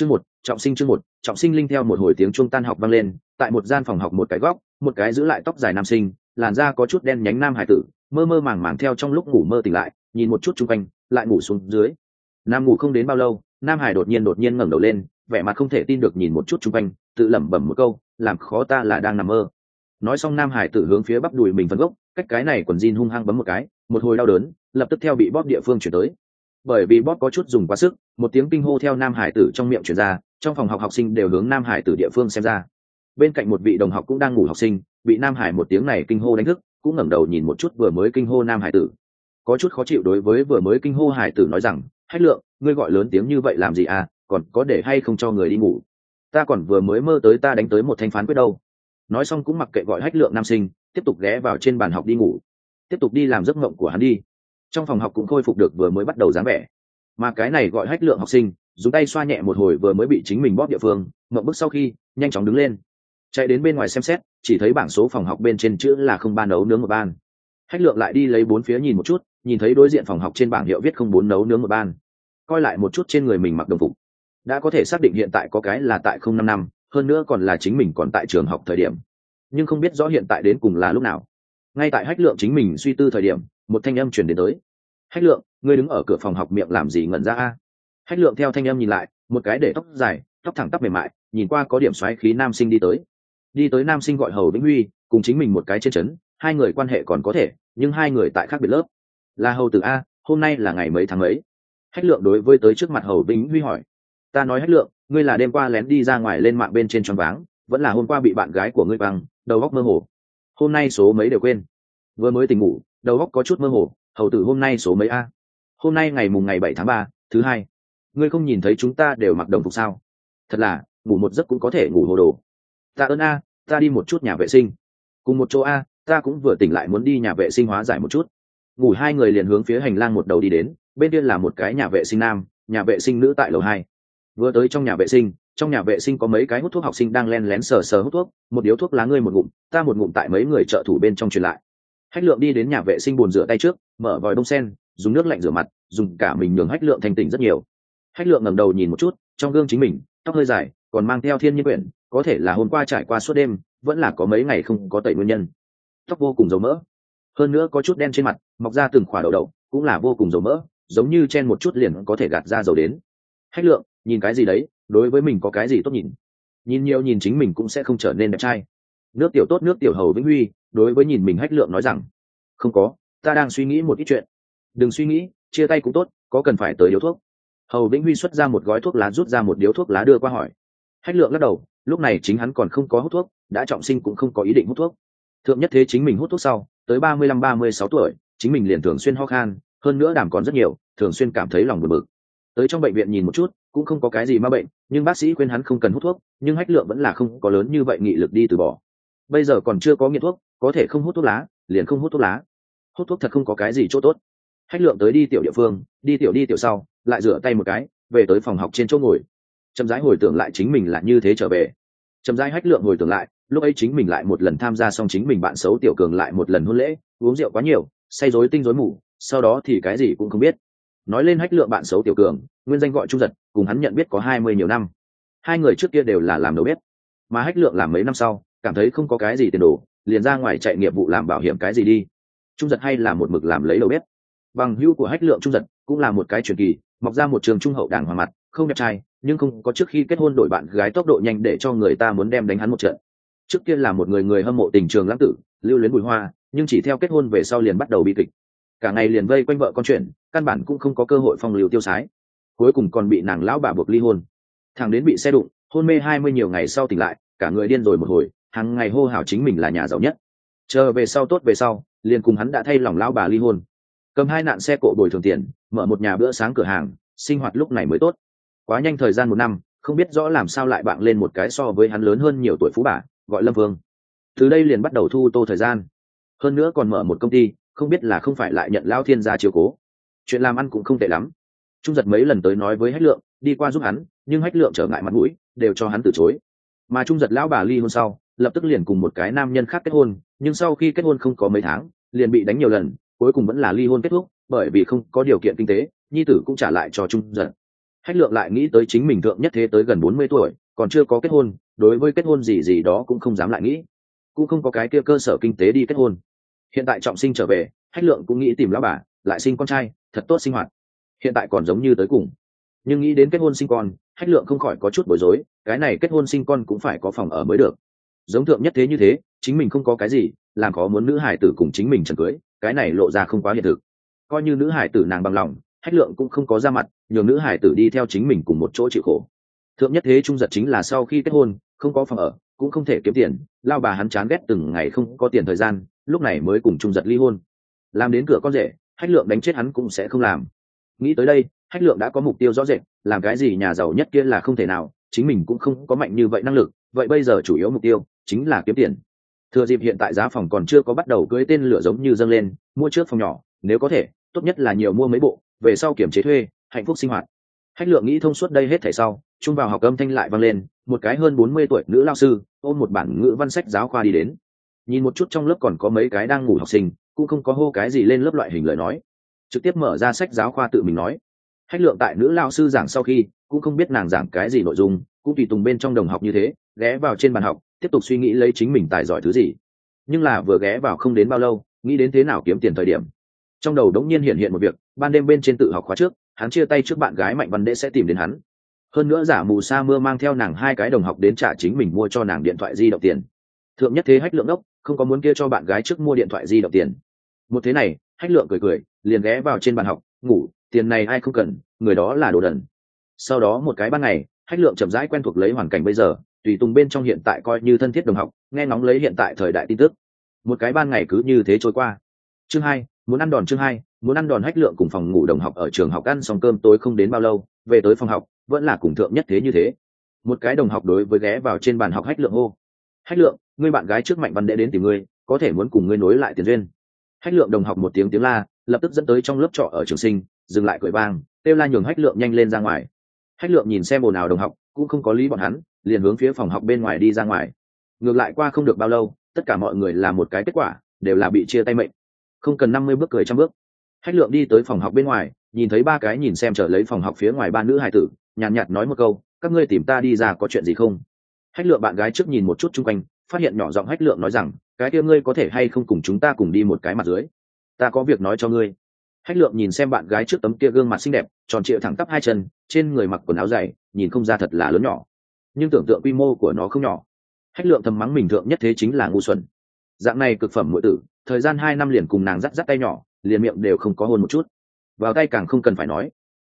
chương một, trọng sinh chương một, trọng sinh linh theo một hồi tiếng chuông tan học vang lên, tại một gian phòng học một cái góc, một cái giữ lại tóc dài nam sinh, làn da có chút đen nhánh nam hải tử, mơ mơ màng màng theo trong lúc ngủ mơ tỉnh lại, nhìn một chút chung quanh, lại ngủ xuống dưới. Nam ngủ không đến bao lâu, nam hải đột nhiên đột nhiên ngẩng đầu lên, vẻ mặt không thể tin được nhìn một chút chung quanh, tự lẩm bẩm một câu, làm khó ta là đang nằm mơ. Nói xong nam hải tử hướng phía bắp đùi mình phân gốc, cách cái này quần jean hung hăng bấm một cái, một hồi đau đớn, lập tức theo bị bóp địa phương chuyển tới bởi vì bóp có chút dùng quá sức, một tiếng kinh hô theo nam hải tử trong miệng chuyển ra, trong phòng học học sinh đều hướng nam hải tử địa phương xem ra. Bên cạnh một vị đồng học cũng đang ngủ học sinh, bị nam hải một tiếng này kinh hô đánh thức, cũng ngẩng đầu nhìn một chút vừa mới kinh hô nam hải tử. Có chút khó chịu đối với vừa mới kinh hô hải tử nói rằng, hách lượng, ngươi gọi lớn tiếng như vậy làm gì à còn có để hay không cho người đi ngủ? Ta còn vừa mới mơ tới ta đánh tới một thanh phán quyết đâu. Nói xong cũng mặc kệ gọi hách lượng nam sinh, tiếp tục ghé vào trên bàn học đi ngủ. Tiếp tục đi làm giấc mộng của hắn đi trong phòng học cũng khôi phục được vừa mới bắt đầu dáng vẻ. Mà cái này gọi hách lượng học sinh, dùng tay xoa nhẹ một hồi vừa mới bị chính mình bóp địa phương mậu bức sau khi, nhanh chóng đứng lên. Chạy đến bên ngoài xem xét, chỉ thấy bảng số phòng học bên trên chữ là không ba nấu nướng một ban. Hách lượng lại đi lấy bốn phía nhìn một chút, nhìn thấy đối diện phòng học trên bảng hiệu viết không bốn nấu nướng một ban. Coi lại một chút trên người mình mặc đồng phục. Đã có thể xác định hiện tại có cái là tại không năm năm, hơn nữa còn là chính mình còn tại trường học thời điểm. Nhưng không biết rõ hiện tại đến cùng là lúc nào. Ngay tại hách lượng chính mình suy tư thời điểm, một thanh âm chuyển đến tới hách lượng, ngươi đứng ở cửa phòng học miệng làm gì ngẩn ra a? Hách lượng theo thanh âm nhìn lại, một cái để tóc dài, tóc thẳng tắp mềm mại, nhìn qua có điểm xoáy khí nam sinh đi tới. Đi tới nam sinh gọi hầu vĩnh huy, cùng chính mình một cái trên trấn, hai người quan hệ còn có thể, nhưng hai người tại khác biệt lớp. Là hầu từ a, hôm nay là ngày mấy tháng mấy? Hách lượng đối với tới trước mặt hầu vĩnh huy hỏi. Ta nói hách lượng, ngươi là đêm qua lén đi ra ngoài lên mạng bên trên tròn váng, vẫn là hôm qua bị bạn gái của ngươi băng đầu góc mơ hồ. Hôm nay số mấy đều quên. Vừa mới tỉnh ngủ, đầu góc có chút mơ hồ hầu tử hôm nay số mấy a? Hôm nay ngày mùng ngày bảy tháng ba, thứ hai. Ngươi không nhìn thấy chúng ta đều mặc đồng phục sao? Thật là, ngủ một giấc cũng có thể ngủ hồ đồ. Ta ơn a, ta đi một chút nhà vệ sinh. Cùng một chỗ a, ta cũng vừa tỉnh lại muốn đi nhà vệ sinh hóa giải một chút. Ngủ hai người liền hướng phía hành lang một đầu đi đến, bên kia là một cái nhà vệ sinh nam, nhà vệ sinh nữ tại lầu hai. Vừa tới trong nhà vệ sinh, trong nhà vệ sinh có mấy cái hút thuốc học sinh đang len lén sờ sờ hút thuốc, một điếu thuốc lá ngươi một ngụm, ta một ngụm tại mấy người trợ thủ bên trong truyền lại hách lượng đi đến nhà vệ sinh bồn rửa tay trước, mở vòi đông sen, dùng nước lạnh rửa mặt, dùng cả mình nhường hách lượng thành tỉnh rất nhiều. Hách lượng ngẩng đầu nhìn một chút, trong gương chính mình, tóc hơi dài, còn mang theo thiên nhiên quyển, có thể là hôm qua trải qua suốt đêm, vẫn là có mấy ngày không có tẩy nguyên nhân. Tóc vô cùng dầu mỡ. Hơn nữa có chút đen trên mặt, mọc ra từng khỏa đầu đậu, cũng là vô cùng dầu mỡ, giống như chen một chút liền có thể gạt ra dầu đến. Hách lượng, nhìn cái gì đấy, đối với mình có cái gì tốt nhìn? Nhìn nhiều nhìn chính mình cũng sẽ không trở nên đẹp trai. Nước tiểu tốt, nước tiểu hầu vĩnh huy đối với nhìn mình hách lượng nói rằng, không có, ta đang suy nghĩ một ít chuyện. Đừng suy nghĩ, chia tay cũng tốt, có cần phải tới điếu thuốc. Hầu vĩnh huy xuất ra một gói thuốc lá rút ra một điếu thuốc lá đưa qua hỏi. Hách lượng lắc đầu, lúc này chính hắn còn không có hút thuốc, đã trọng sinh cũng không có ý định hút thuốc. Thượng nhất thế chính mình hút thuốc sau, tới ba mươi lăm ba mươi sáu tuổi, chính mình liền thường xuyên ho khan, hơn nữa đảm còn rất nhiều, thường xuyên cảm thấy lòng bực bực. Tới trong bệnh viện nhìn một chút, cũng không có cái gì ma bệnh, nhưng bác sĩ khuyên hắn không cần hút thuốc, nhưng hách lượng vẫn là không có lớn như vậy nghị lực đi từ bỏ. Bây giờ còn chưa có nghiện thuốc có thể không hút thuốc lá, liền không hút thuốc lá. Hút thuốc thật không có cái gì chỗ tốt. Hách lượng tới đi tiểu địa phương, đi tiểu đi tiểu sau, lại rửa tay một cái, về tới phòng học trên chỗ ngồi. Chậm rãi hồi tưởng lại chính mình là như thế trở về. Chậm rãi hách lượng hồi tưởng lại, lúc ấy chính mình lại một lần tham gia xong chính mình bạn xấu tiểu cường lại một lần hôn lễ, uống rượu quá nhiều, say rối tinh rối mù, sau đó thì cái gì cũng không biết. Nói lên hách lượng bạn xấu tiểu cường, nguyên danh gọi trung giật, cùng hắn nhận biết có hai mươi nhiều năm. Hai người trước kia đều là làm đầu bếp, mà hách lượng làm mấy năm sau, cảm thấy không có cái gì tiền đồ liền ra ngoài chạy nghiệp vụ làm bảo hiểm cái gì đi. Trung giật hay là một mực làm lấy đầu bếp. Bằng hữu của hách lượng trung giật cũng là một cái truyền kỳ, mọc ra một trường trung hậu đảng hòa mặt, không đẹp trai, nhưng không có trước khi kết hôn đổi bạn gái tốc độ nhanh để cho người ta muốn đem đánh hắn một trận. Trước kia là một người người hâm mộ tình trường lãng tử, lưu luyến bùi hoa, nhưng chỉ theo kết hôn về sau liền bắt đầu bị kịch. Cả ngày liền vây quanh vợ con chuyện, căn bản cũng không có cơ hội phong lưu tiêu sái. Cuối cùng còn bị nàng lão bà buộc ly hôn. Thằng đến bị xe đụng, hôn mê hai mươi nhiều ngày sau tỉnh lại, cả người điên rồi một hồi hàng ngày hô hào chính mình là nhà giàu nhất. Chờ về sau tốt về sau, liền cùng hắn đã thay lòng lão bà ly hôn. Cầm hai nạn xe cộ bồi thường tiền, mở một nhà bữa sáng cửa hàng, sinh hoạt lúc này mới tốt. Quá nhanh thời gian một năm, không biết rõ làm sao lại bạn lên một cái so với hắn lớn hơn nhiều tuổi phú bà, gọi lâm vương. Từ đây liền bắt đầu thu tô thời gian. Hơn nữa còn mở một công ty, không biết là không phải lại nhận lao thiên gia chiều cố. Chuyện làm ăn cũng không tệ lắm. Trung giật mấy lần tới nói với hách lượng, đi qua giúp hắn, nhưng hách lượng trở ngại mặt mũi, đều cho hắn từ chối. Mà trung giật lão bà ly hôn sau lập tức liền cùng một cái nam nhân khác kết hôn, nhưng sau khi kết hôn không có mấy tháng, liền bị đánh nhiều lần, cuối cùng vẫn là ly hôn kết thúc, bởi vì không có điều kiện kinh tế, nhi tử cũng trả lại cho trung dần. hách lượng lại nghĩ tới chính mình thượng nhất thế tới gần bốn mươi tuổi, còn chưa có kết hôn, đối với kết hôn gì gì đó cũng không dám lại nghĩ. Cũng không có cái kia cơ sở kinh tế đi kết hôn. Hiện tại trọng sinh trở về, hách lượng cũng nghĩ tìm lão bà, lại sinh con trai, thật tốt sinh hoạt. Hiện tại còn giống như tới cùng. Nhưng nghĩ đến kết hôn sinh con, hách lượng không khỏi có chút bối rối, cái này kết hôn sinh con cũng phải có phòng ở mới được giống thượng nhất thế như thế, chính mình không có cái gì, làm có muốn nữ hải tử cùng chính mình chẳng cưới, cái này lộ ra không quá hiện thực. Coi như nữ hải tử nàng bằng lòng, hách lượng cũng không có ra mặt, nhường nữ hải tử đi theo chính mình cùng một chỗ chịu khổ. Thượng nhất thế trung giật chính là sau khi kết hôn, không có phòng ở, cũng không thể kiếm tiền, lao bà hắn chán ghét từng ngày không có tiền thời gian, lúc này mới cùng trung giật ly hôn. Làm đến cửa con rể, hách lượng đánh chết hắn cũng sẽ không làm. Nghĩ tới đây, hách lượng đã có mục tiêu rõ rệt, làm cái gì nhà giàu nhất kia là không thể nào, chính mình cũng không có mạnh như vậy năng lực vậy bây giờ chủ yếu mục tiêu chính là kiếm tiền. Thừa dịp hiện tại giá phòng còn chưa có bắt đầu cưới tên lửa giống như dâng lên, mua trước phòng nhỏ, nếu có thể, tốt nhất là nhiều mua mấy bộ, về sau kiểm chế thuê, hạnh phúc sinh hoạt. Hách lượng nghĩ thông suốt đây hết thể sau, chung vào học âm thanh lại vang lên, một cái hơn bốn mươi tuổi nữ lao sư, ôm một bản ngữ văn sách giáo khoa đi đến. Nhìn một chút trong lớp còn có mấy cái đang ngủ học sinh, cũng không có hô cái gì lên lớp loại hình lời nói. Trực tiếp mở ra sách giáo khoa tự mình nói. Hách lượng tại nữ lao sư giảng sau khi, cũng không biết nàng giảng cái gì nội dung, cũng tùy tùng bên trong đồng học như thế ghé vào trên bàn học, tiếp tục suy nghĩ lấy chính mình tài giỏi thứ gì. Nhưng là vừa ghé vào không đến bao lâu, nghĩ đến thế nào kiếm tiền thời điểm. Trong đầu đống nhiên hiện hiện một việc, ban đêm bên trên tự học khóa trước, hắn chia tay trước bạn gái mạnh văn đệ sẽ tìm đến hắn. Hơn nữa giả mù sa mưa mang theo nàng hai cái đồng học đến trả chính mình mua cho nàng điện thoại di động tiền. Thượng nhất thế hách lượng ốc không có muốn kia cho bạn gái trước mua điện thoại di động tiền. Một thế này, hách lượng cười cười, liền ghé vào trên bàn học, ngủ, tiền này ai không cần, người đó là đồ đần. Sau đó một cái ban ngày, hách lượng chậm rãi quen thuộc lấy hoàn cảnh bây giờ tùy tùng bên trong hiện tại coi như thân thiết đồng học, nghe ngóng lấy hiện tại thời đại tin tức. Một cái ban ngày cứ như thế trôi qua. Chương hai, muốn ăn đòn chương hai, muốn ăn đòn hách lượng cùng phòng ngủ đồng học ở trường học ăn xong cơm tối không đến bao lâu, về tới phòng học, vẫn là cùng thượng nhất thế như thế. Một cái đồng học đối với ghé vào trên bàn học hách lượng hô. Hách lượng, người bạn gái trước mạnh văn đệ đến tìm ngươi, có thể muốn cùng ngươi nối lại tiền duyên. Hách lượng đồng học một tiếng tiếng la, lập tức dẫn tới trong lớp trọ ở trường sinh, dừng lại cười vang, kêu la nhường hách lượng nhanh lên ra ngoài. Hách lượng nhìn xem ồn nào đồng học, cũng không có lý bọn hắn liền hướng phía phòng học bên ngoài đi ra ngoài. Ngược lại qua không được bao lâu tất cả mọi người làm một cái kết quả đều là bị chia tay mệnh. Không cần năm mươi bước cười trăm bước. Hách lượng đi tới phòng học bên ngoài nhìn thấy ba cái nhìn xem trở lấy phòng học phía ngoài ba nữ hài tử nhàn nhạt, nhạt nói một câu các ngươi tìm ta đi ra có chuyện gì không? Hách lượng bạn gái trước nhìn một chút chung quanh phát hiện nhỏ giọng hách lượng nói rằng cái kia ngươi có thể hay không cùng chúng ta cùng đi một cái mặt dưới? Ta có việc nói cho ngươi. Hách lượng nhìn xem bạn gái trước tấm kia gương mặt xinh đẹp tròn trịa thẳng tắp hai chân trên người mặc quần áo dày nhìn không ra thật là lớn nhỏ nhưng tưởng tượng quy mô của nó không nhỏ. Hách lượng thầm mắng mình thượng nhất thế chính là ngu xuẩn. Dạng này cực phẩm mỗi tử, thời gian hai năm liền cùng nàng dắt dắt tay nhỏ, liền miệng đều không có hôn một chút. Vào tay càng không cần phải nói.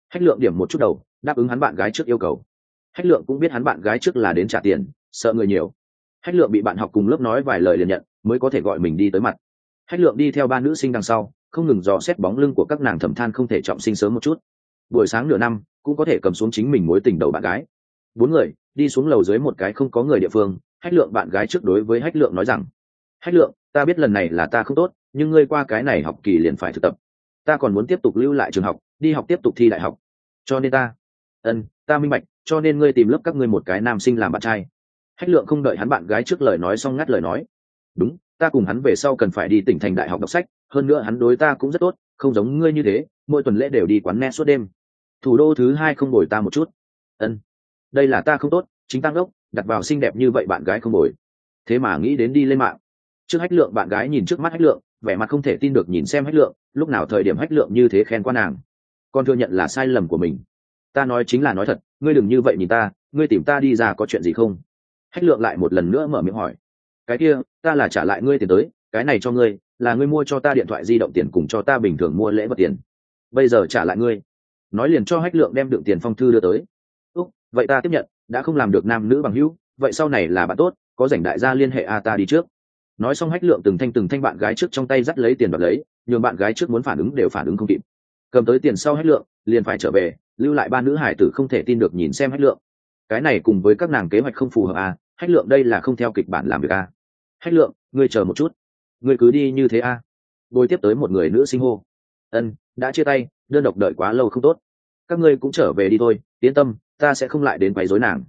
Hách lượng điểm một chút đầu, đáp ứng hắn bạn gái trước yêu cầu. Hách lượng cũng biết hắn bạn gái trước là đến trả tiền, sợ người nhiều. Hách lượng bị bạn học cùng lớp nói vài lời liền nhận, mới có thể gọi mình đi tới mặt. Hách lượng đi theo ba nữ sinh đằng sau, không ngừng dò xét bóng lưng của các nàng thầm than không thể trọng sinh sớm một chút. Buổi sáng nửa năm, cũng có thể cầm xuống chính mình mối tình đầu bạn gái. Bốn người đi xuống lầu dưới một cái không có người địa phương, hách lượng bạn gái trước đối với hách lượng nói rằng, hách lượng, ta biết lần này là ta không tốt, nhưng ngươi qua cái này học kỳ liền phải thực tập. Ta còn muốn tiếp tục lưu lại trường học, đi học tiếp tục thi đại học. Cho nên ta, ân, ta minh bạch, cho nên ngươi tìm lớp các ngươi một cái nam sinh làm bạn trai. Hách lượng không đợi hắn bạn gái trước lời nói xong ngắt lời nói, đúng, ta cùng hắn về sau cần phải đi tỉnh thành đại học đọc sách, hơn nữa hắn đối ta cũng rất tốt, không giống ngươi như thế, mỗi tuần lễ đều đi quán net suốt đêm. Thủ đô thứ hai không bồi ta một chút. Ân đây là ta không tốt, chính tăng ốc đặt vào xinh đẹp như vậy bạn gái không bồi. Thế mà nghĩ đến đi lên mạng. Trước hách lượng bạn gái nhìn trước mắt hách lượng, vẻ mặt không thể tin được nhìn xem hách lượng, lúc nào thời điểm hách lượng như thế khen qua nàng. Con thừa nhận là sai lầm của mình. Ta nói chính là nói thật, ngươi đừng như vậy nhìn ta, ngươi tìm ta đi ra có chuyện gì không? Hách lượng lại một lần nữa mở miệng hỏi. Cái kia, ta là trả lại ngươi tiền tới, cái này cho ngươi, là ngươi mua cho ta điện thoại di động tiền cùng cho ta bình thường mua lễ vật tiền. Bây giờ trả lại ngươi. Nói liền cho hách lượng đem đựng tiền phong thư đưa tới vậy ta tiếp nhận, đã không làm được nam nữ bằng hữu, vậy sau này là bạn tốt, có rảnh đại gia liên hệ a ta đi trước. Nói xong hách lượng từng thanh từng thanh bạn gái trước trong tay dắt lấy tiền đoạt lấy, nhường bạn gái trước muốn phản ứng đều phản ứng không kịp. Cầm tới tiền sau hách lượng, liền phải trở về, lưu lại ba nữ hải tử không thể tin được nhìn xem hách lượng. Cái này cùng với các nàng kế hoạch không phù hợp à hách lượng đây là không theo kịch bản làm việc à hách lượng, ngươi chờ một chút. Ngươi cứ đi như thế à bồi tiếp tới một người nữ sinh hô. Ân, đã chia tay, đơn độc đợi quá lâu không tốt. Các ngươi cũng trở về đi thôi, yên tâm ta sẽ không lại đến quấy rối nàng.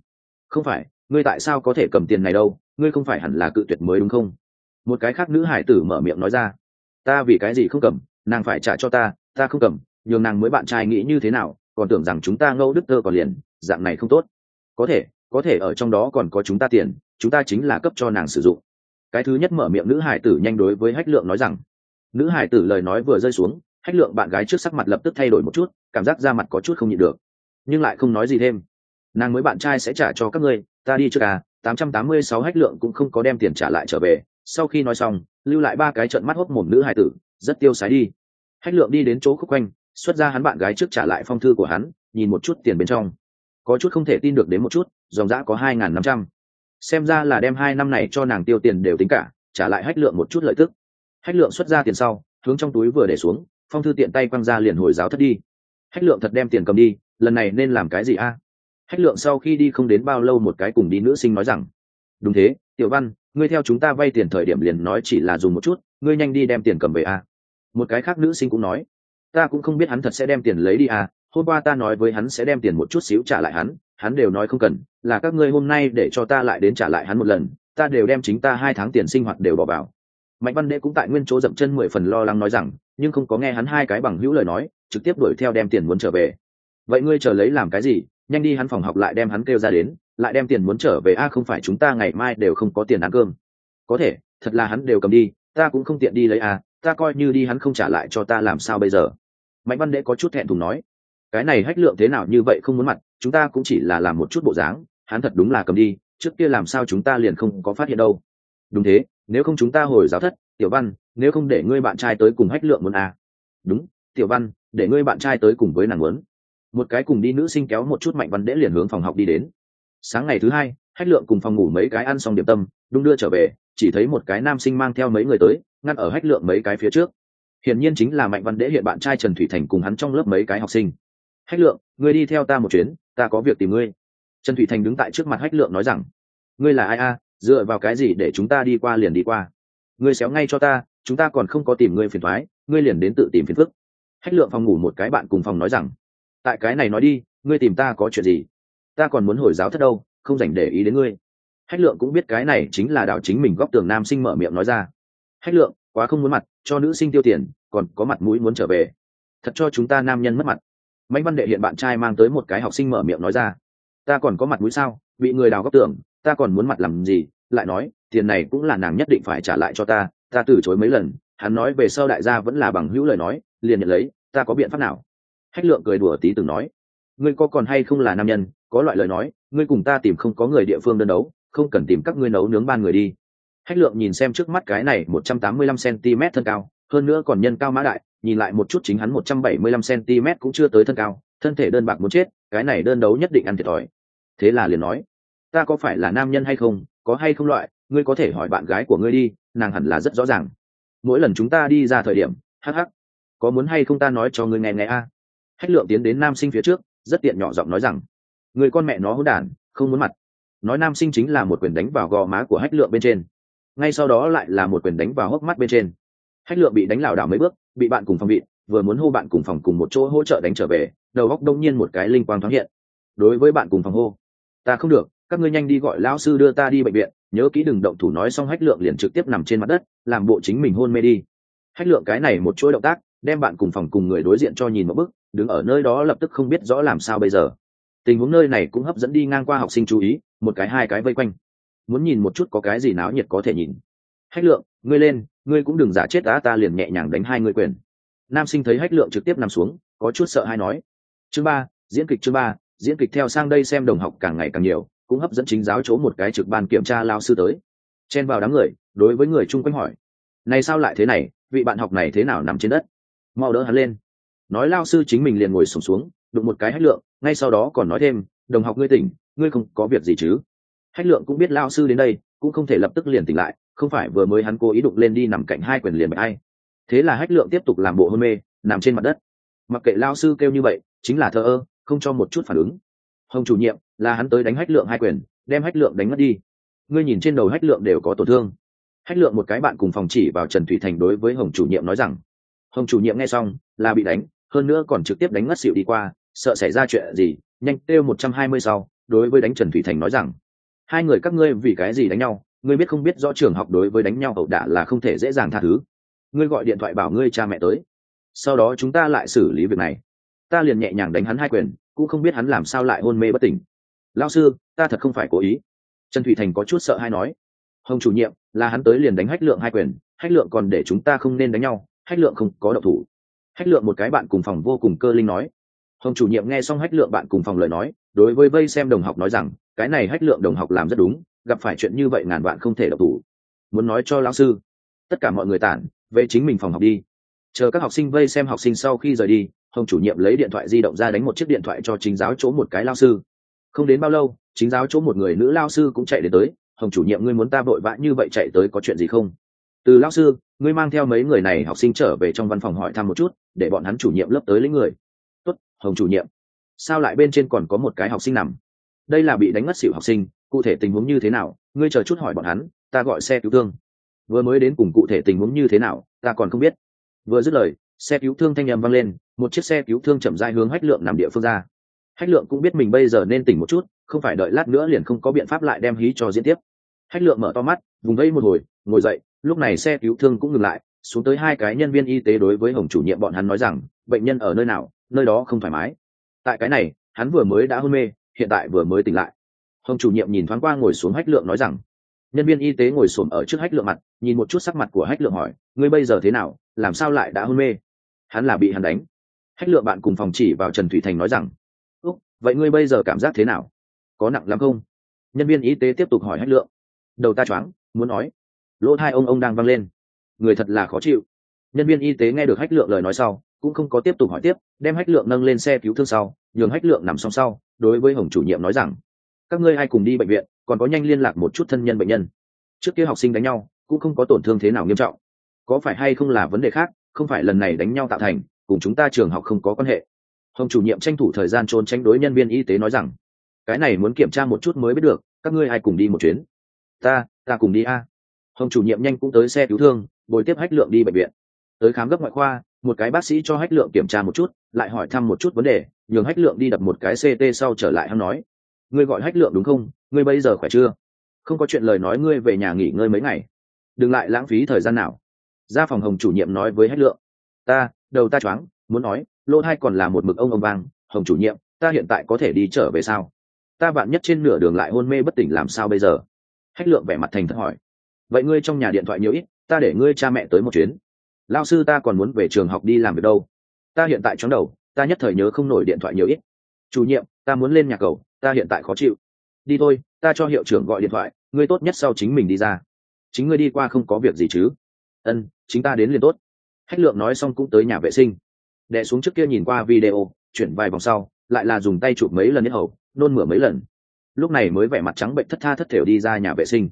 Không phải, ngươi tại sao có thể cầm tiền này đâu? Ngươi không phải hẳn là cự tuyệt mới đúng không? Một cái khác nữ hải tử mở miệng nói ra. Ta vì cái gì không cầm? Nàng phải trả cho ta ta không cầm. Nhường nàng mới bạn trai nghĩ như thế nào? Còn tưởng rằng chúng ta ngâu đức tơ còn liền, dạng này không tốt. Có thể có thể ở trong đó còn có chúng ta tiền, chúng ta chính là cấp cho nàng sử dụng. Cái thứ nhất mở miệng nữ hải tử nhanh đối với hách lượng nói rằng. Nữ hải tử lời nói vừa rơi xuống, hách lượng bạn gái trước sắc mặt lập tức thay đổi một chút, cảm giác da mặt có chút không nhịn được nhưng lại không nói gì thêm. Nàng mới bạn trai sẽ trả cho các ngươi, ta đi trước à tám trăm tám mươi sáu hách lượng cũng không có đem tiền trả lại trở về. Sau khi nói xong, lưu lại ba cái trận mắt hốc mồm nữ hải tử, rất tiêu sái đi. Hách lượng đi đến chỗ khúc quanh, xuất ra hắn bạn gái trước trả lại phong thư của hắn, nhìn một chút tiền bên trong. Có chút không thể tin được đến một chút, dòng giã có hai n g h n năm trăm. Xem ra là đem hai năm này cho nàng tiêu tiền đều tính cả, trả lại hách lượng một chút lợi tức. Hách lượng xuất ra tiền sau, hướng trong túi vừa để xuống, phong thư tiện tay quăng ra liền hồi giáo thất đi. Hách lượng thật đem tiền cầm đi lần này nên làm cái gì a? Hách lượng sau khi đi không đến bao lâu một cái cùng đi nữ sinh nói rằng, đúng thế, tiểu văn, ngươi theo chúng ta vay tiền thời điểm liền nói chỉ là dùng một chút, ngươi nhanh đi đem tiền cầm về a. Một cái khác nữ sinh cũng nói, ta cũng không biết hắn thật sẽ đem tiền lấy đi à hôm qua ta nói với hắn sẽ đem tiền một chút xíu trả lại hắn hắn đều nói không cần, là các ngươi hôm nay để cho ta lại đến trả lại hắn một lần, ta đều đem chính ta hai tháng tiền sinh hoạt đều bỏ vào. Mạnh văn đệ cũng tại nguyên chỗ dậm chân mười phần lo lắng nói rằng, nhưng không có nghe hắn hai cái bằng hữu lời nói, trực tiếp đuổi theo đem tiền muốn trở về vậy ngươi chờ lấy làm cái gì? Nhanh đi hắn phòng học lại đem hắn kêu ra đến, lại đem tiền muốn trở về. A không phải chúng ta ngày mai đều không có tiền ăn cơm. Có thể, thật là hắn đều cầm đi, ta cũng không tiện đi lấy a ta coi như đi hắn không trả lại cho ta làm sao bây giờ? Mạnh văn đệ có chút thẹn thùng nói. Cái này hách lượng thế nào như vậy không muốn mặt, chúng ta cũng chỉ là làm một chút bộ dáng, hắn thật đúng là cầm đi, trước kia làm sao chúng ta liền không có phát hiện đâu. Đúng thế, nếu không chúng ta hồi giáo thất, tiểu văn, nếu không để ngươi bạn trai tới cùng hách lượng muốn à. đúng, tiểu văn, để ngươi bạn trai tới cùng với nàng muốn một cái cùng đi nữ sinh kéo một chút mạnh văn đễ liền hướng phòng học đi đến. Sáng ngày thứ hai, hách lượng cùng phòng ngủ mấy cái ăn xong điểm tâm, đung đưa trở về, chỉ thấy một cái nam sinh mang theo mấy người tới, ngăn ở hách lượng mấy cái phía trước. Hiển nhiên chính là mạnh văn đễ hiện bạn trai trần thủy thành cùng hắn trong lớp mấy cái học sinh. Hách lượng người đi theo ta một chuyến, ta có việc tìm ngươi. Trần thủy thành đứng tại trước mặt hách lượng nói rằng, ngươi là ai a? Dựa vào cái gì để chúng ta đi qua liền đi qua? Ngươi xéo ngay cho ta, chúng ta còn không có tìm ngươi phiền thoái ngươi liền đến tự tìm phiền phức. Hách lượng phòng ngủ một cái bạn cùng phòng nói rằng tại cái này nói đi ngươi tìm ta có chuyện gì? Ta còn muốn hồi giáo thất đâu không dành để ý đến ngươi. Hách lượng cũng biết cái này chính là đảo chính mình góc tường nam sinh mở miệng nói ra. Hách lượng quá không muốn mặt cho nữ sinh tiêu tiền còn có mặt mũi muốn trở về. Thật cho chúng ta nam nhân mất mặt. Mạnh văn đệ hiện bạn trai mang tới một cái học sinh mở miệng nói ra. Ta còn có mặt mũi sao? Bị người đào góc tường, ta còn muốn mặt làm gì? Lại nói tiền này cũng là nàng nhất định phải trả lại cho ta ta từ chối mấy lần. Hắn nói về sau đại gia vẫn là bằng hữu lời nói liền nhận lấy ta có biện pháp nào? Hách lượng cười đùa tí từng nói, ngươi có còn hay không là nam nhân, có loại lời nói, ngươi cùng ta tìm không có người địa phương đơn đấu, không cần tìm các ngươi nấu nướng ban người đi. Hách lượng nhìn xem trước mắt cái này một trăm tám mươi lăm cm thân cao, hơn nữa còn nhân cao mã đại, nhìn lại một chút chính hắn một trăm bảy mươi lăm cm cũng chưa tới thân cao, thân thể đơn bạc muốn chết, cái này đơn đấu nhất định ăn thiệt thòi. Thế là liền nói, ta có phải là nam nhân hay không, có hay không loại, ngươi có thể hỏi bạn gái của ngươi đi, nàng hẳn là rất rõ ràng. Mỗi lần chúng ta đi ra thời điểm hh có muốn hay không ta nói cho ngươi nghe nghe a? Hách lượng tiến đến nam sinh phía trước, rất tiện nhỏ giọng nói rằng, người con mẹ nó hỗn đản, không muốn mặt. Nói nam sinh chính là một quyền đánh vào gò má của hách lượng bên trên. Ngay sau đó lại là một quyền đánh vào hốc mắt bên trên. Hách lượng bị đánh lảo đảo mấy bước, bị bạn cùng phòng bị, vừa muốn hô bạn cùng phòng cùng một chỗ hỗ trợ đánh trở về, đầu góc đông nhiên một cái linh quang thoáng hiện. Đối với bạn cùng phòng hô, ta không được, các ngươi nhanh đi gọi lão sư đưa ta đi bệnh viện, nhớ kỹ đừng động thủ nói xong hách lượng liền trực tiếp nằm trên mặt đất, làm bộ chính mình hôn mê đi. Hách lượng cái này một chuỗi động tác, đem bạn cùng phòng cùng người đối diện cho nhìn một bức đứng ở nơi đó lập tức không biết rõ làm sao bây giờ. Tình huống nơi này cũng hấp dẫn đi ngang qua học sinh chú ý, một cái hai cái vây quanh. Muốn nhìn một chút có cái gì náo nhiệt có thể nhìn. Hách lượng, ngươi lên, ngươi cũng đừng giả chết đã ta liền nhẹ nhàng đánh hai ngươi quyền. Nam sinh thấy hách lượng trực tiếp nằm xuống, có chút sợ hay nói. Chương ba, diễn kịch chương ba, diễn kịch theo sang đây xem đồng học càng ngày càng nhiều, cũng hấp dẫn chính giáo chỗ một cái trực ban kiểm tra lao sư tới. Chen vào đám người, đối với người chung quanh hỏi. Này sao lại thế này, vị bạn học này thế nào nằm trên đất? Mau đỡ hắn lên nói lao sư chính mình liền ngồi sùng xuống, xuống đụng một cái hách lượng ngay sau đó còn nói thêm đồng học ngươi tỉnh ngươi không có việc gì chứ? Hách lượng cũng biết lao sư đến đây cũng không thể lập tức liền tỉnh lại không phải vừa mới hắn cố ý đụng lên đi nằm cạnh hai quyền liền bạch ai. Thế là hách lượng tiếp tục làm bộ hôn mê nằm trên mặt đất. Mặc kệ lao sư kêu như vậy chính là thờ ơ không cho một chút phản ứng. Hồng chủ nhiệm là hắn tới đánh hách lượng hai quyền đem hách lượng đánh mất đi. Ngươi nhìn trên đầu hách lượng đều có tổn thương. Hách lượng một cái bạn cùng phòng chỉ vào trần thủy thành đối với hồng chủ nhiệm nói rằng hồng chủ nhiệm nghe xong là bị đánh hơn nữa còn trực tiếp đánh ngất xịu đi qua, sợ xảy ra chuyện gì, nhanh kêu một trăm hai mươi sau, đối với đánh trần thủy thành nói rằng, hai người các ngươi vì cái gì đánh nhau, ngươi biết không biết rõ trường học đối với đánh nhau ẩu đả là không thể dễ dàng tha thứ. Ngươi gọi điện thoại bảo ngươi cha mẹ tới, sau đó chúng ta lại xử lý việc này. Ta liền nhẹ nhàng đánh hắn hai quyền, cũng không biết hắn làm sao lại hôn mê bất tỉnh. Lao sư, ta thật không phải cố ý. Trần thủy thành có chút sợ hay nói, hồng chủ nhiệm, là hắn tới liền đánh hách lượng hai quyền, hách lượng còn để chúng ta không nên đánh nhau, hách lượng không có độc thủ hách lượng một cái bạn cùng phòng vô cùng cơ linh nói. Hồng chủ nhiệm nghe xong hách lượng bạn cùng phòng lời nói, đối với vây xem đồng học nói rằng, cái này hách lượng đồng học làm rất đúng, gặp phải chuyện như vậy ngàn bạn không thể độc thủ. Muốn nói cho lão sư, tất cả mọi người tản, về chính mình phòng học đi. Chờ các học sinh vây xem học sinh sau khi rời đi, hồng chủ nhiệm lấy điện thoại di động ra đánh một chiếc điện thoại cho chính giáo chỗ một cái lao sư. Không đến bao lâu, chính giáo chỗ một người nữ lao sư cũng chạy đến tới. Hồng chủ nhiệm, ngươi muốn ta vội vã như vậy chạy tới có chuyện gì không? Từ Lão sư ngươi mang theo mấy người này học sinh trở về trong văn phòng hỏi thăm một chút để bọn hắn chủ nhiệm lớp tới lấy người. Tuất, hồng chủ nhiệm. Sao lại bên trên còn có một cái học sinh nằm? Đây là bị đánh ngất xỉu học sinh cụ thể tình huống như thế nào? Ngươi chờ chút hỏi bọn hắn ta gọi xe cứu thương. Vừa mới đến cùng cụ thể tình huống như thế nào ta còn không biết. Vừa dứt lời xe cứu thương thanh â m vang lên một chiếc xe cứu thương chậm dai hướng hách lượng nằm địa phương ra. Hách lượng cũng biết mình bây giờ nên tỉnh một chút không phải đợi lát nữa liền không có biện pháp lại đem hí cho diễn tiếp. Hách lượng mở to mắt vùng gây một hồi ngồi dậy lúc này xe cứu thương cũng ngừng lại, xuống tới hai cái nhân viên y tế đối với hồng chủ nhiệm bọn hắn nói rằng, bệnh nhân ở nơi nào? Nơi đó không thoải mái. Tại cái này, hắn vừa mới đã hôn mê, hiện tại vừa mới tỉnh lại. Hồng chủ nhiệm nhìn thoáng qua ngồi xuống hách lượng nói rằng, nhân viên y tế ngồi xổm ở trước hách lượng mặt, nhìn một chút sắc mặt của hách lượng hỏi, ngươi bây giờ thế nào? Làm sao lại đã hôn mê? Hắn là bị hắn đánh. Hách lượng bạn cùng phòng chỉ vào trần thủy thành nói rằng, úc, vậy ngươi bây giờ cảm giác thế nào? Có nặng lắm không? Nhân viên y tế tiếp tục hỏi hách lượng. Đầu ta choáng, muốn nói lỗ thai ông ông đang văng lên. Người thật là khó chịu. Nhân viên y tế nghe được hách lượng lời nói sau, cũng không có tiếp tục hỏi tiếp, đem hách lượng nâng lên xe cứu thương sau, nhường hách lượng nằm song sau, đối với hồng chủ nhiệm nói rằng, các ngươi ai cùng đi bệnh viện, còn có nhanh liên lạc một chút thân nhân bệnh nhân. Trước kia học sinh đánh nhau, cũng không có tổn thương thế nào nghiêm trọng. Có phải hay không là vấn đề khác, không phải lần này đánh nhau tạo thành, cùng chúng ta trường học không có quan hệ. Hồng chủ nhiệm tranh thủ thời gian trốn tránh đối nhân viên y tế nói rằng, cái này muốn kiểm tra một chút mới biết được, các ngươi ai cùng đi một chuyến? Ta ta cùng đi a hồng chủ nhiệm nhanh cũng tới xe cứu thương, bồi tiếp hách lượng đi bệnh viện. Tới khám gấp ngoại khoa, một cái bác sĩ cho hách lượng kiểm tra một chút, lại hỏi thăm một chút vấn đề, nhường hách lượng đi đập một cái ct sau trở lại hắn nói. Ngươi gọi hách lượng đúng không? Ngươi bây giờ khỏe chưa? Không có chuyện lời nói ngươi về nhà nghỉ ngơi mấy ngày. Đừng lại lãng phí thời gian nào. Ra phòng hồng chủ nhiệm nói với hách lượng. Ta, đầu ta choáng, muốn nói, lỗ thai còn là một mực ông ông vang, hồng chủ nhiệm, ta hiện tại có thể đi trở về sao? Ta bạn nhất trên nửa đường lại hôn mê bất tỉnh làm sao bây giờ? Hách lượng vẻ mặt thành thật hỏi vậy ngươi trong nhà điện thoại nhiều ít, ta để ngươi cha mẹ tới một chuyến. Lao sư ta còn muốn về trường học đi làm việc đâu. Ta hiện tại chóng đầu, ta nhất thời nhớ không nổi điện thoại nhiều ít. Chủ nhiệm, ta muốn lên nhà cầu, ta hiện tại khó chịu. Đi thôi, ta cho hiệu trưởng gọi điện thoại, ngươi tốt nhất sau chính mình đi ra. Chính ngươi đi qua không có việc gì chứ? Ân, chính ta đến liền tốt. Hách lượng nói xong cũng tới nhà vệ sinh. Đẻ xuống trước kia nhìn qua video, chuyển vài vòng sau, lại là dùng tay chụp mấy lần hết hầu, nôn mửa mấy lần. Lúc này mới vẻ mặt trắng bệnh thất tha thất thểu đi ra nhà vệ sinh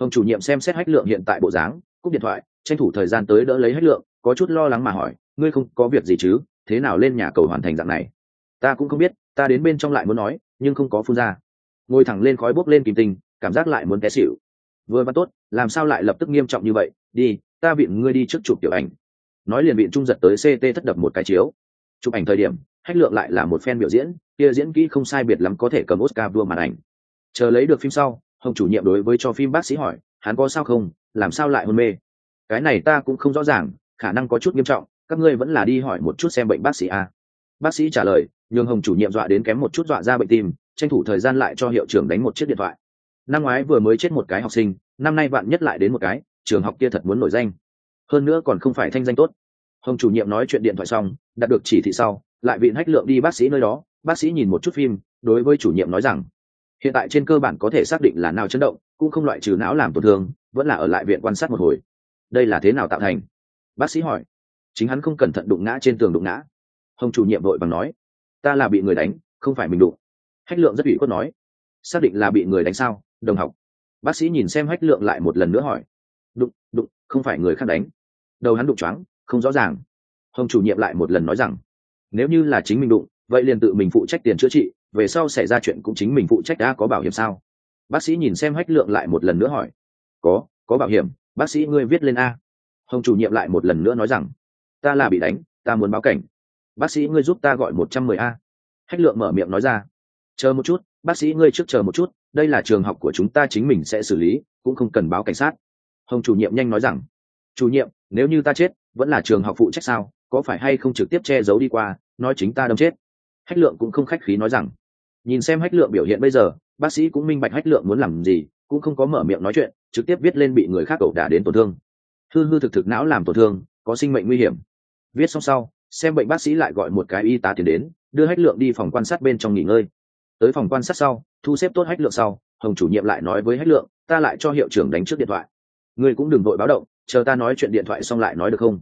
hồng chủ nhiệm xem xét hách lượng hiện tại bộ dáng, cúp điện thoại, tranh thủ thời gian tới đỡ lấy hách lượng, có chút lo lắng mà hỏi, ngươi không có việc gì chứ? Thế nào lên nhà cầu hoàn thành dạng này? Ta cũng không biết, ta đến bên trong lại muốn nói, nhưng không có phun ra. Ngồi thẳng lên khói bốc lên kìm tình, cảm giác lại muốn té xịu vừa văn tốt, làm sao lại lập tức nghiêm trọng như vậy? Đi, ta viện ngươi đi trước chụp tiểu ảnh. Nói liền viện trung giật tới ct thất đập một cái chiếu. Chụp ảnh thời điểm, hách lượng lại là một fan biểu diễn, kia diễn kỹ không sai biệt lắm có thể cầm oscar vua màn ảnh. Chờ lấy được phim sau hồng chủ nhiệm đối với cho phim bác sĩ hỏi, hắn có sao không? Làm sao lại hôn mê? Cái này ta cũng không rõ ràng, khả năng có chút nghiêm trọng, các ngươi vẫn là đi hỏi một chút xem bệnh bác sĩ a. Bác sĩ trả lời, nhường hồng chủ nhiệm dọa đến kém một chút dọa ra bệnh tim, tranh thủ thời gian lại cho hiệu trưởng đánh một chiếc điện thoại. Năm ngoái vừa mới chết một cái học sinh, năm nay bạn nhất lại đến một cái, trường học kia thật muốn nổi danh. Hơn nữa còn không phải thanh danh tốt. Hồng chủ nhiệm nói chuyện điện thoại xong, đạt được chỉ thị sau, lại viện hách lượng đi bác sĩ nơi đó. Bác sĩ nhìn một chút phim, đối với chủ nhiệm nói rằng hiện tại trên cơ bản có thể xác định là nào chấn động, cũng không loại trừ não làm tổn thương, vẫn là ở lại viện quan sát một hồi. Đây là thế nào tạo thành? Bác sĩ hỏi. Chính hắn không cẩn thận đụng ngã trên tường đụng ngã. Hồng chủ nhiệm vội bằng nói. Ta là bị người đánh, không phải mình đụng. Hách lượng rất ủy khuất nói. Xác định là bị người đánh sao? Đồng học. Bác sĩ nhìn xem hách lượng lại một lần nữa hỏi. Đụng đụng, không phải người khác đánh. Đầu hắn đụng choáng, không rõ ràng. Hồng chủ nhiệm lại một lần nói rằng. Nếu như là chính mình đụng, vậy liền tự mình phụ trách tiền chữa trị về sau xảy ra chuyện cũng chính mình phụ trách đã có bảo hiểm sao? Bác sĩ nhìn xem hách lượng lại một lần nữa hỏi. Có có bảo hiểm, bác sĩ ngươi viết lên a. Hồng chủ nhiệm lại một lần nữa nói rằng, ta là bị đánh, ta muốn báo cảnh. Bác sĩ ngươi giúp ta gọi một trăm mười a. Hách lượng mở miệng nói ra, chờ một chút, bác sĩ ngươi trước chờ một chút, đây là trường học của chúng ta chính mình sẽ xử lý, cũng không cần báo cảnh sát. Hồng chủ nhiệm nhanh nói rằng, chủ nhiệm, nếu như ta chết, vẫn là trường học phụ trách sao? Có phải hay không trực tiếp che giấu đi qua, nói chính ta đâm chết? Hách lượng cũng không khách khí nói rằng nhìn xem hách lượng biểu hiện bây giờ, bác sĩ cũng minh bạch hách lượng muốn làm gì, cũng không có mở miệng nói chuyện, trực tiếp viết lên bị người khác ẩu đả đến tổn thương. Hư hư thực thực não làm tổn thương, có sinh mệnh nguy hiểm. Viết xong sau, xem bệnh bác sĩ lại gọi một cái y tá tiến đến, đưa hách lượng đi phòng quan sát bên trong nghỉ ngơi. Tới phòng quan sát sau, thu xếp tốt hách lượng sau, hồng chủ nhiệm lại nói với hách lượng, ta lại cho hiệu trưởng đánh trước điện thoại. Ngươi cũng đừng vội báo động, chờ ta nói chuyện điện thoại xong lại nói được không?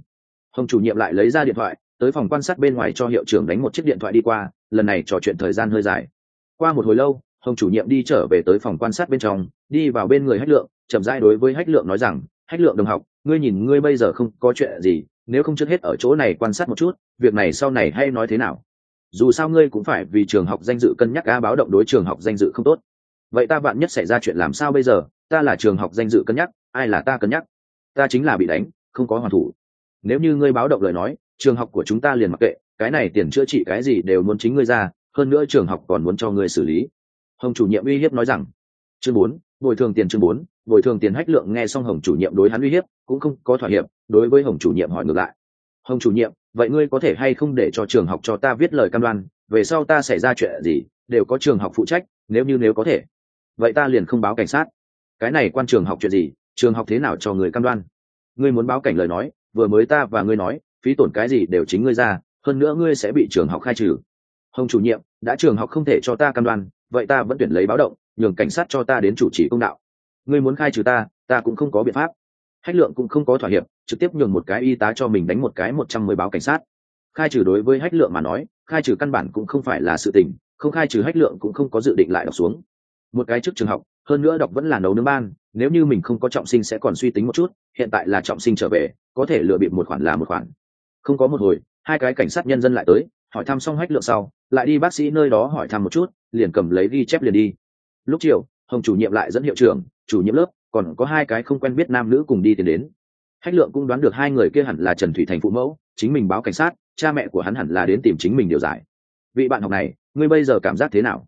Hồng chủ nhiệm lại lấy ra điện thoại, tới phòng quan sát bên ngoài cho hiệu trưởng đánh một chiếc điện thoại đi qua, lần này trò chuyện thời gian hơi dài qua một hồi lâu, hồng chủ nhiệm đi trở về tới phòng quan sát bên trong, đi vào bên người hách lượng, chậm rãi đối với hách lượng nói rằng, hách lượng đồng học, ngươi nhìn ngươi bây giờ không có chuyện gì, nếu không trước hết ở chỗ này quan sát một chút, việc này sau này hay nói thế nào? Dù sao ngươi cũng phải vì trường học danh dự cân nhắc a báo động đối trường học danh dự không tốt. Vậy ta bạn nhất xảy ra chuyện làm sao bây giờ? Ta là trường học danh dự cân nhắc, ai là ta cân nhắc? Ta chính là bị đánh, không có hoàn thủ. Nếu như ngươi báo động lời nói, trường học của chúng ta liền mặc kệ, cái này tiền chữa trị cái gì đều muốn chính ngươi ra hơn nữa trường học còn muốn cho ngươi xử lý. Hồng chủ nhiệm uy hiếp nói rằng, chương bốn, bồi thường tiền chương bốn, bồi thường tiền hách lượng nghe xong hồng chủ nhiệm đối hắn uy hiếp, cũng không có thỏa hiệp, đối với hồng chủ nhiệm hỏi ngược lại. Hồng chủ nhiệm, vậy ngươi có thể hay không để cho trường học cho ta viết lời cam đoan, về sau ta xảy ra chuyện gì, đều có trường học phụ trách, nếu như nếu có thể, vậy ta liền không báo cảnh sát. Cái này quan trường học chuyện gì, trường học thế nào cho người cam đoan? Ngươi muốn báo cảnh lời nói, vừa mới ta và ngươi nói, phí tổn cái gì đều chính ngươi ra, hơn nữa ngươi sẽ bị trường học khai trừ hồng chủ nhiệm, đã trường học không thể cho ta cam đoan, vậy ta vẫn tuyển lấy báo động, nhường cảnh sát cho ta đến chủ trì công đạo. Ngươi muốn khai trừ ta ta cũng không có biện pháp. Hách lượng cũng không có thỏa hiệp, trực tiếp nhường một cái y tá cho mình đánh một cái một trăm mười báo cảnh sát. Khai trừ đối với hách lượng mà nói, khai trừ căn bản cũng không phải là sự tình, không khai trừ hách lượng cũng không có dự định lại đọc xuống. Một cái trước trường học, hơn nữa đọc vẫn là nấu nướng ban, nếu như mình không có trọng sinh sẽ còn suy tính một chút, hiện tại là trọng sinh trở về, có thể lựa bịp một khoản là một khoản. Không có một hồi, hai cái cảnh sát nhân dân lại tới hỏi thăm xong hách lượng sau, lại đi bác sĩ nơi đó hỏi thăm một chút, liền cầm lấy ghi chép liền đi. Lúc chiều, hồng chủ nhiệm lại dẫn hiệu trưởng, chủ nhiệm lớp, còn có hai cái không quen biết nam nữ cùng đi tiến đến. Hách lượng cũng đoán được hai người kia hẳn là trần thủy thành phụ mẫu, chính mình báo cảnh sát, cha mẹ của hắn hẳn là đến tìm chính mình điều giải. Vị bạn học này, ngươi bây giờ cảm giác thế nào?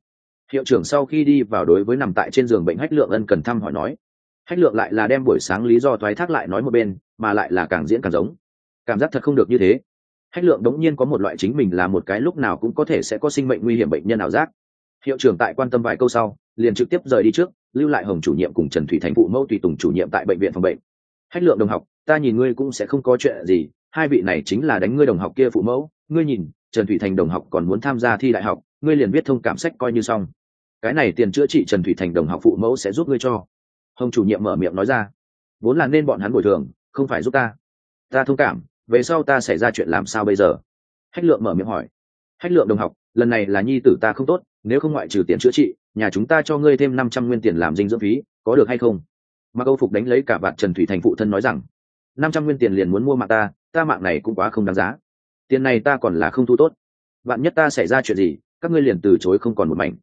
Hiệu trưởng sau khi đi vào đối với nằm tại trên giường bệnh hách lượng ân cần thăm hỏi nói. Hách lượng lại là đem buổi sáng lý do thoái thác lại nói một bên, mà lại là càng diễn càng giống. Cảm giác thật không được như thế hách lượng đống nhiên có một loại chính mình là một cái lúc nào cũng có thể sẽ có sinh mệnh nguy hiểm bệnh nhân ảo giác. Hiệu trưởng tại quan tâm vài câu sau, liền trực tiếp rời đi trước, lưu lại hồng chủ nhiệm cùng trần thủy thành phụ mẫu tùy tùng chủ nhiệm tại bệnh viện phòng bệnh. Hách lượng đồng học, ta nhìn ngươi cũng sẽ không có chuyện gì, hai vị này chính là đánh ngươi đồng học kia phụ mẫu. Ngươi nhìn, trần thủy thành đồng học còn muốn tham gia thi đại học, ngươi liền viết thông cảm sách coi như xong. Cái này tiền chữa trị trần thủy thành đồng học phụ mẫu sẽ giúp ngươi cho. Hồng chủ nhiệm mở miệng nói ra. Vốn là nên bọn hắn bồi thường, không phải giúp ta. Ta thông cảm về sau ta xảy ra chuyện làm sao bây giờ? Hách lượng mở miệng hỏi. Hách lượng đồng học, lần này là nhi tử ta không tốt, nếu không ngoại trừ tiền chữa trị, nhà chúng ta cho ngươi thêm năm trăm nguyên tiền làm dinh dưỡng phí, có được hay không? Mà câu phục đánh lấy cả bạn trần thủy thành phụ thân nói rằng, năm trăm nguyên tiền liền muốn mua mạng ta ta mạng này cũng quá không đáng giá. Tiền này ta còn là không thu tốt. Bạn nhất ta xảy ra chuyện gì, các ngươi liền từ chối không còn một mảnh.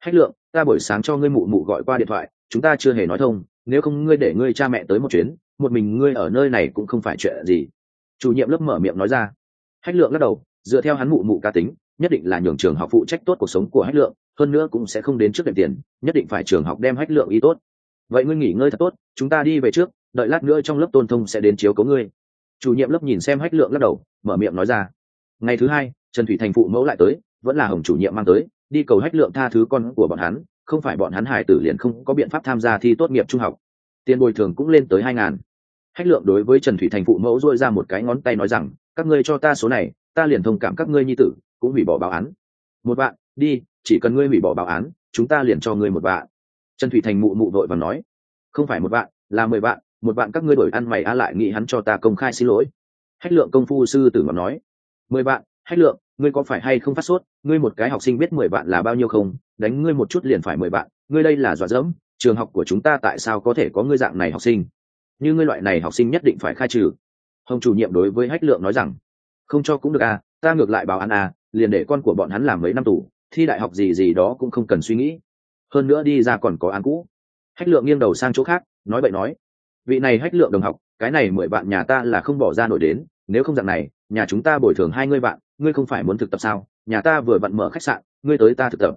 Hách lượng, ta buổi sáng cho ngươi mụ mụ gọi qua điện thoại, chúng ta chưa hề nói thông, nếu không ngươi để ngươi cha mẹ tới một chuyến, một mình ngươi ở nơi này cũng không phải chuyện gì chủ nhiệm lớp mở miệng nói ra. Hách lượng lắc đầu, dựa theo hắn mụ mụ ca tính, nhất định là nhường trường học phụ trách tốt cuộc sống của hách lượng, hơn nữa cũng sẽ không đến trước đệm tiền, nhất định phải trường học đem hách lượng y tốt. Vậy ngươi nghỉ ngơi thật tốt, chúng ta đi về trước, đợi lát nữa trong lớp tôn thông sẽ đến chiếu cấu ngươi. Chủ nhiệm lớp nhìn xem hách lượng lắc đầu, mở miệng nói ra. Ngày thứ hai, trần thủy thành phụ mẫu lại tới, vẫn là hồng chủ nhiệm mang tới, đi cầu hách lượng tha thứ con của bọn hắn, không phải bọn hắn hải tử liền không có biện pháp tham gia thi tốt nghiệp trung học. Tiền bồi thường cũng lên tới hai ngàn hách lượng đối với trần thủy thành phụ mẫu dôi ra một cái ngón tay nói rằng, các ngươi cho ta số này, ta liền thông cảm các ngươi nhi tử, cũng hủy bỏ báo án. Một bạn đi, chỉ cần ngươi hủy bỏ báo án, chúng ta liền cho ngươi một bạn trần thủy thành mụ mụ vội và nói, không phải một bạn là mười bạn một bạn các ngươi đổi ăn mày a lại nghĩ hắn cho ta công khai xin lỗi. Hách lượng công phu sư tử ngọc nói, mười bạn hách lượng, ngươi có phải hay không phát sốt? Ngươi một cái học sinh biết mười bạn là bao nhiêu không? Đánh ngươi một chút liền phải mười bạn ngươi đây là dọa dẫm, trường học của chúng ta tại sao có thể có ngươi dạng này học sinh? Như ngươi loại này học sinh nhất định phải khai trừ. Hồng chủ nhiệm đối với hách lượng nói rằng, không cho cũng được à ta ngược lại báo án à liền để con của bọn hắn làm mấy năm tù, thi đại học gì gì đó cũng không cần suy nghĩ. Hơn nữa đi ra còn có án cũ. Hách lượng nghiêng đầu sang chỗ khác, nói bậy nói, vị này hách lượng đồng học, cái này mười bạn nhà ta là không bỏ ra nổi đến, nếu không dạng này, nhà chúng ta bồi thường hai ngươi bạn, ngươi không phải muốn thực tập sao? Nhà ta vừa vặn mở khách sạn, ngươi tới ta thực tập.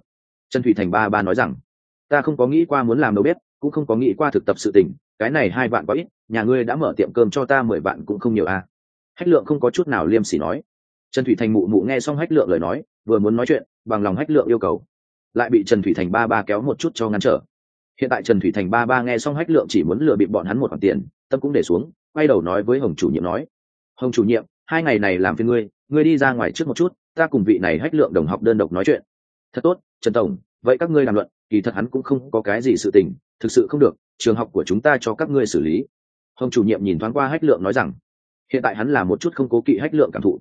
Trần thủy thành ba ba nói rằng, ta không có nghĩ qua muốn làm đâu biết cũng không có nghĩ qua thực tập sự tình, cái này hai bạn có ít, nhà ngươi đã mở tiệm cơm cho ta mười bạn cũng không nhiều à. Hách lượng không có chút nào liêm sỉ nói. Trần thủy thành mụ mụ nghe xong hách lượng lời nói, vừa muốn nói chuyện, bằng lòng hách lượng yêu cầu. Lại bị trần thủy thành ba ba kéo một chút cho ngăn trở. Hiện tại trần thủy thành ba ba nghe xong hách lượng chỉ muốn lừa bịp bọn hắn một khoản tiền, tâm cũng để xuống, quay đầu nói với hồng chủ nhiệm nói. Hồng chủ nhiệm, hai ngày này làm phiền ngươi ngươi đi ra ngoài trước một chút, ta cùng vị này hách lượng đồng học đơn độc nói chuyện. Thật tốt, trần tổng, vậy các ngươi làm luận, kỳ thật hắn cũng không có cái gì sự tình thực sự không được, trường học của chúng ta cho các ngươi xử lý. Hồng chủ nhiệm nhìn thoáng qua hách lượng nói rằng, hiện tại hắn là một chút không cố kỵ hách lượng cảm thụ.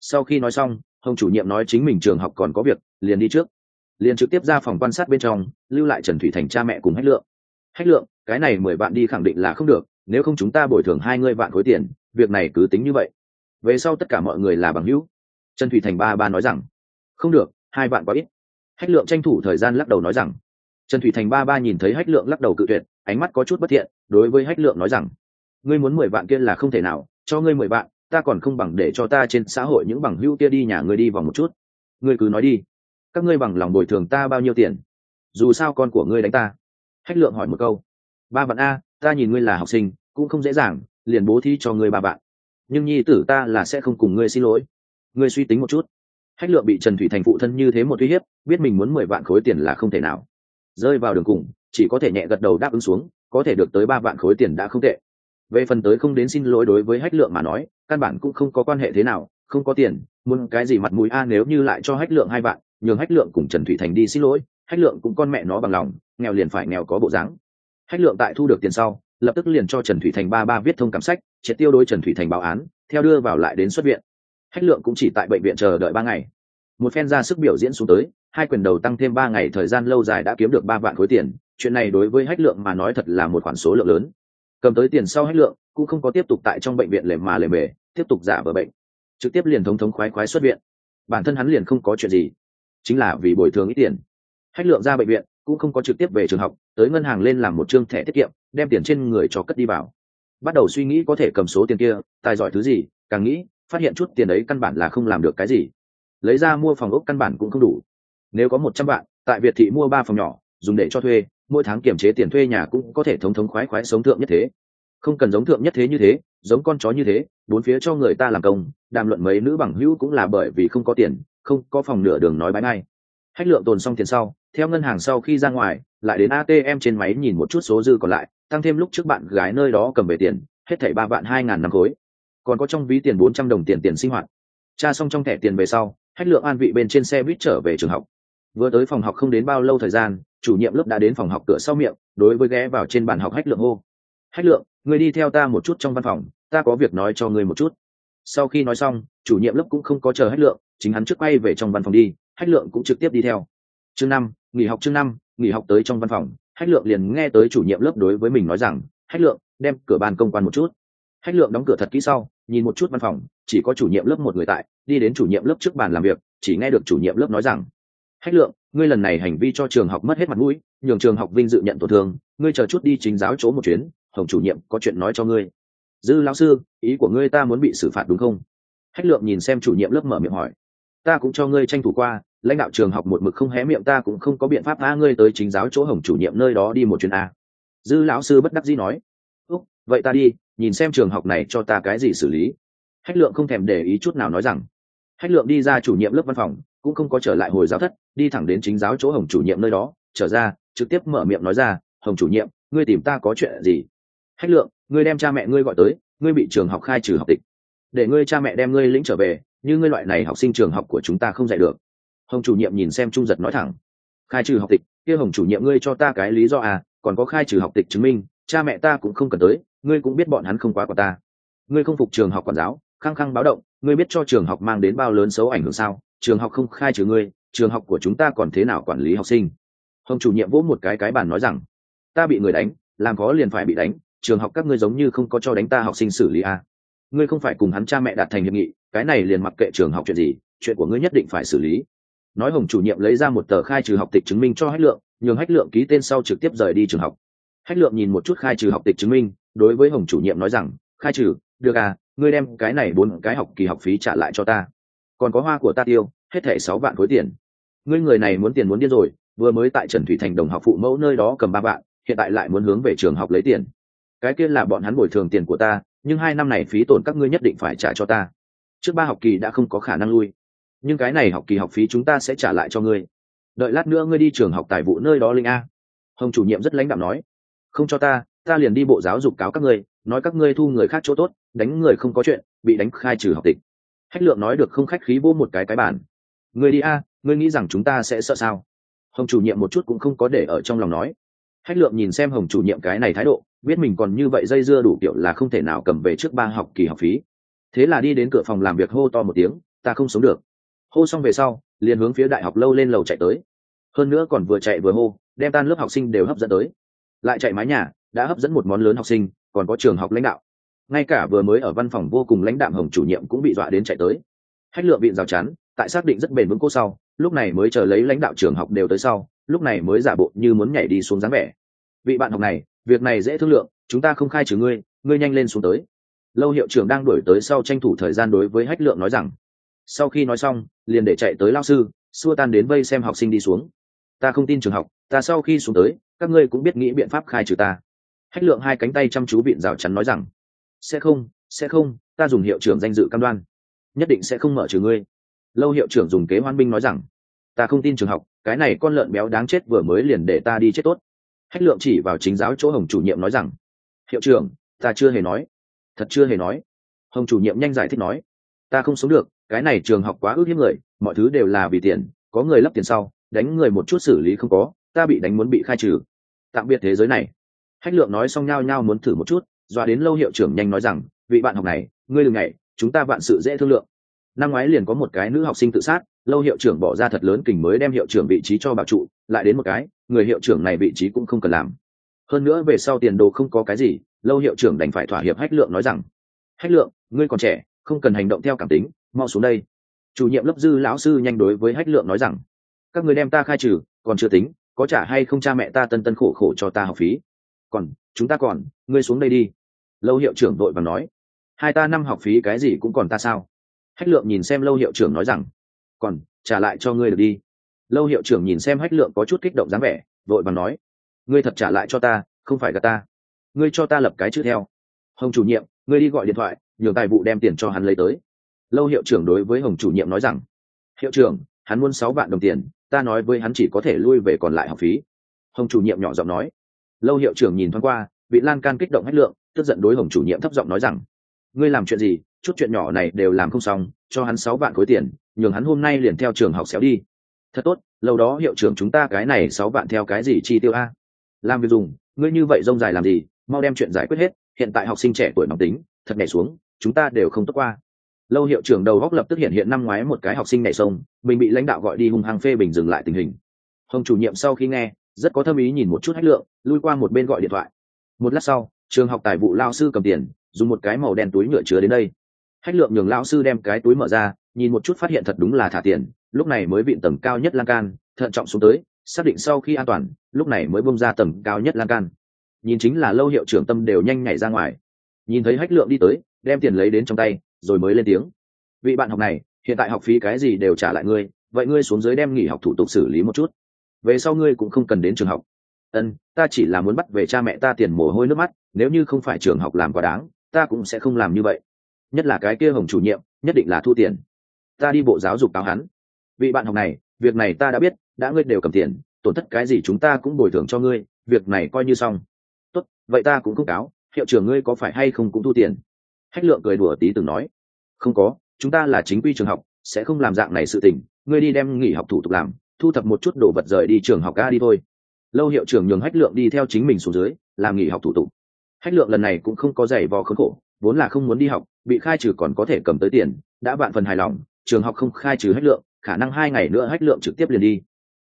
Sau khi nói xong, hồng chủ nhiệm nói chính mình trường học còn có việc, liền đi trước. Liền trực tiếp ra phòng quan sát bên trong, lưu lại trần thủy thành cha mẹ cùng hách lượng. Hách lượng, cái này mười bạn đi khẳng định là không được, nếu không chúng ta bồi thường hai mươi vạn khối tiền, việc này cứ tính như vậy. Về sau tất cả mọi người là bằng hữu. Trần thủy thành ba ba nói rằng, không được, hai vạn quá ít. Hách lượng tranh thủ thời gian lắc đầu nói rằng trần thủy thành ba ba nhìn thấy hách lượng lắc đầu cự tuyệt, ánh mắt có chút bất thiện, đối với hách lượng nói rằng, ngươi muốn mười vạn kia là không thể nào, cho ngươi mười vạn, ta còn không bằng để cho ta trên xã hội những bằng hữu kia đi nhà ngươi đi vòng một chút. Ngươi cứ nói đi, các ngươi bằng lòng bồi thường ta bao nhiêu tiền? Dù sao con của ngươi đánh ta. Hách lượng hỏi một câu, ba vạn a, ta nhìn ngươi là học sinh, cũng không dễ dàng, liền bố thí cho ngươi ba bạn. Nhưng nhi tử ta là sẽ không cùng ngươi xin lỗi. Ngươi suy tính một chút. Hách lượng bị trần thủy thành phụ thân như thế một uy hiếp, biết mình muốn mười vạn khối tiền là không thể nào rơi vào đường cùng, chỉ có thể nhẹ gật đầu đáp ứng xuống, có thể được tới ba vạn khối tiền đã không tệ. Về phần tới không đến xin lỗi đối với hách lượng mà nói, căn bản cũng không có quan hệ thế nào, không có tiền, muốn cái gì mặt mũi a nếu như lại cho hách lượng hai vạn, nhường hách lượng cùng trần thủy thành đi xin lỗi, hách lượng cũng con mẹ nó bằng lòng, nghèo liền phải nghèo có bộ dáng. Hách lượng tại thu được tiền sau, lập tức liền cho trần thủy thành ba ba viết thông cảm sách, triệt tiêu đối trần thủy thành báo án, theo đưa vào lại đến xuất viện. Hách lượng cũng chỉ tại bệnh viện chờ đợi ba ngày. Một phen ra sức biểu diễn xuống tới hai quyền đầu tăng thêm ba ngày thời gian lâu dài đã kiếm được ba vạn khối tiền, chuyện này đối với hách lượng mà nói thật là một khoản số lượng lớn. Cầm tới tiền sau hách lượng, cũng không có tiếp tục tại trong bệnh viện lề mà lề mề tiếp tục giả vờ bệnh. Trực tiếp liền thống thống khoái khoái xuất viện. Bản thân hắn liền không có chuyện gì. Chính là vì bồi thường ít tiền. Hách lượng ra bệnh viện, cũng không có trực tiếp về trường học, tới ngân hàng lên làm một chương thẻ tiết kiệm, đem tiền trên người cho cất đi vào. Bắt đầu suy nghĩ có thể cầm số tiền kia, tài giỏi thứ gì, càng nghĩ, phát hiện chút tiền ấy căn bản là không làm được cái gì. Lấy ra mua phòng ốc căn bản cũng không đủ nếu có một trăm vạn, tại việt thị mua ba phòng nhỏ, dùng để cho thuê, mỗi tháng kiểm chế tiền thuê nhà cũng có thể thống thống khoái khoái sống thượng nhất thế. Không cần giống thượng nhất thế như thế, giống con chó như thế, bốn phía cho người ta làm công, đàm luận mấy nữ bằng hữu cũng là bởi vì không có tiền, không có phòng nửa đường nói bãi ngay. Hách lượng tồn xong tiền sau, theo ngân hàng sau khi ra ngoài, lại đến atm trên máy nhìn một chút số dư còn lại, tăng thêm lúc trước bạn gái nơi đó cầm về tiền, hết thảy ba vạn hai ngàn năm khối. Còn có trong ví tiền bốn trăm đồng tiền tiền sinh hoạt. Tra xong trong thẻ tiền về sau, hách lượng an vị bên trên xe buýt trở về trường học vừa tới phòng học không đến bao lâu thời gian, chủ nhiệm lớp đã đến phòng học cửa sau miệng, đối với ghé vào trên bàn học hách lượng hô. Hách lượng người đi theo ta một chút trong văn phòng, ta có việc nói cho người một chút. Sau khi nói xong, chủ nhiệm lớp cũng không có chờ hách lượng, chính hắn trước quay về trong văn phòng đi, hách lượng cũng trực tiếp đi theo. Chương năm, nghỉ học chương năm, nghỉ học tới trong văn phòng, hách lượng liền nghe tới chủ nhiệm lớp đối với mình nói rằng, hách lượng, đem cửa bàn công quan một chút. Hách lượng đóng cửa thật kỹ sau, nhìn một chút văn phòng, chỉ có chủ nhiệm lớp một người tại, đi đến chủ nhiệm lớp trước bàn làm việc, chỉ nghe được chủ nhiệm lớp nói rằng hách lượng, ngươi lần này hành vi cho trường học mất hết mặt mũi, nhường trường học vinh dự nhận tổn thương, ngươi chờ chút đi chính giáo chỗ một chuyến, hồng chủ nhiệm có chuyện nói cho ngươi. Dư lão sư, ý của ngươi ta muốn bị xử phạt đúng không? Hách lượng nhìn xem chủ nhiệm lớp mở miệng hỏi. Ta cũng cho ngươi tranh thủ qua, lãnh đạo trường học một mực không hé miệng ta cũng không có biện pháp tha ngươi tới chính giáo chỗ hồng chủ nhiệm nơi đó đi một chuyến a. Dư lão sư bất đắc dĩ nói. Úc, vậy ta đi, nhìn xem trường học này cho ta cái gì xử lý. Hách lượng không thèm để ý chút nào nói rằng. Hách lượng đi ra chủ nhiệm lớp văn phòng cũng không có trở lại hồi giáo thất, đi thẳng đến chính giáo chỗ hồng chủ nhiệm nơi đó, trở ra, trực tiếp mở miệng nói ra, hồng chủ nhiệm, ngươi tìm ta có chuyện gì? Hách lượng, ngươi đem cha mẹ ngươi gọi tới, ngươi bị trường học khai trừ học tịch. Để ngươi cha mẹ đem ngươi lĩnh trở về, như ngươi loại này học sinh trường học của chúng ta không dạy được. Hồng chủ nhiệm nhìn xem trung giật nói thẳng, khai trừ học tịch, kia hồng chủ nhiệm ngươi cho ta cái lý do à còn có khai trừ học tịch chứng minh, cha mẹ ta cũng không cần tới, ngươi cũng biết bọn hắn không quá của ta. Ngươi không phục trường học quản giáo, khăng khăng báo động ngươi biết cho trường học mang đến bao lớn xấu ảnh hưởng sao? Trường học không khai trừ ngươi, trường học của chúng ta còn thế nào quản lý học sinh? Hồng chủ nhiệm vỗ một cái cái bàn nói rằng, ta bị người đánh, làm có liền phải bị đánh, trường học các ngươi giống như không có cho đánh ta học sinh xử lý à. ngươi không phải cùng hắn cha mẹ đạt thành hiệp nghị, cái này liền mặc kệ trường học chuyện gì, chuyện của ngươi nhất định phải xử lý. Nói hồng chủ nhiệm lấy ra một tờ khai trừ học tịch chứng minh cho hách lượng, nhường hách lượng ký tên sau trực tiếp rời đi trường học. Hách lượng nhìn một chút khai trừ học tịch chứng minh, đối với hồng chủ nhiệm nói rằng, khai trừ, được à ngươi đem cái này bốn cái học kỳ học phí trả lại cho ta. Còn có hoa của ta tiêu, hết thẻ sáu vạn khối tiền. Ngươi người này muốn tiền muốn điên rồi, vừa mới tại trần thủy thành đồng học phụ mẫu nơi đó cầm ba vạn, hiện tại lại muốn hướng về trường học lấy tiền. Cái kia là bọn hắn bồi thường tiền của ta, nhưng hai năm này phí tổn các ngươi nhất định phải trả cho ta. Trước ba học kỳ đã không có khả năng lui. Nhưng cái này học kỳ học phí chúng ta sẽ trả lại cho ngươi. Đợi lát nữa ngươi đi trường học tài vụ nơi đó linh a. Hồng chủ nhiệm rất lãnh đạm nói. Không cho ta ta liền đi bộ giáo dục cáo các ngươi nói các ngươi thu người khác chỗ tốt, đánh người không có chuyện, bị đánh khai trừ học tịch. Hách lượng nói được không khách khí vô một cái cái bản ngươi đi a, ngươi nghĩ rằng chúng ta sẽ sợ sao? Hồng chủ nhiệm một chút cũng không có để ở trong lòng nói. Hách lượng nhìn xem hồng chủ nhiệm cái này thái độ, biết mình còn như vậy dây dưa đủ kiểu là không thể nào cầm về trước ba học kỳ học phí. Thế là đi đến cửa phòng làm việc hô to một tiếng, ta không sống được. Hô xong về sau, liền hướng phía đại học lâu lên lầu chạy tới. Hơn nữa còn vừa chạy vừa hô, đem tan lớp học sinh đều hấp dẫn tới. Lại chạy mái nhà đã hấp dẫn một món lớn học sinh, còn có trường học lãnh đạo. Ngay cả vừa mới ở văn phòng vô cùng lãnh đạm hồng chủ nhiệm cũng bị dọa đến chạy tới. Hách lượng viện rào chắn, tại xác định rất bền vững cô sau, lúc này mới chờ lấy lãnh đạo trường học đều tới sau, lúc này mới giả bộ như muốn nhảy đi xuống dáng vẻ. Vị bạn học này, việc này dễ thương lượng, chúng ta không khai trừ ngươi ngươi nhanh lên xuống tới. Lâu hiệu trưởng đang đổi tới sau tranh thủ thời gian đối với hách lượng nói rằng, sau khi nói xong, liền để chạy tới lao sư, xua tan đến vây xem học sinh đi xuống. Ta không tin trường học, ta sau khi xuống tới, các ngươi cũng biết nghĩ biện pháp khai trừ ta hách lượng hai cánh tay chăm chú vịn rào chắn nói rằng, sẽ không sẽ không, ta dùng hiệu trưởng danh dự cam đoan, nhất định sẽ không mở trừ ngươi. Lâu hiệu trưởng dùng kế hoan binh nói rằng, ta không tin trường học, cái này con lợn béo đáng chết vừa mới liền để ta đi chết tốt. Hách lượng chỉ vào chính giáo chỗ hồng chủ nhiệm nói rằng, hiệu trưởng, ta chưa hề nói, thật chưa hề nói. Hồng chủ nhiệm nhanh giải thích nói, ta không sống được, cái này trường học quá ước hiếp người, mọi thứ đều là vì tiền, có người lấp tiền sau, đánh người một chút xử lý không có, ta bị đánh muốn bị khai trừ. Tạm biệt thế giới này hách lượng nói xong nhao nhao muốn thử một chút dọa đến lâu hiệu trưởng nhanh nói rằng vị bạn học này ngươi đừng ngại, chúng ta vạn sự dễ thương lượng. Năm ngoái liền có một cái nữ học sinh tự sát lâu hiệu trưởng bỏ ra thật lớn kình mới đem hiệu trưởng vị trí cho bảo trụ lại đến một cái người hiệu trưởng này vị trí cũng không cần làm. Hơn nữa về sau tiền đồ không có cái gì lâu hiệu trưởng đành phải thỏa hiệp hách lượng nói rằng hách lượng ngươi còn trẻ không cần hành động theo cảm tính mau xuống đây. Chủ nhiệm lớp dư lão sư nhanh đối với hách lượng nói rằng các người đem ta khai trừ còn chưa tính có trả hay không cha mẹ ta tân tân khổ khổ cho ta học phí? Còn, chúng ta còn, ngươi xuống đây đi. Lâu hiệu trưởng đội và nói. Hai ta năm học phí cái gì cũng còn ta sao? Hách lượng nhìn xem lâu hiệu trưởng nói rằng. Còn, trả lại cho ngươi được đi. Lâu hiệu trưởng nhìn xem hách lượng có chút kích động dáng vẻ vội vàng nói. Ngươi thật trả lại cho ta, không phải gà ta. Ngươi cho ta lập cái chữ theo. Hồng chủ nhiệm, ngươi đi gọi điện thoại, nhường tài vụ đem tiền cho hắn lấy tới. Lâu hiệu trưởng đối với hồng chủ nhiệm nói rằng. Hiệu trưởng, hắn muốn sáu vạn đồng tiền, ta nói với hắn chỉ có thể lui về còn lại học phí. Hồng chủ nhiệm nhỏ giọng nói lâu hiệu trưởng nhìn thoáng qua, bị lan can kích động hết lượng, tức giận đối hồng chủ nhiệm thấp giọng nói rằng, ngươi làm chuyện gì? Chút chuyện nhỏ này đều làm không xong, cho hắn sáu vạn khối tiền, nhường hắn hôm nay liền theo trường học xéo đi. Thật tốt, lâu đó hiệu trưởng chúng ta cái này sáu vạn theo cái gì chi tiêu a? Làm việc dùng, ngươi như vậy rông dài làm gì? Mau đem chuyện giải quyết hết, hiện tại học sinh trẻ tuổi nóng tính, thật nhảy xuống, chúng ta đều không tốt qua. Lâu hiệu trưởng đầu góc lập tức hiện hiện năm ngoái một cái học sinh nhảy sông, mình bị lãnh đạo gọi đi hung hăng phê bình dừng lại tình hình. Hồng chủ nhiệm sau khi nghe rất có thâm ý nhìn một chút hách lượng, lui qua một bên gọi điện thoại. Một lát sau, trường học tài vụ lao sư cầm tiền, dùng một cái màu đen túi nhựa chứa đến đây. Hách lượng nhường lao sư đem cái túi mở ra, nhìn một chút phát hiện thật đúng là thả tiền, lúc này mới vịn tầng cao nhất lan can, thận trọng xuống tới, xác định sau khi an toàn, lúc này mới bông ra tầng cao nhất lan can. Nhìn chính là lâu hiệu trưởng tâm đều nhanh nhảy ra ngoài. Nhìn thấy hách lượng đi tới, đem tiền lấy đến trong tay, rồi mới lên tiếng. Vị bạn học này, hiện tại học phí cái gì đều trả lại ngươi, vậy ngươi xuống dưới đem nghỉ học thủ tục xử lý một chút về sau ngươi cũng không cần đến trường học. Ân, ta chỉ là muốn bắt về cha mẹ ta tiền mồ hôi nước mắt, nếu như không phải trường học làm quá đáng, ta cũng sẽ không làm như vậy. Nhất là cái kia hồng chủ nhiệm, nhất định là thu tiền. Ta đi bộ giáo dục cáo hắn. Vị bạn học này, việc này ta đã biết, đã ngươi đều cầm tiền, tổn thất cái gì chúng ta cũng bồi thường cho ngươi, việc này coi như xong. Tốt, vậy ta cũng không cáo, hiệu trưởng ngươi có phải hay không cũng thu tiền? Hách lượng cười đùa tí từng nói. Không có, chúng ta là chính quy trường học, sẽ không làm dạng này sự tình, ngươi đi đem nghỉ học thủ tục làm thu thập một chút đồ vật rời đi trường học ca đi thôi. Lâu hiệu trưởng nhường hách lượng đi theo chính mình xuống dưới, làm nghỉ học thủ tục. Hách lượng lần này cũng không có giày vò khốn khổ, vốn là không muốn đi học, bị khai trừ còn có thể cầm tới tiền, đã bạn phần hài lòng, trường học không khai trừ hách lượng, khả năng hai ngày nữa hách lượng trực tiếp liền đi.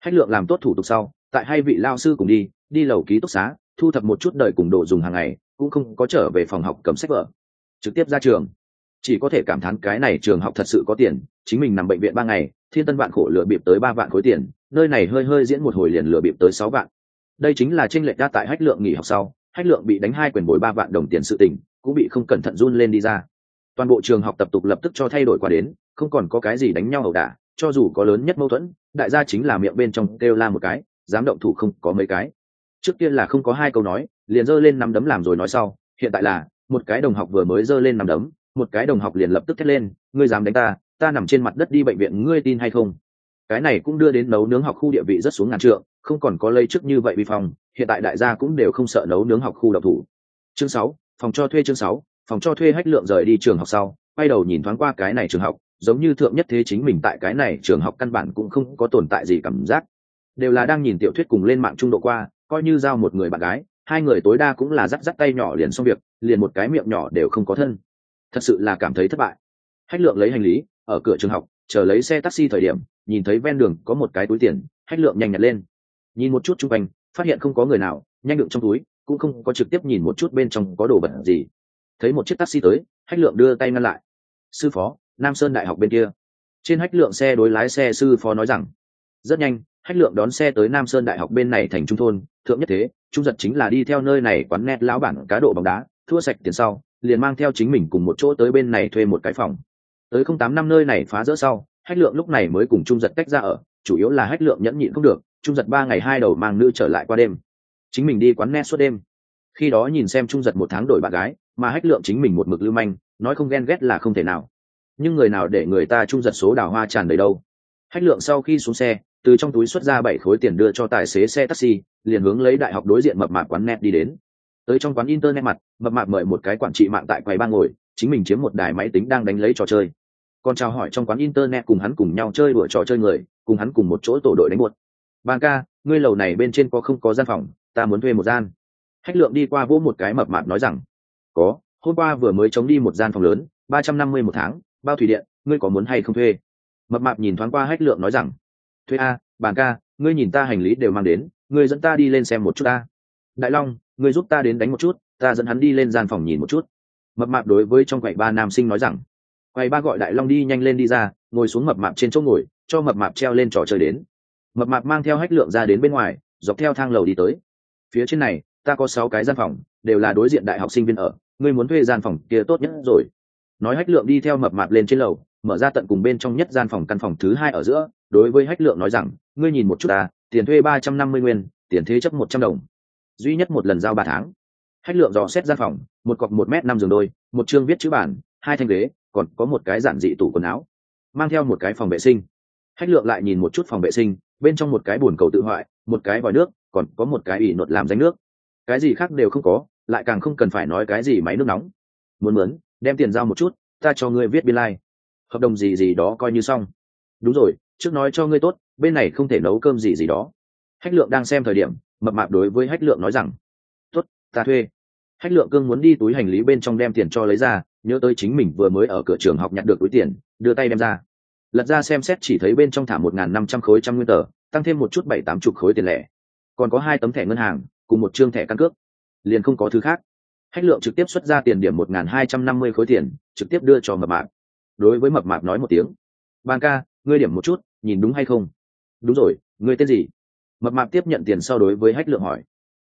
Hách lượng làm tốt thủ tục sau, tại hai vị lao sư cùng đi đi lầu ký túc xá, thu thập một chút đời cùng đồ dùng hàng ngày, cũng không có trở về phòng học cầm sách vở. Trực tiếp ra trường. Chỉ có thể cảm thán cái này trường học thật sự có tiền, chính mình nằm bệnh viện ba ngày thiên tân vạn khổ lựa bịp tới ba vạn khối tiền, nơi này hơi hơi diễn một hồi liền lựa bịp tới sáu vạn. Đây chính là tranh lệch đa tại hách lượng nghỉ học sau, hách lượng bị đánh hai quyền bồi ba vạn đồng tiền sự tình, cũng bị không cẩn thận run lên đi ra. Toàn bộ trường học tập tục lập tức cho thay đổi qua đến, không còn có cái gì đánh nhau ẩu đả, cho dù có lớn nhất mâu thuẫn, đại gia chính là miệng bên trong kêu la một cái, dám động thủ không có mấy cái. Trước tiên là không có hai câu nói, liền giơ lên nắm đấm làm rồi nói sau, hiện tại là, một cái đồng học vừa mới giơ lên nắm đấm, một cái đồng học liền lập tức thét lên, ngươi dám đánh ta ta nằm trên mặt đất đi bệnh viện, ngươi tin hay không? Cái này cũng đưa đến nấu nướng học khu địa vị rất xuống ngàn trượng, không còn có lây chức như vậy vi phòng, hiện tại đại gia cũng đều không sợ nấu nướng học khu độc thủ. Chương sáu, phòng cho thuê chương sáu, phòng cho thuê hách lượng rời đi trường học sau, quay đầu nhìn thoáng qua cái này trường học, giống như thượng nhất thế chính mình tại cái này trường học căn bản cũng không có tồn tại gì cảm giác. Đều là đang nhìn tiểu thuyết cùng lên mạng trung độ qua, coi như giao một người bạn gái, hai người tối đa cũng là dắt dắt tay nhỏ liền xong việc, liền một cái miệng nhỏ đều không có thân. Thật sự là cảm thấy thất bại. Hách lượng lấy hành lý ở cửa trường học, chờ lấy xe taxi thời điểm, nhìn thấy ven đường có một cái túi tiền, hách lượng nhanh nhặt lên. Nhìn một chút chung quanh, phát hiện không có người nào, nhanh đựng trong túi, cũng không có trực tiếp nhìn một chút bên trong có đồ vật gì. Thấy một chiếc taxi tới, hách lượng đưa tay ngăn lại. Sư phó, nam sơn đại học bên kia. Trên hách lượng xe đối lái xe sư phó nói rằng, rất nhanh, hách lượng đón xe tới nam sơn đại học bên này thành trung thôn, thượng nhất thế, trung giật chính là đi theo nơi này quán net lão bản cá độ bóng đá, thua sạch tiền sau, liền mang theo chính mình cùng một chỗ tới bên này thuê một cái phòng tới không tám năm nơi này phá rỡ sau, hách lượng lúc này mới cùng trung giật tách ra ở, chủ yếu là hách lượng nhẫn nhịn không được, trung giật ba ngày hai đầu mang nữ trở lại qua đêm. Chính mình đi quán net suốt đêm. Khi đó nhìn xem trung giật một tháng đổi bạn gái, mà hách lượng chính mình một mực lưu manh, nói không ghen ghét là không thể nào. Nhưng người nào để người ta trung giật số đào hoa tràn đầy đâu. Hách lượng sau khi xuống xe, từ trong túi xuất ra bảy khối tiền đưa cho tài xế xe taxi, liền hướng lấy đại học đối diện mập mạp quán net đi đến. Tới trong quán internet mặt, mập mạp mời một cái quản trị mạng tại quầy ba ngồi, chính mình chiếm một đài máy tính đang đánh lấy trò chơi còn chào hỏi trong quán internet cùng hắn cùng nhau chơi đùa trò chơi người, cùng hắn cùng một chỗ tổ đội đánh buột. Bàn ca, ngươi lầu này bên trên có không có gian phòng, ta muốn thuê một gian. Hách lượng đi qua vỗ một cái mập mạp nói rằng, có, hôm qua vừa mới chống đi một gian phòng lớn, ba trăm năm mươi một tháng, bao thủy điện, ngươi có muốn hay không thuê? Mập mạp nhìn thoáng qua hách lượng nói rằng, thuê a bàn ca, ngươi nhìn ta hành lý đều mang đến, ngươi dẫn ta đi lên xem một chút ta. Đại long, ngươi giúp ta đến đánh một chút, ta dẫn hắn đi lên gian phòng nhìn một chút. Mập mạp đối với trong quầy ba nam sinh nói rằng quầy ba gọi đại long đi nhanh lên đi ra, ngồi xuống mập mạp trên chỗ ngồi, cho mập mạp treo lên trò chơi đến. Mập mạp mang theo hách lượng ra đến bên ngoài, dọc theo thang lầu đi tới. Phía trên này, ta có sáu cái gian phòng, đều là đối diện đại học sinh viên ở, ngươi muốn thuê gian phòng kia tốt nhất rồi. Nói hách lượng đi theo mập mạp lên trên lầu, mở ra tận cùng bên trong nhất gian phòng căn phòng thứ hai ở giữa, đối với hách lượng nói rằng, ngươi nhìn một chút ta, tiền thuê ba trăm năm mươi nguyên, tiền thế chấp một trăm đồng. Duy nhất một lần giao ba tháng. Hách lượng dò xét gian phòng, một cọc một m năm giường đôi, một chương viết chữ bản, hai thanh ghế còn có một cái giản dị tủ quần áo, mang theo một cái phòng vệ sinh. Hách lượng lại nhìn một chút phòng vệ sinh, bên trong một cái bồn cầu tự hoại, một cái vòi nước, còn có một cái ỉ nột làm danh nước. Cái gì khác đều không có, lại càng không cần phải nói cái gì máy nước nóng. Muốn mướn, đem tiền giao một chút, ta cho ngươi viết biên lai、like. hợp đồng gì gì đó coi như xong. Đúng rồi, trước nói cho ngươi tốt, bên này không thể nấu cơm gì gì đó. Hách lượng đang xem thời điểm, mập mạp đối với hách lượng nói rằng, tốt, ta thuê. Hách lượng cương muốn đi túi hành lý bên trong đem tiền cho lấy ra nhớ tới chính mình vừa mới ở cửa trường học nhặt được túi tiền, đưa tay đem ra. Lật ra xem xét chỉ thấy bên trong thả một n g h n năm trăm khối trăm nguyên tờ, tăng thêm một chút bảy tám chục khối tiền lẻ. Còn có hai tấm thẻ ngân hàng, cùng một chương thẻ căn cước. Liền không có thứ khác. Hách lượng trực tiếp xuất ra tiền điểm một n g h n hai trăm năm mươi khối tiền, trực tiếp đưa cho mập mạp. Đối với mập mạp nói một tiếng, ban ca, ngươi điểm một chút, nhìn đúng hay không? Đúng rồi, ngươi tên gì? Mập mạp tiếp nhận tiền sau đối với hách lượng hỏi.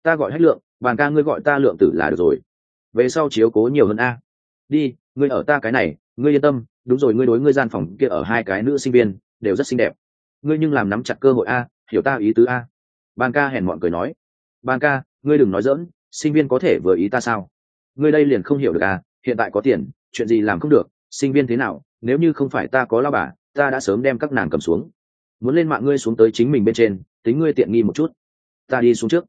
Ta gọi hách lượng bàn ca ngươi gọi ta lượng tử là được rồi. Về sau chiếu cố nhiều hơn a đi, ngươi ở ta cái này, ngươi yên tâm, đúng rồi, ngươi đối ngươi gian phòng kia ở hai cái nữ sinh viên đều rất xinh đẹp. Ngươi nhưng làm nắm chặt cơ hội a, hiểu ta ý tứ a. Ban ca hèn mọn cười nói. Ban ca, ngươi đừng nói dỡn sinh viên có thể vừa ý ta sao? Ngươi đây liền không hiểu được à hiện tại có tiền, chuyện gì làm không được, sinh viên thế nào, nếu như không phải ta có lao bà, ta đã sớm đem các nàng cầm xuống. Muốn lên mạng ngươi xuống tới chính mình bên trên, tính ngươi tiện nghi một chút. Ta đi xuống trước.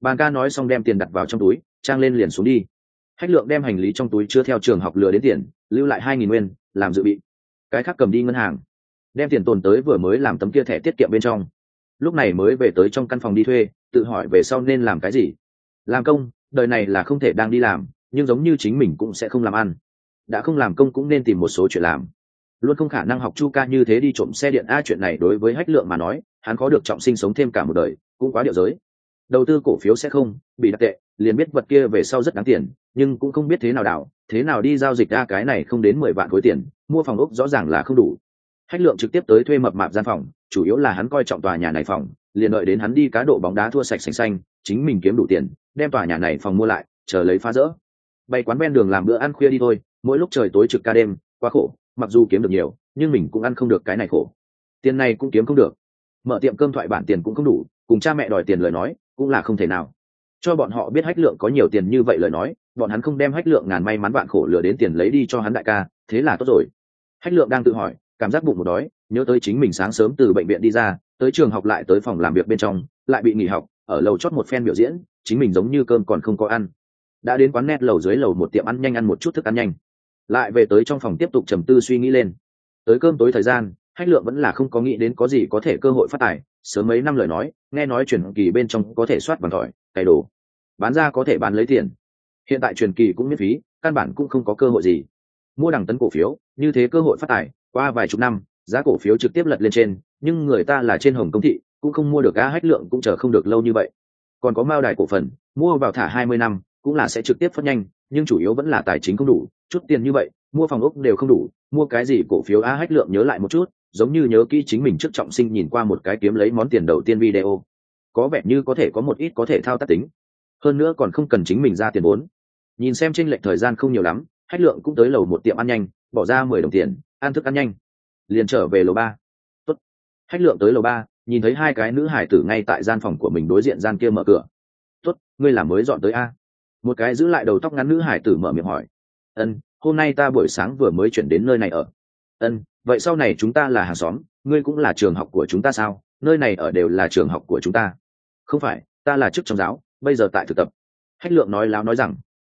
Bàn ca nói xong đem tiền đặt vào trong túi, trang lên liền xuống đi hách lượng đem hành lý trong túi chưa theo trường học lừa đến tiền, lưu lại hai nghìn nguyên, làm dự bị. Cái khác cầm đi ngân hàng. Đem tiền tồn tới vừa mới làm tấm kia thẻ tiết kiệm bên trong. Lúc này mới về tới trong căn phòng đi thuê, tự hỏi về sau nên làm cái gì. Làm công, đời này là không thể đang đi làm, nhưng giống như chính mình cũng sẽ không làm ăn. Đã không làm công cũng nên tìm một số chuyện làm. Luôn không khả năng học chu ca như thế đi trộm xe điện, a, chuyện này đối với hách lượng mà nói, hắn có được trọng sinh sống thêm cả một đời, cũng quá điệu giới. Đầu tư cổ phiếu sẽ không, bị đặc tệ liền biết vật kia về sau rất đáng tiền, nhưng cũng không biết thế nào đảo, thế nào đi giao dịch ra cái này không đến mười vạn khối tiền, mua phòng ốc rõ ràng là không đủ. Hách lượng trực tiếp tới thuê mập mạp gian phòng, chủ yếu là hắn coi trọng tòa nhà này phòng, liền đợi đến hắn đi cá độ bóng đá thua sạch xanh xanh, chính mình kiếm đủ tiền, đem tòa nhà này phòng mua lại, chờ lấy phá rỡ. Bày quán ven đường làm bữa ăn khuya đi thôi, mỗi lúc trời tối trực ca đêm, quá khổ, mặc dù kiếm được nhiều, nhưng mình cũng ăn không được cái này khổ. Tiền này cũng kiếm không được. Mở tiệm cơm thoại bản tiền cũng không đủ, cùng cha mẹ đòi tiền lời nói, cũng là không thể nào cho bọn họ biết hách lượng có nhiều tiền như vậy lời nói, bọn hắn không đem hách lượng ngàn may mắn vạn khổ lừa đến tiền lấy đi cho hắn đại ca, thế là tốt rồi. Hách lượng đang tự hỏi, cảm giác bụng một đói, nhớ tới chính mình sáng sớm từ bệnh viện đi ra, tới trường học lại tới phòng làm việc bên trong, lại bị nghỉ học, ở lầu chót một phen biểu diễn, chính mình giống như cơm còn không có ăn. Đã đến quán net lầu dưới lầu một tiệm ăn nhanh ăn một chút thức ăn nhanh. Lại về tới trong phòng tiếp tục trầm tư suy nghĩ lên. Tới cơm tối thời gian, hách lượng vẫn là không có nghĩ đến có gì có thể cơ hội phát tài, sớm mấy năm lời nói, nghe nói truyền kỳ bên trong có thể soát bằng thỏi, cày đồ bán ra có thể bán lấy tiền. Hiện tại truyền kỳ cũng miễn phí, căn bản cũng không có cơ hội gì. Mua đẳng tấn cổ phiếu, như thế cơ hội phát tài, qua vài chục năm, giá cổ phiếu trực tiếp lật lên trên, nhưng người ta là trên hồng công thị, cũng không mua được a hách lượng cũng chờ không được lâu như vậy. Còn có mao đài cổ phần, mua vào thả hai mươi năm, cũng là sẽ trực tiếp phát nhanh, nhưng chủ yếu vẫn là tài chính không đủ, chút tiền như vậy, mua phòng ốc đều không đủ, mua cái gì cổ phiếu a hách lượng nhớ lại một chút, giống như nhớ kỹ chính mình trước trọng sinh nhìn qua một cái kiếm lấy món tiền đầu tiên video. Có vẻ như có thể có một ít có thể thao tác tính hơn nữa còn không cần chính mình ra tiền vốn. Nhìn xem tranh lệch thời gian không nhiều lắm hách lượng cũng tới lầu một tiệm ăn nhanh bỏ ra mười đồng tiền ăn thức ăn nhanh. Liền trở về lầu ba. Tốt. hách lượng tới lầu ba nhìn thấy hai cái nữ hải tử ngay tại gian phòng của mình đối diện gian kia mở cửa. Tốt, ngươi làm mới dọn tới a. Một cái giữ lại đầu tóc ngắn nữ hải tử mở miệng hỏi. Ân hôm nay ta buổi sáng vừa mới chuyển đến nơi này ở. Ân vậy sau này chúng ta là hàng xóm ngươi cũng là trường học của chúng ta sao? Nơi này ở đều là trường học của chúng ta. Không phải ta là chức trong giáo bây giờ tại thực tập. Hách lượng nói láo nói rằng,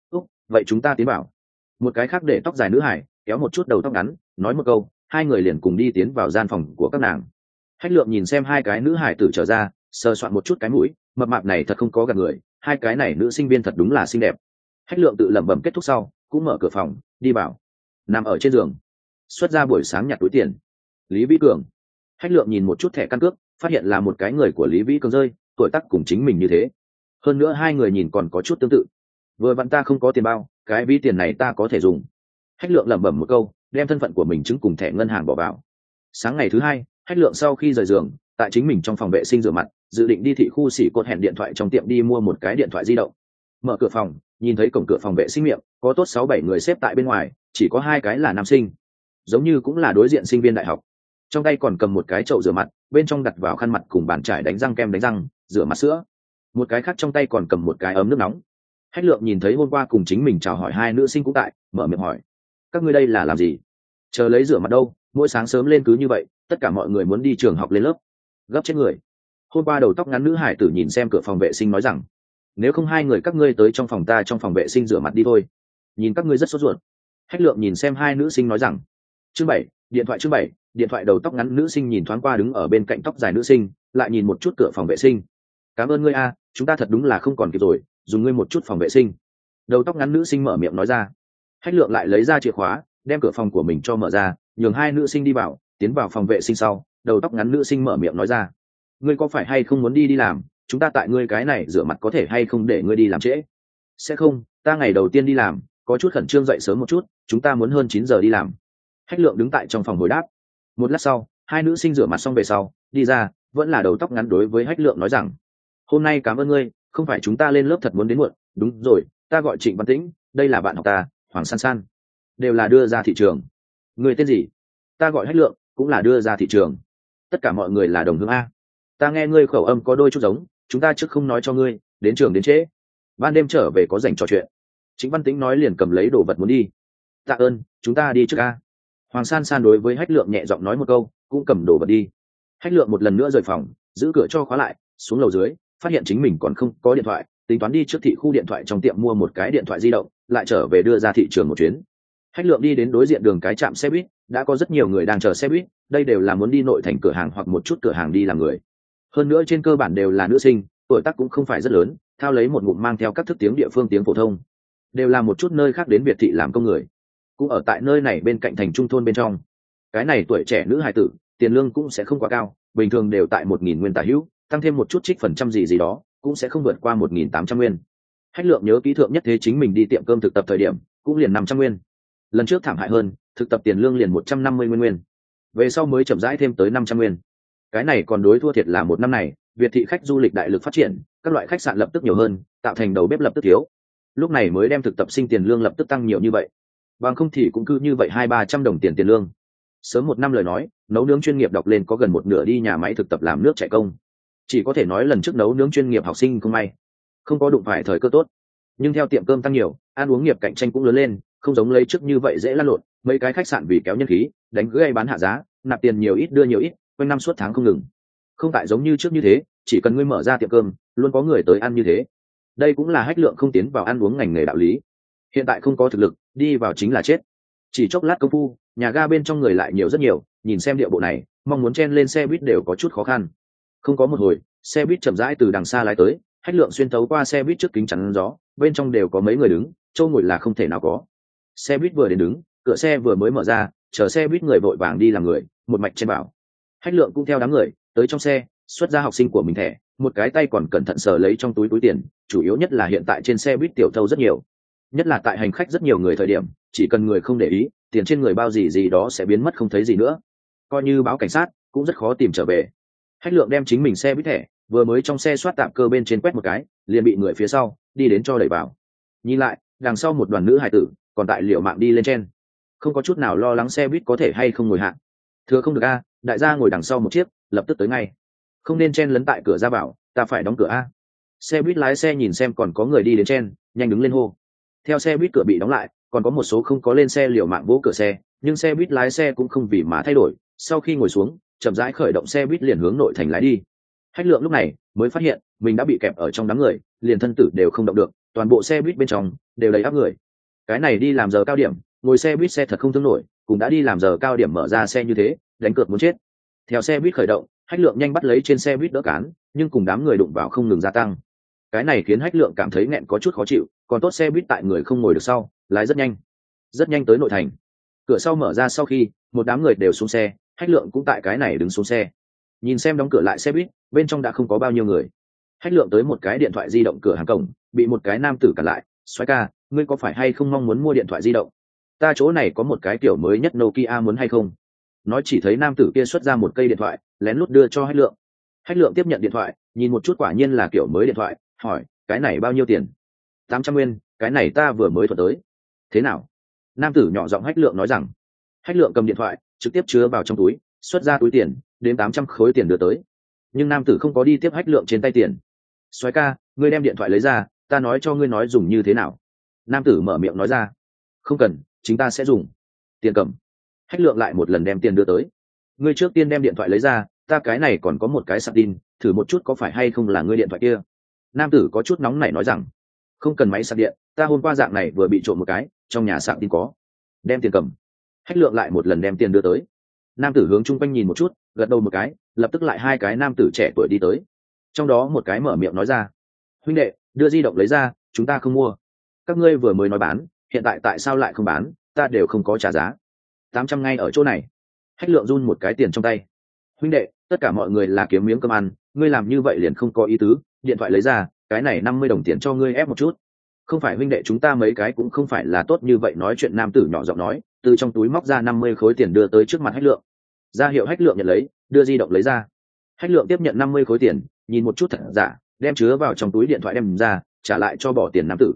úc, vậy chúng ta tiến vào. Một cái khác để tóc dài nữ hải, kéo một chút đầu tóc ngắn, nói một câu, hai người liền cùng đi tiến vào gian phòng của các nàng. Hách lượng nhìn xem hai cái nữ hải tử trở ra, sờ soạn một chút cái mũi, mập mạp này thật không có gặp người, hai cái này nữ sinh viên thật đúng là xinh đẹp. Hách lượng tự lẩm bẩm kết thúc sau, cũng mở cửa phòng, đi vào. Nằm ở trên giường, xuất ra buổi sáng nhặt túi tiền. Lý vĩ cường. Hách lượng nhìn một chút thẻ căn cước, phát hiện là một cái người của lý vĩ cường rơi, tuổi tác cùng chính mình như thế hơn nữa hai người nhìn còn có chút tương tự. Vừa vặn ta không có tiền bao, cái ví tiền này ta có thể dùng. Hách lượng lẩm bẩm một câu, đem thân phận của mình chứng cùng thẻ ngân hàng bỏ vào. Sáng ngày thứ hai, hách lượng sau khi rời giường, tại chính mình trong phòng vệ sinh rửa mặt, dự định đi thị khu xỉ cột hẹn điện thoại trong tiệm đi mua một cái điện thoại di động. Mở cửa phòng, nhìn thấy cổng cửa phòng vệ sinh miệng, có tốt sáu bảy người xếp tại bên ngoài, chỉ có hai cái là nam sinh. Giống như cũng là đối diện sinh viên đại học. Trong tay còn cầm một cái chậu rửa mặt, bên trong đặt vào khăn mặt cùng bàn trải đánh răng kem đánh răng, rửa mặt sữa một cái khác trong tay còn cầm một cái ấm nước nóng. Hách lượng nhìn thấy hôm qua cùng chính mình chào hỏi hai nữ sinh cũng tại, mở miệng hỏi, các ngươi đây là làm gì? Chờ lấy rửa mặt đâu? Mỗi sáng sớm lên cứ như vậy, tất cả mọi người muốn đi trường học lên lớp. Gấp chết người. Hôm qua đầu tóc ngắn nữ hải tử nhìn xem cửa phòng vệ sinh nói rằng, nếu không hai người các ngươi tới trong phòng ta, trong phòng vệ sinh rửa mặt đi thôi. Nhìn các ngươi rất sốt ruột. Hách lượng nhìn xem hai nữ sinh nói rằng, chương bảy, điện thoại chương bảy. Điện thoại đầu tóc ngắn nữ sinh nhìn thoáng qua đứng ở bên cạnh tóc dài nữ sinh, lại nhìn một chút cửa phòng vệ sinh cảm ơn ngươi a, chúng ta thật đúng là không còn kịp rồi, dùng ngươi một chút phòng vệ sinh. Đầu tóc ngắn nữ sinh mở miệng nói ra. Hách lượng lại lấy ra chìa khóa, đem cửa phòng của mình cho mở ra, nhường hai nữ sinh đi vào, tiến vào phòng vệ sinh sau, đầu tóc ngắn nữ sinh mở miệng nói ra. Ngươi có phải hay không muốn đi đi làm? Chúng ta tại ngươi cái này rửa mặt có thể hay không để ngươi đi làm trễ? Sẽ không, ta ngày đầu tiên đi làm, có chút khẩn trương dậy sớm một chút, chúng ta muốn hơn chín giờ đi làm. Hách lượng đứng tại trong phòng hồi đáp. Một lát sau, hai nữ sinh rửa mặt xong về sau, đi ra, vẫn là đầu tóc ngắn đối với hách lượng nói rằng hôm nay cảm ơn ngươi, không phải chúng ta lên lớp thật muốn đến muộn. Đúng rồi, ta gọi trịnh văn tĩnh, đây là bạn học ta, hoàng san san. Đều là đưa ra thị trường. Người tên gì? Ta gọi hách lượng, cũng là đưa ra thị trường. Tất cả mọi người là đồng hương a. Ta nghe ngươi khẩu âm có đôi chút giống, chúng ta trước không nói cho ngươi, đến trường đến trễ. Ban đêm trở về có dành trò chuyện. Chính văn tĩnh nói liền cầm lấy đồ vật muốn đi. Tạ ơn, chúng ta đi trước a. Hoàng san san đối với hách lượng nhẹ giọng nói một câu, cũng cầm đồ vật đi. Hách lượng một lần nữa rời phòng, giữ cửa cho khóa lại, xuống lầu dưới phát hiện chính mình còn không có điện thoại, tính toán đi trước thị khu điện thoại trong tiệm mua một cái điện thoại di động, lại trở về đưa ra thị trường một chuyến. Hách lượng đi đến đối diện đường cái trạm xe buýt, đã có rất nhiều người đang chờ xe buýt, đây đều là muốn đi nội thành cửa hàng hoặc một chút cửa hàng đi làm người. Hơn nữa trên cơ bản đều là nữ sinh, tuổi tác cũng không phải rất lớn, thao lấy một ngụm mang theo các thức tiếng địa phương tiếng phổ thông. Đều là một chút nơi khác đến việt thị làm công người. Cũng ở tại nơi này bên cạnh thành trung thôn bên trong. Cái này tuổi trẻ nữ hài tử, tiền lương cũng sẽ không quá cao, bình thường đều tại một nghìn nguyên tả hữu tăng thêm một chút trích phần trăm gì gì đó, cũng sẽ không vượt qua một nghìn tám trăm nguyên. Hách lượng nhớ ký thượng nhất thế chính mình đi tiệm cơm thực tập thời điểm, cũng liền năm trăm nguyên. Lần trước thảm hại hơn, thực tập tiền lương liền một trăm năm mươi nguyên nguyên. Về sau mới chậm rãi thêm tới năm trăm nguyên. Cái này còn đối thua thiệt là một năm này, việt thị khách du lịch đại lực phát triển, các loại khách sạn lập tức nhiều hơn, tạo thành đầu bếp lập tức thiếu. Lúc này mới đem thực tập sinh tiền lương lập tức tăng nhiều như vậy. Bằng không thì cũng cứ như vậy hai ba trăm đồng tiền tiền lương. Sớm một năm lời nói, nấu nướng chuyên nghiệp đọc lên có gần một nửa đi nhà máy thực tập làm nước chạy công chỉ có thể nói lần trước nấu nướng chuyên nghiệp học sinh không may. Không có đụng phải thời cơ tốt. Nhưng theo tiệm cơm tăng nhiều, ăn uống nghiệp cạnh tranh cũng lớn lên, không giống lấy trước như vậy dễ lăn lộn, mấy cái khách sạn vì kéo nhân khí, đánh gây bán hạ giá, nạp tiền nhiều ít, đưa nhiều ít, quanh năm suốt tháng không ngừng. Không tại giống như trước như thế, chỉ cần ngươi mở ra tiệm cơm, luôn có người tới ăn như thế. Đây cũng là hách lượng không tiến vào ăn uống ngành nghề đạo lý. Hiện tại không có thực lực, đi vào chính là chết. Chỉ chốc lát công phu, nhà ga bên trong người lại nhiều rất nhiều, nhìn xem địa bộ này, mong muốn chen lên xe buýt đều có chút khó khăn không có một hồi, xe buýt chậm rãi từ đằng xa lái tới, hách lượng xuyên tấu qua xe buýt trước kính chắn gió, bên trong đều có mấy người đứng châu ngồi là không thể nào có. Xe buýt vừa đến đứng, cửa xe vừa mới mở ra, chờ xe buýt người vội vàng đi làm người, một mạch trên bảo. Hách lượng cũng theo đám người, tới trong xe, xuất ra học sinh của mình thẻ, một cái tay còn cẩn thận sờ lấy trong túi túi tiền, chủ yếu nhất là hiện tại trên xe buýt tiểu thâu rất nhiều. Nhất là tại hành khách rất nhiều người thời điểm, chỉ cần người không để ý, tiền trên người bao gì gì đó sẽ biến mất không thấy gì nữa. Coi như báo cảnh sát, cũng rất khó tìm trở về hách lượng đem chính mình xe buýt thẻ, vừa mới trong xe soát tạm cơ bên trên quét một cái, liền bị người phía sau, đi đến cho đẩy vào. Nhìn lại, đằng sau một đoàn nữ hải tử, còn tại liệu mạng đi lên trên. Không có chút nào lo lắng xe buýt có thể hay không ngồi hạng thưa không được a, đại gia ngồi đằng sau một chiếc, lập tức tới ngay. Không nên chen lấn tại cửa ra vào, ta phải đóng cửa a. Xe buýt lái xe nhìn xem còn có người đi đến chen nhanh đứng lên hô. Theo xe buýt cửa bị đóng lại, còn có một số không có lên xe liều mạng vỗ cửa xe, nhưng xe buýt lái xe cũng không vì mà thay đổi, sau khi ngồi xuống chậm rãi khởi động xe buýt liền hướng nội thành lái đi. Hách lượng lúc này mới phát hiện mình đã bị kẹp ở trong đám người, liền thân tử đều không động được, toàn bộ xe buýt bên trong đều đầy áp người. Cái này đi làm giờ cao điểm, ngồi xe buýt xe thật không thương nổi, cũng đã đi làm giờ cao điểm mở ra xe như thế, đánh cược muốn chết. Theo xe buýt khởi động hách lượng nhanh bắt lấy trên xe buýt đỡ cán, nhưng cùng đám người đụng vào không ngừng gia tăng. Cái này khiến hách lượng cảm thấy nghẹn có chút khó chịu, còn tốt xe buýt tại người không ngồi được sau, lái rất nhanh. Rất nhanh tới nội thành. Cửa sau mở ra sau khi, một đám người đều xuống xe hách lượng cũng tại cái này đứng xuống xe. Nhìn xem đóng cửa lại xe buýt, bên trong đã không có bao nhiêu người. Hách lượng tới một cái điện thoại di động cửa hàng cổng, bị một cái nam tử cản lại xoáy ca, ngươi có phải hay không mong muốn mua điện thoại di động? Ta chỗ này có một cái kiểu mới nhất nokia muốn hay không? Nói chỉ thấy nam tử kia xuất ra một cây điện thoại, lén lút đưa cho hách lượng. Hách lượng tiếp nhận điện thoại, nhìn một chút quả nhiên là kiểu mới điện thoại, hỏi, cái này bao nhiêu tiền? Tám trăm nguyên, cái này ta vừa mới thuật tới. Thế nào? Nam tử nhỏ giọng hách lượng nói rằng. Hách lượng cầm điện thoại trực tiếp chứa vào trong túi, xuất ra túi tiền, đến tám trăm khối tiền đưa tới. Nhưng nam tử không có đi tiếp hách lượng trên tay tiền. Soái ca, ngươi đem điện thoại lấy ra, ta nói cho ngươi nói dùng như thế nào. Nam tử mở miệng nói ra. Không cần, chính ta sẽ dùng. Tiền cầm. Hách lượng lại một lần đem tiền đưa tới. Ngươi trước tiên đem điện thoại lấy ra, ta cái này còn có một cái sạc tin, thử một chút có phải hay không là ngươi điện thoại kia. Nam tử có chút nóng nảy nói rằng, không cần máy sạc điện, ta hôm qua dạng này vừa bị trộm một cái, trong nhà sạc tin có. Đem tiền cầm hách lượng lại một lần đem tiền đưa tới. Nam tử hướng chung quanh nhìn một chút, gật đầu một cái, lập tức lại hai cái nam tử trẻ tuổi đi tới. Trong đó một cái mở miệng nói ra, huynh đệ, đưa di động lấy ra, chúng ta không mua. Các ngươi vừa mới nói bán, hiện tại tại sao lại không bán, ta đều không có trả giá. Tám trăm ngay ở chỗ này. Hách lượng run một cái tiền trong tay. Huynh đệ, tất cả mọi người là kiếm miếng cơm ăn, ngươi làm như vậy liền không có ý tứ, điện thoại lấy ra, cái này năm mươi đồng tiền cho ngươi ép một chút không phải huynh đệ chúng ta mấy cái cũng không phải là tốt như vậy nói chuyện nam tử nhỏ giọng nói, từ trong túi móc ra năm mươi khối tiền đưa tới trước mặt hách lượng. Ra hiệu hách lượng nhận lấy, đưa di động lấy ra. Hách lượng tiếp nhận năm mươi khối tiền, nhìn một chút thật giả, đem chứa vào trong túi điện thoại đem ra, trả lại cho bỏ tiền nam tử.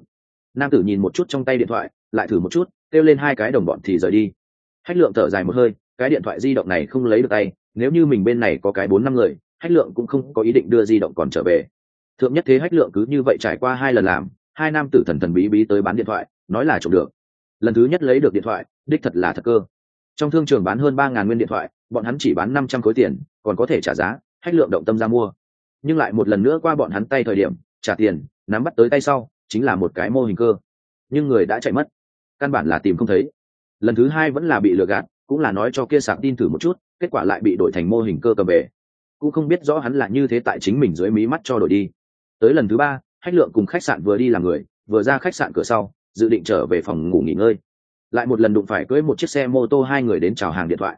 Nam tử nhìn một chút trong tay điện thoại, lại thử một chút, kêu lên hai cái đồng bọn thì rời đi. Hách lượng thở dài một hơi, cái điện thoại di động này không lấy được tay, nếu như mình bên này có cái bốn năm người, hách lượng cũng không có ý định đưa di động còn trở về. Thượng nhất thế hách lượng cứ như vậy trải qua hai lần làm hai nam tử thần thần bí bí tới bán điện thoại, nói là trộm được. Lần thứ nhất lấy được điện thoại, đích thật là thật cơ. Trong thương trường bán hơn ba ngàn nguyên điện thoại, bọn hắn chỉ bán năm trăm khối tiền, còn có thể trả giá, hách lượng động tâm ra mua. Nhưng lại một lần nữa qua bọn hắn tay thời điểm, trả tiền, nắm bắt tới tay sau, chính là một cái mô hình cơ. Nhưng người đã chạy mất. Căn bản là tìm không thấy. Lần thứ hai vẫn là bị lừa gạt, cũng là nói cho kia sạc tin thử một chút, kết quả lại bị đổi thành mô hình cơ cầm về. Cũng không biết rõ hắn là như thế tại chính mình dưới mí mắt cho đổi đi. Tới lần thứ ba hách lượng cùng khách sạn vừa đi làm người, vừa ra khách sạn cửa sau, dự định trở về phòng ngủ nghỉ ngơi. Lại một lần đụng phải cưỡi một chiếc xe mô tô hai người đến chào hàng điện thoại.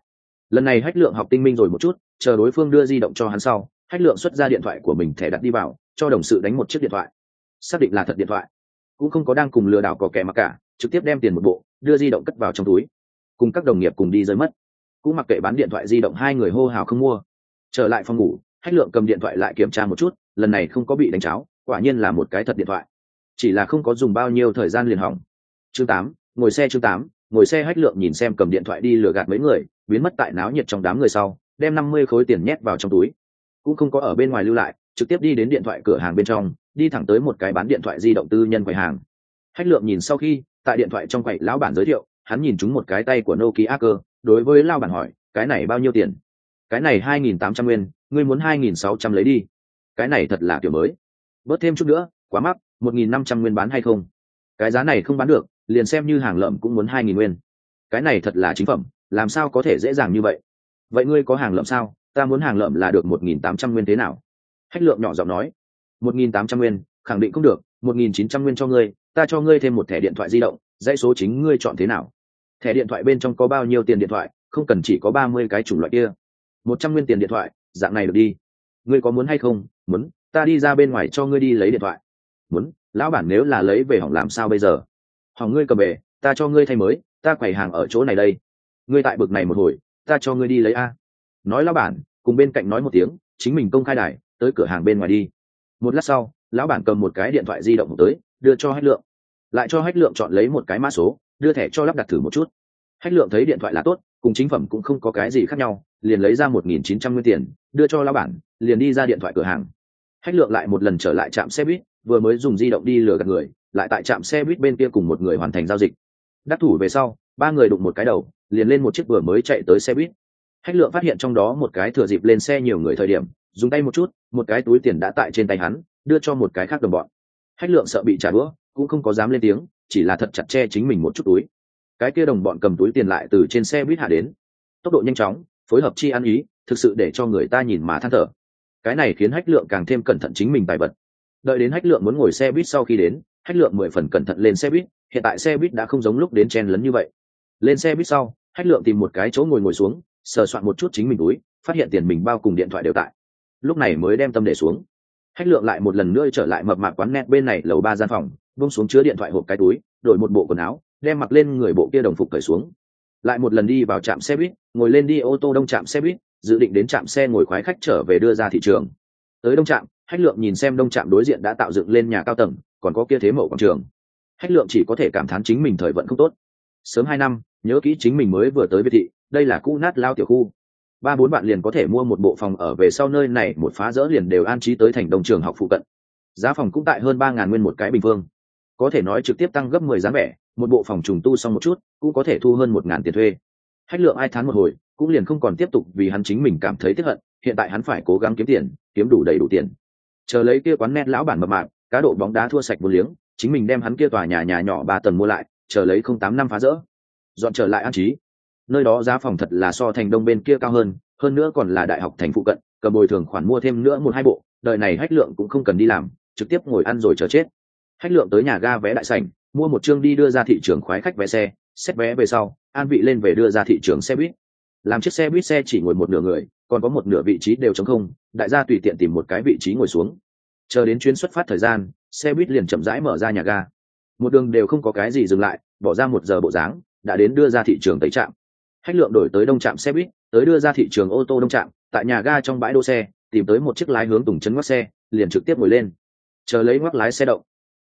Lần này hách lượng học tinh minh rồi một chút, chờ đối phương đưa di động cho hắn sau, hách lượng xuất ra điện thoại của mình thẻ đặt đi vào, cho đồng sự đánh một chiếc điện thoại. Xác định là thật điện thoại. Cũng không có đang cùng lừa đảo có kẻ mặc cả, trực tiếp đem tiền một bộ, đưa di động cất vào trong túi. Cùng các đồng nghiệp cùng đi rơi mất. Cũng mặc kệ bán điện thoại di động hai người hô hào không mua. Trở lại phòng ngủ, hách lượng cầm điện thoại lại kiểm tra một chút, lần này không có bị đánh cháo quả nhiên là một cái thật điện thoại. Chỉ là không có dùng bao nhiêu thời gian liền hỏng. Chương tám, ngồi xe chương tám, ngồi xe hách lượng nhìn xem cầm điện thoại đi lừa gạt mấy người, biến mất tại náo nhiệt trong đám người sau, đem năm mươi khối tiền nhét vào trong túi. Cũng không có ở bên ngoài lưu lại, trực tiếp đi đến điện thoại cửa hàng bên trong, đi thẳng tới một cái bán điện thoại di động tư nhân quầy hàng. Hách lượng nhìn sau khi, tại điện thoại trong quầy lão bản giới thiệu, hắn nhìn chúng một cái tay của nokia cơ, đối với lao bản hỏi, cái này bao nhiêu tiền? Cái này hai nghìn tám trăm nguyên, ngươi muốn hai nghìn sáu trăm lấy đi. Cái này thật là kiểu mới bớt thêm chút nữa, quá mắc, một nghìn năm trăm nguyên bán hay không? Cái giá này không bán được, liền xem như hàng lợm cũng muốn hai nghìn nguyên. Cái này thật là chính phẩm, làm sao có thể dễ dàng như vậy? Vậy ngươi có hàng lợm sao? Ta muốn hàng lợm là được một nghìn tám trăm nguyên thế nào? Hách lượng nhỏ giọng nói. Một nghìn tám trăm nguyên, khẳng định không được, một nghìn chín trăm nguyên cho ngươi, ta cho ngươi thêm một thẻ điện thoại di động, dãy số chính ngươi chọn thế nào? Thẻ điện thoại bên trong có bao nhiêu tiền điện thoại, không cần chỉ có ba mươi cái chủng loại kia. một trăm nguyên tiền điện thoại, dạng này được đi. Ngươi có muốn hay không? Muốn ta đi ra bên ngoài cho ngươi đi lấy điện thoại. Muốn, lão bản nếu là lấy về hỏng làm sao bây giờ? Hỏng ngươi cầm về, ta cho ngươi thay mới, ta quầy hàng ở chỗ này đây. Ngươi tại bực này một hồi, ta cho ngươi đi lấy a. Nói lão bản, cùng bên cạnh nói một tiếng, chính mình công khai đài, tới cửa hàng bên ngoài đi. Một lát sau, lão bản cầm một cái điện thoại di động tới, đưa cho hách lượng. Lại cho hách lượng chọn lấy một cái mã số, đưa thẻ cho lắp đặt thử một chút. Hách lượng thấy điện thoại là tốt, cùng chính phẩm cũng không có cái gì khác nhau, liền lấy ra một nghìn chín trăm nguyên tiền, đưa cho lão bản, liền đi ra điện thoại cửa hàng hách lượng lại một lần trở lại trạm xe buýt, vừa mới dùng di động đi lừa gạt người, lại tại trạm xe buýt bên kia cùng một người hoàn thành giao dịch. Đắc thủ về sau, ba người đụng một cái đầu, liền lên một chiếc vừa mới chạy tới xe buýt. Hách lượng phát hiện trong đó một cái thừa dịp lên xe nhiều người thời điểm, dùng tay một chút, một cái túi tiền đã tại trên tay hắn, đưa cho một cái khác đồng bọn. Hách lượng sợ bị trả đũa, cũng không có dám lên tiếng, chỉ là thật chặt che chính mình một chút túi. Cái kia đồng bọn cầm túi tiền lại từ trên xe buýt hạ đến. Tốc độ nhanh chóng, phối hợp chi ăn ý, thực sự để cho người ta nhìn mà than thở cái này khiến hách lượng càng thêm cẩn thận chính mình tài vật. Đợi đến hách lượng muốn ngồi xe buýt sau khi đến, hách lượng mười phần cẩn thận lên xe buýt, hiện tại xe buýt đã không giống lúc đến chen lấn như vậy. Lên xe buýt sau, hách lượng tìm một cái chỗ ngồi ngồi xuống, sờ soạn một chút chính mình túi, phát hiện tiền mình bao cùng điện thoại đều tại. Lúc này mới đem tâm để xuống. Hách lượng lại một lần nữa trở lại mập mạp quán net bên này lầu ba gian phòng vung xuống chứa điện thoại hộp cái túi, đổi một bộ quần áo, đem mặc lên người bộ kia đồng phục cởi xuống. Lại một lần đi vào trạm xe buýt, ngồi lên đi ô tô đông trạm xe buýt dự định đến trạm xe ngồi khoái khách trở về đưa ra thị trường. Tới đông trạm hách lượng nhìn xem đông trạm đối diện đã tạo dựng lên nhà cao tầng, còn có kia thế mậu quảng trường. Hách lượng chỉ có thể cảm thán chính mình thời vận không tốt. Sớm hai năm, nhớ kỹ chính mình mới vừa tới việt thị, đây là cũ nát lao tiểu khu. Ba bốn bạn liền có thể mua một bộ phòng ở về sau nơi này, một phá rỡ liền đều an trí tới thành đông trường học phụ cận. Giá phòng cũng tại hơn ba ngàn nguyên một cái bình phương. Có thể nói trực tiếp tăng gấp mười giá vẻ, một bộ phòng trùng tu xong một chút, cũng có thể thu hơn một ngàn tiền thuê. Hách lượng ai thán một hồi cũng liền không còn tiếp tục vì hắn chính mình cảm thấy tiếc hận, hiện tại hắn phải cố gắng kiếm tiền, kiếm đủ đầy đủ tiền. Chờ lấy kia quán net lão bản mập mạp, cá độ bóng đá thua sạch một liếng, chính mình đem hắn kia tòa nhà nhà nhỏ ba tầng mua lại, chờ lấy không tám năm phá rỡ. Dọn trở lại an trí. Nơi đó giá phòng thật là so thành đông bên kia cao hơn hơn nữa còn là đại học thành phụ cận, cầm bồi thường khoản mua thêm nữa một hai bộ đợi này hách lượng cũng không cần đi làm, trực tiếp ngồi ăn rồi chờ chết. Hách lượng tới nhà ga vé đại sảnh, mua một chương đi đưa ra thị trường khoái khách vé xe xét vé về sau, an vị lên về đưa ra thị trường xe buýt làm chiếc xe buýt xe chỉ ngồi một nửa người, còn có một nửa vị trí đều trống không, đại gia tùy tiện tìm một cái vị trí ngồi xuống. Chờ đến chuyến xuất phát thời gian, xe buýt liền chậm rãi mở ra nhà ga. Một đường đều không có cái gì dừng lại, bỏ ra một giờ bộ dáng, đã đến đưa ra thị trường tẩy trạm. Hách lượng đổi tới đông trạm xe buýt, tới đưa ra thị trường ô tô đông trạm, tại nhà ga trong bãi đỗ xe, tìm tới một chiếc lái hướng tùng chấn ngoắc xe, liền trực tiếp ngồi lên. Chờ lấy ngoắc lái xe động,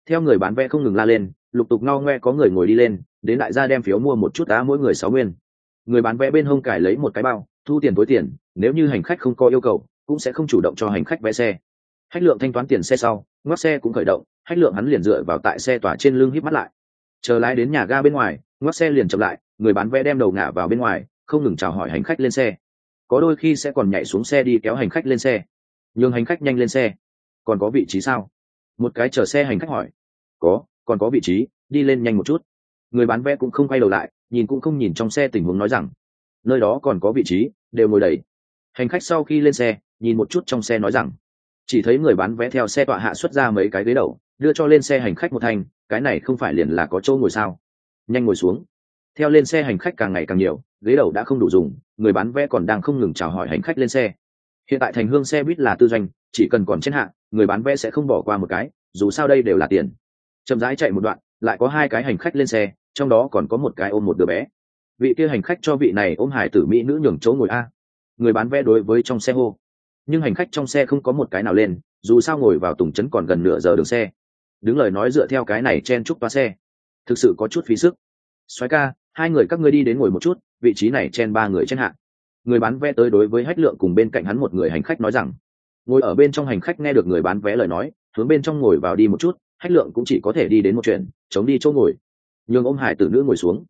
theo người bán vé không ngừng la lên, lục tục ngao ngoe có người ngồi đi lên, đến đại gia đem phiếu mua một chút đá mỗi người sáu nguyên người bán vé bên hông cải lấy một cái bao, thu tiền tối tiền, nếu như hành khách không có yêu cầu, cũng sẽ không chủ động cho hành khách vé xe. Hách lượng thanh toán tiền xe sau, ngoắc xe cũng khởi động hách lượng hắn liền dựa vào tại xe tỏa trên lưng hít mắt lại. Chờ lái đến nhà ga bên ngoài, ngoắc xe liền chậm lại, người bán vé đem đầu ngả vào bên ngoài, không ngừng chào hỏi hành khách lên xe. Có đôi khi sẽ còn nhảy xuống xe đi kéo hành khách lên xe. Nhường hành khách nhanh lên xe. Còn có vị trí sao? Một cái chờ xe hành khách hỏi. Có, còn có vị trí, đi lên nhanh một chút. Người bán vé cũng không quay đầu lại nhìn cũng không nhìn trong xe tình huống nói rằng, nơi đó còn có vị trí, đều ngồi đầy. Hành khách sau khi lên xe, nhìn một chút trong xe nói rằng, chỉ thấy người bán vé theo xe tọa hạ xuất ra mấy cái ghế đầu, đưa cho lên xe hành khách một thành cái này không phải liền là có chỗ ngồi sao? Nhanh ngồi xuống. Theo lên xe hành khách càng ngày càng nhiều, ghế đầu đã không đủ dùng, người bán vé còn đang không ngừng chào hỏi hành khách lên xe. Hiện tại thành hương xe buýt là tư doanh, chỉ cần còn trên hạ, người bán vé sẽ không bỏ qua một cái, dù sao đây đều là tiền. Chậm rãi chạy một đoạn, lại có hai cái hành khách lên xe trong đó còn có một cái ôm một đứa bé. Vị kia hành khách cho vị này ôm hải tử mỹ nữ nhường chỗ ngồi a. Người bán vé đối với trong xe hô. Nhưng hành khách trong xe không có một cái nào lên, dù sao ngồi vào tùng trấn còn gần nửa giờ đường xe. Đứng lời nói dựa theo cái này chen chúc toa xe. Thực sự có chút phí sức. Xoáy ca, hai người các ngươi đi đến ngồi một chút, vị trí này chen ba người trên hạng người bán vé tới đối với hách lượng cùng bên cạnh hắn một người hành khách nói rằng, ngồi ở bên trong hành khách nghe được người bán vé lời nói, hướng bên trong ngồi vào đi một chút, hách lượng cũng chỉ có thể đi đến một chuyện, chống đi chỗ ngồi nhường ôm hải tử nữ ngồi xuống.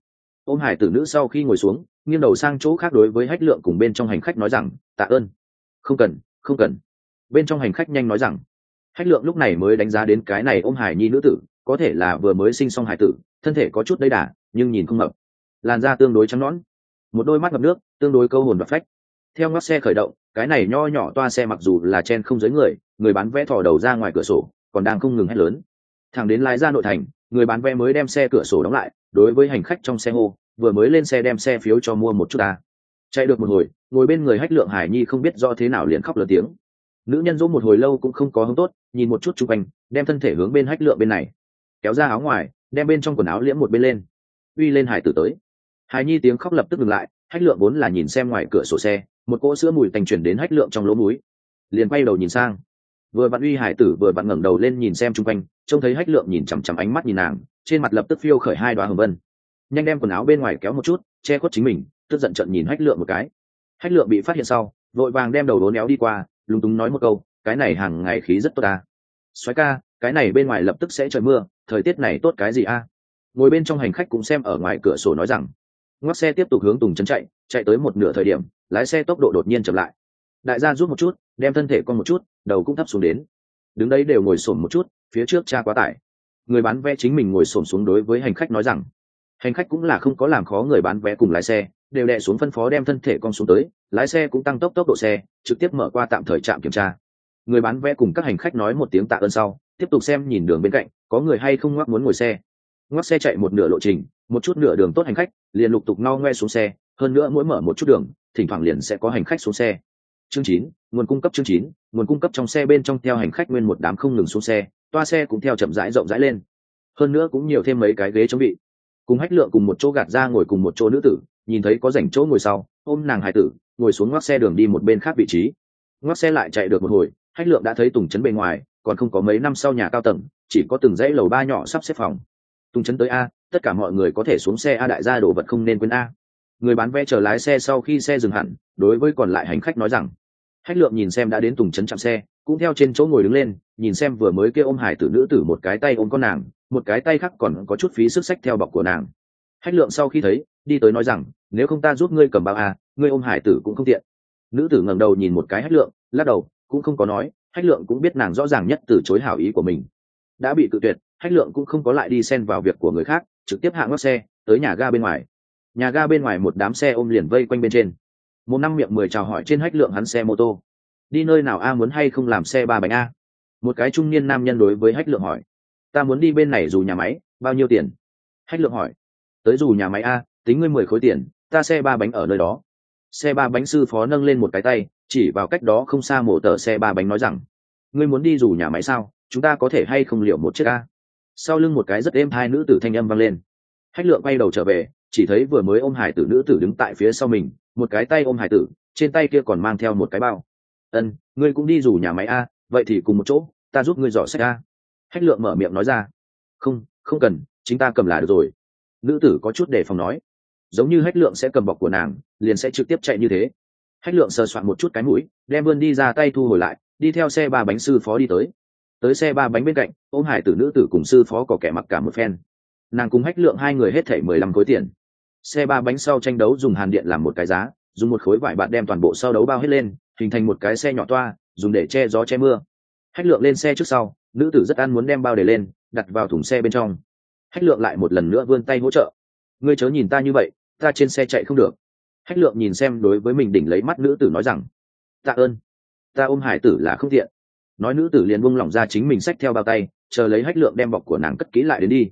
Ôm hải tử nữ sau khi ngồi xuống, nghiêng đầu sang chỗ khác đối với hách lượng cùng bên trong hành khách nói rằng, tạ ơn. Không cần không cần. Bên trong hành khách nhanh nói rằng, hách lượng lúc này mới đánh giá đến cái này ôm hải nhi nữ tử, có thể là vừa mới sinh xong hải tử, thân thể có chút đầy đà, nhưng nhìn không mập làn da tương đối trắng nõn, một đôi mắt ngập nước, tương đối câu hồn và phách. Theo ngóc xe khởi động, cái này nho nhỏ toa xe mặc dù là chen không dưới người người bán vé thò đầu ra ngoài cửa sổ, còn đang không ngừng hét lớn. Thẳng đến lái ra nội thành người bán vé mới đem xe cửa sổ đóng lại, đối với hành khách trong xe hô, vừa mới lên xe đem xe phiếu cho mua một chút ta. Chạy được một hồi, ngồi bên người hách lượng hải nhi không biết do thế nào liền khóc lớn tiếng. Nữ nhân dỗ một hồi lâu cũng không có hứng tốt, nhìn một chút chung quanh, đem thân thể hướng bên hách lượng bên này, kéo ra áo ngoài, đem bên trong quần áo liễm một bên lên. Uy lên hải tử tới. Hải nhi tiếng khóc lập tức ngừng lại, hách lượng vốn là nhìn xem ngoài cửa sổ xe, một cỗ sữa mùi tành chuyển đến hách lượng trong lỗ mũi. Liền quay đầu nhìn sang vừa vặn uy hải tử vừa vặn ngẩng đầu lên nhìn xem chung quanh, trông thấy hách lượng nhìn chằm chằm ánh mắt nhìn nàng, trên mặt lập tức phiêu khởi hai đoá hồng vân. Nhanh đem quần áo bên ngoài kéo một chút, che khuất chính mình, tức giận trận nhìn hách lượng một cái. Hách lượng bị phát hiện sau, vội vàng đem đầu đố néo đi qua, lúng túng nói một câu, cái này hàng ngày khí rất tốt ta. Xoáy ca, cái này bên ngoài lập tức sẽ trời mưa, thời tiết này tốt cái gì a? Ngồi bên trong hành khách cũng xem ở ngoài cửa sổ nói rằng, ngoắc xe tiếp tục hướng tùng trấn chạy chạy tới một nửa thời điểm, lái xe tốc độ đột nhiên chậm lại. Đại gia rút một chút đem thân thể con một chút, đầu cũng thấp xuống đến. Đứng đấy đều ngồi xổm một chút, phía trước cha quá tải. Người bán vé chính mình ngồi xổm xuống đối với hành khách nói rằng, hành khách cũng là không có làm khó người bán vé cùng lái xe, đều đè xuống phân phó đem thân thể con xuống tới, lái xe cũng tăng tốc tốc độ xe, trực tiếp mở qua tạm thời trạm kiểm tra. Người bán vé cùng các hành khách nói một tiếng tạ ơn sau, tiếp tục xem nhìn đường bên cạnh, có người hay không ngoắc muốn ngồi xe. Ngoắc xe chạy một nửa lộ trình, một chút nửa đường tốt hành khách, liền lục tục no ngoe xuống xe, hơn nữa mỗi mở một chút đường, thỉnh thoảng liền sẽ có hành khách xuống xe chương chín, nguồn cung cấp chương chín, nguồn cung cấp trong xe bên trong theo hành khách nguyên một đám không ngừng xuống xe, toa xe cũng theo chậm rãi rộng rãi lên. Hơn nữa cũng nhiều thêm mấy cái ghế chống bị. Cùng hách lượng cùng một chỗ gạt ra ngồi cùng một chỗ nữ tử, nhìn thấy có rảnh chỗ ngồi sau, ôm nàng hải tử, ngồi xuống ngoắc xe đường đi một bên khác vị trí. Ngoắc xe lại chạy được một hồi, hách lượng đã thấy tùng trấn bề ngoài, còn không có mấy năm sau nhà cao tầng, chỉ có từng dãy lầu ba nhỏ sắp xếp phòng. Tùng trấn tới a, tất cả mọi người có thể xuống xe a đại gia đồ vật không nên quên a người bán vé chờ lái xe sau khi xe dừng hẳn, đối với còn lại hành khách nói rằng hách lượng nhìn xem đã đến tùng trấn chạm xe, cũng theo trên chỗ ngồi đứng lên, nhìn xem vừa mới kêu ôm hải tử nữ tử một cái tay ôm con nàng, một cái tay khác còn có chút phí sức sách theo bọc của nàng. Hách lượng sau khi thấy, đi tới nói rằng, nếu không ta giúp ngươi cầm bao a ngươi ôm hải tử cũng không tiện. Nữ tử ngẩng đầu nhìn một cái hách lượng, lắc đầu, cũng không có nói hách lượng cũng biết nàng rõ ràng nhất từ chối hảo ý của mình. Đã bị cự tuyệt hách lượng cũng không có lại đi xen vào việc của người khác, trực tiếp hạ ngót xe, tới nhà ga bên ngoài nhà ga bên ngoài một đám xe ôm liền vây quanh bên trên. Một năm miệng mười chào hỏi trên hách lượng hắn xe mô tô. Đi nơi nào a muốn hay không làm xe ba bánh a? Một cái trung niên nam nhân đối với hách lượng hỏi. Ta muốn đi bên này dù nhà máy, bao nhiêu tiền? Hách lượng hỏi. Tới dù nhà máy a, tính ngươi mười khối tiền, ta xe ba bánh ở nơi đó. Xe ba bánh sư phó nâng lên một cái tay, chỉ vào cách đó không xa mổ tờ xe ba bánh nói rằng, ngươi muốn đi dù nhà máy sao? Chúng ta có thể hay không liệu một chiếc a? Sau lưng một cái rất êm hai nữ tử thanh âm vang lên. Hách lượng quay đầu trở về chỉ thấy vừa mới ôm hải tử nữ tử đứng tại phía sau mình, một cái tay ôm hải tử, trên tay kia còn mang theo một cái bao. Ân, ngươi cũng đi rủ nhà máy a, vậy thì cùng một chỗ, ta giúp ngươi dò sách a. Hách lượng mở miệng nói ra. Không không cần, chính ta cầm là được rồi. Nữ tử có chút đề phòng nói. Giống như hách lượng sẽ cầm bọc của nàng, liền sẽ trực tiếp chạy như thế. Hách lượng sờ soạn một chút cái mũi, đem vươn đi ra tay thu hồi lại, đi theo xe ba bánh sư phó đi tới. Tới xe ba bánh bên cạnh, ôm hải tử nữ tử cùng sư phó có kẻ mặc cả một phen. Nàng cùng hách lượng hai người hết thảy mười lăm khối tiền xe ba bánh sau tranh đấu dùng hàn điện làm một cái giá, dùng một khối vải bạt đem toàn bộ sau đấu bao hết lên, hình thành một cái xe nhỏ toa, dùng để che gió che mưa. Hách lượng lên xe trước sau, nữ tử rất ăn muốn đem bao để lên, đặt vào thùng xe bên trong. Hách lượng lại một lần nữa vươn tay hỗ trợ. Ngươi chớ nhìn ta như vậy, ta trên xe chạy không được. Hách lượng nhìn xem đối với mình đỉnh lấy mắt nữ tử nói rằng, tạ ơn. Ta ôm hải tử là không tiện. Nói nữ tử liền buông lỏng ra chính mình xách theo bao tay, chờ lấy hách lượng đem bọc của nàng cất kỹ lại đến đi.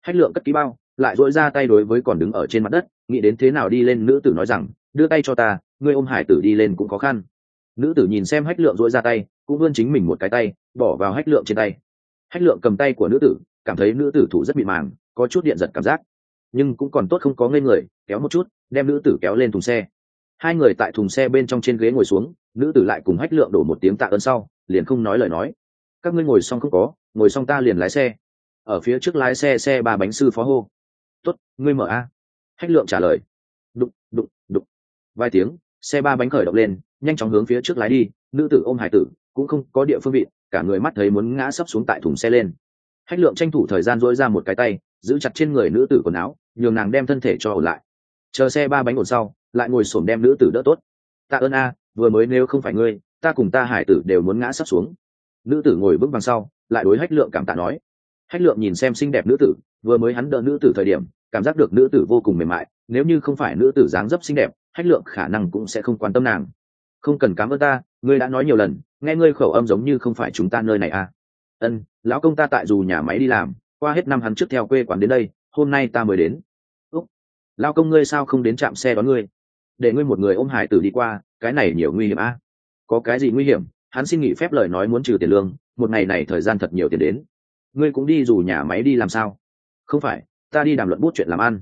Hách lượng cất kỹ bao lại dỗi ra tay đối với còn đứng ở trên mặt đất, nghĩ đến thế nào đi lên, nữ tử nói rằng, đưa tay cho ta, ngươi ôm hải tử đi lên cũng khó khăn. Nữ tử nhìn xem hách lượng dỗi ra tay, cũng vươn chính mình một cái tay, bỏ vào hách lượng trên tay. Hách lượng cầm tay của nữ tử, cảm thấy nữ tử thủ rất bị màng, có chút điện giật cảm giác. Nhưng cũng còn tốt không có ngây người, kéo một chút, đem nữ tử kéo lên thùng xe. Hai người tại thùng xe bên trong trên ghế ngồi xuống, nữ tử lại cùng hách lượng đổ một tiếng tạ ơn sau, liền không nói lời nói. Các ngươi ngồi xong không có, ngồi xong ta liền lái xe. Ở phía trước lái xe xe ba bánh sư phó hô. Tốt, ngươi mở a. Hách lượng trả lời. Đụng đụng đụng. Vài tiếng xe ba bánh khởi động lên nhanh chóng hướng phía trước lái đi nữ tử ôm hải tử cũng không có địa phương vị cả người mắt thấy muốn ngã sấp xuống tại thùng xe lên. Hách lượng tranh thủ thời gian dỗi ra một cái tay giữ chặt trên người nữ tử quần áo nhường nàng đem thân thể cho ổn lại. Chờ xe ba bánh ổn sau lại ngồi xổm đem nữ tử đỡ tốt. Tạ ơn a vừa mới nếu không phải ngươi ta cùng ta hải tử đều muốn ngã sấp xuống. Nữ tử ngồi bước bằng sau lại đối hách lượng cảm tạ nói. Hách lượng nhìn xem xinh đẹp nữ tử vừa mới hắn đỡ nữ tử thời điểm, cảm giác được nữ tử vô cùng mềm mại, nếu như không phải nữ tử dáng dấp xinh đẹp, hách lượng khả năng cũng sẽ không quan tâm nàng. Không cần cám ơn ta, ngươi đã nói nhiều lần, nghe ngươi khẩu âm giống như không phải chúng ta nơi này à. Ân, lão công ta tại dù nhà máy đi làm, qua hết năm hắn trước theo quê quán đến đây, hôm nay ta mới đến. Úc, lão công ngươi sao không đến trạm xe đón ngươi? Để ngươi một người ôm hải tử đi qua, cái này nhiều nguy hiểm à. Có cái gì nguy hiểm? Hắn xin nghỉ phép lời nói muốn trừ tiền lương, một ngày này thời gian thật nhiều tiền đến. Ngươi cũng đi dù nhà máy đi làm sao? Không phải, ta đi đàm luận bút chuyện làm ăn.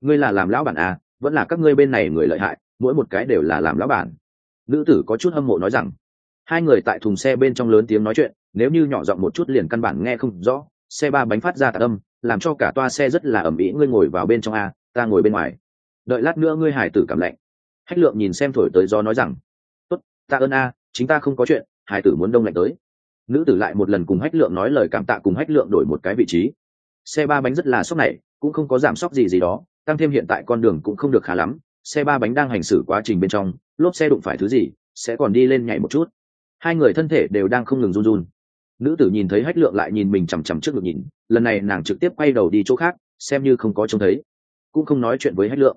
Ngươi là làm lão bản à vẫn là các ngươi bên này người lợi hại, mỗi một cái đều là làm lão bản. Nữ tử có chút hâm mộ nói rằng, hai người tại thùng xe bên trong lớn tiếng nói chuyện, nếu như nhỏ giọng một chút liền căn bản nghe không rõ, xe ba bánh phát ra tạc âm, làm cho cả toa xe rất là ẩm ĩ ngươi ngồi vào bên trong a, ta ngồi bên ngoài. Đợi lát nữa ngươi hải tử cảm lạnh. Hách lượng nhìn xem thổi tới do nói rằng, tốt ta ơn a, chính ta không có chuyện, hải tử muốn đông lạnh tới. Nữ tử lại một lần cùng hách lượng nói lời cảm tạ cùng hách lượng đổi một cái vị trí xe ba bánh rất là sốc này, cũng không có giảm sốc gì gì đó, tăng thêm hiện tại con đường cũng không được khá lắm. Xe ba bánh đang hành xử quá trình bên trong, lốp xe đụng phải thứ gì, sẽ còn đi lên nhảy một chút. Hai người thân thể đều đang không ngừng run run. Nữ tử nhìn thấy hách lượng lại nhìn mình chằm chằm trước ngực nhìn, lần này nàng trực tiếp quay đầu đi chỗ khác, xem như không có trông thấy. Cũng không nói chuyện với hách lượng.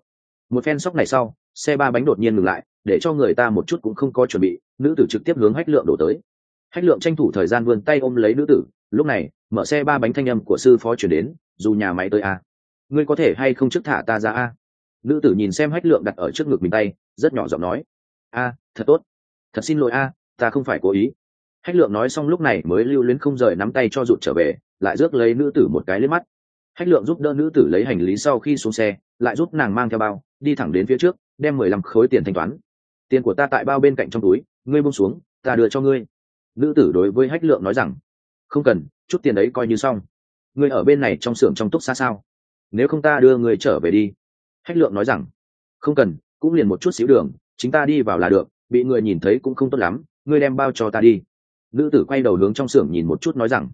Một phen sóc này sau, xe ba bánh đột nhiên ngừng lại, để cho người ta một chút cũng không có chuẩn bị, nữ tử trực tiếp hướng hách lượng đổ tới. Hách lượng tranh thủ thời gian vươn tay ôm lấy nữ tử, lúc này mở xe ba bánh thanh âm của sư phó chuyển đến, dù nhà máy tới a ngươi có thể hay không trước thả ta ra a nữ tử nhìn xem hách lượng đặt ở trước ngực mình tay, rất nhỏ giọng nói, a, thật tốt. Thật xin lỗi a, ta không phải cố ý. Hách lượng nói xong lúc này mới lưu luyến không rời nắm tay cho rụt trở về, lại rước lấy nữ tử một cái lên mắt. Hách lượng giúp đỡ nữ tử lấy hành lý sau khi xuống xe, lại giúp nàng mang theo bao, đi thẳng đến phía trước, đem mười lăm khối tiền thanh toán. Tiền của ta tại bao bên cạnh trong túi, ngươi buông xuống, ta đưa cho ngươi. Nữ tử đối với hách lượng nói rằng không cần, chút tiền đấy coi như xong. Ngươi ở bên này trong xưởng trong túc xa sao? Nếu không ta đưa người trở về đi. Hách lượng nói rằng, không cần, cũng liền một chút xíu đường, chính ta đi vào là được, bị người nhìn thấy cũng không tốt lắm, ngươi đem bao cho ta đi. Nữ tử quay đầu hướng trong xưởng nhìn một chút nói rằng,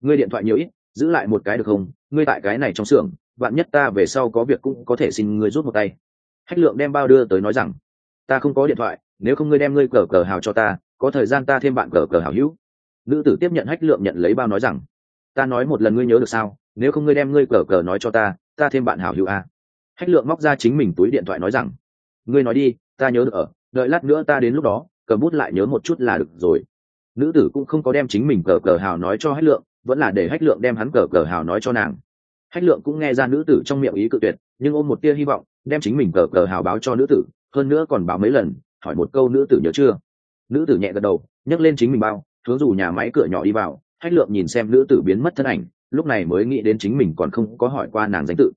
ngươi điện thoại nhiều ít, giữ lại một cái được không? Ngươi tại cái này trong xưởng bạn nhất ta về sau có việc cũng có thể xin ngươi rút một tay. Hách lượng đem bao đưa tới nói rằng, ta không có điện thoại, nếu không ngươi đem ngươi cờ cờ hào cho ta, có thời gian ta thêm bạn cờ cờ hào hữu nữ tử tiếp nhận hách lượng nhận lấy bao nói rằng, ta nói một lần ngươi nhớ được sao? Nếu không ngươi đem ngươi cờ cờ nói cho ta ta thêm bạn hảo hữu a. Hách lượng móc ra chính mình túi điện thoại nói rằng, ngươi nói đi, ta nhớ được ở, đợi lát nữa ta đến lúc đó, cầm bút lại nhớ một chút là được rồi. Nữ tử cũng không có đem chính mình cờ cờ hào nói cho hách lượng, vẫn là để hách lượng đem hắn cờ cờ hào nói cho nàng. Hách lượng cũng nghe ra nữ tử trong miệng ý cự tuyệt, nhưng ôm một tia hy vọng, đem chính mình cờ cờ hào báo cho nữ tử, hơn nữa còn báo mấy lần, hỏi một câu nữ tử nhớ chưa? Nữ tử nhẹ gật đầu, nhấc lên chính mình bao hướng dù nhà máy cửa nhỏ đi vào, hách lượng nhìn xem nữ tử biến mất thân ảnh, lúc này mới nghĩ đến chính mình còn không có hỏi qua nàng danh tự.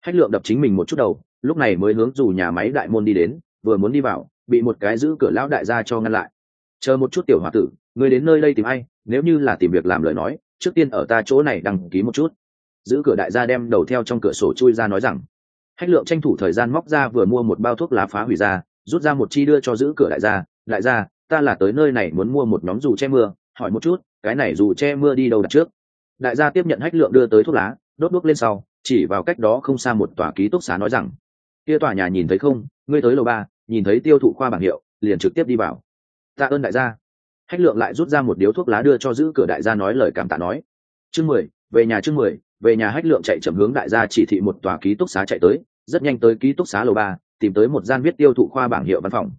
Hách lượng đập chính mình một chút đầu, lúc này mới hướng dù nhà máy đại môn đi đến, vừa muốn đi vào, bị một cái giữ cửa lão đại gia cho ngăn lại. Chờ một chút tiểu h o a tử người đến nơi đây tìm ai, nếu như là tìm việc làm lời nói, trước tiên ở ta chỗ này đăng ký một chút. Giữ cửa đại gia đem đầu theo trong cửa sổ chui ra nói rằng. Hách lượng tranh thủ thời gian móc ra vừa mua một bao thuốc lá phá hủy ra, rút ra một chi đưa cho giữ cửa đại gia đại gia ta là tới nơi này muốn mua một nhóm dù che mưa, hỏi một chút, cái này dù che mưa đi đâu đặt trước? Đại gia tiếp nhận hách lượng đưa tới thuốc lá, đốt đuốc lên sau, chỉ vào cách đó không xa một tòa ký túc xá nói rằng, kia tòa nhà nhìn thấy không? Ngươi tới lầu ba, nhìn thấy tiêu thụ khoa bảng hiệu, liền trực tiếp đi vào. Tạ ơn đại gia. Hách lượng lại rút ra một điếu thuốc lá đưa cho giữ cửa đại gia nói lời cảm tạ nói. Chương mười, về nhà chương mười, về nhà hách lượng chạy chậm hướng đại gia chỉ thị một tòa ký túc xá chạy tới, rất nhanh tới ký túc xá lầu ba, tìm tới một gian viết tiêu thụ khoa bảng hiệu văn phòng.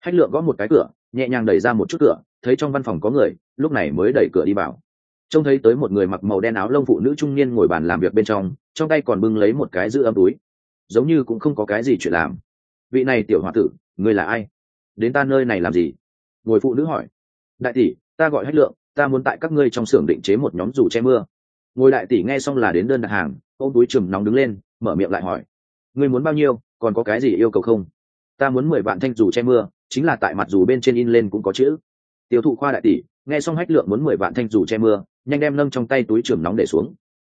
Hách lượng gõ một cái cửa nhẹ nhàng đẩy ra một chút cửa, thấy trong văn phòng có người, lúc này mới đẩy cửa đi vào. Trông thấy tới một người mặc màu đen áo lông phụ nữ trung niên ngồi bàn làm việc bên trong trong tay còn bưng lấy một cái giữ âm túi. Giống như cũng không có cái gì chuyện làm. Vị này tiểu h o a tử, ngươi là ai? Đến ta nơi này làm gì? Ngồi phụ nữ hỏi. Đại tỷ, ta gọi hách lượng, ta muốn tại các ngươi trong xưởng định chế một nhóm dù che mưa. Ngồi đại tỷ nghe xong là đến đơn đặt hàng ô túi chừng nóng đứng lên, mở miệng lại hỏi. Ngươi muốn bao nhiêu, còn có cái gì yêu cầu không? Ta muốn mười vạn thanh dù che mưa chính là tại mặt dù bên trên in lên cũng có chữ. Tiêu thụ khoa đại tỷ, nghe xong hách lượng muốn mười vạn thanh dù che mưa, nhanh đem nâng trong tay túi trường nóng để xuống.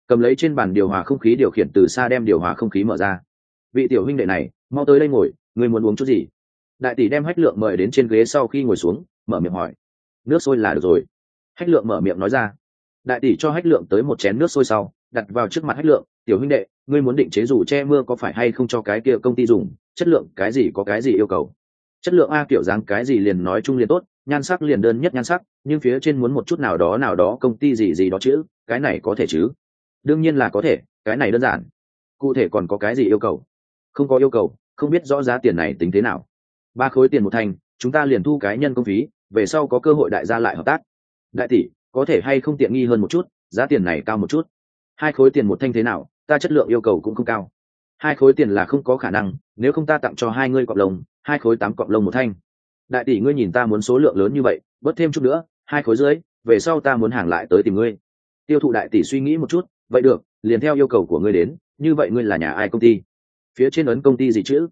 Cầm lấy trên bàn điều hòa không khí điều khiển từ xa đem điều hòa không khí mở ra. Vị tiểu huynh đệ này, mau tới đây ngồi người muốn uống chút gì? Đại tỷ đem hách lượng mời đến trên ghế sau khi ngồi xuống, mở miệng hỏi. Nước sôi là được rồi. Hách lượng mở miệng nói ra. Đại tỷ cho hách lượng tới một chén nước sôi sau, đặt vào trước mặt hách lượng. Tiểu huynh đệ, ngươi muốn định chế dù che mưa có phải hay không cho cái kia công ty dùng? Chất lượng cái gì có cái gì yêu cầu? Chất lượng a kiểu dáng cái gì liền nói chung liền tốt, nhan sắc liền đơn nhất nhan sắc, nhưng phía trên muốn một chút nào đó nào đó công ty gì gì đó chữ cái này có thể chứ? Đương nhiên là có thể, cái này đơn giản. Cụ thể còn có cái gì yêu cầu? Không có yêu cầu, không biết rõ giá tiền này tính thế nào. Ba khối tiền một thành, chúng ta liền thu cái nhân công phí, về sau có cơ hội đại gia lại hợp tác. Đại tỷ, có thể hay không tiện nghi hơn một chút, giá tiền này cao một chút. Hai khối tiền một thanh thế nào, ta chất lượng yêu cầu cũng không cao hai khối tiền là không có khả năng, nếu không ta tặng cho hai ngươi cọp lông, hai khối tám cọp lông một thanh. Đại tỷ ngươi nhìn ta muốn số lượng lớn như vậy, bớt thêm chút nữa, hai khối dưới về sau ta muốn hàng lại tới tìm ngươi. Tiêu thụ đại tỷ suy nghĩ một chút, vậy được, liền theo yêu cầu của ngươi đến, như vậy ngươi là nhà ai công ty? Phía trên ấn công ty gì chữ?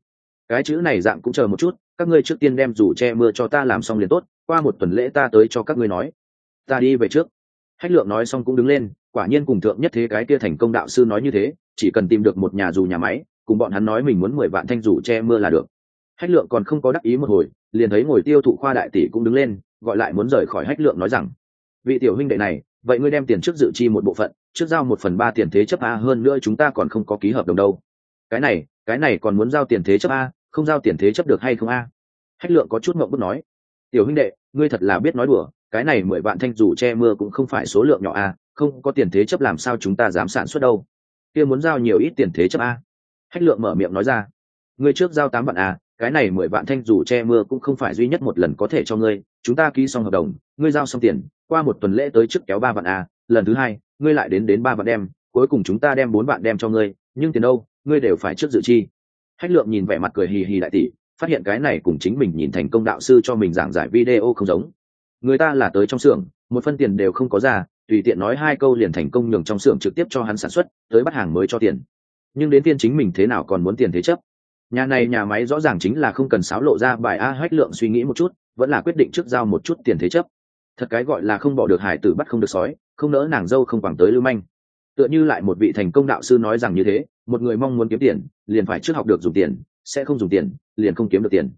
Cái chữ này dạng cũng chờ một chút, các ngươi trước tiên đem rủ che mưa cho ta làm xong liền tốt, qua một tuần lễ ta tới cho các ngươi nói. Ta đi về trước. Hách lượng nói xong cũng đứng lên, quả nhiên cùng thượng nhất thế cái kia thành công đạo sư nói như thế chỉ cần tìm được một nhà dù nhà máy, cùng bọn hắn nói mình muốn mười vạn thanh dù che mưa là được. Hách lượng còn không có đắc ý một hồi, liền thấy ngồi tiêu thụ khoa đại tỷ cũng đứng lên, gọi lại muốn rời khỏi hách lượng nói rằng, vị tiểu huynh đệ này, vậy ngươi đem tiền trước dự chi một bộ phận, trước giao một phần ba tiền thế chấp a, hơn nữa chúng ta còn không có ký hợp đồng đâu. Cái này cái này còn muốn giao tiền thế chấp a, không giao tiền thế chấp được hay không a? Hách lượng có chút mộng bức nói, tiểu huynh đệ, ngươi thật là biết nói đùa, cái này mười vạn thanh dù che mưa cũng không phải số lượng nhỏ a, không có tiền thế chấp làm sao chúng ta dám sản xuất đâu kia muốn giao nhiều ít tiền thế chấp a. Hách lượng mở miệng nói ra, ngươi trước giao tám vạn a cái này mười vạn thanh dù che mưa cũng không phải duy nhất một lần có thể cho ngươi, chúng ta ký xong hợp đồng, ngươi giao xong tiền, qua một tuần lễ tới trước kéo ba vạn a lần thứ hai, ngươi lại đến đến ba vạn đem, cuối cùng chúng ta đem bốn vạn đem cho ngươi, nhưng tiền đâu, ngươi đều phải trước dự chi. Hách lượng nhìn vẻ mặt cười hì hì đại tỷ, phát hiện cái này cùng chính mình nhìn thành công đạo sư cho mình giảng giải video không giống. Người ta là tới trong xưởng, một phân tiền đều không có ra tùy tiện nói hai câu liền thành công nhường trong xưởng trực tiếp cho hắn sản xuất, tới bắt hàng mới cho tiền. Nhưng đến tiên chính mình thế nào còn muốn tiền thế chấp? Nhà này nhà máy rõ ràng chính là không cần xáo lộ ra bài a hách lượng suy nghĩ một chút, vẫn là quyết định trước giao một chút tiền thế chấp. Thật cái gọi là không bỏ được hải tử bắt không được sói, không nỡ nàng dâu không quẳng tới lưu manh. Tựa như lại một vị thành công đạo sư nói rằng như thế, một người mong muốn kiếm tiền, liền phải trước học được dùng tiền, sẽ không dùng tiền, liền không kiếm được tiền.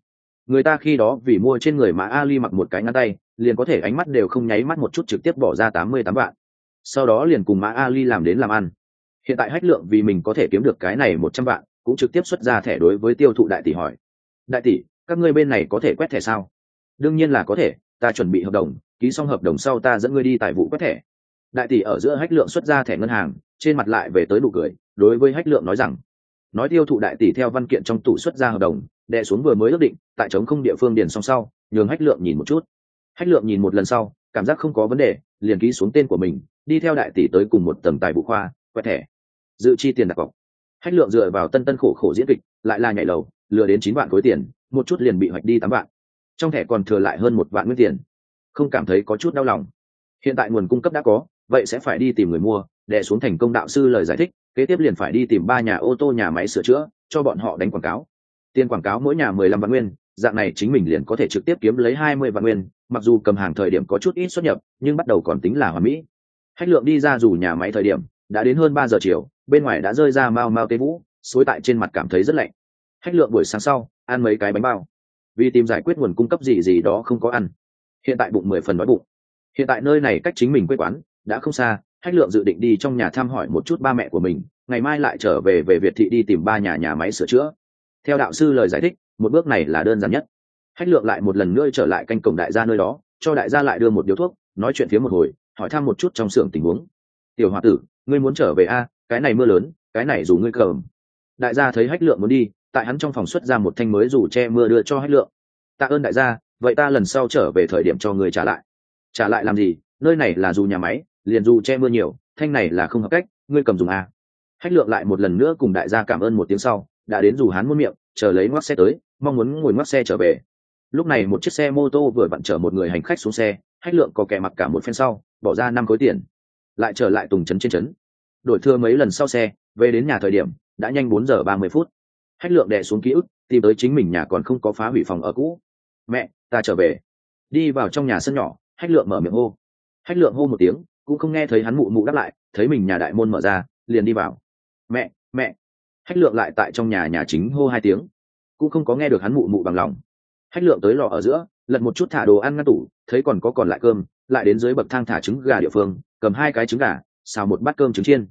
Người ta khi đó vì mua trên người mà ali mặc một cái ngăn tay liền có thể ánh mắt đều không nháy mắt một chút trực tiếp bỏ ra tám mươi tám vạn. Sau đó liền cùng mã ali làm đến làm ăn. Hiện tại hách lượng vì mình có thể kiếm được cái này một trăm vạn, cũng trực tiếp xuất ra thẻ đối với tiêu thụ đại tỷ hỏi. Đại tỷ, các ngươi bên này có thể quét thẻ sao? Đương nhiên là có thể, ta chuẩn bị hợp đồng, ký xong hợp đồng sau ta dẫn ngươi đi tại vụ quét thẻ. Đại tỷ ở giữa hách lượng xuất ra thẻ ngân hàng, trên mặt lại về tới nụ cười, đối với hách lượng nói rằng, nói tiêu thụ đại tỷ theo văn kiện trong tủ xuất ra hợp đồng, đè xuống vừa mới ước định, tại chống không địa phương điền xong sau, nhường hách lượng nhìn một chút hách lượng nhìn một lần sau, cảm giác không có vấn đề, liền ký xuống tên của mình, đi theo đại tỷ tới cùng một tầng tài vụ khoa quẹt thẻ. Dự chi tiền đặt cọc. Hách lượng dựa vào tân tân khổ khổ diễn kịch, lại là nhảy lầu, lừa đến chín vạn khối tiền, một chút liền bị hoạch đi tám vạn. Trong thẻ còn thừa lại hơn một vạn nguyên tiền. Không cảm thấy có chút đau lòng. Hiện tại nguồn cung cấp đã có, vậy sẽ phải đi tìm người mua, đè xuống thành công đạo sư lời giải thích, kế tiếp liền phải đi tìm ba nhà ô tô nhà máy sửa chữa, cho bọn họ đánh quảng cáo. Tiền quảng cáo mỗi nhà mười lăm vạn nguyên, dạng này chính mình liền có thể trực tiếp kiếm lấy hai mươi vạn nguyên mặc dù cầm hàng thời điểm có chút ít xuất nhập, nhưng bắt đầu còn tính là hoàn mỹ. Hách lượng đi ra dù nhà máy thời điểm, đã đến hơn ba giờ chiều, bên ngoài đã rơi ra mau mau tê vũ, xối tại trên mặt cảm thấy rất lạnh. Hách lượng buổi sáng sau, ăn mấy cái bánh bao. Vì tìm giải quyết nguồn cung cấp gì gì đó không có ăn. Hiện tại bụng mười phần đói bụng. Hiện tại nơi này cách chính mình quê quán đã không xa, hách lượng dự định đi trong nhà thăm hỏi một chút ba mẹ của mình, ngày mai lại trở về về việt thị đi tìm ba nhà nhà máy sửa chữa. Theo đạo sư lời giải thích, một bước này là đơn giản nhất hách lượng lại một lần nữa trở lại canh cổng đại gia nơi đó, cho đại gia lại đưa một điếu thuốc, nói chuyện phía một hồi, hỏi thăm một chút trong xưởng tình huống. Tiểu h o a tử, ngươi muốn trở về a? Cái này mưa lớn, cái này dù ngươi cờm đại gia thấy hách lượng muốn đi, tại hắn trong phòng xuất ra một thanh mới dù che mưa đưa cho hách lượng. Tạ ơn đại gia, vậy ta lần sau trở về thời điểm cho người trả lại. Trả lại làm gì? Nơi này là dù nhà máy, liền dù che mưa nhiều, thanh này là không hợp cách, ngươi cầm dùng a. Hách lượng lại một lần nữa cùng đại gia cảm ơn một tiếng sau, đã đến dù hắn muôn miệng, chờ lấy ngoắc xe tới, mong muốn ngồi ngoắc xe trở về lúc này một chiếc xe mô tô vừa vặn chở một người hành khách xuống xe hách lượng có kẻ mặc cả một phen sau, bỏ ra năm khối tiền. Lại trở lại tùng trấn trên trấn. Đổi thưa mấy lần sau xe, về đến nhà thời điểm, đã nhanh bốn giờ ba mươi phút. Hách lượng đè xuống ký ức, tìm tới chính mình nhà còn không có phá hủy phòng ở cũ. Mẹ, ta trở về. Đi vào trong nhà sân nhỏ hách lượng mở miệng hô. Hách lượng hô một tiếng, cũng không nghe thấy hắn mụ mụ đáp lại, thấy mình nhà đại môn mở ra, liền đi vào. Mẹ mẹ. Hách lượng lại tại trong nhà nhà chính hô hai tiếng, cũng không có nghe được hắn mụ mụ bằng lòng hách lượng tới lò ở giữa, lật một chút thả đồ ăn ngăn tủ, thấy còn có còn lại cơm, lại đến dưới bậc thang thả trứng gà địa phương, cầm hai cái trứng gà, xào một bát cơm trứng chiên.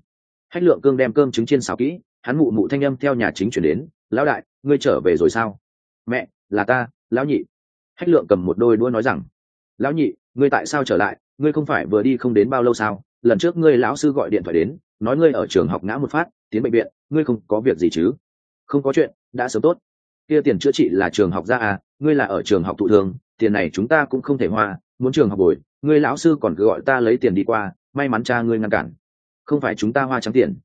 Hách lượng cương đem cơm trứng chiên xào kỹ, hắn mụ mụ thanh âm theo nhà chính chuyển đến, lão đại, ngươi trở về rồi sao? Mẹ, là ta, lão nhị. Hách lượng cầm một đôi đũa nói rằng, lão nhị, ngươi tại sao trở lại? Ngươi không phải vừa đi không đến bao lâu sao? Lần trước ngươi lão sư gọi điện thoại đến, nói ngươi ở trường học ngã một phát, tiến bệnh viện, ngươi không có việc gì chứ? Không có chuyện, đã sớm tốt. Kia tiền chữa trị là trường học ra à ngươi là ở trường học thụ thường tiền này chúng ta cũng không thể hoa, muốn trường học bồi, ngươi lão sư còn cứ gọi ta lấy tiền đi qua, may mắn cha ngươi ngăn cản. Không phải chúng ta hoa trắng tiền.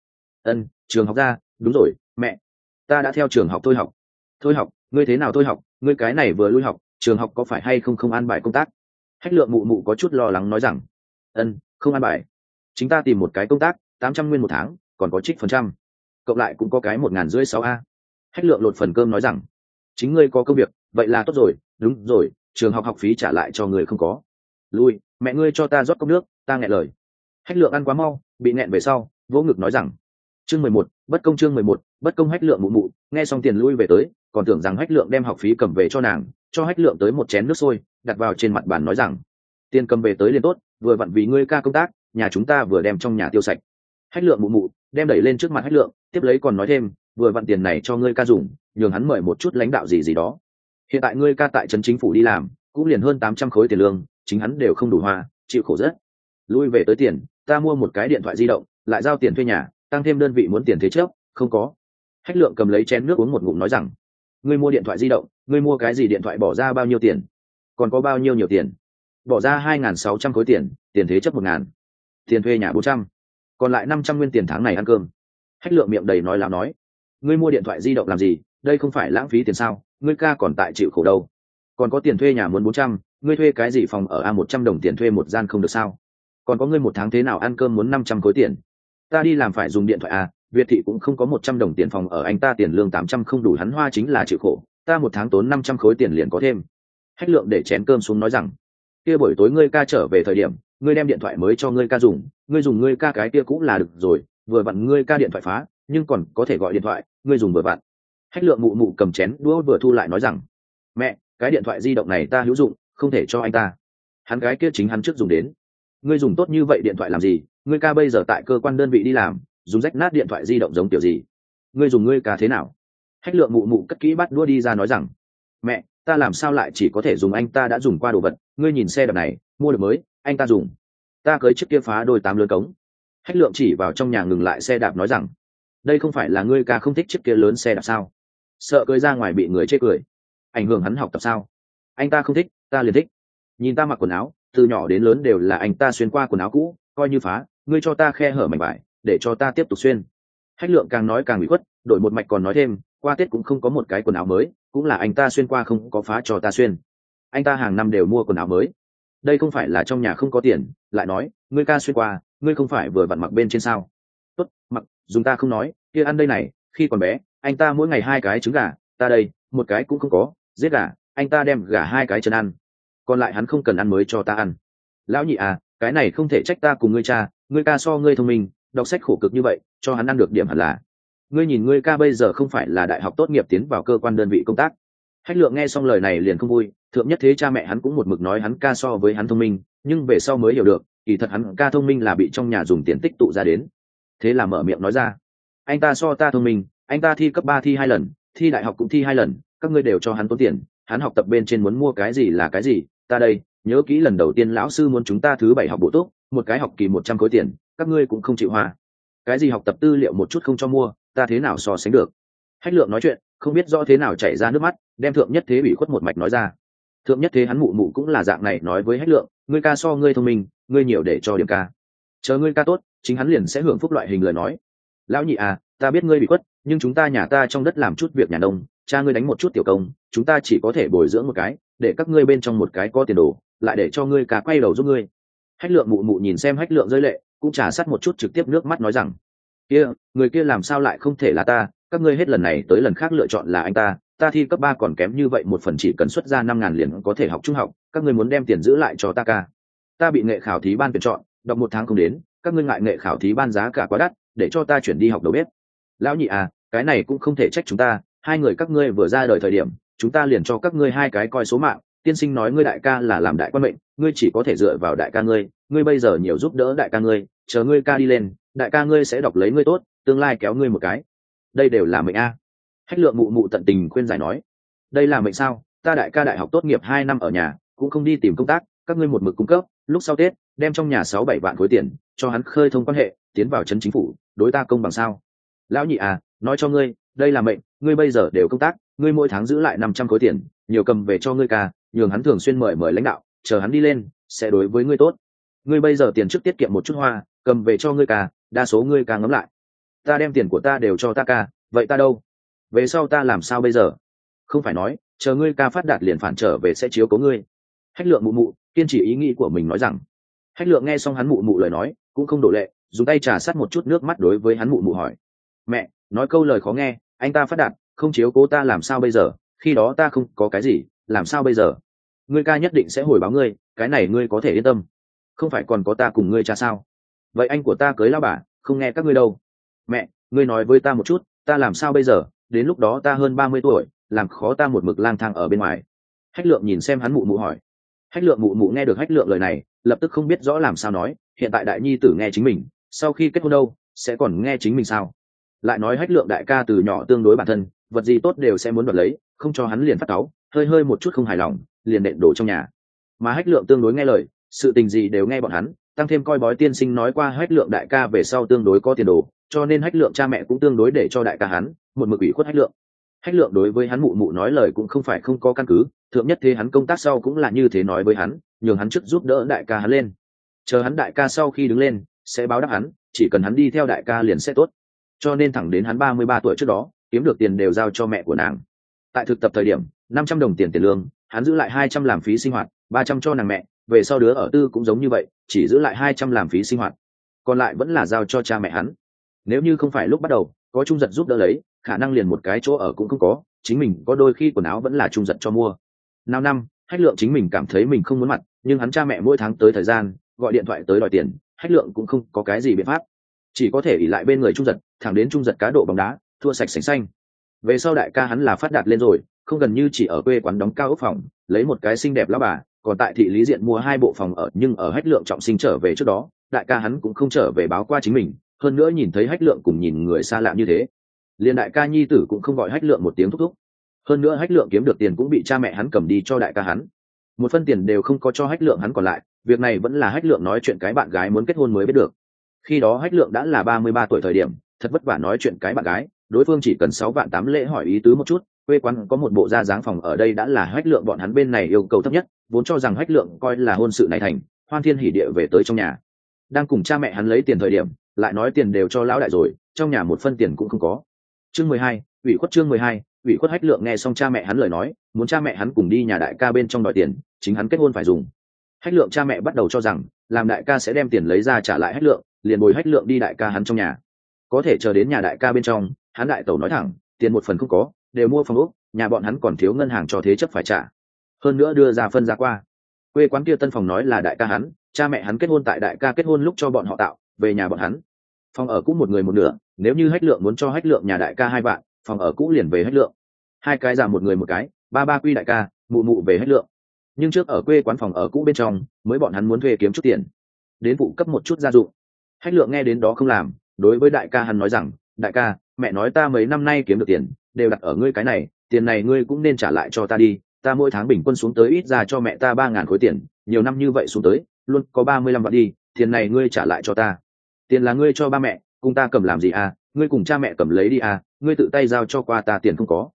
Ân, trường học ra, đúng rồi, mẹ. Ta đã theo trường học thôi học. Thôi học, ngươi thế nào thôi học, ngươi cái này vừa lui học, trường học có phải hay không không an bài công tác? Hách lượng mụ mụ có chút lo lắng nói rằng, ân, không an bài. Chính ta tìm một cái công tác, tám trăm nguyên một tháng, còn có trích phần trăm. Cộng lại cũng có cái một ngàn rưỡi sáu a. Hách lượng lột phần cơm nói rằng, chính ngươi có công việc vậy là tốt rồi, đúng rồi, trường học học phí trả lại cho người không có. Lui, mẹ ngươi cho ta rót cốc nước, ta nghẹn lời. Hách lượng ăn quá mau, bị nghẹn về sau, vỗ ngực nói rằng, chương mười một, bất công chương mười một, bất công hách lượng mụ mụ. Nghe xong tiền lui về tới, còn tưởng rằng hách lượng đem học phí cầm về cho nàng, cho hách lượng tới một chén nước sôi, đặt vào trên mặt bàn nói rằng, tiền cầm về tới liền tốt, vừa vặn vì ngươi ca công tác, nhà chúng ta vừa đem trong nhà tiêu sạch. Hách lượng mụ mụ đem đẩy lên trước mặt hách lượng, tiếp lấy còn nói thêm, vừa vặn tiền này cho ngươi ca dùng, nhường hắn mời một chút lãnh đạo gì gì đó hiện tại ngươi ca tại trấn chính phủ đi làm, cũng liền hơn tám trăm khối tiền lương, chính hắn đều không đủ hoa, chịu khổ rất. Lui về tới tiền, ta mua một cái điện thoại di động, lại giao tiền thuê nhà, tăng thêm đơn vị muốn tiền thế trước không có. Hách lượng cầm lấy chén nước uống một ngụm nói rằng, ngươi mua điện thoại di động, ngươi mua cái gì điện thoại bỏ ra bao nhiêu tiền? Còn có bao nhiêu nhiều tiền? Bỏ ra hai n g h n sáu trăm khối tiền tiền thế chấp một ngàn, tiền thuê nhà bốn trăm, còn lại năm trăm nguyên tiền tháng này ăn cơm. Hách lượng miệng đầy nói láo nói, ngươi mua điện thoại di động làm gì? Đây không phải lãng phí tiền sao? Ngươi ca còn tại chịu khổ đâu? Còn có tiền thuê nhà muốn bốn trăm, ngươi thuê cái gì phòng ở a một trăm đồng tiền thuê một gian không được sao? Còn có ngươi một tháng thế nào ăn cơm muốn năm trăm khối tiền? Ta đi làm phải dùng điện thoại à việt thị cũng không có một trăm đồng tiền phòng ở, anh ta tiền lương tám trăm không đủ, hắn hoa chính là chịu khổ. Ta một tháng tốn năm trăm khối tiền liền có thêm. Hách lượng để chén cơm xuống nói rằng, kia buổi tối ngươi ca trở về thời điểm, ngươi đem điện thoại mới cho ngươi ca dùng. Ngươi dùng ngươi ca cái kia cũng là được rồi. Vừa vặn ngươi ca điện thoại phá, nhưng còn có thể gọi điện thoại, ngươi dùng vừa vặn hách lượng mụ mụ cầm chén đũa vừa thu lại nói rằng, mẹ, cái điện thoại di động này ta hữu dụng, không thể cho anh ta. Hắn gái kia chính hắn trước dùng đến. Ngươi dùng tốt như vậy điện thoại làm gì? Ngươi ca bây giờ tại cơ quan đơn vị đi làm, dùng rách nát điện thoại di động giống kiểu gì? Ngươi dùng ngươi ca thế nào? Hách lượng mụ mụ cất kỹ bắt đua đi ra nói rằng, mẹ, ta làm sao lại chỉ có thể dùng anh ta đã dùng qua đồ vật? Ngươi nhìn xe đạp này, mua được mới, anh ta dùng. Ta cưới chiếc kia phá đôi tám lớn cống. Hách lượng chỉ vào trong nhà ngừng lại xe đạp nói rằng, đây không phải là ngươi ca không thích chiếc kia lớn xe đạp sao? Sợ cưới ra ngoài bị người chê cười. Ảnh hưởng hắn học tập sao? Anh ta không thích, ta liền thích. Nhìn ta mặc quần áo, từ nhỏ đến lớn đều là anh ta xuyên qua quần áo cũ, coi như phá, ngươi cho ta khe hở mảnh vải, để cho ta tiếp tục xuyên. Hách lượng càng nói càng bị khuất, đổi một mạch còn nói thêm, qua tết cũng không có một cái quần áo mới, cũng là anh ta xuyên qua không có phá cho ta xuyên. Anh ta hàng năm đều mua quần áo mới. Đây không phải là trong nhà không có tiền, lại nói, ngươi ca xuyên qua, ngươi không phải vừa vặn mặc bên trên sao? Tốt, mặc, dùng ta không nói, kia ăn đây này, khi còn bé anh ta mỗi ngày hai cái trứng gà, ta đây, một cái cũng không có, giết gà, anh ta đem gà hai cái chân ăn. Còn lại hắn không cần ăn mới cho ta ăn. Lão nhị à cái này không thể trách ta cùng ngươi cha, ngươi ca so ngươi thông minh, đọc sách khổ cực như vậy, cho hắn ăn được điểm hẳn là. Ngươi nhìn ngươi ca bây giờ không phải là đại học tốt nghiệp tiến vào cơ quan đơn vị công tác. Hách lượng nghe xong lời này liền không vui, thượng nhất thế cha mẹ hắn cũng một mực nói hắn ca so với hắn thông minh, nhưng về sau mới hiểu được, kỳ thật hắn ca thông minh là bị trong nhà dùng tiền tích tụ ra đến. Thế là mở miệng nói ra, anh ta so ta thông minh anh ta thi cấp ba thi hai lần, thi đại học cũng thi hai lần, các ngươi đều cho hắn tốn tiền, hắn học tập bên trên muốn mua cái gì là cái gì, ta đây, nhớ kỹ lần đầu tiên lão sư muốn chúng ta thứ bảy học bổ túc, một cái học kỳ một trăm khối tiền, các ngươi cũng không chịu hòa cái gì học tập tư liệu một chút không cho mua, ta thế nào so sánh được? Hách lượng nói chuyện, không biết rõ thế nào chảy ra nước mắt, đem thượng nhất thế bị khuất một mạch nói ra. Thượng nhất thế hắn mụ mụ cũng là dạng này nói với hách lượng, ngươi ca so ngươi thông minh, ngươi nhiều để cho điểm ca. Chờ ngươi ca tốt, chính hắn liền sẽ hưởng phúc loại hình lời nói. Lão nhị à ta biết ngươi bị khuất nhưng chúng ta nhà ta trong đất làm chút việc nhà nông, cha ngươi đánh một chút tiểu công, chúng ta chỉ có thể bồi dưỡng một cái, để các ngươi bên trong một cái có tiền đồ, lại để cho ngươi cả quay đầu giúp ngươi. Hách lượng mụ mụ nhìn xem hách lượng rơi lệ, cũng trả sát một chút trực tiếp nước mắt nói rằng, kia, người kia làm sao lại không thể là ta? Các ngươi hết lần này tới lần khác lựa chọn là anh ta ta thi cấp ba còn kém như vậy một phần chỉ cần xuất ra năm ngàn liền có thể học trung học, các ngươi muốn đem tiền giữ lại cho ta ca. Ta bị nghệ khảo thí ban tuyển chọn, đọc một tháng không đến, các ngươi ngại nghệ khảo thí ban giá cả quá đắt, để cho ta chuyển đi học đầu bếp. Lão nhị à cái này cũng không thể trách chúng ta, hai người các ngươi vừa ra đời thời điểm, chúng ta liền cho các ngươi hai cái coi số mạng, tiên sinh nói ngươi đại ca là làm đại quan mệnh, ngươi chỉ có thể dựa vào đại ca ngươi ngươi bây giờ nhiều giúp đỡ đại ca ngươi, chờ ngươi ca đi lên, đại ca ngươi sẽ đọc lấy ngươi tốt, tương lai kéo ngươi một cái. Đây đều là mệnh a. Hách lượng mụ mụ tận tình khuyên giải nói, đây là mệnh sao? Ta đại ca đại học tốt nghiệp hai năm ở nhà, cũng không đi tìm công tác, các ngươi một mực cung cấp, lúc sau tết, đem trong nhà sáu bảy vạn khối tiền, cho hắn khơi thông quan hệ, tiến vào trấn chính phủ, đối ta công bằng sao? Lão nhị à nói cho ngươi, đây là mệnh, ngươi bây giờ đều công tác, ngươi mỗi tháng giữ lại năm trăm khối tiền, nhiều cầm về cho ngươi ca, nhường hắn thường xuyên mời mời lãnh đạo, chờ hắn đi lên, sẽ đối với ngươi tốt. Ngươi bây giờ tiền trước tiết kiệm một chút hoa, cầm về cho ngươi ca, đa số ngươi ca ngấm lại. Ta đem tiền của ta đều cho ta ca, vậy ta đâu? Về sau ta làm sao bây giờ? Không phải nói, chờ ngươi ca phát đạt liền phản trở về sẽ chiếu cố ngươi. Hách lượng mụ mụ, kiên trì ý nghĩ của mình nói rằng. Hách lượng nghe xong hắn mụ mụ lời nói, cũng không đổ lệ, dùng tay trà sát một chút nước mắt đối với hắn mụ mụ hỏi. Mẹ nói câu lời khó nghe, anh ta phát đạt, không chiếu cố ta làm sao bây giờ? Khi đó ta không có cái gì, làm sao bây giờ? Ngươi ca nhất định sẽ hồi báo ngươi, cái này ngươi có thể yên tâm. Không phải còn có ta cùng ngươi cha sao? Vậy anh của ta cưới lao bà, không nghe các ngươi đâu. Mẹ, ngươi nói với ta một chút, ta làm sao bây giờ? Đến lúc đó ta hơn ba mươi tuổi, làm khó ta một mực lang thang ở bên ngoài. Hách lượng nhìn xem hắn mụ mụ hỏi. Hách lượng mụ mụ nghe được hách lượng lời này, lập tức không biết rõ làm sao nói. Hiện tại đại nhi tử nghe chính mình, sau khi kết hôn đâu, sẽ còn nghe chính mình sao? Lại nói hách lượng đại ca từ nhỏ tương đối bản thân, vật gì tốt đều sẽ muốn đoạt lấy, không cho hắn liền phát cáu, hơi hơi một chút không hài lòng, liền nện đổ trong nhà. Mà hách lượng tương đối nghe lời, sự tình gì đều nghe bọn hắn, tăng thêm coi bói tiên sinh nói qua hách lượng đại ca về sau tương đối có tiền đồ, cho nên hách lượng cha mẹ cũng tương đối để cho đại ca hắn, một mực ủy khuất hách lượng. Hách lượng đối với hắn mụ mụ nói lời cũng không phải không có căn cứ, thượng nhất thế hắn công tác sau cũng là như thế nói với hắn, nhường hắn trước giúp đỡ đại ca hắn lên. Chờ hắn đại ca sau khi đứng lên, sẽ báo đáp hắn, chỉ cần hắn đi theo đại ca liền sẽ tốt cho nên thẳng đến hắn ba mươi ba tuổi trước đó, kiếm được tiền đều giao cho mẹ của nàng. Tại thực tập thời điểm, năm trăm đồng tiền tiền lương, hắn giữ lại hai trăm làm phí sinh hoạt, ba trăm cho nàng mẹ, về sau đứa ở tư cũng giống như vậy, chỉ giữ lại hai trăm làm phí sinh hoạt. Còn lại vẫn là giao cho cha mẹ hắn. Nếu như không phải lúc bắt đầu, có trung giật giúp đỡ lấy, khả năng liền một cái chỗ ở cũng không có, chính mình có đôi khi quần áo vẫn là trung giật cho mua. Năm năm, hách lượng chính mình cảm thấy mình không muốn mặt, nhưng hắn cha mẹ mỗi tháng tới thời gian, gọi điện thoại tới đòi tiền, hách lượng cũng không có cái gì biện pháp chỉ có thể ỉ lại bên người trung giật, thẳng đến trung giật cá độ bóng đá, thua sạch sành xanh. Về sau đại ca hắn là phát đạt lên rồi, không gần như chỉ ở quê quán đóng cao ốc phòng, lấy một cái xinh đẹp lao bà, còn tại thị lý diện mua hai bộ phòng ở, nhưng ở hách lượng trọng sinh trở về trước đó, đại ca hắn cũng không trở về báo qua chính mình, hơn nữa nhìn thấy hách lượng cùng nhìn người xa lạ như thế. Liền đại ca nhi tử cũng không gọi hách lượng một tiếng thúc thúc. Hơn nữa hách lượng kiếm được tiền cũng bị cha mẹ hắn cầm đi cho đại ca hắn. Một phân tiền đều không có cho hách lượng hắn còn lại, việc này vẫn là hách lượng nói chuyện cái bạn gái muốn kết hôn mới biết được khi đó hách lượng đã là ba mươi ba tuổi thời điểm, thật vất vả nói chuyện cái bạn gái, đối phương chỉ cần sáu vạn tám lễ hỏi ý tứ một chút, quê quán có một bộ da dáng phòng ở đây đã là hách lượng bọn hắn bên này yêu cầu thấp nhất, vốn cho rằng hách lượng coi là hôn sự này thành, hoan thiên hỉ địa về tới trong nhà. Đang cùng cha mẹ hắn lấy tiền thời điểm, lại nói tiền đều cho lão đại rồi, trong nhà một phân tiền cũng không có. Chương mười hai, ủy khuất chương mười hai, ủy khuất hách lượng nghe xong cha mẹ hắn lời nói, muốn cha mẹ hắn cùng đi nhà đại ca bên trong đòi tiền, chính hắn kết hôn phải dùng. Hách lượng cha mẹ bắt đầu cho rằng, làm đại ca sẽ đem tiền lấy ra trả lại hách lượng liền bồi hách lượng đi đại ca hắn trong nhà. Có thể chờ đến nhà đại ca bên trong, hắn đại tẩu nói thẳng, tiền một phần không có, đều mua phòng úc nhà bọn hắn còn thiếu ngân hàng cho thế chấp phải trả. Hơn nữa đưa ra phân ra qua. Quê quán kia tân phòng nói là đại ca hắn, cha mẹ hắn kết hôn tại đại ca kết hôn lúc cho bọn họ tạo, về nhà bọn hắn. Phòng ở cũng một người một nửa, nếu như hách lượng muốn cho hách lượng nhà đại ca hai vạn, phòng ở cũ liền về hách lượng. Hai cái giảm một người một cái, ba ba quy đại ca, mụ mụ về hách lượng. Nhưng trước ở quê quán phòng ở cũ bên trong, mới bọn hắn muốn thuê kiếm chút tiền. Đến vụ cấp một chút gia dụng hách lượng nghe đến đó không làm, đối với đại ca hắn nói rằng, đại ca, mẹ nói ta mấy năm nay kiếm được tiền, đều đặt ở ngươi cái này, tiền này ngươi cũng nên trả lại cho ta đi, ta mỗi tháng bình quân xuống tới ít ra cho mẹ ta ba ngàn khối tiền, nhiều năm như vậy xuống tới, luôn có ba mươi lăm vạn đi, tiền này ngươi trả lại cho ta. Tiền là ngươi cho ba mẹ, cùng ta cầm làm gì à? Ngươi cùng cha mẹ cầm lấy đi à? Ngươi tự tay giao cho qua ta tiền không có.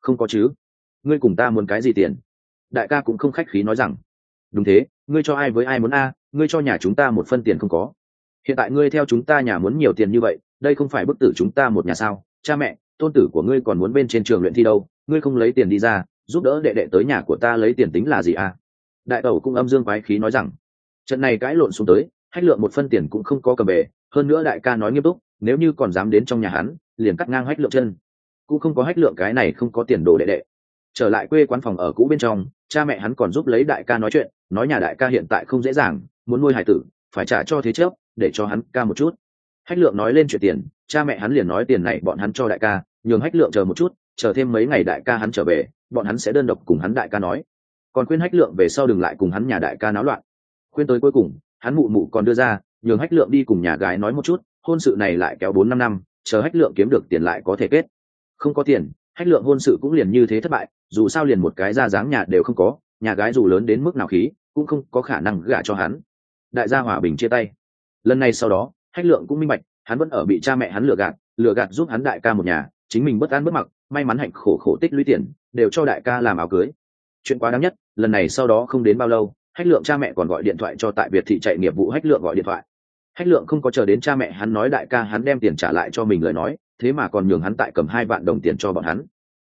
Không có chứ. Ngươi cùng ta muốn cái gì tiền? Đại ca cũng không khách khí nói rằng, đúng thế, ngươi cho ai với ai muốn a? Ngươi cho nhà chúng ta một phân tiền không có hiện tại ngươi theo chúng ta nhà muốn nhiều tiền như vậy, đây không phải bức tử chúng ta một nhà sao? Cha mẹ, tôn tử của ngươi còn muốn bên trên trường luyện thi đâu? Ngươi không lấy tiền đi ra, giúp đỡ đệ đệ tới nhà của ta lấy tiền tính là gì à? Đại tẩu cũng âm dương quái khí nói rằng, trận này cãi lộn xuống tới, hách lượng một phân tiền cũng không có cầm bể. hơn nữa đại ca nói nghiêm túc, nếu như còn dám đến trong nhà hắn, liền cắt ngang hách lượng chân. Cũng không có hách lượng cái này không có tiền đồ đệ đệ. Trở lại quê quán phòng ở cũ bên trong, cha mẹ hắn còn giúp lấy đại ca nói chuyện, nói nhà đại ca hiện tại không dễ dàng, muốn nuôi hải tử, phải trả cho thế trước để cho hắn ca một chút. Hách lượng nói lên chuyện tiền, cha mẹ hắn liền nói tiền này bọn hắn cho đại ca, nhường hách lượng chờ một chút, chờ thêm mấy ngày đại ca hắn trở về, bọn hắn sẽ đơn độc cùng hắn đại ca nói. Còn khuyên hách lượng về sau đừng lại cùng hắn nhà đại ca náo loạn. Khuyên tới cuối cùng, hắn mụ mụ còn đưa ra, nhường hách lượng đi cùng nhà gái nói một chút, hôn sự này lại kéo bốn năm năm, chờ hách lượng kiếm được tiền lại có thể kết. Không có tiền, hách lượng hôn sự cũng liền như thế thất bại, dù sao liền một cái ra dáng nhà đều không có, nhà gái dù lớn đến mức nào khí, cũng không có khả năng gả cho hắn. Đại gia hòa bình chia tay lần này sau đó, hách lượng cũng minh bạch, hắn vẫn ở bị cha mẹ hắn lừa gạt lừa gạt giúp hắn đại ca một nhà, chính mình bất an bất mặc, may mắn hạnh khổ khổ tích lũy tiền, đều cho đại ca làm áo cưới. Chuyện quá đáng nhất, lần này sau đó không đến bao lâu, hách lượng cha mẹ còn gọi điện thoại cho tại việt thị chạy nghiệp vụ hách lượng gọi điện thoại. Hách lượng không có chờ đến cha mẹ hắn nói đại ca hắn đem tiền trả lại cho mình lời nói, thế mà còn nhường hắn tại cầm hai vạn đồng tiền cho bọn hắn.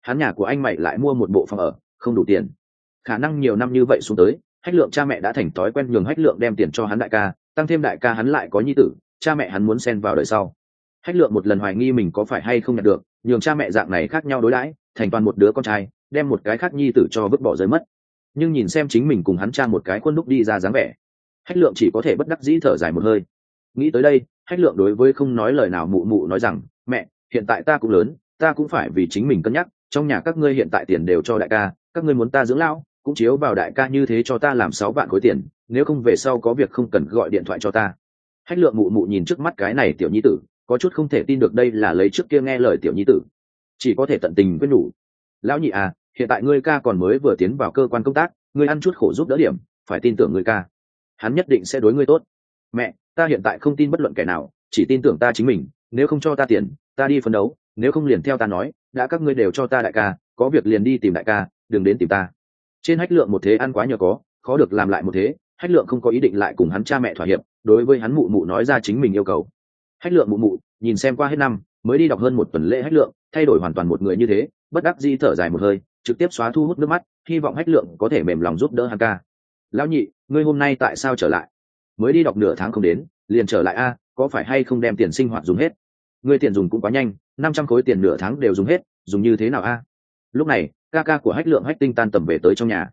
Hắn nhà của anh mày lại mua một bộ phòng ở, không đủ tiền. Khả năng nhiều năm như vậy xuống tới, hách lượng cha mẹ đã thành thói quen nhường hách lượng đem tiền cho hắn đại ca tăng thêm đại ca hắn lại có nhi tử, cha mẹ hắn muốn xen vào đời sau. Hách lượng một lần hoài nghi mình có phải hay không nhận được, nhường cha mẹ dạng này khác nhau đối đãi, thành toàn một đứa con trai, đem một cái khác nhi tử cho vứt bỏ rơi mất. Nhưng nhìn xem chính mình cùng hắn cha một cái khuôn đúc đi ra dáng vẻ, hách lượng chỉ có thể bất đắc dĩ thở dài một hơi. Nghĩ tới đây, hách lượng đối với không nói lời nào mụ mụ nói rằng, mẹ, hiện tại ta cũng lớn, ta cũng phải vì chính mình cân nhắc, trong nhà các ngươi hiện tại tiền đều cho đại ca, các ngươi muốn ta dưỡng lão, cũng chiếu vào đại ca như thế cho ta làm sáu vạn khối tiền nếu không về sau có việc không cần gọi điện thoại cho ta. Hách lượng mụ mụ nhìn trước mắt cái này tiểu nhi tử, có chút không thể tin được đây là lấy trước kia nghe lời tiểu nhi tử. Chỉ có thể tận tình quyết nhủ. Lão nhị à hiện tại ngươi ca còn mới vừa tiến vào cơ quan công tác, ngươi ăn chút khổ giúp đỡ điểm, phải tin tưởng ngươi ca. Hắn nhất định sẽ đối ngươi tốt. Mẹ, ta hiện tại không tin bất luận kẻ nào, chỉ tin tưởng ta chính mình, nếu không cho ta tiền, ta đi phấn đấu, nếu không liền theo ta nói, đã các ngươi đều cho ta đại ca, có việc liền đi tìm đại ca, đừng đến tìm ta. Trên hách lượng một thế ăn quá nhờ có, khó được làm lại một thế hách lượng không có ý định lại cùng hắn cha mẹ thỏa hiệp, đối với hắn mụ mụ nói ra chính mình yêu cầu. Hách lượng mụ mụ, nhìn xem qua hết năm, mới đi đọc hơn một tuần lễ hách lượng, thay đổi hoàn toàn một người như thế, bất đắc di thở dài một hơi, trực tiếp xóa thu hút nước mắt, hy vọng hách lượng có thể mềm lòng giúp đỡ hắn ca. Lão nhị, ngươi hôm nay tại sao trở lại? Mới đi đọc nửa tháng không đến, liền trở lại a, có phải hay không đem tiền sinh hoạt dùng hết? Ngươi tiền dùng cũng quá nhanh, năm trăm khối tiền nửa tháng đều dùng hết, dùng như thế nào a? Lúc này, ca ca của hách lượng hách tinh tan tầm về tới trong nhà.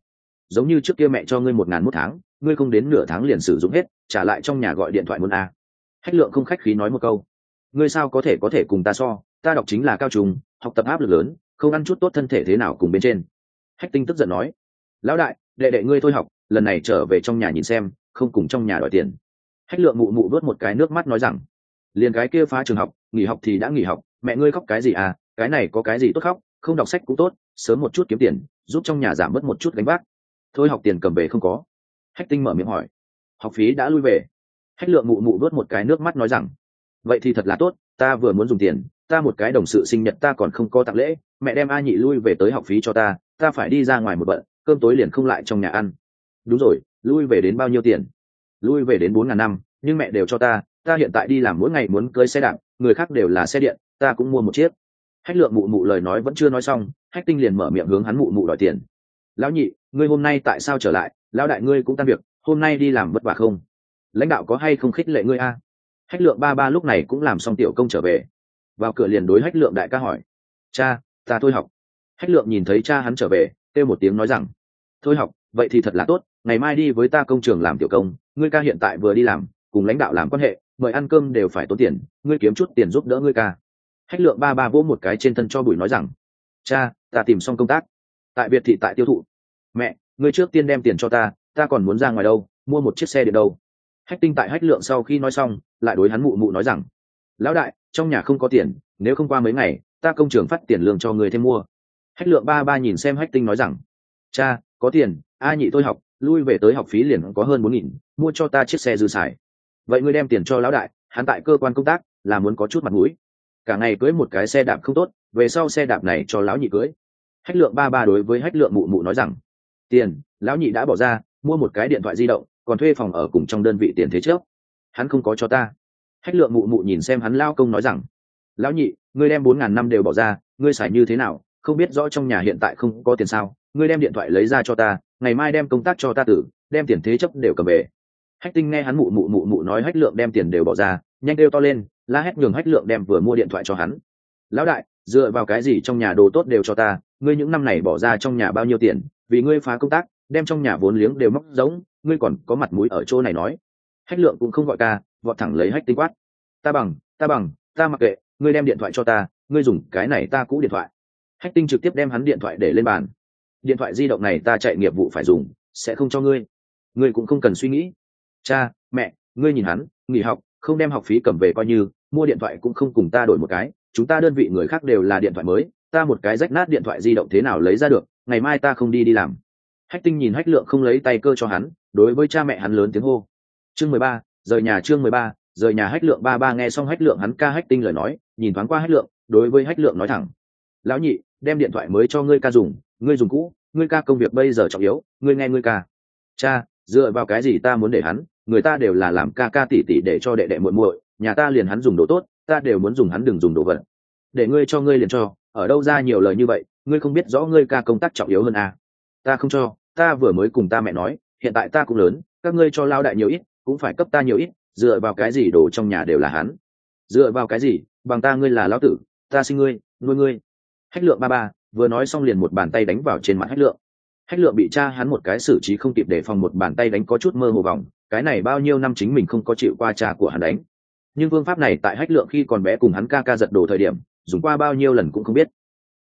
Giống như trước kia mẹ cho ngươi một ngàn một tháng ngươi không đến nửa tháng liền sử dụng hết, trả lại trong nhà gọi điện thoại muốn a. Hách lượng không khách khí nói một câu. Ngươi sao có thể có thể cùng ta so? Ta đọc chính là cao trùng, học tập áp lực lớn, không ăn chút tốt thân thể thế nào cùng bên trên. Hách tinh tức giận nói. Lão đại, đệ đệ ngươi thôi học, lần này trở về trong nhà nhìn xem, không cùng trong nhà đòi tiền. Hách lượng mụ mụ vớt một cái nước mắt nói rằng. Liền cái kia phá trường học, nghỉ học thì đã nghỉ học, mẹ ngươi khóc cái gì à cái này có cái gì tốt khóc, không đọc sách cũng tốt, sớm một chút kiếm tiền, giúp trong nhà giảm bớt một chút gánh vác. Thôi học tiền cầm về không có hách tinh mở miệng hỏi. Học phí đã lui về. Hách lượng mụ mụ vớt một cái nước mắt nói rằng, vậy thì thật là tốt, ta vừa muốn dùng tiền, ta một cái đồng sự sinh nhật ta còn không có tặng lễ, mẹ đem a nhị lui về tới học phí cho ta ta phải đi ra ngoài một bận, cơm tối liền không lại trong nhà ăn. Đúng rồi, lui về đến bao nhiêu tiền? Lui về đến bốn ngàn năm, nhưng mẹ đều cho ta ta hiện tại đi làm mỗi ngày muốn cưới xe đạp, người khác đều là xe điện, ta cũng mua một chiếc. Hách lượng mụ mụ lời nói vẫn chưa nói xong, hách tinh liền mở miệng hướng hắn mụ mụ đòi tiền. Lão nhị, ngươi hôm nay tại sao trở lại? Lão đại ngươi cũng tan việc, hôm nay đi làm vất vả không? Lãnh đạo có hay không khích lệ ngươi a? Hách lượng ba ba lúc này cũng làm xong tiểu công trở về. Vào cửa liền đối hách lượng đại ca hỏi. Cha, ta thôi học. Hách lượng nhìn thấy cha hắn trở về, kêu một tiếng nói rằng. Thôi học, vậy thì thật là tốt, ngày mai đi với ta công trường làm tiểu công, ngươi ca hiện tại vừa đi làm, cùng lãnh đạo làm quan hệ, mời ăn cơm đều phải tốn tiền, ngươi kiếm chút tiền giúp đỡ ngươi ca. Hách lượng ba ba vỗ một cái trên thân cho bùi nói rằng. Cha, ta tìm xong công tác. Tại biệt thị tại tiêu thụ. Mẹ ngươi trước tiên đem tiền cho ta ta còn muốn ra ngoài đâu, mua một chiếc xe điện đâu. Hách tinh tại hách lượng sau khi nói xong, lại đối hắn mụ mụ nói rằng, lão đại, trong nhà không có tiền, nếu không qua mấy ngày, ta công trường phát tiền lương cho người thêm mua. Hách lượng ba ba nhìn xem hách tinh nói rằng, cha, có tiền, a nhị tôi học, lui về tới học phí liền có hơn bốn nghìn, mua cho ta chiếc xe dư xài. Vậy ngươi đem tiền cho lão đại, hắn tại cơ quan công tác, là muốn có chút mặt mũi. Cả ngày cưới một cái xe đạp không tốt, về sau xe đạp này cho lão nhị cưới. Hách lượng ba ba đối với hách lượng mụ mụ nói rằng tiền, lão nhị đã bỏ ra, mua một cái điện thoại di động, còn thuê phòng ở cùng trong đơn vị tiền thế trước. Hắn không có cho ta. Hách lượng mụ mụ nhìn xem hắn lao công nói rằng, lão nhị, ngươi đem bốn ngàn năm đều bỏ ra, ngươi xài như thế nào? Không biết rõ trong nhà hiện tại không có tiền sao? Ngươi đem điện thoại lấy ra cho ta, ngày mai đem công tác cho ta tử, đem tiền thế chấp đều cầm về. Hách tinh nghe hắn mụ mụ mụ mụ nói hách lượng đem tiền đều bỏ ra, nhanh kêu to lên, la hét nhường hách lượng đem vừa mua điện thoại cho hắn. Lão đại, dựa vào cái gì trong nhà đồ tốt đều cho ta? Ngươi những năm này bỏ ra trong nhà bao nhiêu tiền? Vì ngươi phá công tác, đem trong nhà vốn liếng đều móc giống ngươi còn có mặt mũi ở chỗ này nói. Hách lượng cũng không gọi ca vọt thẳng lấy hách tinh quát. Ta bằng ta bằng, ta mặc kệ, ngươi đem điện thoại cho ta, ngươi dùng cái này ta cũ điện thoại. Hách tinh trực tiếp đem hắn điện thoại để lên bàn. Điện thoại di động này ta chạy nghiệp vụ phải dùng, sẽ không cho ngươi. Ngươi cũng không cần suy nghĩ. Cha, mẹ, ngươi nhìn hắn, nghỉ học, không đem học phí cầm về coi như, mua điện thoại cũng không cùng ta đổi một cái, chúng ta đơn vị người khác đều là điện thoại mới ta một cái rách nát điện thoại di động thế nào lấy ra được, ngày mai ta không đi đi làm. Hách tinh nhìn hách lượng không lấy tay cơ cho hắn, đối với cha mẹ hắn lớn tiếng hô. Chương mười ba, rời nhà chương mười ba, rời nhà hách lượng ba ba nghe xong hách lượng hắn ca hách tinh lời nói, nhìn thoáng qua hách lượng, đối với hách lượng nói thẳng. Lão nhị, đem điện thoại mới cho ngươi ca dùng, ngươi dùng cũ, ngươi ca công việc bây giờ trọng yếu, ngươi nghe ngươi ca. Cha, dựa vào cái gì ta muốn để hắn, người ta đều là làm ca ca tỉ tỉ để cho đệ đệ muội muội, nhà ta liền hắn dùng đồ tốt, ta đều muốn dùng hắn đừng dùng đồ vật. Để ngươi cho ngươi liền cho ở đâu ra nhiều lời như vậy, ngươi không biết rõ ngươi ca công tác trọng yếu hơn à. ta không cho, ta vừa mới cùng ta mẹ nói, hiện tại ta cũng lớn, các ngươi cho lao đại nhiều ít, cũng phải cấp ta nhiều ít, dựa vào cái gì đồ trong nhà đều là hắn? Dựa vào cái gì? Bằng ta ngươi là lão tử, ta sinh ngươi, nuôi ngươi. Hách lượng ba ba vừa nói xong liền một bàn tay đánh vào trên mặt hách lượng. Hách lượng bị cha hắn một cái xử trí không kịp để phòng một bàn tay đánh có chút mơ hồ vòng, cái này bao nhiêu năm chính mình không có chịu qua cha của hắn đánh. Nhưng phương pháp này tại hách lượng khi còn bé cùng hắn ca ca giật đồ thời điểm dùng qua bao nhiêu lần cũng không biết.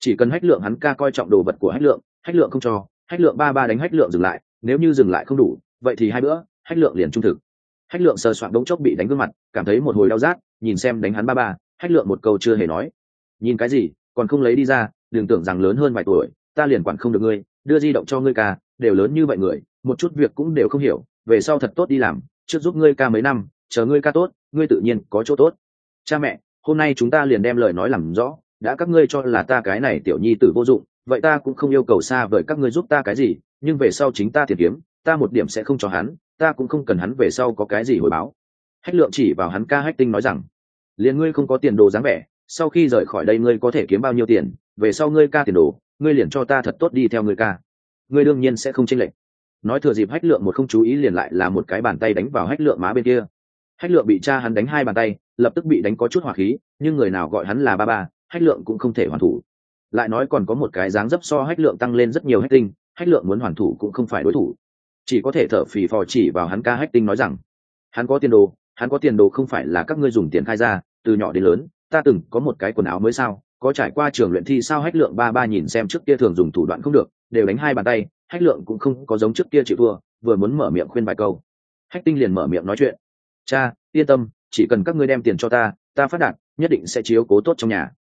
Chỉ cần hách lượng hắn ca coi trọng đồ vật của hách lượng hách lượng không cho, hách lượng ba ba đánh hách lượng dừng lại, nếu như dừng lại không đủ, vậy thì hai bữa, hách lượng liền trung thực. Hách lượng sờ soạn đống chốc bị đánh gương mặt, cảm thấy một hồi đau rát, nhìn xem đánh hắn ba ba, hách lượng một câu chưa hề nói. Nhìn cái gì, còn không lấy đi ra, đừng tưởng rằng lớn hơn vài tuổi, ta liền quản không được ngươi, đưa di động cho ngươi ca, đều lớn như vậy người, một chút việc cũng đều không hiểu, về sau thật tốt đi làm, trước giúp ngươi ca mấy năm, chờ ngươi ca tốt, ngươi tự nhiên có chỗ tốt. Cha mẹ hôm nay chúng ta liền đem lời nói làm rõ, đã các ngươi cho là ta cái này tiểu nhi tử vô dụng, vậy ta cũng không yêu cầu xa vời các ngươi giúp ta cái gì, nhưng về sau chính ta tìm kiếm, ta một điểm sẽ không cho hắn, ta cũng không cần hắn về sau có cái gì hồi báo. Hách lượng chỉ vào hắn ca hách tinh nói rằng, liền ngươi không có tiền đồ dáng vẻ, sau khi rời khỏi đây ngươi có thể kiếm bao nhiêu tiền, về sau ngươi ca tiền đồ, ngươi liền cho ta thật tốt đi theo ngươi ca. Ngươi đương nhiên sẽ không chênh lệch. Nói thừa dịp hách lượng một không chú ý liền lại là một cái bàn tay đánh vào hách lượng má bên kia hách lượng bị cha hắn đánh hai bàn tay, lập tức bị đánh có chút hỏa khí, nhưng người nào gọi hắn là ba ba, hách lượng cũng không thể hoàn thủ. Lại nói còn có một cái dáng dấp so hách lượng tăng lên rất nhiều hách tinh, hách lượng muốn hoàn thủ cũng không phải đối thủ. Chỉ có thể thở phì phò chỉ vào hắn ca hách tinh nói rằng, hắn có tiền đồ, hắn có tiền đồ không phải là các ngươi dùng tiền khai ra, từ nhỏ đến lớn, ta từng có một cái quần áo mới sao, có trải qua trường luyện thi sao hách lượng ba ba nhìn xem trước kia thường dùng thủ đoạn không được, đều đánh hai bàn tay, hách lượng cũng không có giống trước kia chịu thua, vừa muốn mở miệng khuyên vài câu. Hách tinh liền mở miệng nói chuyện cha yên tâm chỉ cần các ngươi đem tiền cho ta ta phát đạt nhất định sẽ chiếu cố tốt trong nhà.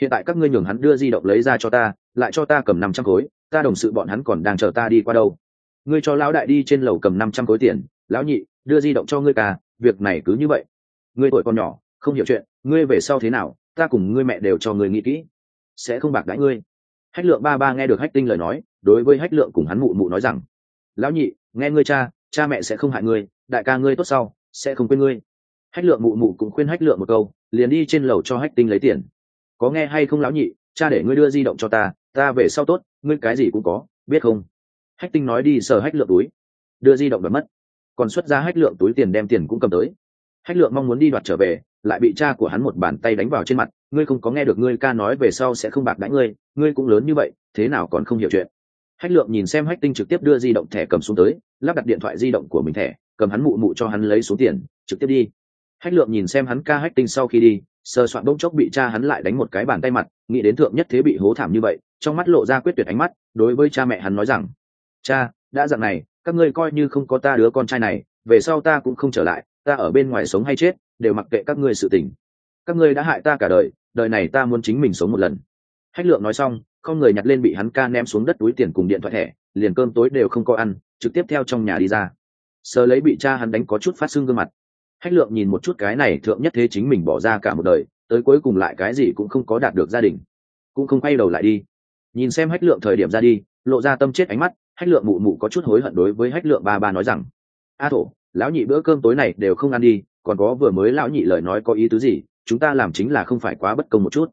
Hiện tại các ngươi nhường hắn đưa di động lấy ra cho ta lại cho ta cầm năm trăm khối ta đồng sự bọn hắn còn đang chờ ta đi qua đâu. Ngươi cho lão đại đi trên lầu cầm năm trăm khối tiền lão nhị đưa di động cho ngươi cả, việc này cứ như vậy. Ngươi tuổi còn nhỏ không hiểu chuyện ngươi về sau thế nào ta cùng ngươi mẹ đều cho ngươi nghĩ kỹ. Sẽ không bạc đãi ngươi. Hách lượng ba ba nghe được hách tinh lời nói đối với hách lượng cùng hắn mụ mụ nói rằng lão nhị nghe ngươi cha cha mẹ sẽ không hại ngươi đại ca ngươi tốt sau sẽ không quên ngươi. Hách lượng mụ mụ cũng khuyên hách lượng một câu, liền đi trên lầu cho hách tinh lấy tiền. Có nghe hay không lão nhị, cha để ngươi đưa di động cho ta ta về sau tốt, ngươi cái gì cũng có, biết không? Hách tinh nói đi sờ hách lượng túi. Đưa di động đoạt mất. Còn xuất ra hách lượng túi tiền đem tiền cũng cầm tới. Hách lượng mong muốn đi đoạt trở về, lại bị cha của hắn một bàn tay đánh vào trên mặt, ngươi không có nghe được ngươi ca nói về sau sẽ không bạc đãi ngươi ngươi cũng lớn như vậy, thế nào còn không hiểu chuyện. Hách lượng nhìn xem hách tinh trực tiếp đưa di động thẻ cầm xuống tới, lắp đặt điện thoại di động của mình thẻ cầm hắn mụ mụ cho hắn lấy số tiền, trực tiếp đi. Hách lượng nhìn xem hắn ca hách tinh sau khi đi sờ soạn bỗng chốc bị cha hắn lại đánh một cái bàn tay mặt, nghĩ đến thượng nhất thế bị hố thảm như vậy, trong mắt lộ ra quyết tuyệt ánh mắt, đối với cha mẹ hắn nói rằng, cha, đã dặn này, các ngươi coi như không có ta đứa con trai này, về sau ta cũng không trở lại, ta ở bên ngoài sống hay chết, đều mặc kệ các ngươi sự tình. Các ngươi đã hại ta cả đời đời này ta muốn chính mình sống một lần. Hách lượng nói xong, không người nhặt lên bị hắn ca ném xuống đất túi tiền cùng điện thoại thẻ, liền cơm tối đều không có ăn, trực tiếp theo trong nhà đi ra sờ lấy bị cha hắn đánh có chút phát xương gương mặt. Hách lượng nhìn một chút cái này thượng nhất thế chính mình bỏ ra cả một đời, tới cuối cùng lại cái gì cũng không có đạt được gia đình. Cũng không quay đầu lại đi. Nhìn xem hách lượng thời điểm ra đi, lộ ra tâm chết ánh mắt, hách lượng mụ mụ có chút hối hận đối với hách lượng ba ba nói rằng, a thổ, lão nhị bữa cơm tối này đều không ăn đi, còn có vừa mới lão nhị lời nói có ý tứ gì, chúng ta làm chính là không phải quá bất công một chút.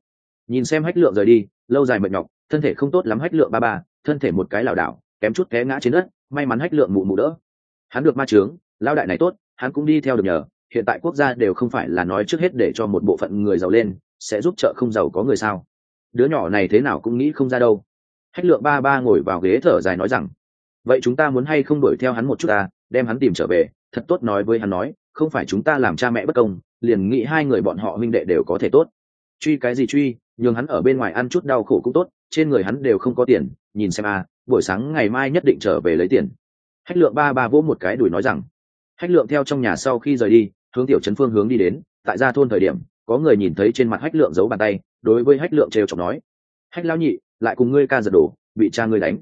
Nhìn xem hách lượng rời đi, lâu dài mệt nhọc, thân thể không tốt lắm hách lượng ba ba, thân thể một cái lảo đảo, kém chút té ngã trên đất, may mắn hách lượng mụ mụ đỡ hắn được ma trướng lão đại này tốt hắn cũng đi theo được nhờ. Hiện tại quốc gia đều không phải là nói trước hết để cho một bộ phận người giàu lên sẽ giúp trợ không giàu có người sao? Đứa nhỏ này thế nào cũng nghĩ không ra đâu. Hách lượng ba ba ngồi vào ghế thở dài nói rằng vậy chúng ta muốn hay không đuổi theo hắn một chút ta đem hắn tìm trở về thật tốt nói với hắn nói không phải chúng ta làm cha mẹ bất công liền nghĩ hai người bọn họ huynh đệ đều có thể tốt. Truy cái gì truy nhường hắn ở bên ngoài ăn chút đau khổ cũng tốt trên người hắn đều không có tiền nhìn xem à, buổi sáng ngày mai nhất định trở về lấy tiền hách lượng ba ba vỗ một cái đùi nói rằng hách lượng theo trong nhà sau khi rời đi, hướng tiểu trấn phương hướng đi đến, tại gia thôn thời điểm, có người nhìn thấy trên mặt hách lượng giấu bàn tay, đối với hách lượng trêu chọc nói hách lão nhị, lại cùng ngươi ca giật đổ, bị cha ngươi đánh.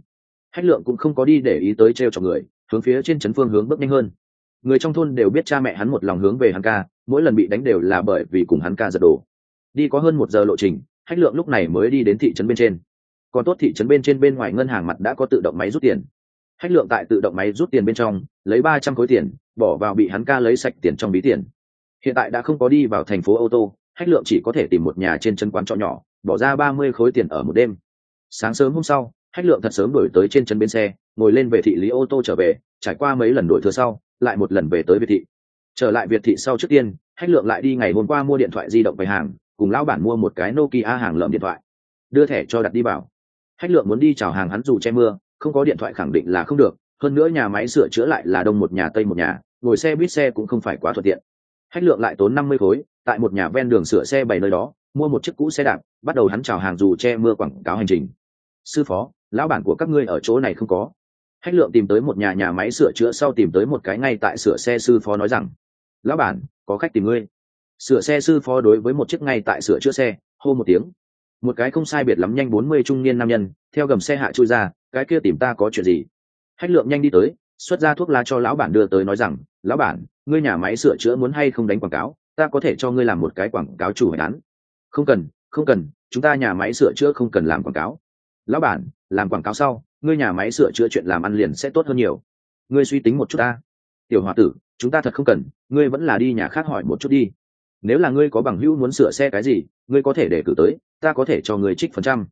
Hách lượng cũng không có đi để ý tới trêu chọc người, hướng phía trên trấn phương hướng bước nhanh hơn. Người trong thôn đều biết cha mẹ hắn một lòng hướng về hắn ca, mỗi lần bị đánh đều là bởi vì cùng hắn ca giật đổ. Đi có hơn một giờ lộ trình hách lượng lúc này mới đi đến thị trấn bên trên. Còn tốt thị trấn bên trên bên ngoài ngân hàng mặt đã có tự động máy rút tiền hách lượng tại tự động máy rút tiền bên trong, lấy ba trăm khối tiền, bỏ vào bị hắn ca lấy sạch tiền trong ví tiền. Hiện tại đã không có đi vào thành phố ô tô, hách lượng chỉ có thể tìm một nhà trên chân quán trọ nhỏ, bỏ ra ba mươi khối tiền ở một đêm. Sáng sớm hôm sau, hách lượng thật sớm đổi tới trên chân bên xe, ngồi lên về thị lý ô tô trở về, trải qua mấy lần đổi thừa sau, lại một lần về tới việt thị. Trở lại việt thị sau trước tiên, hách lượng lại đi ngày hôm qua mua điện thoại di động về hàng, cùng lão bản mua một cái nokia hàng lợm điện thoại, đưa thẻ cho đặt đi vào. Hách lượng muốn đi chào hàng hắn dù che mưa không có điện thoại khẳng định là không được, hơn nữa nhà máy sửa chữa lại là đông một nhà, tây một nhà, ngồi xe buýt xe cũng không phải quá thuận tiện. Hách lượng lại tốn năm mươi khối, tại một nhà ven đường sửa xe bảy nơi đó, mua một chiếc cũ xe đạp, bắt đầu hắn chào hàng dù che mưa quảng cáo hành trình. Sư phó, lão bản của các ngươi ở chỗ này không có. Hách lượng tìm tới một nhà nhà máy sửa chữa sau tìm tới một cái ngay tại sửa xe sư phó nói rằng, lão bản, có khách tìm ngươi. Sửa xe sư phó đối với một chiếc ngay tại sửa chữa xe, hô một tiếng. Một cái không sai biệt lắm nhanh bốn mươi trung niên nam nhân, theo gầm xe hạ chui ra cái kia tìm ta có chuyện gì? Hách lượng nhanh đi tới, xuất ra thuốc lá cho lão bản đưa tới nói rằng, lão bản, ngươi nhà máy sửa chữa muốn hay không đánh quảng cáo? Ta có thể cho ngươi làm một cái quảng cáo chủ hệ án không cần không cần, chúng ta nhà máy sửa chữa không cần làm quảng cáo. Lão bản, làm quảng cáo sau, ngươi nhà máy sửa chữa chuyện làm ăn liền sẽ tốt hơn nhiều. Ngươi suy tính một chút ta. Tiểu h o a tử, chúng ta thật không cần, ngươi vẫn là đi nhà khác hỏi một chút đi. Nếu là ngươi có bằng hữu muốn sửa xe cái gì, ngươi có thể để cử tới, ta có thể cho ngươi trích phần trăm.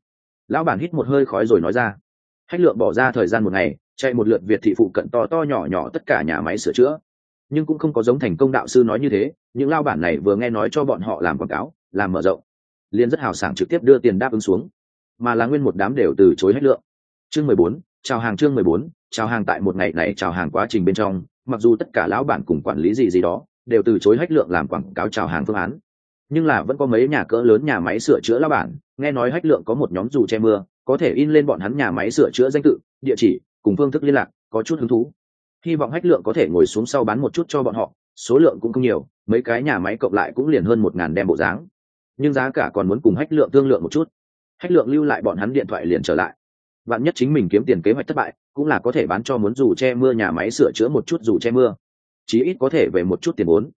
Lão bản hít một hơi khói rồi nói ra hách lượng bỏ ra thời gian một ngày, chạy một lượt việt thị phụ cận to to nhỏ nhỏ tất cả nhà máy sửa chữa. Nhưng cũng không có giống thành công đạo sư nói như thế, những lao bản này vừa nghe nói cho bọn họ làm quảng cáo, làm mở rộng, liền rất hào sảng trực tiếp đưa tiền đáp ứng xuống. Mà là nguyên một đám đều từ chối hết lượng. Chương mười bốn, chào hàng chương mười bốn, chào hàng tại một ngày này chào hàng quá trình bên trong, mặc dù tất cả lão bản cùng quản lý gì gì đó, đều từ chối hách lượng làm quảng cáo chào hàng phương án. Nhưng là vẫn có mấy nhà cỡ lớn nhà máy sửa chữa lão bản, nghe nói hách lượng có một nhóm dù che mưa có thể in lên bọn hắn nhà máy sửa chữa danh tự, địa chỉ, cùng phương thức liên lạc, có chút hứng thú. Hy vọng hách lượng có thể ngồi xuống sau bán một chút cho bọn họ, số lượng cũng không nhiều, mấy cái nhà máy cộng lại cũng liền hơn một ngàn đem bộ dáng. Nhưng giá cả còn muốn cùng hách lượng thương lượng một chút. Hách lượng lưu lại bọn hắn điện thoại liền trở lại. Bạn nhất chính mình kiếm tiền kế hoạch thất bại, cũng là có thể bán cho muốn dù che mưa nhà máy sửa chữa một chút dù che mưa. Chí ít có thể về một chút tiền vốn.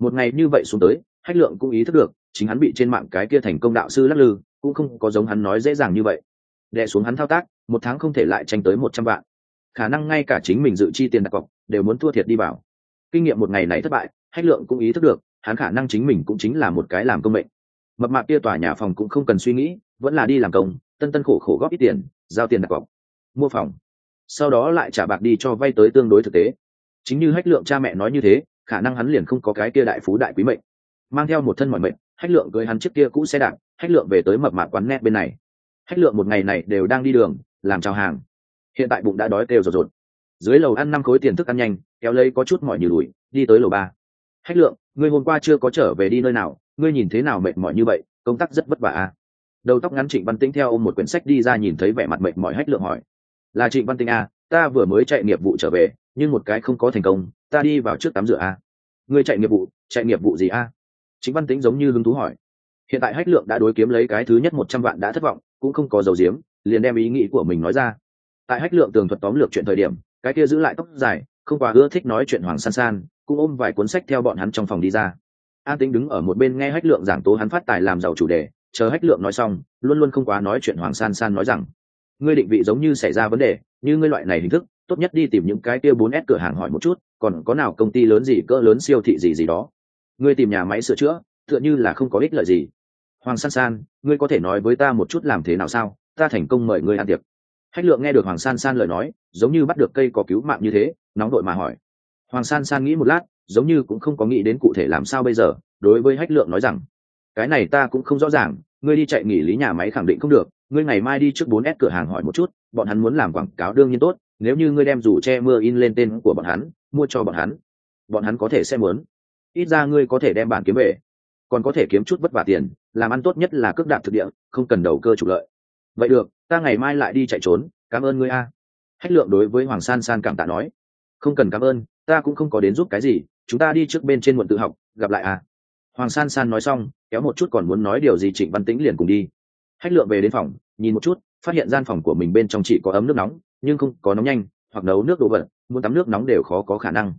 Một ngày như vậy xuống tới, hách lượng cũng ý thức được, chính hắn bị trên mạng cái kia thành công đạo sư lắc lư, cũng không có giống hắn nói dễ dàng như vậy đè xuống hắn thao tác, một tháng không thể lại tranh tới một trăm vạn. Khả năng ngay cả chính mình dự chi tiền đặt cọc đều muốn thua thiệt đi vào. Kinh nghiệm một ngày này thất bại, hách lượng cũng ý thức được, hắn khả năng chính mình cũng chính là một cái làm công mệnh. Mập mạp kia tòa nhà phòng cũng không cần suy nghĩ, vẫn là đi làm công, tân tân khổ khổ góp ít tiền, giao tiền đặt cọc, mua phòng. Sau đó lại trả bạc đi cho vay tới tương đối thực tế. Chính như hách lượng cha mẹ nói như thế, khả năng hắn liền không có cái kia đại phú đại quý mệnh. Mang theo một thân mọi mệnh, hách lượng cưới hắn chiếc kia cũ xe đạp, hách lượng về tới mập mạp quán net bên này hách lượng một ngày này đều đang đi đường, làm chào hàng. Hiện tại bụng đã đói kêu rột rột. Dưới lầu ăn năm khối tiền thức ăn nhanh, kéo lấy có chút mỏi như đùi, đi tới lầu ba. Hách lượng, ngươi hôm qua chưa có trở về đi nơi nào, ngươi nhìn thế nào mệt mỏi như vậy, công tác rất vất vả à? Đầu tóc ngắn trịnh văn tĩnh theo ôm một quyển sách đi ra nhìn thấy vẻ mặt mệt mỏi hách lượng hỏi. Là trịnh văn tĩnh à ta vừa mới chạy nghiệp vụ trở về, nhưng một cái không có thành công, ta đi vào trước tắm rửa à? Ngươi chạy nghiệp vụ, chạy nghiệp vụ gì à? Trịnh văn tĩnh giống như hứng thú hỏi. Hiện tại hách lượng đã đối kiếm lấy cái thứ nhất một trăm vạn đã thất vọng cũng không có dầu diếm liền đem ý nghĩ của mình nói ra. Tại hách lượng tường thuật tóm lược chuyện thời điểm, cái kia giữ lại tóc dài, không quá ưa thích nói chuyện hoàng san san, cũng ôm vài cuốn sách theo bọn hắn trong phòng đi ra. An tính đứng ở một bên nghe hách lượng giảng tố hắn phát tài làm giàu chủ đề, chờ hách lượng nói xong, luôn luôn không quá nói chuyện hoàng san san nói rằng, ngươi định vị giống như xảy ra vấn đề, như ngươi loại này hình thức, tốt nhất đi tìm những cái kia bốn s cửa hàng hỏi một chút, còn có nào công ty lớn gì, cỡ lớn siêu thị gì gì đó. Ngươi tìm nhà máy sửa chữa, tựa như là không có ích lợi gì hoàng san san, ngươi có thể nói với ta một chút làm thế nào sao? Ta thành công mời ngươi ăn tiệc. Hách lượng nghe được hoàng san san lời nói, giống như bắt được cây có cứu mạng như thế, nóng đội mà hỏi. Hoàng san san nghĩ một lát, giống như cũng không có nghĩ đến cụ thể làm sao bây giờ, đối với hách lượng nói rằng, cái này ta cũng không rõ ràng, ngươi đi chạy nghỉ lý nhà máy khẳng định không được, ngươi ngày mai đi trước bốn s cửa hàng hỏi một chút, bọn hắn muốn làm quảng cáo đương nhiên tốt, nếu như ngươi đem dù che mưa in lên tên của bọn hắn, mua cho bọn hắn bọn hắn có thể sẽ muốn. Ít ra ngươi có thể đem bản kiếm về, còn có thể kiếm chút vất vả tiền làm ăn tốt nhất là cước đạp thực địa, không cần đầu cơ trục lợi. Vậy được, ta ngày mai lại đi chạy trốn, cảm ơn ngươi a. Hách lượng đối với hoàng san san cảm tạ nói. Không cần cảm ơn, ta cũng không có đến giúp cái gì, chúng ta đi trước bên trên muộn tự học, gặp lại a. hoàng san san nói xong, kéo một chút còn muốn nói điều gì trịnh văn tĩnh liền cùng đi. Hách lượng về đến phòng, nhìn một chút, phát hiện gian phòng của mình bên trong chỉ có ấm nước nóng, nhưng không có nóng nhanh, hoặc nấu nước đồ vật, muốn tắm nước nóng đều khó có khả năng.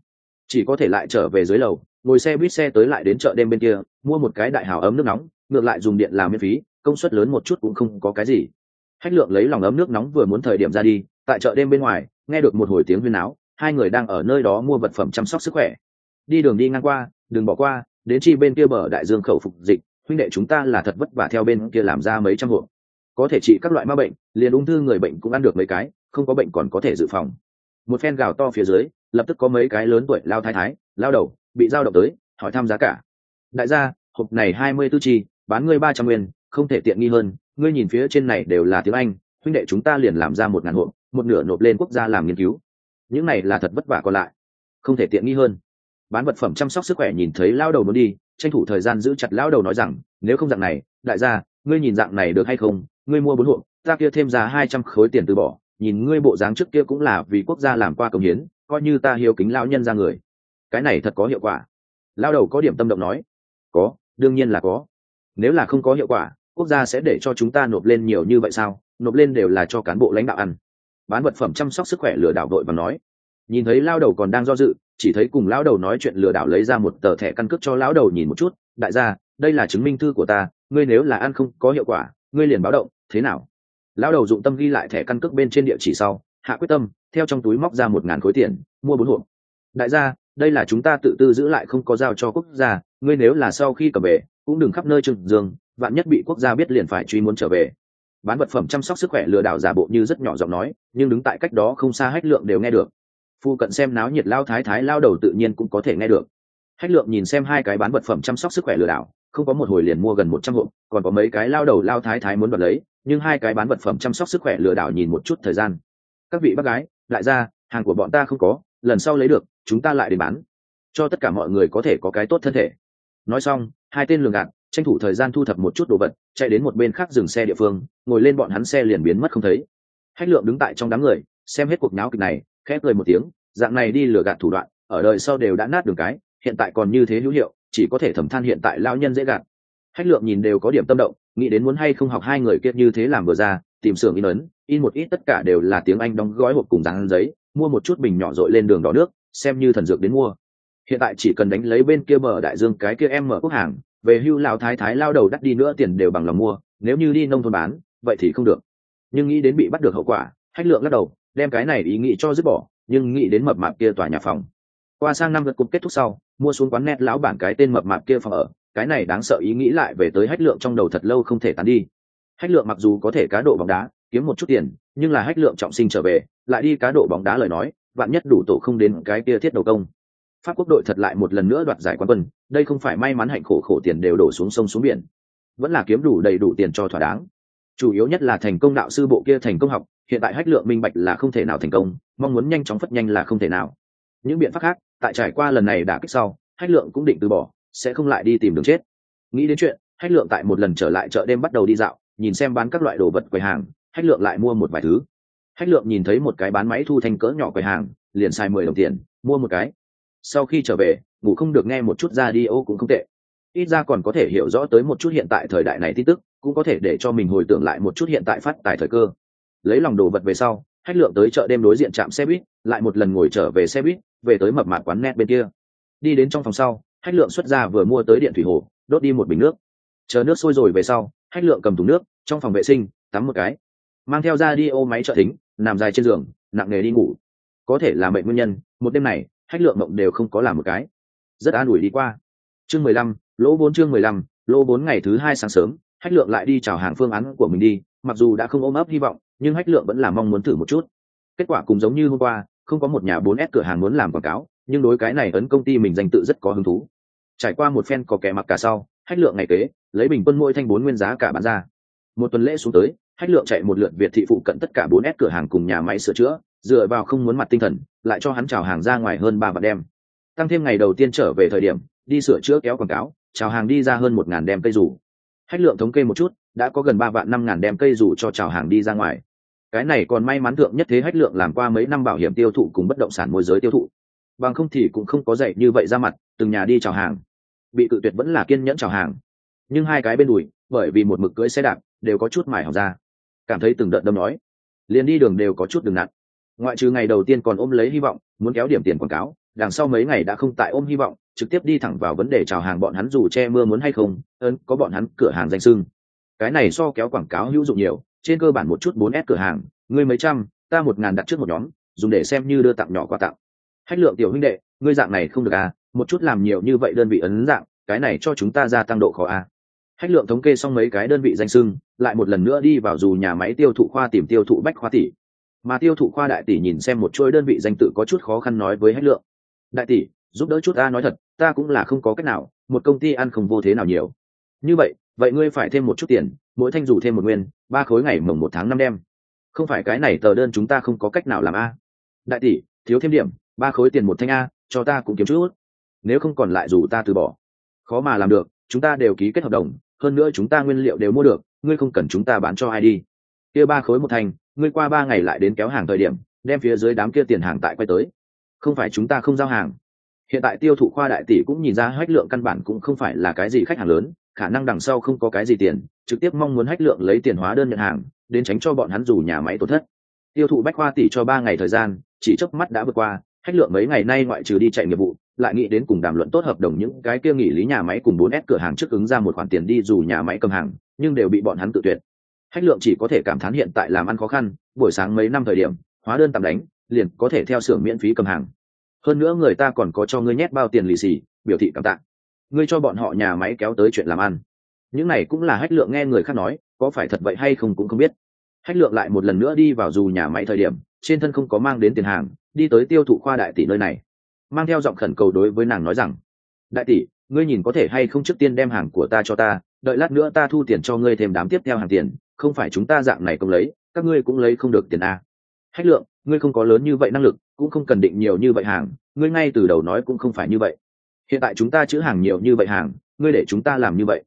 Chỉ có thể lại trở về dưới lầu, ngồi xe buýt xe tới lại đến chợ đêm bên kia, mua một cái đại hào ấm nước nóng ngược lại dùng điện làm miễn phí, công suất lớn một chút cũng không có cái gì. Hách lượng lấy lòng ấm nước nóng vừa muốn thời điểm ra đi, tại chợ đêm bên ngoài, nghe được một hồi tiếng huyên áo hai người đang ở nơi đó mua vật phẩm chăm sóc sức khỏe. Đi đường đi ngang qua, đừng bỏ qua, đến chi bên kia bờ đại dương khẩu phục dịch, huynh đệ chúng ta là thật vất vả theo bên kia làm ra mấy trăm hộ có thể trị các loại ma bệnh, liền ung thư người bệnh cũng ăn được mấy cái, không có bệnh còn có thể dự phòng. Một phen gào to phía dưới, lập tức có mấy cái lớn tuổi lao thái thái, lao đầu, bị dao động tới, hỏi thăm giá cả. Đại gia, hộp này hai mươi tư chi bán ngươi ba trăm nguyên, không thể tiện nghi hơn, ngươi nhìn phía trên này đều là tiếng anh, huynh đệ chúng ta liền làm ra một ngàn hộp, một nửa nộp lên quốc gia làm nghiên cứu. Những này là thật vất vả còn lại, không thể tiện nghi hơn. Bán vật phẩm chăm sóc sức khỏe nhìn thấy lao đầu muốn đi, tranh thủ thời gian giữ chặt lao đầu nói rằng, nếu không dạng này, đại gia, ngươi nhìn dạng này được hay không? Ngươi mua bốn hộp, ta kia thêm ra hai trăm khối tiền từ bỏ, nhìn ngươi bộ dáng trước kia cũng là vì quốc gia làm qua công hiến, coi như ta hiếu kính lão nhân ra người. Cái này thật có hiệu quả. Lao đầu có điểm tâm động nói. Có, đương nhiên là có nếu là không có hiệu quả, quốc gia sẽ để cho chúng ta nộp lên nhiều như vậy sao? Nộp lên đều là cho cán bộ lãnh đạo ăn. Bán vật phẩm chăm sóc sức khỏe lừa đảo đội và nói. Nhìn thấy lao đầu còn đang do dự, chỉ thấy cùng lão đầu nói chuyện lừa đảo lấy ra một tờ thẻ căn cước cho lão đầu nhìn một chút. Đại gia, đây là chứng minh thư của ta, ngươi nếu là ăn không có hiệu quả, ngươi liền báo động, thế nào? Lão đầu dụng tâm ghi lại thẻ căn cước bên trên địa chỉ sau, hạ quyết tâm, theo trong túi móc ra một ngàn khối tiền, mua bốn hộp. Đại gia đây là chúng ta tự tư giữ lại không có giao cho quốc gia ngươi nếu là sau khi cầm về cũng đừng khắp nơi trừng dương vạn nhất bị quốc gia biết liền phải truy muốn trở về. Bán vật phẩm chăm sóc sức khỏe lừa đảo giả bộ như rất nhỏ giọng nói nhưng đứng tại cách đó không xa hách lượng đều nghe được. Phu cận xem náo nhiệt lao thái thái lao đầu tự nhiên cũng có thể nghe được. Hách lượng nhìn xem hai cái bán vật phẩm chăm sóc sức khỏe lừa đảo không có một hồi liền mua gần một trăm hộp còn có mấy cái lao đầu lao thái thái muốn đoạt lấy nhưng hai cái bán vật phẩm chăm sóc sức khỏe lừa đảo nhìn một chút thời gian. Các vị bác gái đại gia, hàng của bọn ta không có lần sau lấy được chúng ta lại để bán. Cho tất cả mọi người có thể có cái tốt thân thể. Nói xong, hai tên lường gạt, tranh thủ thời gian thu thập một chút đồ vật, chạy đến một bên khác dừng xe địa phương, ngồi lên bọn hắn xe liền biến mất không thấy. Hách lượng đứng tại trong đám người, xem hết cuộc náo kịch này, khẽ cười một tiếng, dạng này đi lừa gạt thủ đoạn, ở đời sau đều đã nát đường cái, hiện tại còn như thế hữu hiệu, chỉ có thể thầm than hiện tại lao nhân dễ gạt. Hách lượng nhìn đều có điểm tâm động, nghĩ đến muốn hay không học hai người kia như thế làm vừa ra, tìm xưởng in ấn, in một ít tất cả đều là tiếng anh đóng gói hộp cùng dán giấy, mua một chút bình nhỏ dội lên đường đỏ nước xem như thần dược đến mua. Hiện tại chỉ cần đánh lấy bên kia bờ đại dương cái kia em mở quốc hàng, về hưu lão thái thái lao đầu đắt đi nữa tiền đều bằng lòng mua, nếu như đi nông thôn bán, vậy thì không được. Nhưng nghĩ đến bị bắt được hậu quả, hách lượng lắc đầu, đem cái này ý nghĩ cho dứt bỏ, nhưng nghĩ đến mập mạp kia tòa nhà phòng. Qua sang năm lượt cục kết thúc sau, mua xuống quán net lão bản cái tên mập mạp kia phòng ở, cái này đáng sợ ý nghĩ lại về tới hách lượng trong đầu thật lâu không thể tán đi. Hách lượng mặc dù có thể cá độ bóng đá, kiếm một chút tiền, nhưng là hách lượng trọng sinh trở về, lại đi cá độ bóng đá lời nói vạn nhất đủ tổ không đến cái kia thiết đầu công. Pháp quốc đội thật lại một lần nữa đoạt giải quán quân, đây không phải may mắn hạnh khổ khổ tiền đều đổ xuống sông xuống biển. Vẫn là kiếm đủ đầy đủ tiền cho thỏa đáng. Chủ yếu nhất là thành công đạo sư bộ kia thành công học, hiện tại hách lượng minh bạch là không thể nào thành công, mong muốn nhanh chóng phất nhanh là không thể nào. Những biện pháp khác, tại trải qua lần này đã kích sau, hách lượng cũng định từ bỏ, sẽ không lại đi tìm đường chết. Nghĩ đến chuyện, hách lượng tại một lần trở lại chợ đêm bắt đầu đi dạo, nhìn xem bán các loại đồ vật quầy hàng, hách lượng lại mua một vài thứ hách lượng nhìn thấy một cái bán máy thu thanh cỡ nhỏ quầy hàng, liền xài mười đồng tiền, mua một cái. Sau khi trở về, ngủ không được nghe một chút ra đi ô cũng không tệ. Ít ra còn có thể hiểu rõ tới một chút hiện tại thời đại này tin tức, cũng có thể để cho mình hồi tưởng lại một chút hiện tại phát tài thời cơ. Lấy lòng đồ vật về sau, hách lượng tới chợ đêm đối diện trạm xe buýt, lại một lần ngồi trở về xe buýt, về tới mập mạp quán net bên kia. Đi đến trong phòng sau, hách lượng xuất ra vừa mua tới điện thủy hồ, đốt đi một bình nước. Chờ nước sôi rồi về sau, hách lượng cầm thùng nước, trong phòng vệ sinh, tắm một cái. Mang theo ra đi ô máy trợ thính nằm dài trên giường, nặng nề đi ngủ. Có thể là mệnh nguyên nhân, một đêm này, hách lượng mộng đều không có làm một cái. Rất an ủi đi qua. Chương mười lăm, lỗ bốn chương mười lăm, lỗ bốn ngày thứ hai sáng sớm, hách lượng lại đi chào hàng phương án của mình đi. Mặc dù đã không ôm ấp hy vọng, nhưng hách lượng vẫn là mong muốn thử một chút. Kết quả cũng giống như hôm qua, không có một nhà bốn s cửa hàng muốn làm quảng cáo, nhưng đối cái này ấn công ty mình danh tự rất có hứng thú. Trải qua một phen có kẻ mặc cả sau, hách lượng ngày kế, lấy bình quân mỗi thanh bốn nguyên giá cả bán ra. Một tuần lễ xuống tới hách lượng chạy một lượt việt thị phụ cận tất cả bốn s cửa hàng cùng nhà máy sửa chữa, dựa vào không muốn mặt tinh thần, lại cho hắn chào hàng ra ngoài hơn ba vạn đem. Tăng thêm ngày đầu tiên trở về thời điểm, đi sửa chữa kéo quảng cáo, chào hàng đi ra hơn một ngàn đem cây rủ hách lượng thống kê một chút, đã có gần ba vạn năm ngàn đem cây rủ cho chào hàng đi ra ngoài. Cái này còn may mắn thượng nhất thế hách lượng làm qua mấy năm bảo hiểm tiêu thụ cùng bất động sản môi giới tiêu thụ. Bằng không thì cũng không có dạy như vậy ra mặt, từng nhà đi chào hàng. Bị cự tuyệt vẫn là kiên nhẫn chào hàng. Nhưng hai cái bên đùi, bởi vì một mực cưỡi xe đạp, đều có chút mải học ra cảm thấy từng đợt đâm nói. Liền đi đường đều có chút đường nặng. Ngoại trừ ngày đầu tiên còn ôm lấy hy vọng, muốn kéo điểm tiền quảng cáo, đằng sau mấy ngày đã không tại ôm hy vọng, trực tiếp đi thẳng vào vấn đề chào hàng bọn hắn dù che mưa muốn hay không, ơn, có bọn hắn cửa hàng danh sưng. Cái này so kéo quảng cáo hữu dụng nhiều, trên cơ bản một chút bốn s cửa hàng, ngươi mấy trăm, ta một ngàn đặt trước một nhóm, dùng để xem như đưa tặng nhỏ quà tặng. Hách lượng tiểu huynh đệ, ngươi dạng này không được à một chút làm nhiều như vậy đơn vị ấn dạng, cái này cho chúng ta gia tăng độ khó à hách lượng thống kê xong mấy cái đơn vị danh sưng lại một lần nữa đi vào dù nhà máy tiêu thụ khoa tìm tiêu thụ bách khoa tỷ. Mà tiêu thụ khoa đại tỷ nhìn xem một chuỗi đơn vị danh tự có chút khó khăn nói với hách lượng. Đại tỷ, giúp đỡ chút ta nói thật, ta cũng là không có cách nào, một công ty ăn không vô thế nào nhiều. Như vậy vậy ngươi phải thêm một chút tiền, mỗi thanh dù thêm một nguyên, ba khối ngày mồng một tháng năm đêm không phải cái này tờ đơn chúng ta không có cách nào làm a. Đại tỷ, thiếu thêm điểm, ba khối tiền một thanh a, cho ta cũng kiếm chút. Nếu không còn lại dù ta từ bỏ. Khó mà làm được, chúng ta đều ký kết hợp đồng hơn nữa chúng ta nguyên liệu đều mua được ngươi không cần chúng ta bán cho ai đi. Kia ba khối một thành, ngươi qua ba ngày lại đến kéo hàng thời điểm đem phía dưới đám kia tiền hàng tại quay tới. Không phải chúng ta không giao hàng. Hiện tại tiêu thụ khoa đại tỷ cũng nhìn ra hách lượng căn bản cũng không phải là cái gì khách hàng lớn khả năng đằng sau không có cái gì tiền trực tiếp mong muốn hách lượng lấy tiền hóa đơn nhận hàng đến tránh cho bọn hắn dù nhà máy tổn thất. Tiêu thụ bách khoa tỷ cho ba ngày thời gian chỉ chớp mắt đã vượt qua hách lượng mấy ngày nay ngoại trừ đi chạy nghiệp vụ lại nghĩ đến cùng đàm luận tốt hợp đồng những cái kia nghỉ lý nhà máy cùng 4S cửa hàng trước ứng ra một khoản tiền đi dù nhà máy cầm hàng, nhưng đều bị bọn hắn tự tuyệt. Hách lượng chỉ có thể cảm thán hiện tại làm ăn khó khăn, buổi sáng mấy năm thời điểm, hóa đơn tạm đánh, liền có thể theo xưởng miễn phí cầm hàng. Hơn nữa người ta còn có cho ngươi nhét bao tiền lì xì, biểu thị cảm tạ. Ngươi cho bọn họ nhà máy kéo tới chuyện làm ăn. Những này cũng là hách lượng nghe người khác nói, có phải thật vậy hay không cũng không biết. Hách lượng lại một lần nữa đi vào dù nhà máy thời điểm, trên thân không có mang đến tiền hàng, đi tới tiêu thụ khoa đại tỷ nơi này mang theo giọng khẩn cầu đối với nàng nói rằng, đại tỷ, ngươi nhìn có thể hay không trước tiên đem hàng của ta cho ta, đợi lát nữa ta thu tiền cho ngươi thêm đám tiếp theo hàng tiền, không phải chúng ta dạng này không lấy, các ngươi cũng lấy không được tiền a. Hách lượng, ngươi không có lớn như vậy năng lực, cũng không cần định nhiều như vậy hàng, ngươi ngay từ đầu nói cũng không phải như vậy. Hiện tại chúng ta chữ hàng nhiều như vậy hàng, ngươi để chúng ta làm như vậy.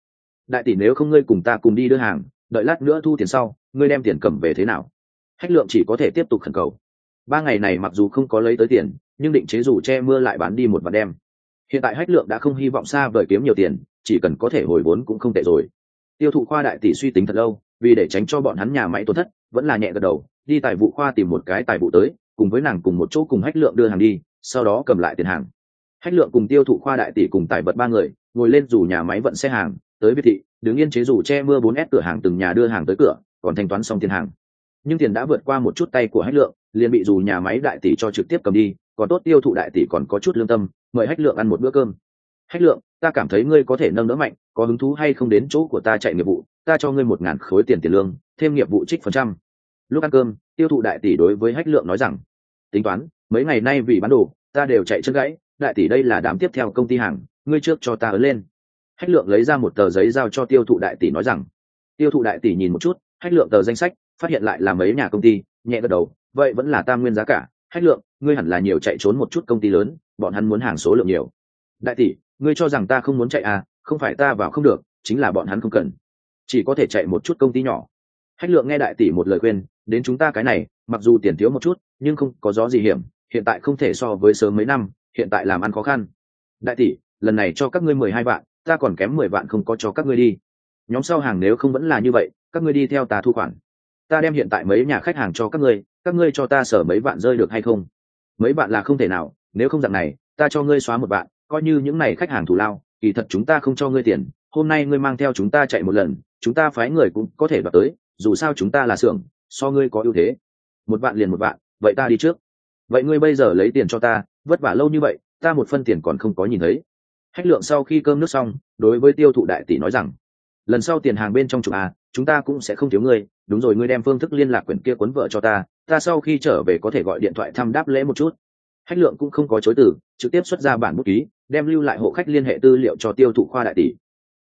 Đại tỷ nếu không ngươi cùng ta cùng đi đưa hàng, đợi lát nữa thu tiền sau, ngươi đem tiền cầm về thế nào? Hách lượng chỉ có thể tiếp tục khẩn cầu. Ba ngày này mặc dù không có lấy tới tiền nhưng định chế dù che mưa lại bán đi một vạn đem. Hiện tại hách lượng đã không hy vọng xa vời kiếm nhiều tiền, chỉ cần có thể hồi vốn cũng không tệ rồi. Tiêu thụ khoa đại tỷ suy tính thật lâu, vì để tránh cho bọn hắn nhà máy tổn thất, vẫn là nhẹ gật đầu, đi tài vụ khoa tìm một cái tài vụ tới, cùng với nàng cùng một chỗ cùng hách lượng đưa hàng đi, sau đó cầm lại tiền hàng. Hách lượng cùng tiêu thụ khoa đại tỷ cùng tài vật ba người, ngồi lên dù nhà máy vận xe hàng, tới việt thị, đứng yên chế dù che mưa bốn s cửa hàng từng nhà đưa hàng tới cửa, còn thanh toán xong tiền hàng. Nhưng tiền đã vượt qua một chút tay của hách lượng, liền bị dù nhà máy đại tỷ cho trực tiếp cầm đi còn tốt tiêu thụ đại tỷ còn có chút lương tâm, mời hách lượng ăn một bữa cơm. Hách lượng, ta cảm thấy ngươi có thể nâng đỡ mạnh, có hứng thú hay không đến chỗ của ta chạy nghiệp vụ, ta cho ngươi một ngàn khối tiền tiền lương, thêm nghiệp vụ trích phần trăm. Lúc ăn cơm, tiêu thụ đại tỷ đối với hách lượng nói rằng, tính toán, mấy ngày nay vì bán đồ, ta đều chạy chân gãy, đại tỷ đây là đám tiếp theo công ty hàng, ngươi trước cho ta ấn lên. Hách lượng lấy ra một tờ giấy giao cho tiêu thụ đại tỷ nói rằng, tiêu thụ đại tỷ nhìn một chút, hách lượng tờ danh sách, phát hiện lại là mấy nhà công ty, nhẹ gật đầu, vậy vẫn là tam nguyên giá cả hách lượng, ngươi hẳn là nhiều chạy trốn một chút công ty lớn, bọn hắn muốn hàng số lượng nhiều. Đại tỷ, ngươi cho rằng ta không muốn chạy à không phải ta vào không được, chính là bọn hắn không cần. Chỉ có thể chạy một chút công ty nhỏ. Hách lượng nghe đại tỷ một lời khuyên, đến chúng ta cái này, mặc dù tiền thiếu một chút, nhưng không có gió gì hiểm, hiện tại không thể so với sớm mấy năm, hiện tại làm ăn khó khăn. Đại tỷ, lần này cho các ngươi mười hai vạn, ta còn kém mười vạn không có cho các ngươi đi. Nhóm sau hàng nếu không vẫn là như vậy, các ngươi đi theo ta thu khoản. Ta đem hiện tại mấy nhà khách hàng cho các ngươi các ngươi cho ta sở mấy bạn rơi được hay không? Mấy bạn là không thể nào nếu không dạng này ta cho ngươi xóa một bạn, coi như những này khách hàng thù lao kỳ thật chúng ta không cho ngươi tiền hôm nay ngươi mang theo chúng ta chạy một lần chúng ta phái người cũng có thể đoạt tới dù sao chúng ta là xưởng so ngươi có ưu thế. Một bạn liền một bạn, vậy ta đi trước. Vậy ngươi bây giờ lấy tiền cho ta vất vả lâu như vậy ta một phân tiền còn không có nhìn thấy. Hách lượng sau khi cơm nước xong đối với tiêu thụ đại tỷ nói rằng lần sau tiền hàng bên trong chụp à chúng ta cũng sẽ không thiếu ngươi, đúng rồi, ngươi đem phương thức liên lạc quyển kia cuốn vợ cho ta ta sau khi trở về có thể gọi điện thoại thăm đáp lễ một chút. Hách lượng cũng không có chối từ, trực tiếp xuất ra bản bút ký, đem lưu lại hộ khách liên hệ tư liệu cho tiêu thụ khoa đại tỷ.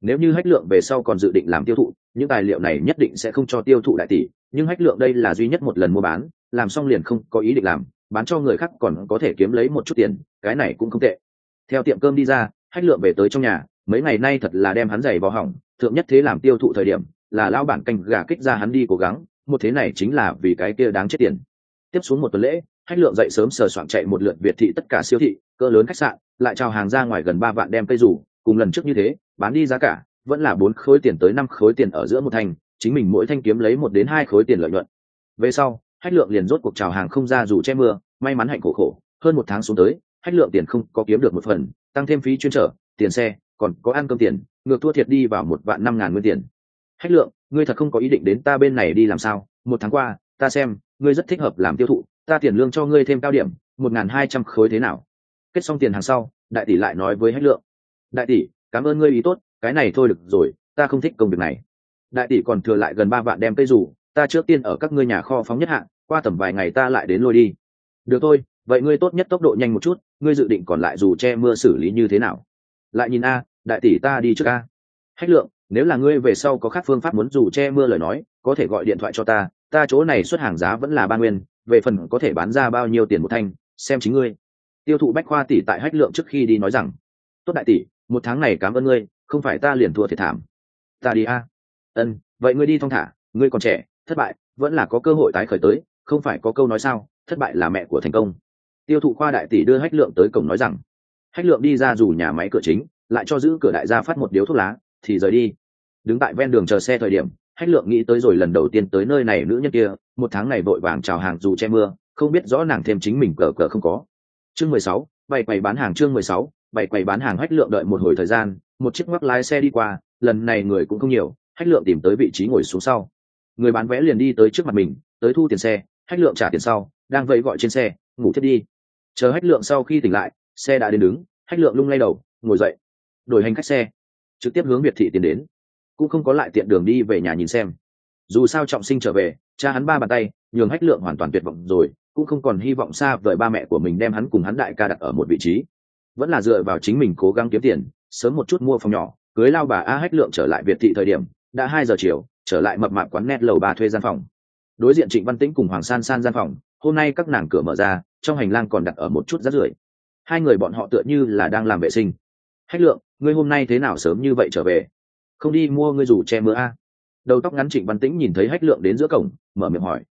Nếu như hách lượng về sau còn dự định làm tiêu thụ, những tài liệu này nhất định sẽ không cho tiêu thụ đại tỷ, nhưng hách lượng đây là duy nhất một lần mua bán, làm xong liền không có ý định làm, bán cho người khác còn có thể kiếm lấy một chút tiền, cái này cũng không tệ. Theo tiệm cơm đi ra, hách lượng về tới trong nhà mấy ngày nay thật là đem hắn giày vào hỏng thượng nhất thế làm tiêu thụ thời điểm là lao bản canh gà kích ra hắn đi cố gắng một thế này chính là vì cái kia đáng chết tiền. Tiếp xuống một tuần lễ hách lượng dậy sớm sờ soạn chạy một lượt việt thị tất cả siêu thị cỡ lớn khách sạn lại trao hàng ra ngoài gần ba vạn đem cây rủ cùng lần trước như thế bán đi giá cả vẫn là bốn khối tiền tới năm khối tiền ở giữa một thành, chính mình mỗi thanh kiếm lấy một đến hai khối tiền lợi nhuận. Về sau hách lượng liền rốt cuộc chào hàng không ra dù che mưa may mắn hạnh khổ khổ hơn một tháng xuống tới hách lượng tiền không có kiếm được một phần tăng thêm phí chuyên trở tiền xe còn có ăn cơm tiền, ngược thua thiệt đi vào một vạn năm ngàn nguyên tiền. Hách lượng, ngươi thật không có ý định đến ta bên này đi làm sao? Một tháng qua, ta xem, ngươi rất thích hợp làm tiêu thụ, ta tiền lương cho ngươi thêm cao điểm, một ngàn hai trăm khối thế nào? Kết xong tiền hàng sau, đại tỷ lại nói với hách lượng. Đại tỷ, cảm ơn ngươi ý tốt, cái này thôi được rồi, ta không thích công việc này. Đại tỷ còn thừa lại gần ba vạn đem cây rủ, ta trước tiên ở các ngươi nhà kho phóng nhất hạn qua tầm vài ngày ta lại đến lôi đi. Được thôi, vậy ngươi tốt nhất tốc độ nhanh một chút, ngươi dự định còn lại dù che mưa xử lý như thế nào? Lại nhìn a đại tỷ ta đi trước a hách lượng, nếu là ngươi về sau có khác phương pháp muốn dù che mưa lời nói, có thể gọi điện thoại cho ta ta chỗ này xuất hàng giá vẫn là ba nguyên, về phần có thể bán ra bao nhiêu tiền một thanh, xem chính ngươi. Tiêu thụ bách khoa tỷ tại hách lượng trước khi đi nói rằng, tốt đại tỷ, một tháng này cảm ơn ngươi, không phải ta liền thua thiệt thảm. Ta đi a. Ân, vậy ngươi đi thong thả, ngươi còn trẻ, thất bại, vẫn là có cơ hội tái khởi tới, không phải có câu nói sao, thất bại là mẹ của thành công. Tiêu thụ khoa đại tỷ đưa hách lượng tới cổng nói rằng, hách lượng đi ra dù nhà máy cửa chính lại cho giữ cửa đại gia phát một điếu thuốc lá, thì rời đi. Đứng tại ven đường chờ xe thời điểm, hách lượng nghĩ tới rồi lần đầu tiên tới nơi này nữ nhân kia, một tháng này vội vàng chào hàng dù che mưa, không biết rõ nàng thêm chính mình cờ cờ không có. Chương mười sáu, bày quầy bán hàng chương mười sáu, bày quầy bán hàng hách lượng đợi một hồi thời gian, một chiếc mắc lái xe đi qua, lần này người cũng không nhiều, hách lượng tìm tới vị trí ngồi xuống sau. Người bán vé liền đi tới trước mặt mình, tới thu tiền xe, hách lượng trả tiền sau, đang vẫy gọi trên xe, ngủ thiết đi. Chờ hách lượng sau khi tỉnh lại, xe đã đến đứng, hách lượng lung lay đầu, ngồi dậy đổi hành khách xe, trực tiếp hướng việt thị tiến đến, cũng không có lại tiện đường đi về nhà nhìn xem. Dù sao trọng sinh trở về, cha hắn ba bàn tay, nhường hách lượng hoàn toàn tuyệt vọng rồi, cũng không còn hy vọng xa vời ba mẹ của mình đem hắn cùng hắn đại ca đặt ở một vị trí. Vẫn là dựa vào chính mình cố gắng kiếm tiền, sớm một chút mua phòng nhỏ, cưới lao bà a hách lượng trở lại việt thị thời điểm, đã hai giờ chiều, trở lại mập mạp quán net lầu ba thuê gian phòng. Đối diện trịnh văn tĩnh cùng hoàng san san gian phòng, hôm nay các nàng cửa mở ra, trong hành lang còn đặt ở một chút rác rưởi. Hai người bọn họ tựa như là đang làm vệ sinh. Hách lượng ngươi hôm nay thế nào sớm như vậy trở về? Không đi mua ngươi rủ che mưa a. Đầu tóc ngắn trịnh văn tĩnh nhìn thấy hách lượng đến giữa cổng, mở miệng hỏi.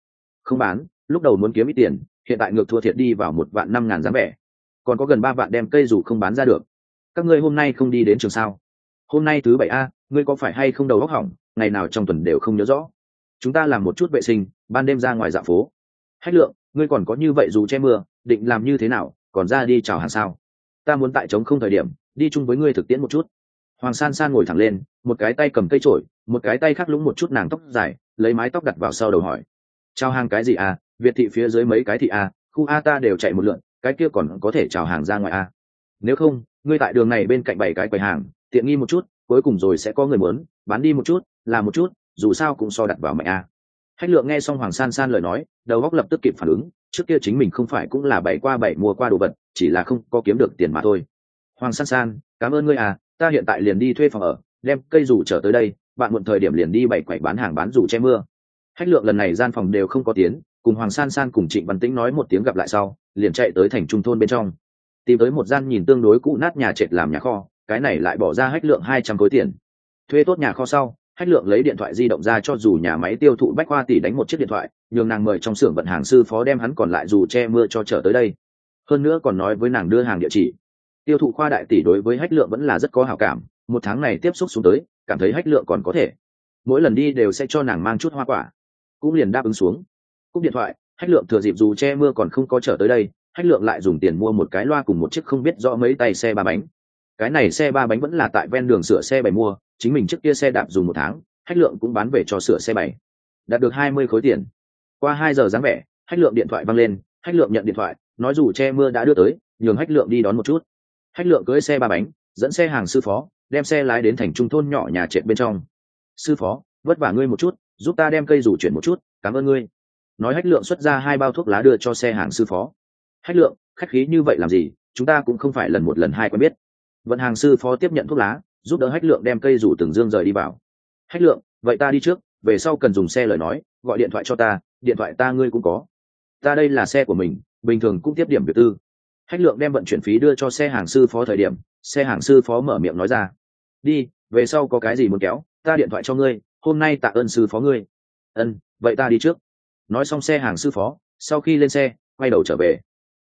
Không bán, lúc đầu muốn kiếm ít tiền, hiện tại ngược thua thiệt đi vào một vạn năm ngàn dáng vẻ. Còn có gần ba vạn đem cây dù không bán ra được. Các ngươi hôm nay không đi đến trường sao? Hôm nay thứ bảy a, ngươi có phải hay không đầu góc hỏng, ngày nào trong tuần đều không nhớ rõ. Chúng ta làm một chút vệ sinh, ban đêm ra ngoài dạ phố. Hách lượng, ngươi còn có như vậy dù che mưa, định làm như thế nào, còn ra đi chào hàng sao? Ta muốn tại trống không thời điểm đi chung với ngươi thực tiễn một chút. Hoàng san san ngồi thẳng lên, một cái tay cầm cây trổi một cái tay khác lũng một chút nàng tóc dài, lấy mái tóc đặt vào sau đầu hỏi. Chào hàng cái gì à? Việt thị phía dưới mấy cái thị à? Khu a ta đều chạy một lượn, cái kia còn có thể chào hàng ra ngoài à? nếu không, ngươi tại đường này bên cạnh bảy cái quầy hàng, tiện nghi một chút, cuối cùng rồi sẽ có người muốn, bán đi một chút, làm một chút, dù sao cũng so đặt vào mạnh à. a hách lượng nghe xong hoàng san san lời nói, đầu góc lập tức kịp phản ứng, trước kia chính mình không phải cũng là bảy qua bảy mua qua đồ vật, chỉ là không có kiếm được tiền mà thôi hoàng san san, cảm ơn ngươi à ta hiện tại liền đi thuê phòng ở, đem cây dù trở tới đây, bạn muộn thời điểm liền đi bảy quậy bán hàng bán dù che mưa. Hách lượng lần này gian phòng đều không có tiến, cùng hoàng san san cùng trịnh văn tĩnh nói một tiếng gặp lại sau, liền chạy tới thành trung thôn bên trong. Tìm tới một gian nhìn tương đối cũ nát nhà trệt làm nhà kho, cái này lại bỏ ra hách lượng hai trăm khối tiền. Thuê tốt nhà kho sau, hách lượng lấy điện thoại di động ra cho dù nhà máy tiêu thụ bách khoa tỷ đánh một chiếc điện thoại, nhường nàng mời trong xưởng vận hàng sư phó đem hắn còn lại dù che mưa cho trở tới đây. Hơn nữa còn nói với nàng đưa hàng địa chỉ tiêu thụ khoa đại tỷ đối với hách lượng vẫn là rất có hảo cảm, một tháng này tiếp xúc xuống tới, cảm thấy hách lượng còn có thể. Mỗi lần đi đều sẽ cho nàng mang chút hoa quả. Cũng liền đáp ứng xuống. Cúp điện thoại, hách lượng thừa dịp dù che mưa còn không có trở tới đây, hách lượng lại dùng tiền mua một cái loa cùng một chiếc không biết rõ mấy tay xe ba bánh. Cái này xe ba bánh vẫn là tại ven đường sửa xe bày mua, chính mình trước kia xe đạp dùng một tháng, hách lượng cũng bán về cho sửa xe bày. đạt được hai mươi khối tiền. Qua hai giờ dáng vẻ, hách lượng điện thoại văng lên, hách lượng nhận điện thoại, nói dù che mưa đã đưa tới, nhường hách lượng đi đón một chút hách lượng cưới xe ba bánh, dẫn xe hàng sư phó, đem xe lái đến thành trung thôn nhỏ nhà trệt bên trong. Sư phó, vất vả ngươi một chút, giúp ta đem cây rủ chuyển một chút, cảm ơn ngươi. Nói hách lượng xuất ra hai bao thuốc lá đưa cho xe hàng sư phó. Hách lượng, khách khí như vậy làm gì, chúng ta cũng không phải lần một lần hai quen biết. Vận hàng sư phó tiếp nhận thuốc lá, giúp đỡ hách lượng đem cây rủ từng dương rời đi vào. Hách lượng, vậy ta đi trước, về sau cần dùng xe lời nói, gọi điện thoại cho ta, điện thoại ta ngươi cũng có. Ta đây là xe của mình, bình thường cũng tiếp điểm việc tư hách lượng đem vận chuyển phí đưa cho xe hàng sư phó thời điểm, xe hàng sư phó mở miệng nói ra. Đi, về sau có cái gì muốn kéo, ta điện thoại cho ngươi, hôm nay tạ ơn sư phó ngươi. Ân, vậy ta đi trước. Nói xong xe hàng sư phó, sau khi lên xe, quay đầu trở về.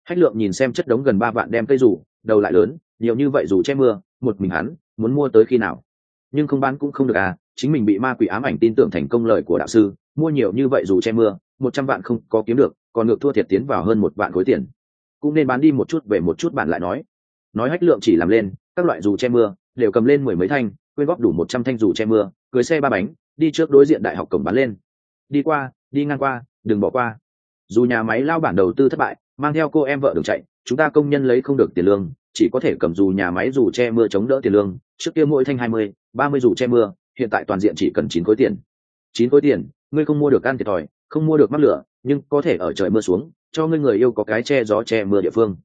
Hách lượng nhìn xem chất đống gần ba vạn đem cây rủ, đầu lại lớn, nhiều như vậy dù che mưa, một mình hắn, muốn mua tới khi nào? Nhưng không bán cũng không được à chính mình bị ma quỷ ám ảnh tin tưởng thành công lời của đạo sư, mua nhiều như vậy dù che mưa, một trăm vạn không có kiếm được, còn ngược thua thiệt tiến vào hơn một vạn khối tiền cũng nên bán đi một chút về một chút bạn lại nói. Nói hách lượng chỉ làm lên, các loại dù che mưa, đều cầm lên mười mấy thanh, quyên góp đủ một trăm thanh dù che mưa, cưới xe ba bánh, đi trước đối diện đại học cổng bán lên. Đi qua, đi ngang qua, đừng bỏ qua. Dù nhà máy lao bản đầu tư thất bại, mang theo cô em vợ đường chạy, chúng ta công nhân lấy không được tiền lương, chỉ có thể cầm dù nhà máy dù che mưa chống đỡ tiền lương, trước kia mỗi thanh hai mươi, ba mươi dù che mưa, hiện tại toàn diện chỉ cần chín khối tiền. Chín khối tiền, ngươi không mua được ăn thiệt thòi, không mua được mắc lửa nhưng có thể ở trời mưa xuống, cho ngươi người yêu có cái che gió che mưa địa phương.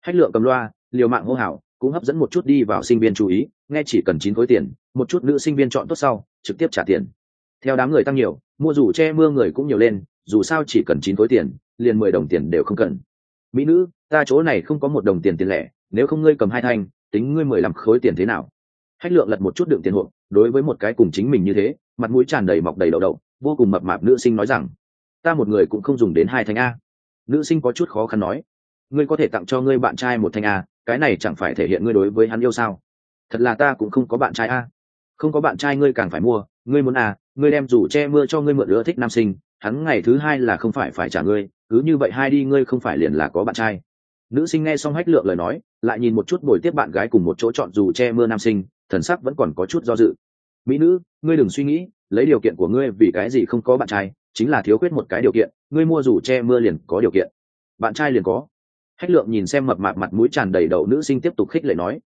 Hách lượng cầm loa, liều mạng hô hào, cũng hấp dẫn một chút đi vào sinh viên chú ý, nghe chỉ cần chín khối tiền, một chút nữ sinh viên chọn tốt sau, trực tiếp trả tiền. Theo đám người tăng nhiều, mua dù che mưa người cũng nhiều lên, dù sao chỉ cần chín khối tiền, liền mười đồng tiền đều không cần. Mỹ nữ, ta chỗ này không có một đồng tiền tiền lẻ, nếu không ngươi cầm hai thanh, tính ngươi mười lăm khối tiền thế nào? Hách lượng lật một chút đựng tiền hộp, đối với một cái cùng chính mình như thế, mặt mũi tràn đầy mọc đầy đậu đậu, vô cùng mập mạp nữ sinh nói rằng ta một người cũng không dùng đến hai thanh a. Nữ sinh có chút khó khăn nói, ngươi có thể tặng cho ngươi bạn trai một thanh a, cái này chẳng phải thể hiện ngươi đối với hắn yêu sao? Thật là ta cũng không có bạn trai a. Không có bạn trai ngươi càng phải mua, ngươi muốn à ngươi đem rủ che mưa cho ngươi mượn ưa thích nam sinh, hắn ngày thứ hai là không phải phải trả ngươi, cứ như vậy hai đi ngươi không phải liền là có bạn trai. Nữ sinh nghe xong hách lượng lời nói, lại nhìn một chút bồi tiếp bạn gái cùng một chỗ chọn dù che mưa nam sinh, thần sắc vẫn còn có chút do dự. Mỹ nữ, ngươi đừng suy nghĩ, lấy điều kiện của ngươi vì cái gì không có bạn trai chính là thiếu khuyết một cái điều kiện, ngươi mua dù che mưa liền có điều kiện. Bạn trai liền có. Hách lượng nhìn xem mập mạp mặt mũi tràn đầy đậu nữ sinh tiếp tục khích lệ nói.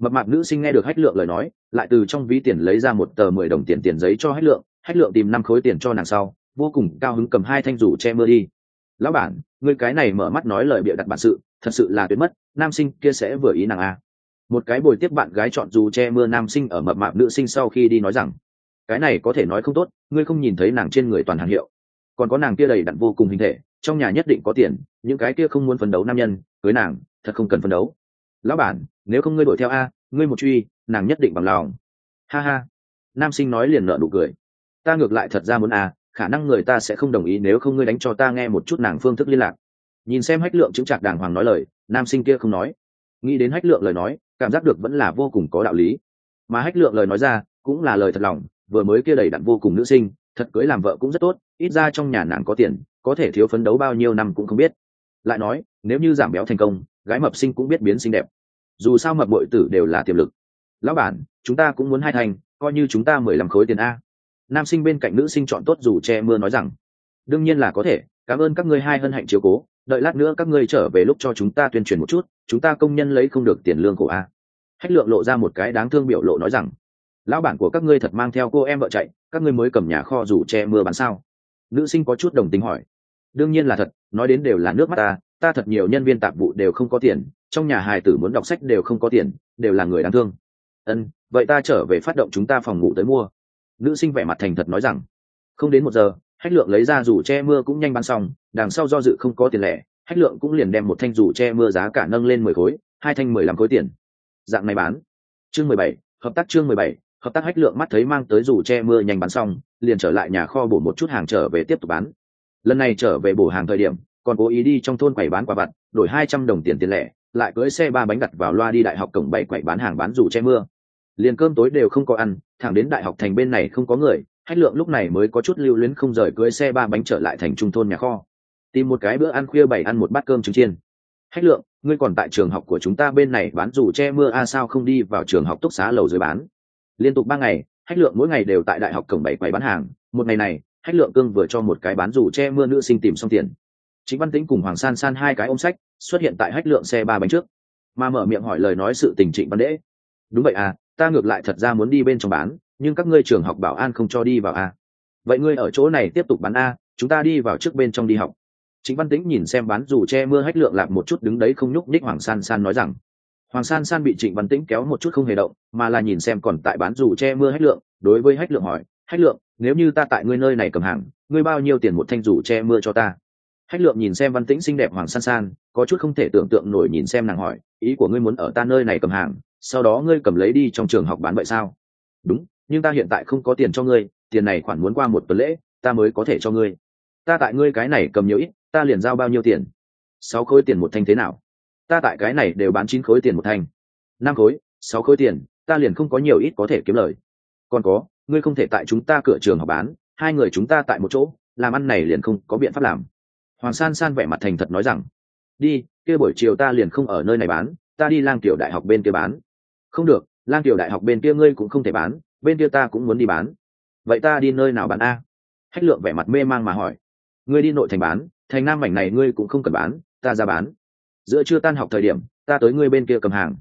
Mập mạp nữ sinh nghe được hách lượng lời nói, lại từ trong ví tiền lấy ra một tờ mười đồng tiền tiền giấy cho hách lượng hách lượng tìm năm khối tiền cho nàng sau, vô cùng cao hứng cầm hai thanh rủ che mưa đi. Lão bản người cái này mở mắt nói lời bịa đặt bản sự, thật sự là tuyệt mất, nam sinh kia sẽ vừa ý nàng a một cái bồi tiếp bạn gái chọn dù che mưa nam sinh ở mập mạp nữ sinh sau khi đi nói rằng, cái này có thể nói không tốt, ngươi không nhìn thấy nàng trên người toàn hàng hiệu còn có nàng kia đầy đặn vô cùng hình thể, trong nhà nhất định có tiền, những cái kia không muốn phấn đấu nam nhân, cưới nàng, thật không cần phấn đấu. Lão bản, nếu không ngươi đuổi theo a, ngươi một truy, nàng nhất định bằng lòng. Ha ha. Nam sinh nói liền nợ nụ cười. Ta ngược lại thật ra muốn a, khả năng người ta sẽ không đồng ý nếu không ngươi đánh cho ta nghe một chút nàng phương thức liên lạc. Nhìn xem hách lượng chứng trạc đàng hoàng nói lời, nam sinh kia không nói. Nghĩ đến hách lượng lời nói, cảm giác được vẫn là vô cùng có đạo lý. Mà hách lượng lời nói ra, cũng là lời thật lòng, vừa mới kia đầy đặn vô cùng nữ sinh thật cưới làm vợ cũng rất tốt, ít ra trong nhà nàng có tiền, có thể thiếu phấn đấu bao nhiêu năm cũng không biết. Lại nói, nếu như giảm béo thành công, gái mập sinh cũng biết biến xinh đẹp. Dù sao mập bội tử đều là tiềm lực. Lão bản, chúng ta cũng muốn hai thành, coi như chúng ta mười lăm khối tiền a. Nam sinh bên cạnh nữ sinh chọn tốt dù che mưa nói rằng, đương nhiên là có thể, cảm ơn các ngươi hai hân hạnh chiếu cố, đợi lát nữa các ngươi trở về lúc cho chúng ta tuyên truyền một chút, chúng ta công nhân lấy không được tiền lương của a. Hách lượng lộ ra một cái đáng thương biểu lộ nói rằng lão bản của các ngươi thật mang theo cô em vợ chạy, các ngươi mới cầm nhà kho dù che mưa bán sao? Nữ sinh có chút đồng tình hỏi. Đương nhiên là thật, nói đến đều là nước mắt ta ta thật nhiều nhân viên tạp vụ đều không có tiền, trong nhà hài tử muốn đọc sách đều không có tiền, đều là người đáng thương. Ân, vậy ta trở về phát động chúng ta phòng ngủ tới mua. Nữ sinh vẻ mặt thành thật nói rằng. Không đến một giờ, hách lượng lấy ra dù che mưa cũng nhanh bán xong, đằng sau do dự không có tiền lẻ, hách lượng cũng liền đem một thanh dù che mưa giá cả nâng lên mười khối, hai thanh mười lăm khối tiền. Dạng này bán. Chương mười bảy, hợp tác chương mười bảy hợp tác hách lượng mắt thấy mang tới dù che mưa nhanh bán xong, liền trở lại nhà kho bổ một chút hàng trở về tiếp tục bán. Lần này trở về bổ hàng thời điểm, còn cố ý đi trong thôn quầy bán quả vặt, đổi hai trăm đồng tiền tiền lẻ, lại cưỡi xe ba bánh đặt vào loa đi đại học cổng bảy quầy bán hàng bán dù che mưa. Liền cơm tối đều không có ăn, thẳng đến đại học thành bên này không có người, hách lượng lúc này mới có chút lưu luyến không rời cưỡi xe ba bánh trở lại thành trung thôn nhà kho. Tìm một cái bữa ăn khuya bảy ăn một bát cơm trứng chiên. Hách lượng, ngươi còn tại trường học của chúng ta bên này bán dù che mưa a sao không đi vào trường học túc xá lầu dưới bán? Liên tục ba ngày hách lượng mỗi ngày đều tại đại học cổng bảy quầy bán hàng. Một ngày này hách lượng cương vừa cho một cái bán dù che mưa nữ sinh tìm xong tiền. Chính văn tĩnh cùng hoàng san san hai cái ôm sách, xuất hiện tại hách lượng xe ba bánh trước. Mà mở miệng hỏi lời nói sự tình trịnh văn đễ. Đúng vậy à ta ngược lại thật ra muốn đi bên trong bán, nhưng các ngươi trường học bảo an không cho đi vào à. vậy ngươi ở chỗ này tiếp tục bán a, chúng ta đi vào trước bên trong đi học. Chính văn tĩnh nhìn xem bán dù che mưa hách lượng lạc một chút đứng đấy không nhúc nhích hoàng san san nói rằng hoàng san san bị trịnh văn tĩnh kéo một chút không hề động, mà là nhìn xem còn tại bán dù che mưa hách lượng, đối với hách lượng hỏi, hách lượng, nếu như ta tại ngươi nơi này cầm hàng, ngươi bao nhiêu tiền một thanh dù che mưa cho ta? Hách lượng nhìn xem văn tĩnh xinh đẹp hoàng san san, có chút không thể tưởng tượng nổi nhìn xem nàng hỏi, ý của ngươi muốn ở ta nơi này cầm hàng, sau đó ngươi cầm lấy đi trong trường học bán vậy sao? Đúng, nhưng ta hiện tại không có tiền cho ngươi, tiền này khoản muốn qua một tuần lễ, ta mới có thể cho ngươi. Ta tại ngươi cái này cầm nhiều ít, ta liền giao bao nhiêu tiền? Sáu khối tiền một thanh thế nào? Ta tại cái này đều bán chín khối tiền một thành, năm khối sáu khối tiền ta liền không có nhiều ít có thể kiếm lời. Còn có ngươi không thể tại chúng ta cửa trường học bán hai người chúng ta tại một chỗ làm ăn này liền không có biện pháp làm. Hoàng san san vẻ mặt thành thật nói rằng đi kia buổi chiều ta liền không ở nơi này bán ta đi lang tiểu đại học bên kia bán. Không được lang tiểu đại học bên kia ngươi cũng không thể bán bên kia ta cũng muốn đi bán. Vậy ta đi nơi nào bán a? Hách lượng vẻ mặt mê mang mà hỏi. Ngươi đi nội thành bán thành nam mảnh này ngươi cũng không cần bán ta ra bán giữa chưa tan học thời điểm, ta tới ngươi bên kia cầm hàng.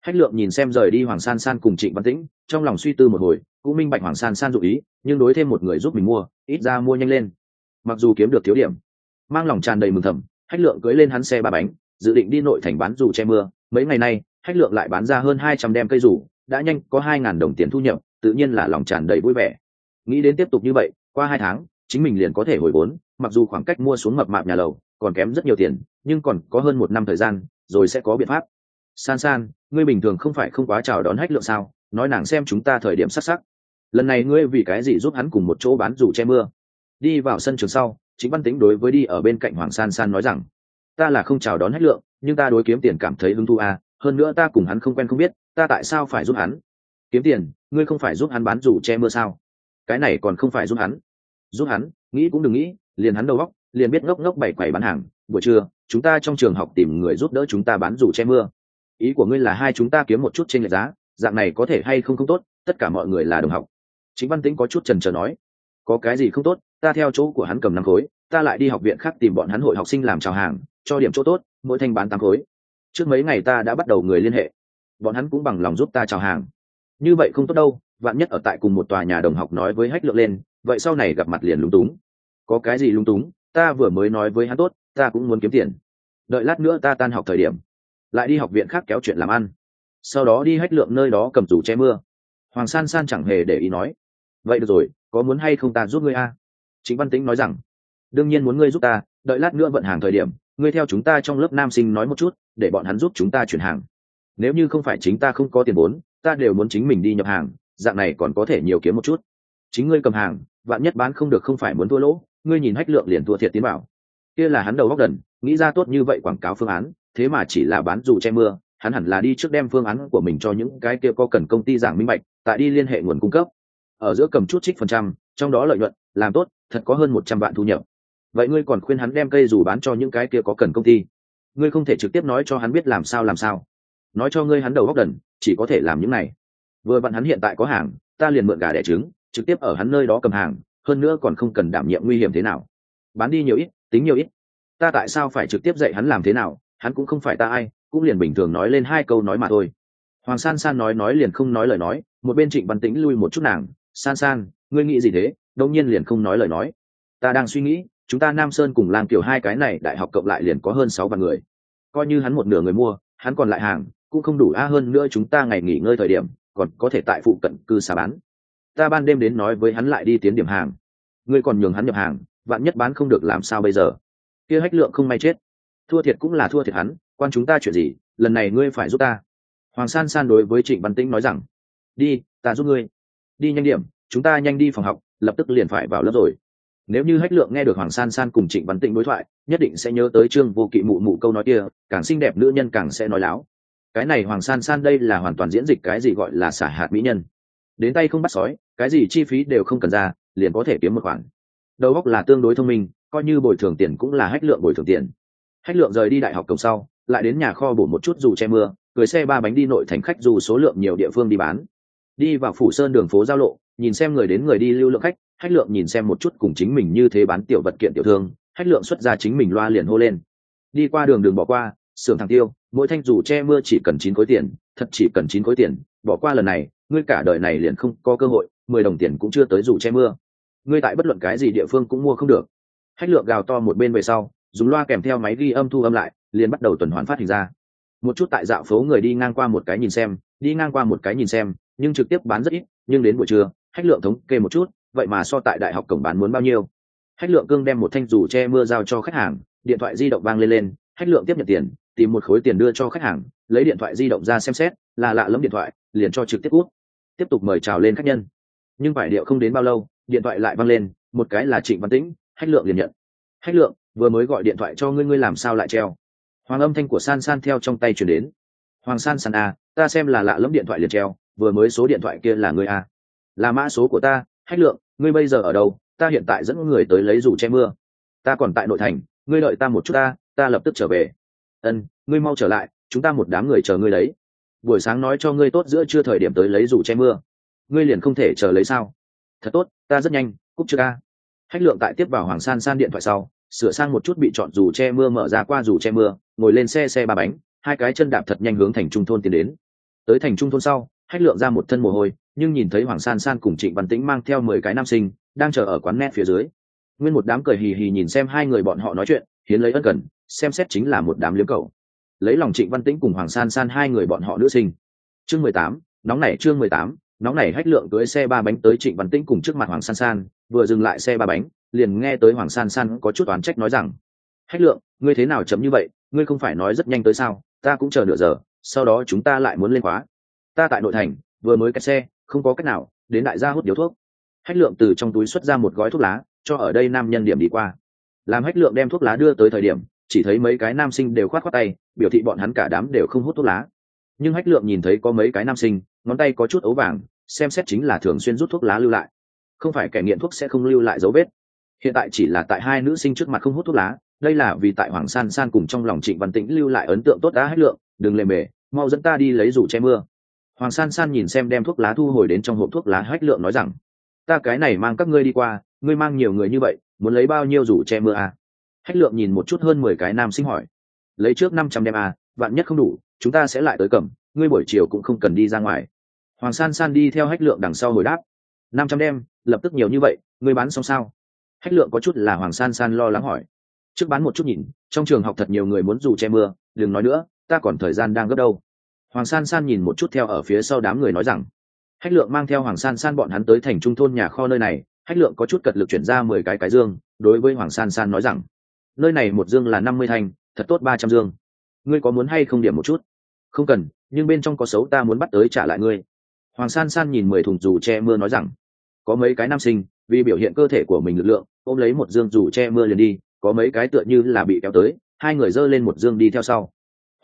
Hách lượng nhìn xem rời đi hoàng san san cùng trịnh văn tĩnh, trong lòng suy tư một hồi, cũng minh bạch hoàng san san dụ ý, nhưng đối thêm một người giúp mình mua, ít ra mua nhanh lên. Mặc dù kiếm được thiếu điểm, mang lòng tràn đầy mừng thầm, hách lượng cưới lên hắn xe ba bánh, dự định đi nội thành bán dù che mưa. Mấy ngày nay, hách lượng lại bán ra hơn hai trăm đem cây rủ đã nhanh có hai ngàn đồng tiền thu nhập, tự nhiên là lòng tràn đầy vui vẻ. Nghĩ đến tiếp tục như vậy, qua hai tháng, chính mình liền có thể hồi vốn, mặc dù khoảng cách mua xuống mập mạp nhà lầu, còn kém rất nhiều tiền nhưng còn có hơn một năm thời gian rồi sẽ có biện pháp. San san ngươi bình thường không phải không quá chào đón hách lượng sao? Nói nàng xem chúng ta thời điểm sắc sắc. Lần này ngươi vì cái gì giúp hắn cùng một chỗ bán dù che mưa? Đi vào sân trường sau chính văn tính đối với đi ở bên cạnh hoàng san san nói rằng ta là không chào đón hách lượng nhưng ta đối kiếm tiền cảm thấy hứng thú à, hơn nữa ta cùng hắn không quen không biết ta tại sao phải giúp hắn? Kiếm tiền ngươi không phải giúp hắn bán dù che mưa sao? Cái này còn không phải giúp hắn. Giúp hắn nghĩ cũng đừng nghĩ liền hắn đầu góc liền biết ngốc ngốc bảy quầy bán hàng buổi trưa, chúng ta trong trường học tìm người giúp đỡ chúng ta bán dù che mưa. Ý của ngươi là hai chúng ta kiếm một chút trên lệch giá, dạng này có thể hay không không tốt, tất cả mọi người là đồng học. Chính văn tĩnh có chút trần trờ nói, có cái gì không tốt, ta theo chỗ của hắn cầm năm khối, ta lại đi học viện khác tìm bọn hắn hội học sinh làm chào hàng, cho điểm chỗ tốt, mỗi thanh bán tám khối. Trước mấy ngày ta đã bắt đầu người liên hệ, bọn hắn cũng bằng lòng giúp ta chào hàng. Như vậy không tốt đâu, vạn nhất ở tại cùng một tòa nhà đồng học nói với hách lượng lên, vậy sau này gặp mặt liền lúng túng. Có cái gì lúng túng, ta vừa mới nói với hắn tốt ta cũng muốn kiếm tiền. Đợi lát nữa ta tan học thời điểm, lại đi học viện khác kéo chuyện làm ăn. Sau đó đi hách lượng nơi đó cầm rủ che mưa. Hoàng san san chẳng hề để ý nói, vậy được rồi, có muốn hay không ta giúp ngươi a? Chính văn tĩnh nói rằng, đương nhiên muốn ngươi giúp ta, đợi lát nữa vận hàng thời điểm, ngươi theo chúng ta trong lớp nam sinh nói một chút, để bọn hắn giúp chúng ta chuyển hàng. Nếu như không phải chính ta không có tiền vốn, ta đều muốn chính mình đi nhập hàng, dạng này còn có thể nhiều kiếm một chút. Chính ngươi cầm hàng, vạn nhất bán không được không phải muốn thua lỗ, ngươi nhìn hách lượng liền thua thiệt tiến bảo kia là hắn đầu góc đần, nghĩ ra tốt như vậy quảng cáo phương án, thế mà chỉ là bán dù che mưa, hắn hẳn là đi trước đem phương án của mình cho những cái kia có cần công ty giảng minh bạch, tại đi liên hệ nguồn cung cấp. Ở giữa cầm chút trích phần trăm, trong đó lợi nhuận, làm tốt, thật có hơn một trăm vạn thu nhập. Vậy ngươi còn khuyên hắn đem cây dù bán cho những cái kia có cần công ty? Ngươi không thể trực tiếp nói cho hắn biết làm sao làm sao. Nói cho ngươi hắn đầu góc đần, chỉ có thể làm những này. Vừa vặn hắn hiện tại có hàng, ta liền mượn gà đẻ trứng, trực tiếp ở hắn nơi đó cầm hàng, hơn nữa còn không cần đảm nhiệm nguy hiểm thế nào. Bán đi nhiều ít tính nhiều ít. Ta tại sao phải trực tiếp dạy hắn làm thế nào, hắn cũng không phải ta ai, cũng liền bình thường nói lên hai câu nói mà thôi. Hoàng san san nói nói liền không nói lời nói, một bên trịnh văn tĩnh lui một chút nàng, san san, ngươi nghĩ gì thế? Đông nhiên liền không nói lời nói. Ta đang suy nghĩ, chúng ta nam sơn cùng lang kiểu hai cái này đại học cộng lại liền có hơn sáu vạn người. Coi như hắn một nửa người mua, hắn còn lại hàng, cũng không đủ a hơn nữa chúng ta ngày nghỉ ngơi thời điểm, còn có thể tại phụ cận cư xá bán. Ta ban đêm đến nói với hắn lại đi tiến điểm hàng. Ngươi còn nhường hắn nhập hàng vạn nhất bán không được làm sao bây giờ? Kia hách lượng không may chết. Thua thiệt cũng là thua thiệt hắn, quan chúng ta chuyện gì, lần này ngươi phải giúp ta. Hoàng san san đối với trịnh văn tĩnh nói rằng, đi, ta giúp ngươi. Đi nhanh điểm, chúng ta nhanh đi phòng học, lập tức liền phải vào lớp rồi. Nếu như hách lượng nghe được hoàng san san cùng trịnh văn tĩnh đối thoại, nhất định sẽ nhớ tới trương vô kỵ mụ mụ câu nói kia, càng xinh đẹp nữ nhân càng sẽ nói láo. Cái này hoàng san san đây là hoàn toàn diễn dịch cái gì gọi là xả hạt mỹ nhân. Đến tay không bắt sói, cái gì chi phí đều không cần ra, liền có thể kiếm một khoản đầu óc là tương đối thông minh, coi như bồi thường tiền cũng là hách lượng bồi thường tiền. Hách lượng rời đi đại học cổng sau, lại đến nhà kho bổ một chút dù che mưa, cưới xe ba bánh đi nội thành khách dù số lượng nhiều địa phương đi bán. Đi vào phủ sơn đường phố giao lộ, nhìn xem người đến người đi lưu lượng khách, hách lượng nhìn xem một chút cùng chính mình như thế bán tiểu vật kiện tiểu thương, hách lượng xuất ra chính mình loa liền hô lên. Đi qua đường đường bỏ qua sưởng thằng tiêu, mỗi thanh dù che mưa chỉ cần chín khối tiền, thật chỉ cần chín khối tiền, bỏ qua lần này, ngươi cả đời này liền không có cơ hội, mười đồng tiền cũng chưa tới dù che mưa ngươi tại bất luận cái gì địa phương cũng mua không được. Hách lượng gào to một bên về sau, dùng loa kèm theo máy ghi âm thu âm lại, liền bắt đầu tuần hoàn phát hình ra. Một chút tại dạo phố người đi ngang qua một cái nhìn xem, đi ngang qua một cái nhìn xem, nhưng trực tiếp bán rất ít, nhưng đến buổi trưa, hách lượng thống kê một chút, vậy mà so tại đại học cổng bán muốn bao nhiêu. Hách lượng cương đem một thanh dù che mưa giao cho khách hàng, điện thoại di động vang lên lên, hách lượng tiếp nhận tiền, tìm một khối tiền đưa cho khách hàng, lấy điện thoại di động ra xem xét, là lạ lẫm điện thoại, liền cho trực tiếp cút tiếp tục mời chào lên khách nhân. Nhưng phải điệu không đến bao lâu điện thoại lại vang lên một cái là trịnh văn tĩnh hách lượng liền nhận. Hách lượng vừa mới gọi điện thoại cho ngươi ngươi làm sao lại treo? Hoàng âm thanh của san san theo trong tay chuyển đến. Hoàng san san a à, ta xem là lạ lẫm điện thoại liền treo vừa mới số điện thoại kia là ngươi a à. là mã số của ta hách lượng ngươi bây giờ ở đâu? Ta hiện tại dẫn người tới lấy dù che mưa. Ta còn tại nội thành ngươi đợi ta một chút ta ta lập tức trở về. Ân ngươi mau trở lại chúng ta một đám người chờ ngươi lấy buổi sáng nói cho ngươi tốt giữa chưa thời điểm tới lấy dù che mưa. Ngươi liền không thể chờ lấy sao? Thật tốt, ta rất nhanh cúc chưa ca hách lượng tại tiếp vào hoàng san san điện thoại sau, sửa sang một chút bị chọn dù che mưa mở ra qua dù che mưa, ngồi lên xe xe ba bánh, hai cái chân đạp thật nhanh hướng thành trung thôn tiến đến. Tới thành trung thôn sau, hách lượng ra một thân mồ hôi, nhưng nhìn thấy hoàng san san cùng trịnh văn tĩnh mang theo mười cái nam sinh, đang chờ ở quán net phía dưới. Nguyên một đám cười hì hì nhìn xem hai người bọn họ nói chuyện, hiến lấy ân cần, xem xét chính là một đám liếm cầu lấy lòng trịnh văn tĩnh cùng hoàng san san hai người bọn họ nữ sinh. Chương mười tám, nóng nảy chương mười tám nóng nảy hách lượng cưới xe ba bánh tới trịnh văn tĩnh cùng trước mặt hoàng san san, vừa dừng lại xe ba bánh, liền nghe tới hoàng san san có chút oán trách nói rằng, hách lượng, ngươi thế nào chấm như vậy? Ngươi không phải nói rất nhanh tới sao? Ta cũng chờ nửa giờ, sau đó chúng ta lại muốn lên khóa. Ta tại nội thành, vừa mới kẹt xe, không có cách nào, đến đại gia hút điếu thuốc. Hách lượng từ trong túi xuất ra một gói thuốc lá, cho ở đây nam nhân điểm đi qua. Làm hách lượng đem thuốc lá đưa tới thời điểm, chỉ thấy mấy cái nam sinh đều khoát khoát tay, biểu thị bọn hắn cả đám đều không hút thuốc lá. Nhưng hách lượng nhìn thấy có mấy cái nam sinh ngón tay có chút ấu vàng xem xét chính là thường xuyên rút thuốc lá lưu lại. Không phải kẻ nghiện thuốc sẽ không lưu lại dấu vết. Hiện tại chỉ là tại hai nữ sinh trước mặt không hút thuốc lá đây là vì tại hoàng san san cùng trong lòng trịnh văn tĩnh lưu lại ấn tượng tốt đã hách lượng đừng lề mề mau dẫn ta đi lấy rủ che mưa. Hoàng san san nhìn xem đem thuốc lá thu hồi đến trong hộp thuốc lá hách lượng nói rằng ta cái này mang các ngươi đi qua ngươi mang nhiều người như vậy muốn lấy bao nhiêu rủ che mưa à? hách lượng nhìn một chút hơn mười cái nam sinh hỏi lấy trước năm trăm đem à, vạn nhất không đủ chúng ta sẽ lại tới cầm ngươi buổi chiều cũng không cần đi ra ngoài hoàng san san đi theo hách lượng đằng sau hồi đáp. Năm trăm đem, lập tức nhiều như vậy, ngươi bán xong sao? Hách lượng có chút là hoàng san san lo lắng hỏi. Trước bán một chút nhìn, trong trường học thật nhiều người muốn dù che mưa, đừng nói nữa, ta còn thời gian đang gấp đâu. Hoàng san san nhìn một chút theo ở phía sau đám người nói rằng, hách lượng mang theo hoàng san san bọn hắn tới thành trung thôn nhà kho nơi này, hách lượng có chút cật lực chuyển ra mười cái cái dương, đối với hoàng san san nói rằng, nơi này một dương là năm mươi thanh, thật tốt ba trăm dương. Ngươi có muốn hay không điểm một chút? Không cần, nhưng bên trong có xấu ta muốn bắt tới trả lại ngươi hoàng san san nhìn mười thùng dù che mưa nói rằng, có mấy cái nam sinh, vì biểu hiện cơ thể của mình lực lượng, ôm lấy một dương dù che mưa liền đi, có mấy cái tựa như là bị kéo tới, hai người giơ lên một dương đi theo sau.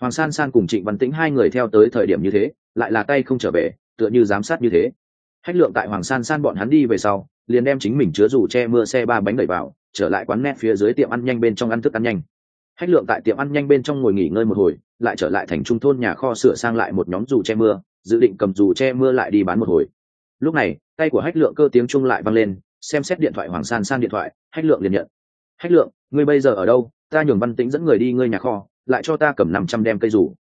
Hoàng san san cùng trịnh văn tĩnh hai người theo tới thời điểm như thế, lại là tay không trở về, tựa như giám sát như thế. Hách lượng tại hoàng san san bọn hắn đi về sau, liền đem chính mình chứa dù che mưa xe ba bánh đẩy vào, trở lại quán net phía dưới tiệm ăn nhanh bên trong ăn thức ăn nhanh. Hách lượng tại tiệm ăn nhanh bên trong ngồi nghỉ ngơi một hồi, lại trở lại thành trung thôn nhà kho sửa sang lại một nhóm dù che mưa dự định cầm dù che mưa lại đi bán một hồi. Lúc này, tay của hách lượng cơ tiếng chung lại văng lên, xem xét điện thoại hoàng san san điện thoại, hách lượng liền nhận. Hách lượng, ngươi bây giờ ở đâu? Ta nhường văn tĩnh dẫn người đi ngươi nhà kho, lại cho ta cầm năm trăm đem cây rủ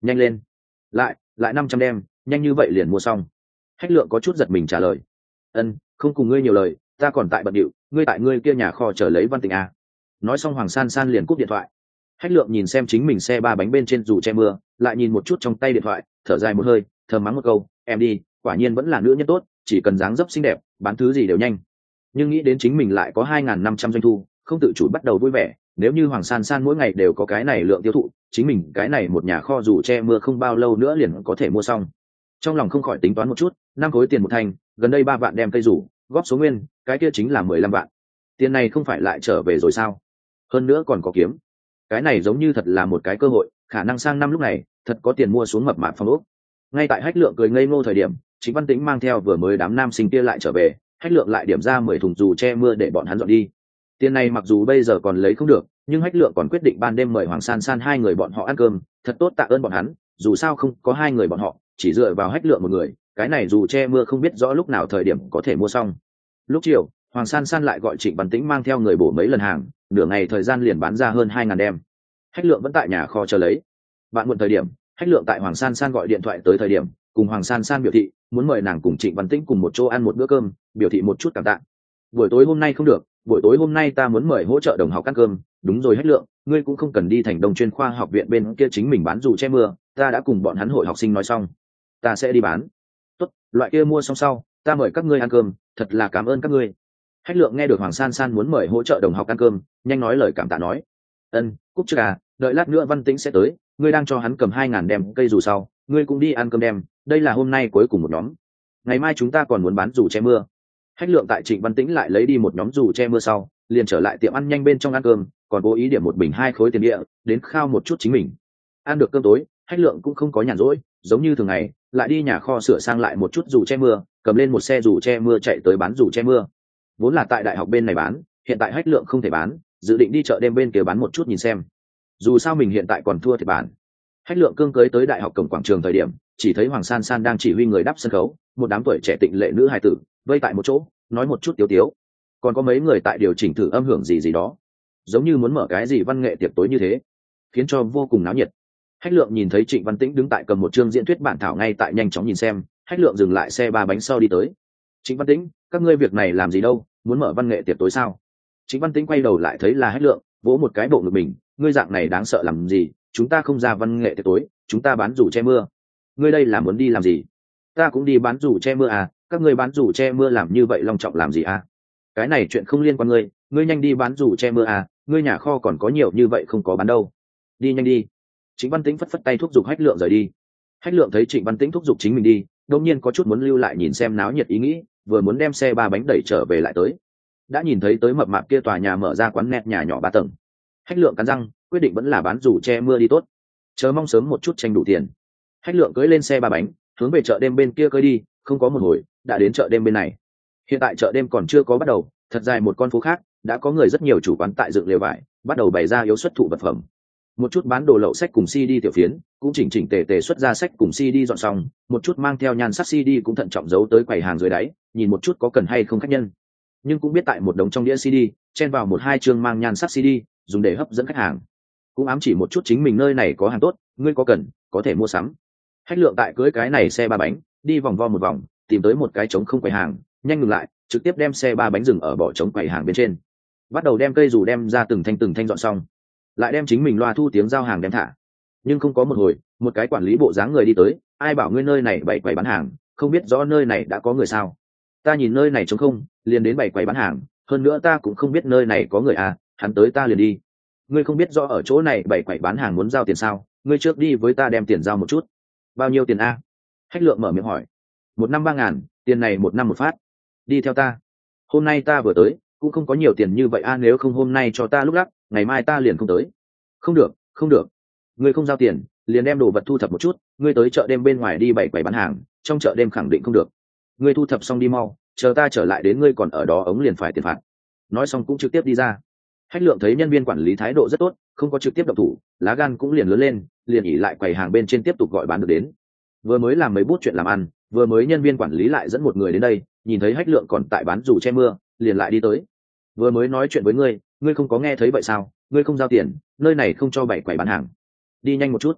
nhanh lên. Lại lại năm trăm đem, nhanh như vậy liền mua xong. Hách lượng có chút giật mình trả lời. Ân, không cùng ngươi nhiều lời, ta còn tại bận điệu, ngươi tại ngươi kia nhà kho chờ lấy văn tĩnh à. nói xong hoàng san san liền cúp điện thoại. Hách lượng nhìn xem chính mình xe ba bánh bên trên dù che mưa, lại nhìn một chút trong tay điện thoại, thở dài một hơi thờ mắng một câu, em đi, quả nhiên vẫn là nữ nhân tốt, chỉ cần dáng dấp xinh đẹp, bán thứ gì đều nhanh. Nhưng nghĩ đến chính mình lại có hai n g h n năm trăm doanh thu, không tự chủ bắt đầu vui vẻ, nếu như hoàng san san mỗi ngày đều có cái này lượng tiêu thụ, chính mình cái này một nhà kho dù che mưa không bao lâu nữa liền có thể mua xong. Trong lòng không khỏi tính toán một chút, năm khối tiền một thành, gần đây ba vạn đem cây rủ, góp số nguyên, cái kia chính là mười lăm vạn. Tiền này không phải lại trở về rồi sao? Hơn nữa còn có kiếm. Cái này giống như thật là một cái cơ hội, khả năng sang năm lúc này, thật có tiền mua xuống mập mạp phong ốc ngay tại hách lượng cười ngây ngô thời điểm chính văn tĩnh mang theo vừa mới đám nam sinh kia lại trở về, hách lượng lại điểm ra mười thùng dù che mưa để bọn hắn dọn đi. Tiền này mặc dù bây giờ còn lấy không được, nhưng hách lượng còn quyết định ban đêm mời hoàng san san hai người bọn họ ăn cơm, thật tốt tạ ơn bọn hắn, dù sao không có hai người bọn họ, chỉ dựa vào hách lượng một người, cái này dù che mưa không biết rõ lúc nào thời điểm có thể mua xong. Lúc chiều, hoàng san san lại gọi trịnh văn tĩnh mang theo người bổ mấy lần hàng, nửa ngày thời gian liền bán ra hơn hai ngàn đem. Hách lượng vẫn tại nhà kho chờ lấy. Bạn muộn thời điểm hách lượng tại hoàng san san gọi điện thoại tới thời điểm, cùng hoàng san san biểu thị, muốn mời nàng cùng trịnh văn tĩnh cùng một chỗ ăn một bữa cơm, biểu thị một chút cảm tạ. Buổi tối hôm nay không được, buổi tối hôm nay ta muốn mời hỗ trợ đồng học ăn cơm. Đúng rồi Hách lượng, ngươi cũng không cần đi thành đông chuyên khoa học viện bên kia chính mình bán dù che mưa, ta đã cùng bọn hắn hội học sinh nói xong. Ta sẽ đi bán. Tốt, loại kia mua xong sau, ta mời các ngươi ăn cơm, thật là cảm ơn các ngươi. Hách lượng nghe được hoàng san san muốn mời hỗ trợ đồng học ăn cơm, nhanh nói lời cảm tạ nói. Ân, cúc chưa à đợi lát nữa văn tĩnh sẽ tới ngươi đang cho hắn cầm hai ngàn đem cây dù sau, ngươi cũng đi ăn cơm đem, đây là hôm nay cuối cùng một nhóm. Ngày mai chúng ta còn muốn bán dù che mưa. Hách lượng tại trịnh văn tĩnh lại lấy đi một nhóm dù che mưa sau, liền trở lại tiệm ăn nhanh bên trong ăn cơm, còn cố ý điểm một bình hai khối tiền địa, đến khao một chút chính mình. Ăn được cơm tối, hách lượng cũng không có nhàn rỗi, giống như thường ngày, lại đi nhà kho sửa sang lại một chút dù che mưa, cầm lên một xe dù che mưa chạy tới bán dù che mưa. Vốn là tại đại học bên này bán, hiện tại hách lượng không thể bán, dự định đi chợ đêm bên kia bán một chút nhìn xem dù sao mình hiện tại còn thua thì bản. Hách lượng cương cưới tới đại học cổng quảng trường thời điểm, chỉ thấy hoàng san san đang chỉ huy người đắp sân khấu, một đám tuổi trẻ tịnh lệ nữ hài tử, vây tại một chỗ, nói một chút tiếu tiếu. Còn có mấy người tại điều chỉnh thử âm hưởng gì gì đó. Giống như muốn mở cái gì văn nghệ tiệc tối như thế, khiến cho vô cùng náo nhiệt. Hách lượng nhìn thấy trịnh văn tĩnh đứng tại cầm một chương diễn thuyết bản thảo ngay tại nhanh chóng nhìn xem, hách lượng dừng lại xe ba bánh sau đi tới. Trịnh văn tĩnh, các ngươi việc này làm gì đâu? Muốn mở văn nghệ tiệc tối sao? Trịnh văn tĩnh quay đầu lại thấy là hách lượng, vỗ một cái bộ ngực mình ngươi dạng này đáng sợ làm gì, chúng ta không ra văn nghệ tiệc tối, chúng ta bán dù che mưa. Ngươi đây là muốn đi làm gì? Ta cũng đi bán dù che mưa à các ngươi bán dù che mưa làm như vậy long trọng làm gì à? Cái này chuyện không liên quan ngươi ngươi nhanh đi bán dù che mưa à ngươi nhà kho còn có nhiều như vậy không có bán đâu. Đi nhanh đi. Trịnh văn tĩnh phất phất tay thúc giục hách lượng rời đi. Hách lượng thấy trịnh văn tĩnh thúc giục chính mình đi đông nhiên có chút muốn lưu lại nhìn xem náo nhiệt ý nghĩ, vừa muốn đem xe ba bánh đẩy trở về lại tới. Đã nhìn thấy tới mập mạp kia tòa nhà mở ra quán nét nhà nhỏ ba tầng hách lượng cắn răng, quyết định vẫn là bán dù che mưa đi tốt. Chờ mong sớm một chút tranh đủ tiền. Hách lượng cưỡi lên xe ba bánh, hướng về chợ đêm bên kia cưỡi đi, không có một hồi, đã đến chợ đêm bên này. Hiện tại chợ đêm còn chưa có bắt đầu, thật dài một con phố khác, đã có người rất nhiều chủ quán tại dựng lều vải, bắt đầu bày ra yếu xuất thụ vật phẩm. Một chút bán đồ lậu sách cùng cd tiểu phiến, cũng chỉnh chỉnh tề tề xuất ra sách cùng cd dọn xong, một chút mang theo nhan sắc cd cũng thận trọng giấu tới quầy hàng dưới đáy, nhìn một chút có cần hay không khách nhân. Nhưng cũng biết tại một đống trong đĩa cd, chen vào một hai chương mang nhan sắc cd dùng để hấp dẫn khách hàng. Cũng ám chỉ một chút chính mình nơi này có hàng tốt, ngươi có cần, có thể mua sắm. Hách lượng tại cưới cái này xe ba bánh, đi vòng vo một vòng, tìm tới một cái trống không quầy hàng, nhanh ngừng lại, trực tiếp đem xe ba bánh dừng ở bỏ trống quầy hàng bên trên. Bắt đầu đem cây dù đem ra từng thanh từng thanh dọn xong. Lại đem chính mình loa thu tiếng giao hàng đem thả. Nhưng không có một hồi, một cái quản lý bộ dáng người đi tới, ai bảo ngươi nơi này bảy quầy bán hàng, không biết rõ nơi này đã có người sao. Ta nhìn nơi này trống không, liền đến bảy quầy bán hàng, hơn nữa ta cũng không biết nơi này có người à hắn tới ta liền đi. Ngươi không biết rõ ở chỗ này bảy quầy bán hàng muốn giao tiền sao? Ngươi trước đi với ta đem tiền giao một chút. Bao nhiêu tiền a? Hách lượng mở miệng hỏi. Một năm ba ngàn, tiền này một năm một phát. Đi theo ta. Hôm nay ta vừa tới, cũng không có nhiều tiền như vậy a, nếu không hôm nay cho ta lúc lắc, ngày mai ta liền không tới. Không được không được. Ngươi không giao tiền, liền đem đồ vật thu thập một chút, ngươi tới chợ đêm bên ngoài đi bảy quầy bán hàng, trong chợ đêm khẳng định không được. Ngươi thu thập xong đi mau, chờ ta trở lại đến ngươi còn ở đó ống liền phải tiền phạt. Nói xong cũng trực tiếp đi ra hách lượng thấy nhân viên quản lý thái độ rất tốt, không có trực tiếp động thủ, lá gan cũng liền lớn lên, liền ỉ lại quầy hàng bên trên tiếp tục gọi bán được đến. Vừa mới làm mấy bút chuyện làm ăn, vừa mới nhân viên quản lý lại dẫn một người đến đây, nhìn thấy hách lượng còn tại bán dù che mưa, liền lại đi tới. Vừa mới nói chuyện với ngươi ngươi không có nghe thấy vậy sao? Ngươi không giao tiền, nơi này không cho bảy quầy bán hàng. Đi nhanh một chút.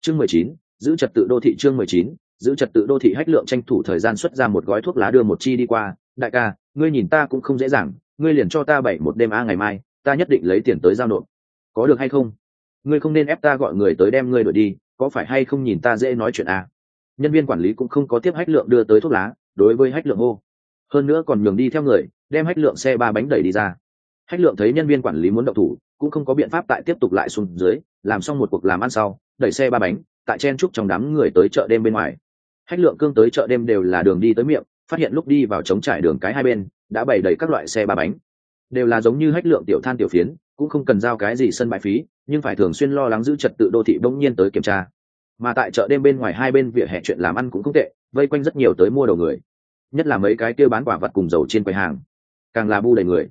Chương mười chín, giữ trật tự đô thị chương mười chín, giữ trật tự đô thị hách lượng tranh thủ thời gian xuất ra một gói thuốc lá đưa một chi đi qua. Đại ca, ngươi nhìn ta cũng không dễ dàng, ngươi liền cho ta bảy một đêm a ngày mai ta nhất định lấy tiền tới giao nộp. Có được hay không? Ngươi không nên ép ta gọi người tới đem ngươi đuổi đi, có phải hay không nhìn ta dễ nói chuyện à? nhân viên quản lý cũng không có tiếp hách lượng đưa tới thuốc lá, đối với hách lượng hô. Hơn nữa còn nhường đi theo người, đem hách lượng xe ba bánh đẩy đi ra. Hách lượng thấy nhân viên quản lý muốn động thủ, cũng không có biện pháp tại tiếp tục lại xuống dưới, làm xong một cuộc làm ăn sau, đẩy xe ba bánh, tại chen trúc trong đám người tới chợ đêm bên ngoài. Hách lượng cương tới chợ đêm đều là đường đi tới miệng, phát hiện lúc đi vào chống trải đường cái hai bên, đã bày đầy các loại xe ba bánh đều là giống như hách lượng tiểu than tiểu phiến, cũng không cần giao cái gì sân bãi phí, nhưng phải thường xuyên lo lắng giữ trật tự đô thị bỗng nhiên tới kiểm tra. Mà tại chợ đêm bên ngoài hai bên vỉa hè chuyện làm ăn cũng không tệ, vây quanh rất nhiều tới mua đầu người. Nhất là mấy cái kia bán quả vật cùng dầu trên quầy hàng. Càng là bu đầy người.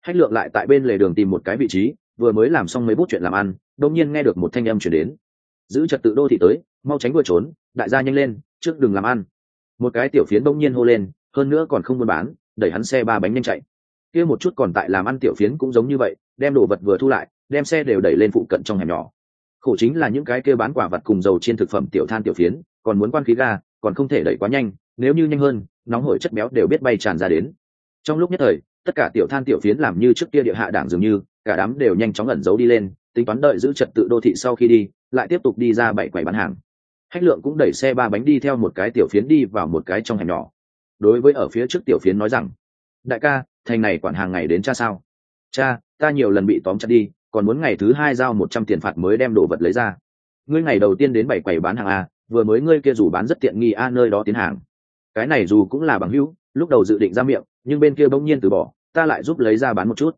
Hách lượng lại tại bên lề đường tìm một cái vị trí, vừa mới làm xong mấy bút chuyện làm ăn đông nhiên nghe được một thanh âm chuyển đến. Giữ trật tự đô thị tới, mau tránh vừa trốn, đại gia nhanh lên, trước đừng làm ăn. Một cái tiểu phiến đông nhiên hô lên, hơn nữa còn không buôn bán, đẩy hắn xe ba bánh nhanh chạy kia một chút còn tại làm ăn tiểu phiến cũng giống như vậy, đem đồ vật vừa thu lại, đem xe đều đẩy lên phụ cận trong hẻm nhỏ. Khổ chính là những cái kia bán quả vật cùng dầu trên thực phẩm tiểu than tiểu phiến, còn muốn quan khí ga, còn không thể đẩy quá nhanh, nếu như nhanh hơn, nóng hổi chất béo đều biết bay tràn ra đến. Trong lúc nhất thời, tất cả tiểu than tiểu phiến làm như trước kia địa hạ đảng dường như, cả đám đều nhanh chóng ẩn giấu đi lên, tính toán đợi giữ trật tự đô thị sau khi đi, lại tiếp tục đi ra bảy quầy bán hàng. Hách lượng cũng đẩy xe ba bánh đi theo một cái tiểu phiến đi vào một cái trong hẻm nhỏ. Đối với ở phía trước tiểu phiến nói rằng, đại ca thành này quản hàng ngày đến cha sao? Cha, ta nhiều lần bị tóm chặt đi, còn muốn ngày thứ hai giao một trăm tiền phạt mới đem đồ vật lấy ra. Ngươi ngày đầu tiên đến bảy quầy bán hàng a, vừa mới ngươi kia dù bán rất tiện nghi a nơi đó tiến hàng. Cái này dù cũng là bằng hữu, lúc đầu dự định ra miệng, nhưng bên kia bỗng nhiên từ bỏ, ta lại giúp lấy ra bán một chút.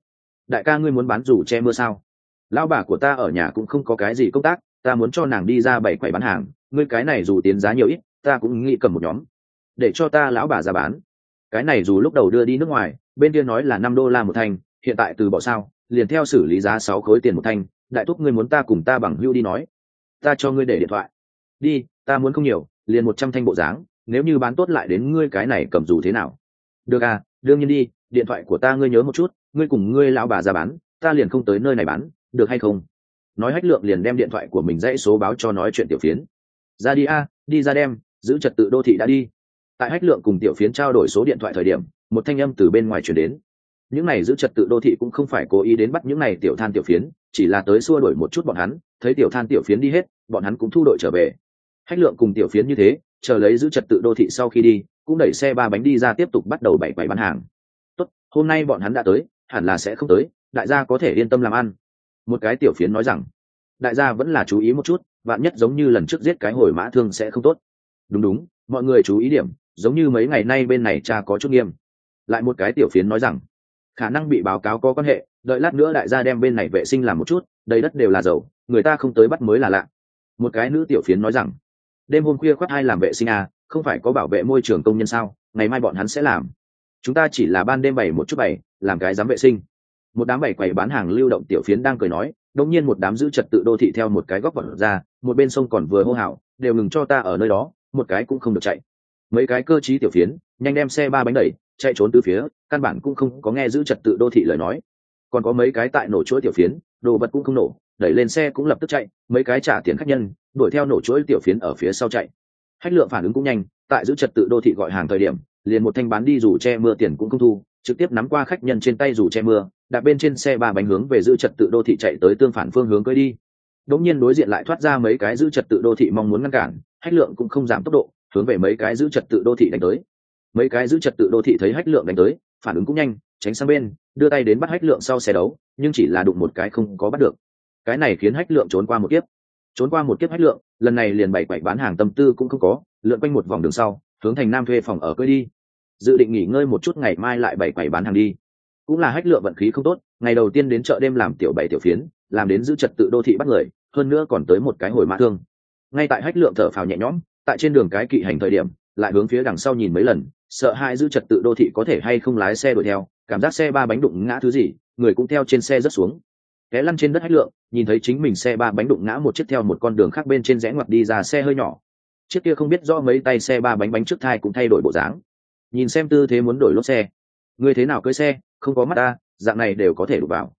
Đại ca ngươi muốn bán dù che mưa sao? Lão bà của ta ở nhà cũng không có cái gì công tác, ta muốn cho nàng đi ra bảy quầy bán hàng, ngươi cái này dù tiến giá nhiều ít, ta cũng nghĩ cầm một nhóm, để cho ta lão bà ra bán. Cái này dù lúc đầu đưa đi nước ngoài bên kia nói là năm đô la một thanh, hiện tại từ bỏ sao, liền theo xử lý giá sáu khối tiền một thanh, đại thúc ngươi muốn ta cùng ta bằng hưu đi nói. Ta cho ngươi để điện thoại. Đi, ta muốn không nhiều, liền một trăm thanh bộ dáng, nếu như bán tốt lại đến ngươi cái này cầm dù thế nào. Được à đương nhiên đi, điện thoại của ta ngươi nhớ một chút, ngươi cùng ngươi lão bà ra bán, ta liền không tới nơi này bán, được hay không? Nói hách lượng liền đem điện thoại của mình dãy số báo cho nói chuyện tiểu phiến. Ra đi a, đi ra đem, giữ trật tự đô thị đã đi tại hách lượng cùng tiểu phiến trao đổi số điện thoại thời điểm, một thanh âm từ bên ngoài chuyển đến. Những này giữ trật tự đô thị cũng không phải cố ý đến bắt những này tiểu than tiểu phiến, chỉ là tới xua đổi một chút bọn hắn, thấy tiểu than tiểu phiến đi hết, bọn hắn cũng thu đội trở về. Hách lượng cùng tiểu phiến như thế, chờ lấy giữ trật tự đô thị sau khi đi, cũng đẩy xe ba bánh đi ra tiếp tục bắt đầu bảy quầy bán hàng. Tốt, hôm nay bọn hắn đã tới, hẳn là sẽ không tới, đại gia có thể yên tâm làm ăn. Một cái tiểu phiến nói rằng. Đại gia vẫn là chú ý một chút bạn nhất giống như lần trước giết cái hồi mã thương sẽ không tốt. Đúng đúng, mọi người chú ý điểm giống như mấy ngày nay bên này cha có chút nghiêm. Lại một cái tiểu phiến nói rằng, khả năng bị báo cáo có quan hệ, đợi lát nữa đại gia đem bên này vệ sinh làm một chút, đầy đất đều là dầu, người ta không tới bắt mới là lạ. Một cái nữ tiểu phiến nói rằng, đêm hôm khuya khoác hai làm vệ sinh à không phải có bảo vệ môi trường công nhân sao, ngày mai bọn hắn sẽ làm. Chúng ta chỉ là ban đêm bảy một chút bảy làm cái dám vệ sinh. Một đám bảy quầy bán hàng lưu động tiểu phiến đang cười nói đông nhiên một đám giữ trật tự đô thị theo một cái góc vật ra, một bên sông còn vừa hô hào, đều ngừng cho ta ở nơi đó, một cái cũng không được chạy mấy cái cơ trí tiểu phiến, nhanh đem xe ba bánh đẩy, chạy trốn từ phía, căn bản cũng không có nghe giữ trật tự đô thị lời nói. Còn có mấy cái tại nổ chuỗi tiểu phiến, đồ vật cũng không nổ, đẩy lên xe cũng lập tức chạy, mấy cái trả tiền khách nhân, đuổi theo nổ chuỗi tiểu phiến ở phía sau chạy. Hách lượng phản ứng cũng nhanh, tại giữ trật tự đô thị gọi hàng thời điểm, liền một thanh bán đi dù che mưa tiền cũng không thu, trực tiếp nắm qua khách nhân trên tay dù che mưa đạp bên trên xe ba bánh hướng về giữ trật tự đô thị chạy tới tương phản phương hướng cưới đi. Đống nhiên đối diện lại thoát ra mấy cái giữ trật tự đô thị mong muốn ngăn cản hách lượng cũng không giảm tốc độ hướng về mấy cái giữ trật tự đô thị đánh tới. Mấy cái giữ trật tự đô thị thấy hách lượng đánh tới, phản ứng cũng nhanh, tránh sang bên, đưa tay đến bắt hách lượng sau xe đấu, nhưng chỉ là đụng một cái không có bắt được. Cái này khiến hách lượng trốn qua một kiếp. Trốn qua một kiếp hách lượng, lần này liền bảy quậy bán hàng tâm tư cũng không có, lượn quanh một vòng đường sau, hướng thành nam thuê phòng ở cưới đi. Dự định nghỉ ngơi một chút ngày mai lại bảy quầy bán hàng đi. Cũng là hách lượng vận khí không tốt, ngày đầu tiên đến chợ đêm làm tiểu bảy tiểu phiến, làm đến giữ trật tự đô thị bắt người, hơn nữa còn tới một cái hồi mã thương. Ngay tại hách lượng thở phào nhẹ nhõm tại trên đường cái kỵ hành thời điểm, lại hướng phía đằng sau nhìn mấy lần, sợ hai giữ trật tự đô thị có thể hay không lái xe đuổi theo, cảm giác xe ba bánh đụng ngã thứ gì, người cũng theo trên xe rất xuống. Té lăn trên đất hách lượng, nhìn thấy chính mình xe ba bánh đụng ngã một chiếc theo một con đường khác bên trên rẽ ngoặt đi ra xe hơi nhỏ. Chiếc kia không biết do mấy tay xe ba bánh bánh trước thai cũng thay đổi bộ dáng. Nhìn xem tư thế muốn đổi lốp xe. Người thế nào cưới xe, không có mắt ta, dạng này đều có thể đụng vào.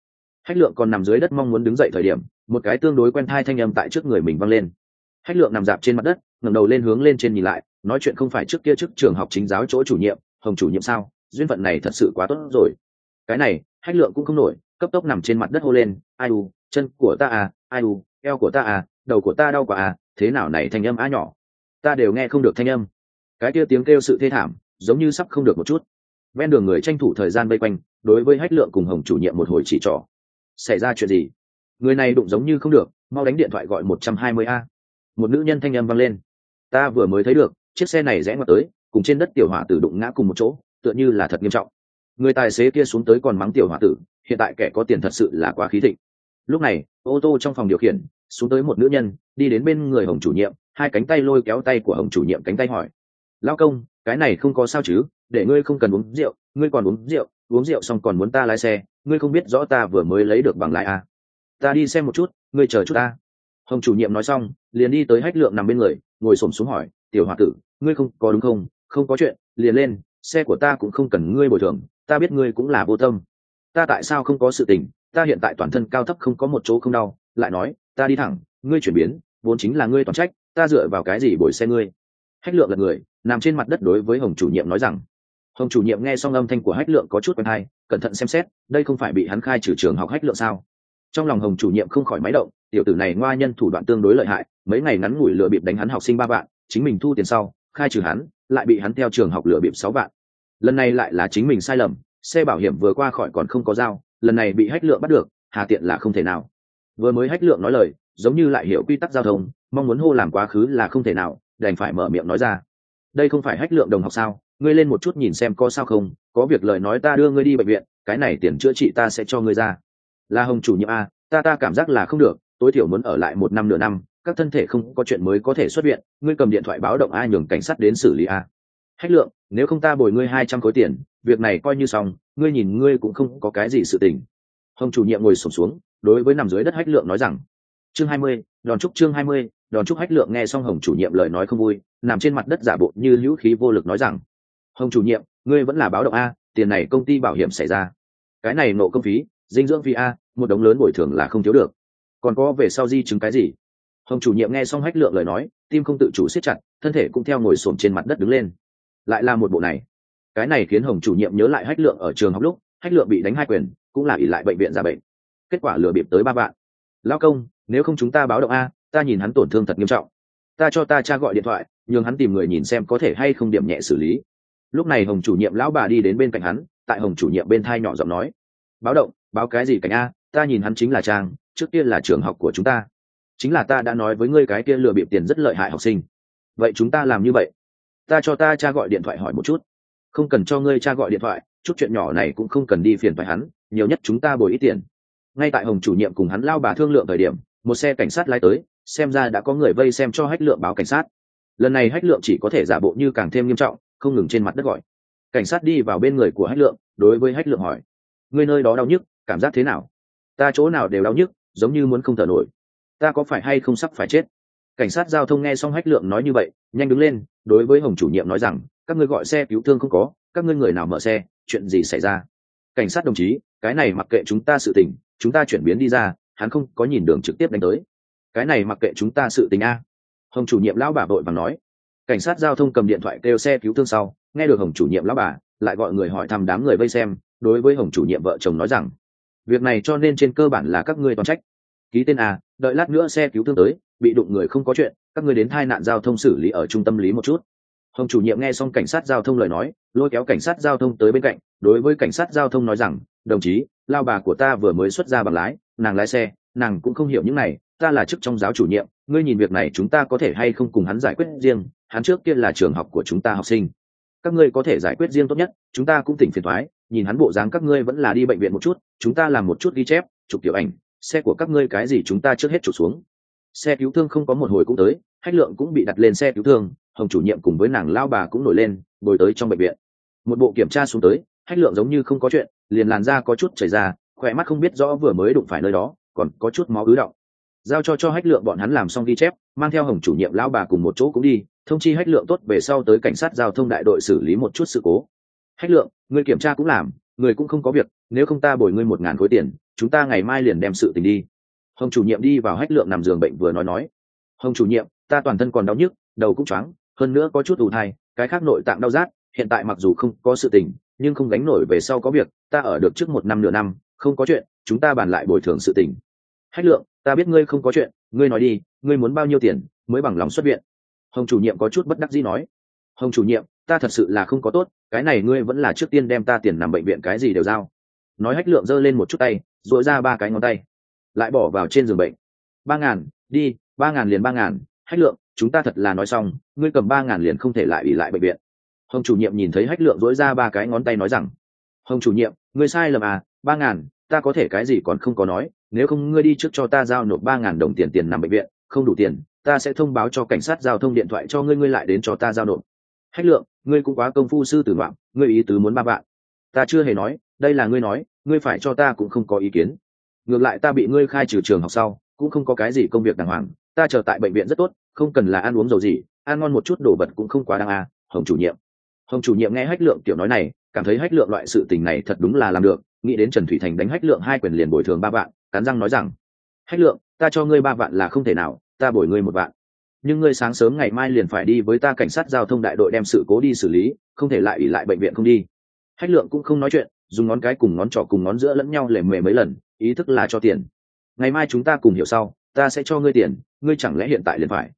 Hách lượng còn nằm dưới đất mong muốn đứng dậy thời điểm, một cái tương đối quen thai thanh âm tại trước người mình văng lên hách lượng nằm dạp trên mặt đất, ngẩng đầu lên hướng lên trên nhìn lại, nói chuyện không phải trước kia trước trường học chính giáo chỗ chủ nhiệm, hồng chủ nhiệm sao? Duyên phận này thật sự quá tốt rồi. Cái này, hách lượng cũng không nổi, cấp tốc nằm trên mặt đất hô lên, ai u, chân của ta à ai u, eo của ta à đầu của ta đau quá à thế nào này thanh âm á nhỏ. Ta đều nghe không được thanh âm. Cái kia tiếng kêu sự thê thảm, giống như sắp không được một chút. Ven đường người tranh thủ thời gian vây quanh, đối với hách lượng cùng hồng chủ nhiệm một hồi chỉ trỏ. Xảy ra chuyện gì? Người này đụng giống như không được, mau đánh điện thoại gọi một trăm hai mươi a một nữ nhân thanh âm vang lên. Ta vừa mới thấy được, chiếc xe này rẽ ngoặt tới, cùng trên đất tiểu hỏa tử đụng ngã cùng một chỗ, tựa như là thật nghiêm trọng. Người tài xế kia xuống tới còn mắng tiểu hỏa tử, hiện tại kẻ có tiền thật sự là quá khí thịnh. Lúc này, ô tô trong phòng điều khiển, xuống tới một nữ nhân, đi đến bên người hồng chủ nhiệm, hai cánh tay lôi kéo tay của hồng chủ nhiệm cánh tay hỏi. Lao công, cái này không có sao chứ, để ngươi không cần uống rượu, ngươi còn uống rượu uống rượu xong còn muốn ta lái xe, ngươi không biết rõ ta vừa mới lấy được bằng lái à. ta đi xem một chút, ngươi chờ chút ta hồng chủ nhiệm nói xong, liền đi tới hách lượng nằm bên người, ngồi s ổ m xuống hỏi, tiểu h o a tử, ngươi không, có đúng không? Không có chuyện, liền lên, xe của ta cũng không cần ngươi bồi thường, ta biết ngươi cũng là vô tâm. Ta tại sao không có sự tình? Ta hiện tại toàn thân cao thấp không có một chỗ không đau. Lại nói, ta đi thẳng, ngươi chuyển biến, vốn chính là ngươi toàn trách, ta dựa vào cái gì bồi xe ngươi? Hách lượng là người, nằm trên mặt đất đối với hồng chủ nhiệm nói rằng, hồng chủ nhiệm nghe xong âm thanh của hách lượng có chút quen hay, cẩn thận xem xét, đây không phải bị hắn khai trừ trường học hách lượng sao? Trong lòng hồng chủ nhiệm không khỏi máy động, tiểu tử này ngoa nhân thủ đoạn tương đối lợi hại, mấy ngày ngắn ngủi lừa bịp đánh hắn học sinh ba vạn, chính mình thu tiền sau, khai trừ hắn, lại bị hắn theo trường học lừa bịp sáu vạn. Lần này lại là chính mình sai lầm, xe bảo hiểm vừa qua khỏi còn không có dao lần này bị hách lượng bắt được, hà tiện là không thể nào. Vừa mới hách lượng nói lời, giống như lại hiểu quy tắc giao thông, mong muốn hô làm quá khứ là không thể nào, đành phải mở miệng nói ra. Đây không phải hách lượng đồng học sao? Ngươi lên một chút nhìn xem có sao không, có việc lời nói ta đưa ngươi đi bệnh viện, cái này tiền chữa trị ta sẽ cho ngươi ra là hồng chủ nhiệm a, ta ta cảm giác là không được, tối thiểu muốn ở lại một năm nửa năm, các thân thể không có chuyện mới có thể xuất viện, ngươi cầm điện thoại báo động a nhường cảnh sát đến xử lý a. Hách lượng, nếu không ta bồi ngươi hai trăm khối tiền, việc này coi như xong, ngươi nhìn ngươi cũng không có cái gì sự tình. Hồng chủ nhiệm ngồi sổm xuống, đối với nằm dưới đất hách lượng nói rằng, chương hai mươi, đòn trúc chương hai mươi, đòn trúc hách lượng nghe xong hồng chủ nhiệm lời nói không vui, nằm trên mặt đất giả bộ như hữu khí vô lực nói rằng, hồng chủ nhiệm, ngươi vẫn là báo động a, tiền này công ty bảo hiểm xảy ra. Cái này nộ công phí dinh dưỡng phi a, một đống lớn bồi thường là không thiếu được. Còn có về sau di chứng cái gì? Hồng chủ nhiệm nghe xong hách lượng lời nói, tim không tự chủ siết chặt, thân thể cũng theo ngồi xổm trên mặt đất đứng lên. Lại là một bộ này. Cái này khiến hồng chủ nhiệm nhớ lại hách lượng ở trường học lúc, hách lượng bị đánh hai quyền, cũng là ỉ lại bệnh viện ra bệnh. Kết quả lừa bịp tới ba bạn. lao công, nếu không chúng ta báo động a, ta nhìn hắn tổn thương thật nghiêm trọng. Ta cho ta cha gọi điện thoại, nhường hắn tìm người nhìn xem có thể hay không điểm nhẹ xử lý. Lúc này hồng chủ nhiệm lão bà đi đến bên cạnh hắn, tại hồng chủ nhiệm bên thai nhỏ giọng nói. Báo động báo cái gì cảnh a, ta nhìn hắn chính là trang, trước kia là trường học của chúng ta. Chính là ta đã nói với ngươi cái kia lừa bịp tiền rất lợi hại học sinh. Vậy chúng ta làm như vậy? Ta cho ta cha gọi điện thoại hỏi một chút. Không cần cho ngươi cha gọi điện thoại, chút chuyện nhỏ này cũng không cần đi phiền phải hắn, nhiều nhất chúng ta bồi ít tiền. Ngay tại hồng chủ nhiệm cùng hắn lao bà thương lượng thời điểm, một xe cảnh sát lái tới, xem ra đã có người vây xem cho hách lượng báo cảnh sát. Lần này hách lượng chỉ có thể giả bộ như càng thêm nghiêm trọng, không ngừng trên mặt đất gọi. Cảnh sát đi vào bên người của hách lượng, đối với hách lượng hỏi. Ngươi nơi đó đau nhức cảm giác thế nào? Ta chỗ nào đều đau nhức, giống như muốn không thở nổi. Ta có phải hay không sắp phải chết? Cảnh sát giao thông nghe xong hách lượng nói như vậy, nhanh đứng lên, đối với hồng chủ nhiệm nói rằng, các ngươi gọi xe cứu thương không có, các ngươi người nào mở xe, chuyện gì xảy ra? Cảnh sát đồng chí, cái này mặc kệ chúng ta sự tình, chúng ta chuyển biến đi ra, hắn không có nhìn đường trực tiếp đánh tới. Cái này mặc kệ chúng ta sự tình a. Hồng chủ nhiệm lão bà vội vàng nói. Cảnh sát giao thông cầm điện thoại kêu xe cứu thương sau, nghe được hồng chủ nhiệm lão bà, lại gọi người hỏi thăm đám người vây xem, đối với hồng chủ nhiệm vợ chồng nói rằng việc này cho nên trên cơ bản là các ngươi toàn trách. Ký tên a, đợi lát nữa xe cứu thương tới, bị đụng người không có chuyện, các ngươi đến tai nạn giao thông xử lý ở trung tâm lý một chút. Hồng chủ nhiệm nghe xong cảnh sát giao thông lời nói, lôi kéo cảnh sát giao thông tới bên cạnh, đối với cảnh sát giao thông nói rằng, đồng chí, lao bà của ta vừa mới xuất ra bằng lái, nàng lái xe, nàng cũng không hiểu những này, ta là chức trong giáo chủ nhiệm, ngươi nhìn việc này chúng ta có thể hay không cùng hắn giải quyết riêng, hắn trước kia là trường học của chúng ta học sinh. Các ngươi có thể giải quyết riêng tốt nhất, chúng ta cũng tỉnh phiền thoái nhìn hắn bộ dáng các ngươi vẫn là đi bệnh viện một chút, chúng ta làm một chút ghi chép, chụp tiểu ảnh, xe của các ngươi cái gì chúng ta trước hết chụp xuống. Xe cứu thương không có một hồi cũng tới hách lượng cũng bị đặt lên xe cứu thương, hồng chủ nhiệm cùng với nàng lao bà cũng nổi lên, bồi tới trong bệnh viện. Một bộ kiểm tra xuống tới hách lượng giống như không có chuyện, liền làn da có chút chảy ra, khỏe mắt không biết rõ vừa mới đụng phải nơi đó, còn có chút máu ứ động. Giao cho cho hách lượng bọn hắn làm xong ghi chép, mang theo hồng chủ nhiệm lao bà cùng một chỗ cũng đi, thông chi hách lượng tốt về sau tới cảnh sát giao thông đại đội xử lý một chút sự cố hách lượng, ngươi kiểm tra cũng làm, người cũng không có việc, nếu không ta bồi ngươi một ngàn khối tiền, chúng ta ngày mai liền đem sự tình đi. Hồng chủ nhiệm đi vào hách lượng nằm giường bệnh vừa nói nói. Hồng chủ nhiệm, ta toàn thân còn đau nhức, đầu cũng choáng, hơn nữa có chút ủ thai, cái khác nội tạng đau rát, hiện tại mặc dù không có sự tình, nhưng không gánh nổi về sau có việc, ta ở được trước một năm nửa năm, không có chuyện, chúng ta bàn lại bồi thường sự tình. Hách lượng, ta biết ngươi không có chuyện, ngươi nói đi, ngươi muốn bao nhiêu tiền, mới bằng lòng xuất viện? Hồng chủ nhiệm có chút bất đắc dĩ nói. Hồng chủ nhiệm ta thật sự là không có tốt, cái này ngươi vẫn là trước tiên đem ta tiền nằm bệnh viện cái gì đều giao. Nói hách lượng giơ lên một chút tay dội ra ba cái ngón tay, lại bỏ vào trên giường bệnh. Ba ngàn, đi, ba ngàn liền ba ngàn, hách lượng, chúng ta thật là nói xong, ngươi cầm ba ngàn liền không thể lại ủy lại bệnh viện. Hồng chủ nhiệm nhìn thấy hách lượng dỗi ra ba cái ngón tay nói rằng, hồng chủ nhiệm, ngươi sai lầm à ba ngàn, ta có thể cái gì còn không có nói, nếu không ngươi đi trước cho ta giao nộp ba ngàn đồng tiền tiền nằm bệnh viện, không đủ tiền, ta sẽ thông báo cho cảnh sát giao thông điện thoại cho ngươi ngươi lại đến cho ta giao nộp hách lượng, ngươi cũng quá công phu sư tử ngoạm ngươi ý tứ muốn ba bạn ta chưa hề nói, đây là ngươi nói, ngươi phải cho ta cũng không có ý kiến. Ngược lại ta bị ngươi khai trừ trường học sau, cũng không có cái gì công việc đàng hoàng, ta chờ tại bệnh viện rất tốt, không cần là ăn uống dầu gì, ăn ngon một chút đồ vật cũng không quá đáng à hồng chủ nhiệm. Hồng chủ nhiệm nghe hách lượng tiểu nói này, cảm thấy hách lượng loại sự tình này thật đúng là làm được, nghĩ đến trần thủy thành đánh hách lượng hai quyền liền bồi thường ba vạn, cắn răng nói rằng, hách lượng, ta cho ngươi ba vạn là không thể nào, ta bồi ngươi một vạn nhưng ngươi sáng sớm ngày mai liền phải đi với ta cảnh sát giao thông đại đội đem sự cố đi xử lý, không thể lại ỉ lại bệnh viện không đi. Hách lượng cũng không nói chuyện, dùng ngón cái cùng ngón trỏ cùng ngón giữa lẫn nhau lề mề mấy lần, ý thức là cho tiền. Ngày mai chúng ta cùng hiểu sau, ta sẽ cho ngươi tiền, ngươi chẳng lẽ hiện tại liền phải?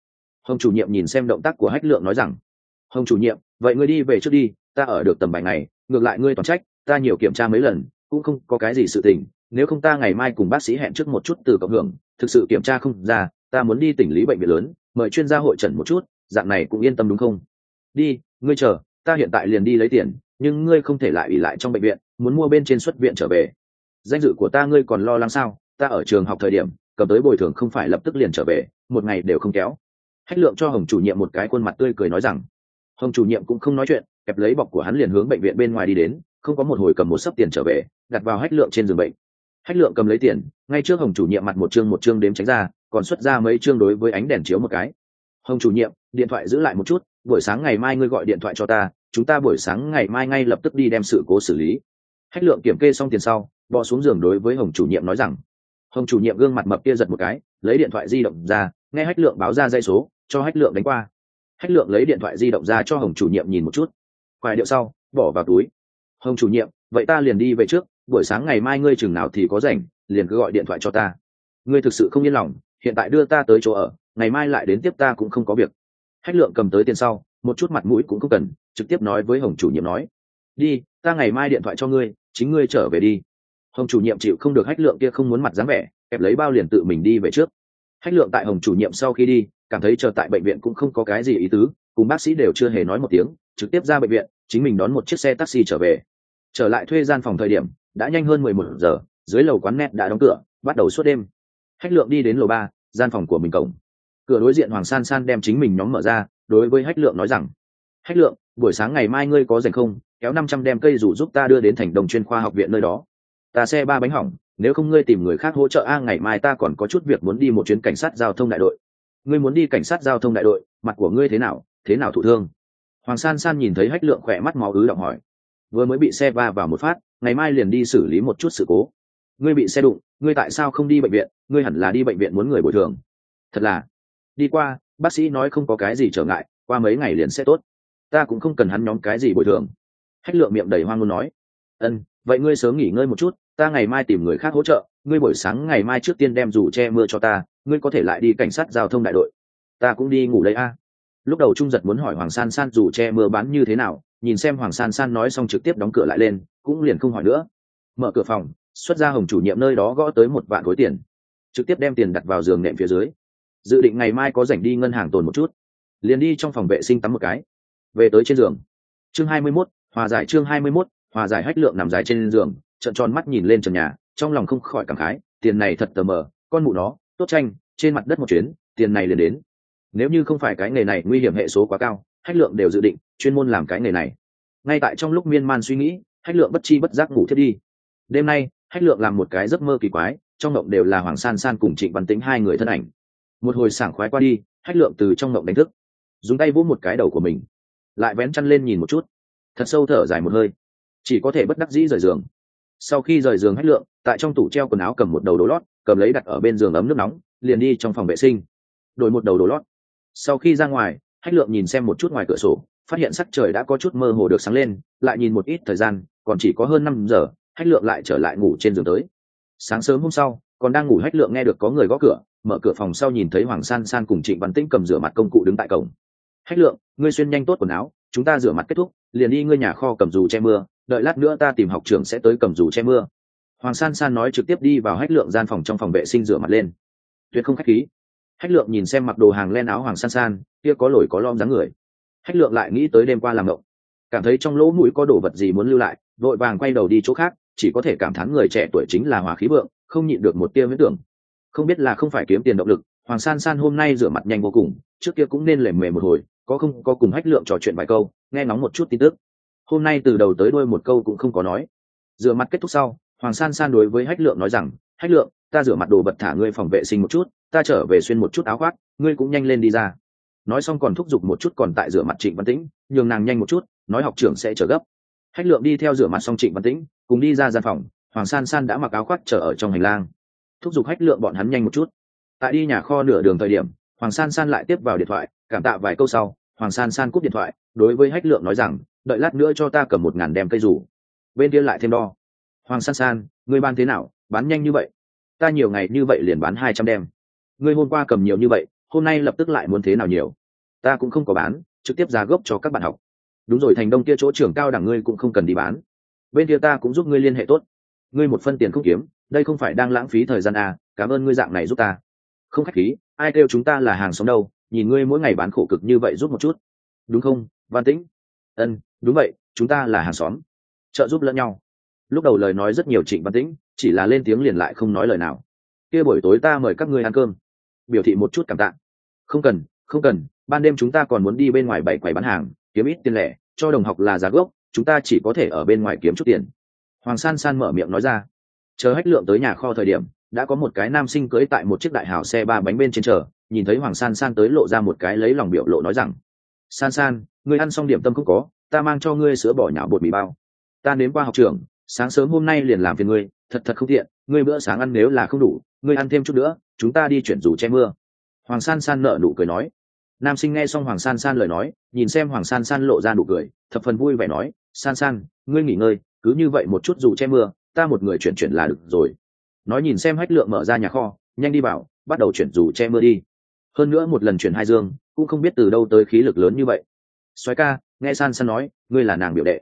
Hồng chủ nhiệm nhìn xem động tác của hách lượng nói rằng, hồng chủ nhiệm, vậy ngươi đi về trước đi, ta ở được tầm bảy ngày, ngược lại ngươi toàn trách, ta nhiều kiểm tra mấy lần, cũng không có cái gì sự tình, nếu không ta ngày mai cùng bác sĩ hẹn trước một chút từ cộng hưởng, thực sự kiểm tra không ra, ta muốn đi tỉnh lý bệnh viện lớn mời chuyên gia hội trần một chút, dạng này cũng yên tâm đúng không? Đi, ngươi chờ, ta hiện tại liền đi lấy tiền, nhưng ngươi không thể lại ủy lại trong bệnh viện, muốn mua bên trên xuất viện trở về. Danh dự của ta ngươi còn lo lắng sao? Ta ở trường học thời điểm, cầm tới bồi thường không phải lập tức liền trở về, một ngày đều không kéo. Hách lượng cho hồng chủ nhiệm một cái khuôn mặt tươi cười nói rằng, hồng chủ nhiệm cũng không nói chuyện, kẹp lấy bọc của hắn liền hướng bệnh viện bên ngoài đi đến, không có một hồi cầm một sấp tiền trở về, đặt vào hách lượng trên giường bệnh. Hách lượng cầm lấy tiền, ngay trước hồng chủ nhiệm mặt một chương một chương đếm tránh ra còn xuất ra mấy chương đối với ánh đèn chiếu một cái. Hồng chủ nhiệm, điện thoại giữ lại một chút, buổi sáng ngày mai ngươi gọi điện thoại cho ta, chúng ta buổi sáng ngày mai ngay lập tức đi đem sự cố xử lý. Hách lượng kiểm kê xong tiền sau bỏ xuống giường đối với hồng chủ nhiệm nói rằng, hồng chủ nhiệm gương mặt mập kia giật một cái, lấy điện thoại di động ra, nghe hách lượng báo ra dây số, cho hách lượng đánh qua. Hách lượng lấy điện thoại di động ra cho hồng chủ nhiệm nhìn một chút. Khoài điệu sau, bỏ vào túi. Hồng chủ nhiệm, vậy ta liền đi về trước, buổi sáng ngày mai ngươi chừng nào thì có rảnh, liền cứ gọi điện thoại cho ta. Ngươi thực sự không yên lòng hiện tại đưa ta tới chỗ ở, ngày mai lại đến tiếp ta cũng không có việc. Hách lượng cầm tới tiền sau, một chút mặt mũi cũng không cần, trực tiếp nói với hồng chủ nhiệm nói, đi, ta ngày mai điện thoại cho ngươi, chính ngươi trở về đi. Hồng chủ nhiệm chịu không được hách lượng kia không muốn mặt dáng vẻ, kẹp lấy bao liền tự mình đi về trước. Hách lượng tại hồng chủ nhiệm sau khi đi, cảm thấy chờ tại bệnh viện cũng không có cái gì ý tứ, cùng bác sĩ đều chưa hề nói một tiếng, trực tiếp ra bệnh viện, chính mình đón một chiếc xe taxi trở về. Trở lại thuê gian phòng thời điểm, đã nhanh hơn mười một giờ, dưới lầu quán net đã đóng cửa, bắt đầu suốt đêm hách lượng đi đến lầu ba, gian phòng của mình cổng. Cửa đối diện hoàng san san đem chính mình nhóm mở ra, đối với hách lượng nói rằng hách lượng, buổi sáng ngày mai ngươi có dành không? Kéo năm trăm đem cây rủ giúp ta đưa đến thành đồng chuyên khoa học viện nơi đó. Ta xe ba bánh hỏng, nếu không ngươi tìm người khác hỗ trợ a, ngày mai ta còn có chút việc muốn đi một chuyến cảnh sát giao thông đại đội. Ngươi muốn đi cảnh sát giao thông đại đội? Mặt của ngươi thế nào? Thế nào thụ thương? Hoàng san san nhìn thấy hách lượng khỏe mắt máu ứ động hỏi. Vừa mới bị xe va vào một phát, ngày mai liền đi xử lý một chút sự cố. Ngươi bị xe đụng ngươi tại sao không đi bệnh viện? Ngươi hẳn là đi bệnh viện muốn người bồi thường. Thật là. Đi qua, bác sĩ nói không có cái gì trở ngại, qua mấy ngày liền sẽ tốt. Ta cũng không cần hắn nhóm cái gì bồi thường. Hách lượng miệng đầy hoang ngôn nói. Ân, vậy ngươi sớm nghỉ ngơi một chút, ta ngày mai tìm người khác hỗ trợ. Ngươi buổi sáng ngày mai trước tiên đem dù che mưa cho ta, ngươi có thể lại đi cảnh sát giao thông đại đội. Ta cũng đi ngủ đây a. Lúc đầu trung giật muốn hỏi hoàng san san dù che mưa bán như thế nào, nhìn xem hoàng san san nói xong trực tiếp đóng cửa lại lên, cũng liền không hỏi nữa. Mở cửa phòng xuất ra hồng chủ nhiệm nơi đó gõ tới một vạn khối tiền trực tiếp đem tiền đặt vào giường nệm phía dưới. Dự định ngày mai có rảnh đi ngân hàng tồn một chút liền đi trong phòng vệ sinh tắm một cái. Về tới trên giường. Chương hai mươi 21, hòa giải chương hai mươi 21, hòa giải hách lượng nằm dài trên giường trợn tròn mắt nhìn lên trần nhà trong lòng không khỏi cảm khái tiền này thật tờ mờ con mụ nó tốt tranh trên mặt đất một chuyến tiền này liền đến. Nếu như không phải cái nghề này nguy hiểm hệ số quá cao hách lượng đều dự định chuyên môn làm cái nghề này. Ngay tại trong lúc miên man suy nghĩ hách lượng bất chi bất giác ngủ thiết đi. Đêm nay hách lượng làm một cái giấc mơ kỳ quái, trong mộng đều là hoàng san san cùng trịnh văn tính hai người thân ảnh. Một hồi sảng khoái qua đi, hách lượng từ trong mộng đánh thức. Dùng tay vỗ một cái đầu của mình. Lại vén chăn lên nhìn một chút. Thật sâu thở dài một hơi. Chỉ có thể bất đắc dĩ rời giường. Sau khi rời giường hách lượng, tại trong tủ treo quần áo cầm một đầu đồ lót, cầm lấy đặt ở bên giường ấm nước nóng, liền đi trong phòng vệ sinh. Đổi một đầu đồ lót. Sau khi ra ngoài, hách lượng nhìn xem một chút ngoài cửa sổ, phát hiện sắc trời đã có chút mơ hồ được sáng lên, lại nhìn một ít thời gian, còn chỉ có hơn năm giờ hách lượng lại trở lại ngủ trên giường tới. Sáng sớm hôm sau, còn đang ngủ hách lượng nghe được có người gõ cửa, mở cửa phòng sau nhìn thấy hoàng san san cùng trịnh văn tĩnh cầm rửa mặt công cụ đứng tại cổng. Hách lượng, ngươi xuyên nhanh tốt quần áo, chúng ta rửa mặt kết thúc, liền đi ngươi nhà kho cầm dù che mưa, đợi lát nữa ta tìm học trường sẽ tới cầm dù che mưa. Hoàng san san nói trực tiếp đi vào hách lượng gian phòng trong phòng vệ sinh rửa mặt lên. Tuyệt không khách khí. Hách lượng nhìn xem mặc đồ hàng len áo hoàng san san, kia có lồi có lom dáng người. Hách lượng lại nghĩ tới đêm qua làm ngộng. Cảm thấy trong lỗ mũi có đồ vật gì muốn lưu lại, vội vàng quay đầu đi chỗ khác chỉ có thể cảm thán người trẻ tuổi chính là hòa khí vượng, không nhịn được một tia huyết tưởng. Không biết là không phải kiếm tiền động lực, hoàng san san hôm nay rửa mặt nhanh vô cùng, trước kia cũng nên lề mề một hồi, có không, có cùng hách lượng trò chuyện vài câu, nghe nóng một chút tin tức. Hôm nay từ đầu tới đuôi một câu cũng không có nói. Rửa mặt kết thúc sau, hoàng san san đối với hách lượng nói rằng, hách lượng, ta rửa mặt đồ vật thả ngươi phòng vệ sinh một chút, ta trở về xuyên một chút áo khoác, ngươi cũng nhanh lên đi ra. Nói xong còn thúc giục một chút còn tại rửa mặt trịnh văn tĩnh, nhường nàng nhanh một chút, nói học trưởng sẽ trở gấp hách lượng đi theo rửa mặt xong trịnh văn tĩnh, cùng đi ra gian phòng, hoàng san san đã mặc áo khoác chờ ở trong hành lang. Thúc giục hách lượng bọn hắn nhanh một chút. Tại đi nhà kho nửa đường thời điểm, hoàng san san lại tiếp vào điện thoại, cảm tạ vài câu sau, hoàng san san cúp điện thoại, đối với hách lượng nói rằng, đợi lát nữa cho ta cầm một ngàn đem cây rủ. Bên kia lại thêm đo. Hoàng san san, ngươi bán thế nào? Bán nhanh như vậy. Ta nhiều ngày như vậy liền bán hai trăm đem. Ngươi hôm qua cầm nhiều như vậy, hôm nay lập tức lại muốn thế nào nhiều? Ta cũng không có bán, trực tiếp ra gốc cho các bạn học đúng rồi thành đông kia chỗ trưởng cao đẳng ngươi cũng không cần đi bán. Bên kia ta cũng giúp ngươi liên hệ tốt. Ngươi một phân tiền không kiếm đây không phải đang lãng phí thời gian à, cảm ơn ngươi dạng này giúp ta. Không khách khí ai kêu chúng ta là hàng sống đâu nhìn ngươi mỗi ngày bán khổ cực như vậy giúp một chút. Đúng không văn tĩnh? Ân đúng vậy chúng ta là hàng xóm. Trợ giúp lẫn nhau. Lúc đầu lời nói rất nhiều trịnh văn tĩnh chỉ là lên tiếng liền lại không nói lời nào. Kia buổi tối ta mời các ngươi ăn cơm. Biểu thị một chút cảm tạ. Không cần không cần ban đêm chúng ta còn muốn đi bên ngoài bảy quầy bán hàng kiếm ít tiền lẻ, cho đồng học là giá gốc, chúng ta chỉ có thể ở bên ngoài kiếm chút tiền. Hoàng san san mở miệng nói ra. Chờ hách lượng tới nhà kho thời điểm, đã có một cái nam sinh cưỡi tại một chiếc đại hào xe ba bánh bên trên chờ, nhìn thấy hoàng san san tới lộ ra một cái lấy lòng biểu lộ nói rằng, san san người ăn xong điểm tâm không có, ta mang cho ngươi sữa bỏ nhạo bột mì bao. Ta đến qua học trường, sáng sớm hôm nay liền làm phiền ngươi, thật thật không tiện, ngươi bữa sáng ăn nếu là không đủ, ngươi ăn thêm chút nữa, chúng ta đi chuyển dù che mưa. Hoàng san san nợ nụ cười nói nam sinh nghe xong hoàng san san lời nói, nhìn xem hoàng san san lộ ra nụ cười, thập phần vui vẻ nói, san san, ngươi nghỉ ngơi, cứ như vậy một chút dù che mưa, ta một người chuyển chuyển là được rồi. Nói nhìn xem hách lượng mở ra nhà kho, nhanh đi bảo bắt đầu chuyển dù che mưa đi. Hơn nữa một lần chuyển hai dương, cũng không biết từ đâu tới khí lực lớn như vậy. Soái ca, nghe san san nói, ngươi là nàng biểu đệ.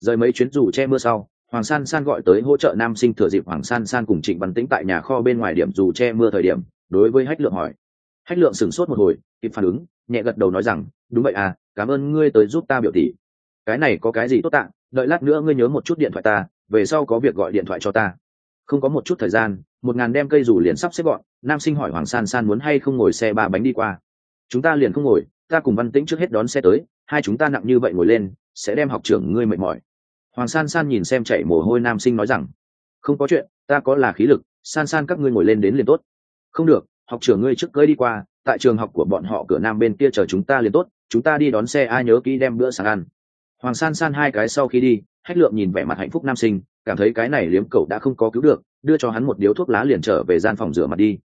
Rời mấy chuyến dù che mưa sau, hoàng san san gọi tới hỗ trợ nam sinh thừa dịp hoàng san san cùng trịnh văn tĩnh tại nhà kho bên ngoài điểm dù che mưa thời điểm, đối với hách lượng hỏi. Hách lượng sửng sốt một hồi, kịp phản ứng nhẹ gật đầu nói rằng, đúng vậy à cảm ơn ngươi tới giúp ta biểu tỷ. Cái này có cái gì tốt tạng đợi lát nữa ngươi nhớ một chút điện thoại ta, về sau có việc gọi điện thoại cho ta. Không có một chút thời gian, một ngàn đem cây rủ liền sắp xếp gọn, nam sinh hỏi hoàng san san muốn hay không ngồi xe ba bánh đi qua. Chúng ta liền không ngồi, ta cùng văn tĩnh trước hết đón xe tới, hai chúng ta nặng như vậy ngồi lên, sẽ đem học trưởng ngươi mệt mỏi. Hoàng san san nhìn xem chạy mồ hôi nam sinh nói rằng, không có chuyện, ta có là khí lực, san san các ngươi ngồi lên đến liền tốt. Không được, học trưởng ngươi trước cưới đi qua tại trường học của bọn họ cửa nam bên kia chờ chúng ta liền tốt, chúng ta đi đón xe ai nhớ kỹ đem bữa sáng ăn. Hoàng san san hai cái sau khi đi, hách lượng nhìn vẻ mặt hạnh phúc nam sinh, cảm thấy cái này liếm cậu đã không có cứu được, đưa cho hắn một điếu thuốc lá liền trở về gian phòng rửa mặt đi.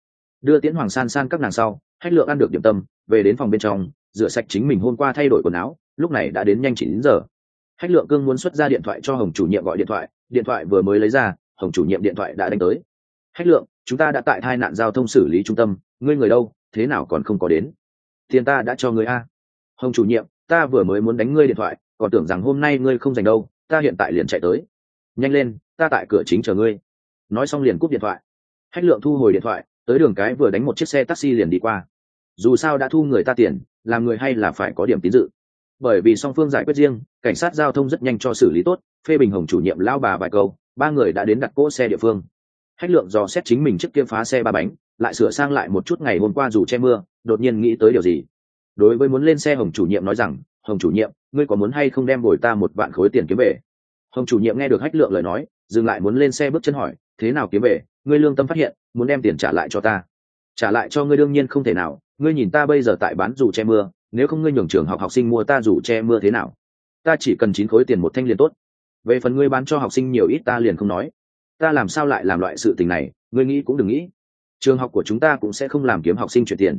Đưa tiễn hoàng san san các nàng sau, hách lượng ăn được điểm tâm, về đến phòng bên trong, rửa sạch chính mình hôm qua thay đổi quần áo, lúc này đã đến nhanh chỉ đến giờ. Hách lượng cương muốn xuất ra điện thoại cho hồng chủ nhiệm gọi điện thoại điện thoại vừa mới lấy ra, hồng chủ nhiệm điện thoại đã đánh tới. Hách lượng, chúng ta đã tại tai nạn giao thông xử lý trung tâm, ngươi người đâu? Thế nào còn không có đến? Tiền ta đã cho người a. Hồng chủ nhiệm, ta vừa mới muốn đánh ngươi điện thoại, còn tưởng rằng hôm nay ngươi không dành đâu, ta hiện tại liền chạy tới. Nhanh lên, ta tại cửa chính chờ ngươi. Nói xong liền cúp điện thoại. Hách lượng thu hồi điện thoại, tới đường cái vừa đánh một chiếc xe taxi liền đi qua. Dù sao đã thu người ta tiền, làm người hay là phải có điểm tín dự. Bởi vì song phương giải quyết riêng, cảnh sát giao thông rất nhanh cho xử lý tốt, phê bình hồng chủ nhiệm lao bà vài câu, ba người đã đến đặt cỗ xe địa phương. Hách lượng dò xét chính mình trước kia phá xe ba bánh lại sửa sang lại một chút ngày hôm qua dù che mưa, đột nhiên nghĩ tới điều gì? Đối với muốn lên xe hồng chủ nhiệm nói rằng, hồng chủ nhiệm, ngươi có muốn hay không đem bồi ta một vạn khối tiền kiếm về? Hồng chủ nhiệm nghe được hách lượng lời nói, dừng lại muốn lên xe bước chân hỏi, thế nào kiếm về? Ngươi lương tâm phát hiện, muốn đem tiền trả lại cho ta. Trả lại cho ngươi đương nhiên không thể nào, ngươi nhìn ta bây giờ tại bán dù che mưa, nếu không ngươi nhường trường học học sinh mua ta dù che mưa thế nào? Ta chỉ cần chín khối tiền một thanh liền tốt. Về phần ngươi bán cho học sinh nhiều ít ta liền không nói. Ta làm sao lại làm loại sự tình này, ngươi nghĩ cũng đừng nghĩ trường học của chúng ta cũng sẽ không làm kiếm học sinh chuyển tiền.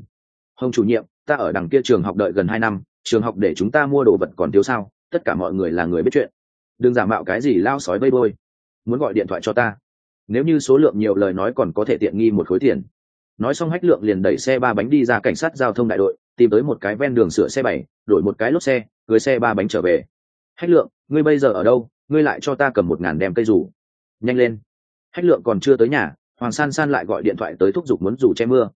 Hồng chủ nhiệm, ta ở đằng kia trường học đợi gần hai năm, trường học để chúng ta mua đồ vật còn thiếu sao? Tất cả mọi người là người biết chuyện. Đừng giả mạo cái gì lao sói vây bôi. Muốn gọi điện thoại cho ta. Nếu như số lượng nhiều lời nói còn có thể tiện nghi một khối tiền. Nói xong hách lượng liền đẩy xe ba bánh đi ra cảnh sát giao thông đại đội, tìm tới một cái ven đường sửa xe bảy, đổi một cái lốp xe, cưới xe ba bánh trở về. Hách lượng, ngươi bây giờ ở đâu? Ngươi lại cho ta cầm một ngàn đem cây rủ. Nhanh lên. Hách lượng còn chưa tới nhà hoàng san san lại gọi điện thoại tới thúc giục muốn dù che mưa.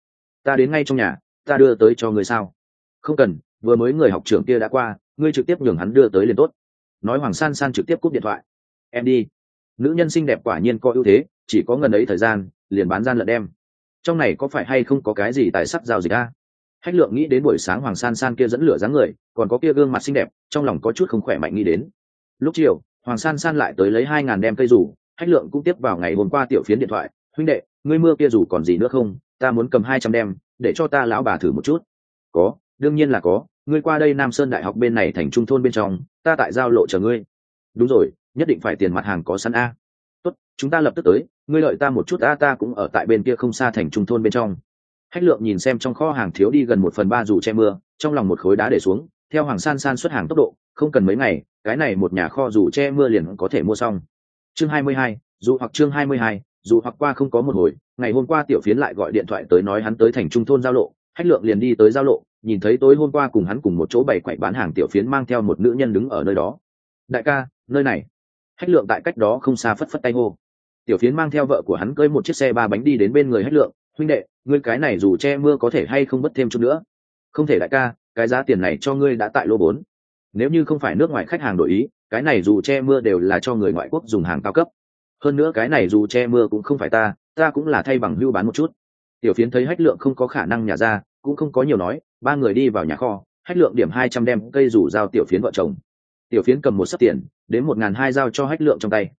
Ta đến ngay trong nhà, ta đưa tới cho ngươi sao? Không cần, vừa mới người học trưởng kia đã qua, ngươi trực tiếp nhường hắn đưa tới liền tốt. Nói hoàng san san trực tiếp cúp điện thoại. Em đi. Nữ nhân xinh đẹp quả nhiên có ưu thế, chỉ có ngần ấy thời gian, liền bán gian lận đem. Trong này có phải hay không có cái gì tài sắc giao dịch a? Hách lượng nghĩ đến buổi sáng hoàng san san kia dẫn lửa dáng người, còn có kia gương mặt xinh đẹp, trong lòng có chút không khỏe mạnh nghĩ đến. Lúc chiều, hoàng san san lại tới lấy hai ngàn đem cây rủ, hách lượng cũng tiếp vào ngày hôm qua tiểu phiến điện thoại huynh đệ, ngươi mưa kia dù còn gì nữa không? Ta muốn cầm hai trăm đem, để cho ta lão bà thử một chút. Có, đương nhiên là có. Ngươi qua đây nam sơn đại học bên này thành trung thôn bên trong, ta tại giao lộ chờ ngươi. Đúng rồi, nhất định phải tiền mặt hàng có sẵn a. Tốt, chúng ta lập tức tới. Ngươi lợi ta một chút, a, ta cũng ở tại bên kia không xa thành trung thôn bên trong. Hách lượng nhìn xem trong kho hàng thiếu đi gần một phần ba dù che mưa, trong lòng một khối đá để xuống, theo hoàng san san xuất hàng tốc độ, không cần mấy ngày, cái này một nhà kho dù che mưa liền có thể mua xong. Chương hai mươi hai, dù hoặc chương hai mươi hai dù hoặc qua không có một hồi, ngày hôm qua tiểu phiến lại gọi điện thoại tới nói hắn tới thành trung thôn giao lộ hách lượng liền đi tới giao lộ, nhìn thấy tối hôm qua cùng hắn cùng một chỗ bày quậy bán hàng tiểu phiến mang theo một nữ nhân đứng ở nơi đó. Đại ca, nơi này. Hách lượng tại cách đó không xa phất phất tay hô. Tiểu phiến mang theo vợ của hắn cơi một chiếc xe ba bánh đi đến bên người hách lượng, huynh đệ, ngươi cái này dù che mưa có thể hay không mất thêm chút nữa? Không thể đại ca, cái giá tiền này cho ngươi đã tại lô bốn. Nếu như không phải nước ngoài khách hàng đổi ý, cái này dù che mưa đều là cho người ngoại quốc dùng hàng cao cấp hơn nữa cái này dù che mưa cũng không phải ta ta cũng là thay bằng hưu bán một chút. Tiểu phiến thấy hách lượng không có khả năng nhả ra, cũng không có nhiều nói, ba người đi vào nhà kho, hách lượng điểm hai trăm đem cây rủ giao tiểu phiến vợ chồng. Tiểu phiến cầm một sấp tiền, đến một ngàn hai giao cho hách lượng trong tay.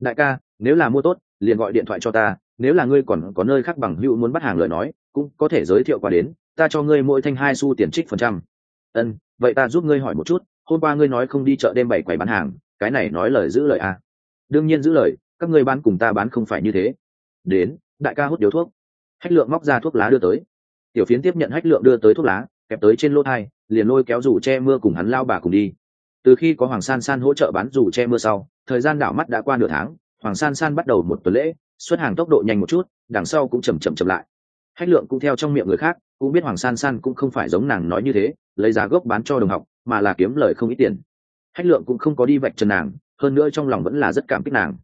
Đại ca, nếu là mua tốt, liền gọi điện thoại cho ta, nếu là ngươi còn có nơi khác bằng hữu muốn bắt hàng lời nói, cũng có thể giới thiệu qua đến, ta cho ngươi mỗi thanh hai xu tiền trích phần trăm. Ân, vậy ta giúp ngươi hỏi một chút, hôm qua ngươi nói không đi chợ đêm bảy quầy bán hàng, cái này nói lời giữ lời à. đương nhiên giữ lời các ngươi bán cùng ta bán không phải như thế. Đến, đại ca hút điếu thuốc. Hách lượng móc ra thuốc lá đưa tới. Tiểu phiến tiếp nhận hách lượng đưa tới thuốc lá, kẹp tới trên lô thai, liền lôi kéo dù che mưa cùng hắn lao bà cùng đi. Từ khi có hoàng san san hỗ trợ bán dù che mưa sau, thời gian đảo mắt đã qua nửa tháng, hoàng san san bắt đầu một tuần lễ, xuất hàng tốc độ nhanh một chút, đằng sau cũng chầm chậm chậm lại. Hách lượng cũng theo trong miệng người khác, cũng biết hoàng san san cũng không phải giống nàng nói như thế, lấy giá gốc bán cho đồng học, mà là kiếm lời không ít tiền. Hách lượng cũng không có đi vạch trần nàng, hơn nữa trong lòng vẫn là rất cảm kích nàng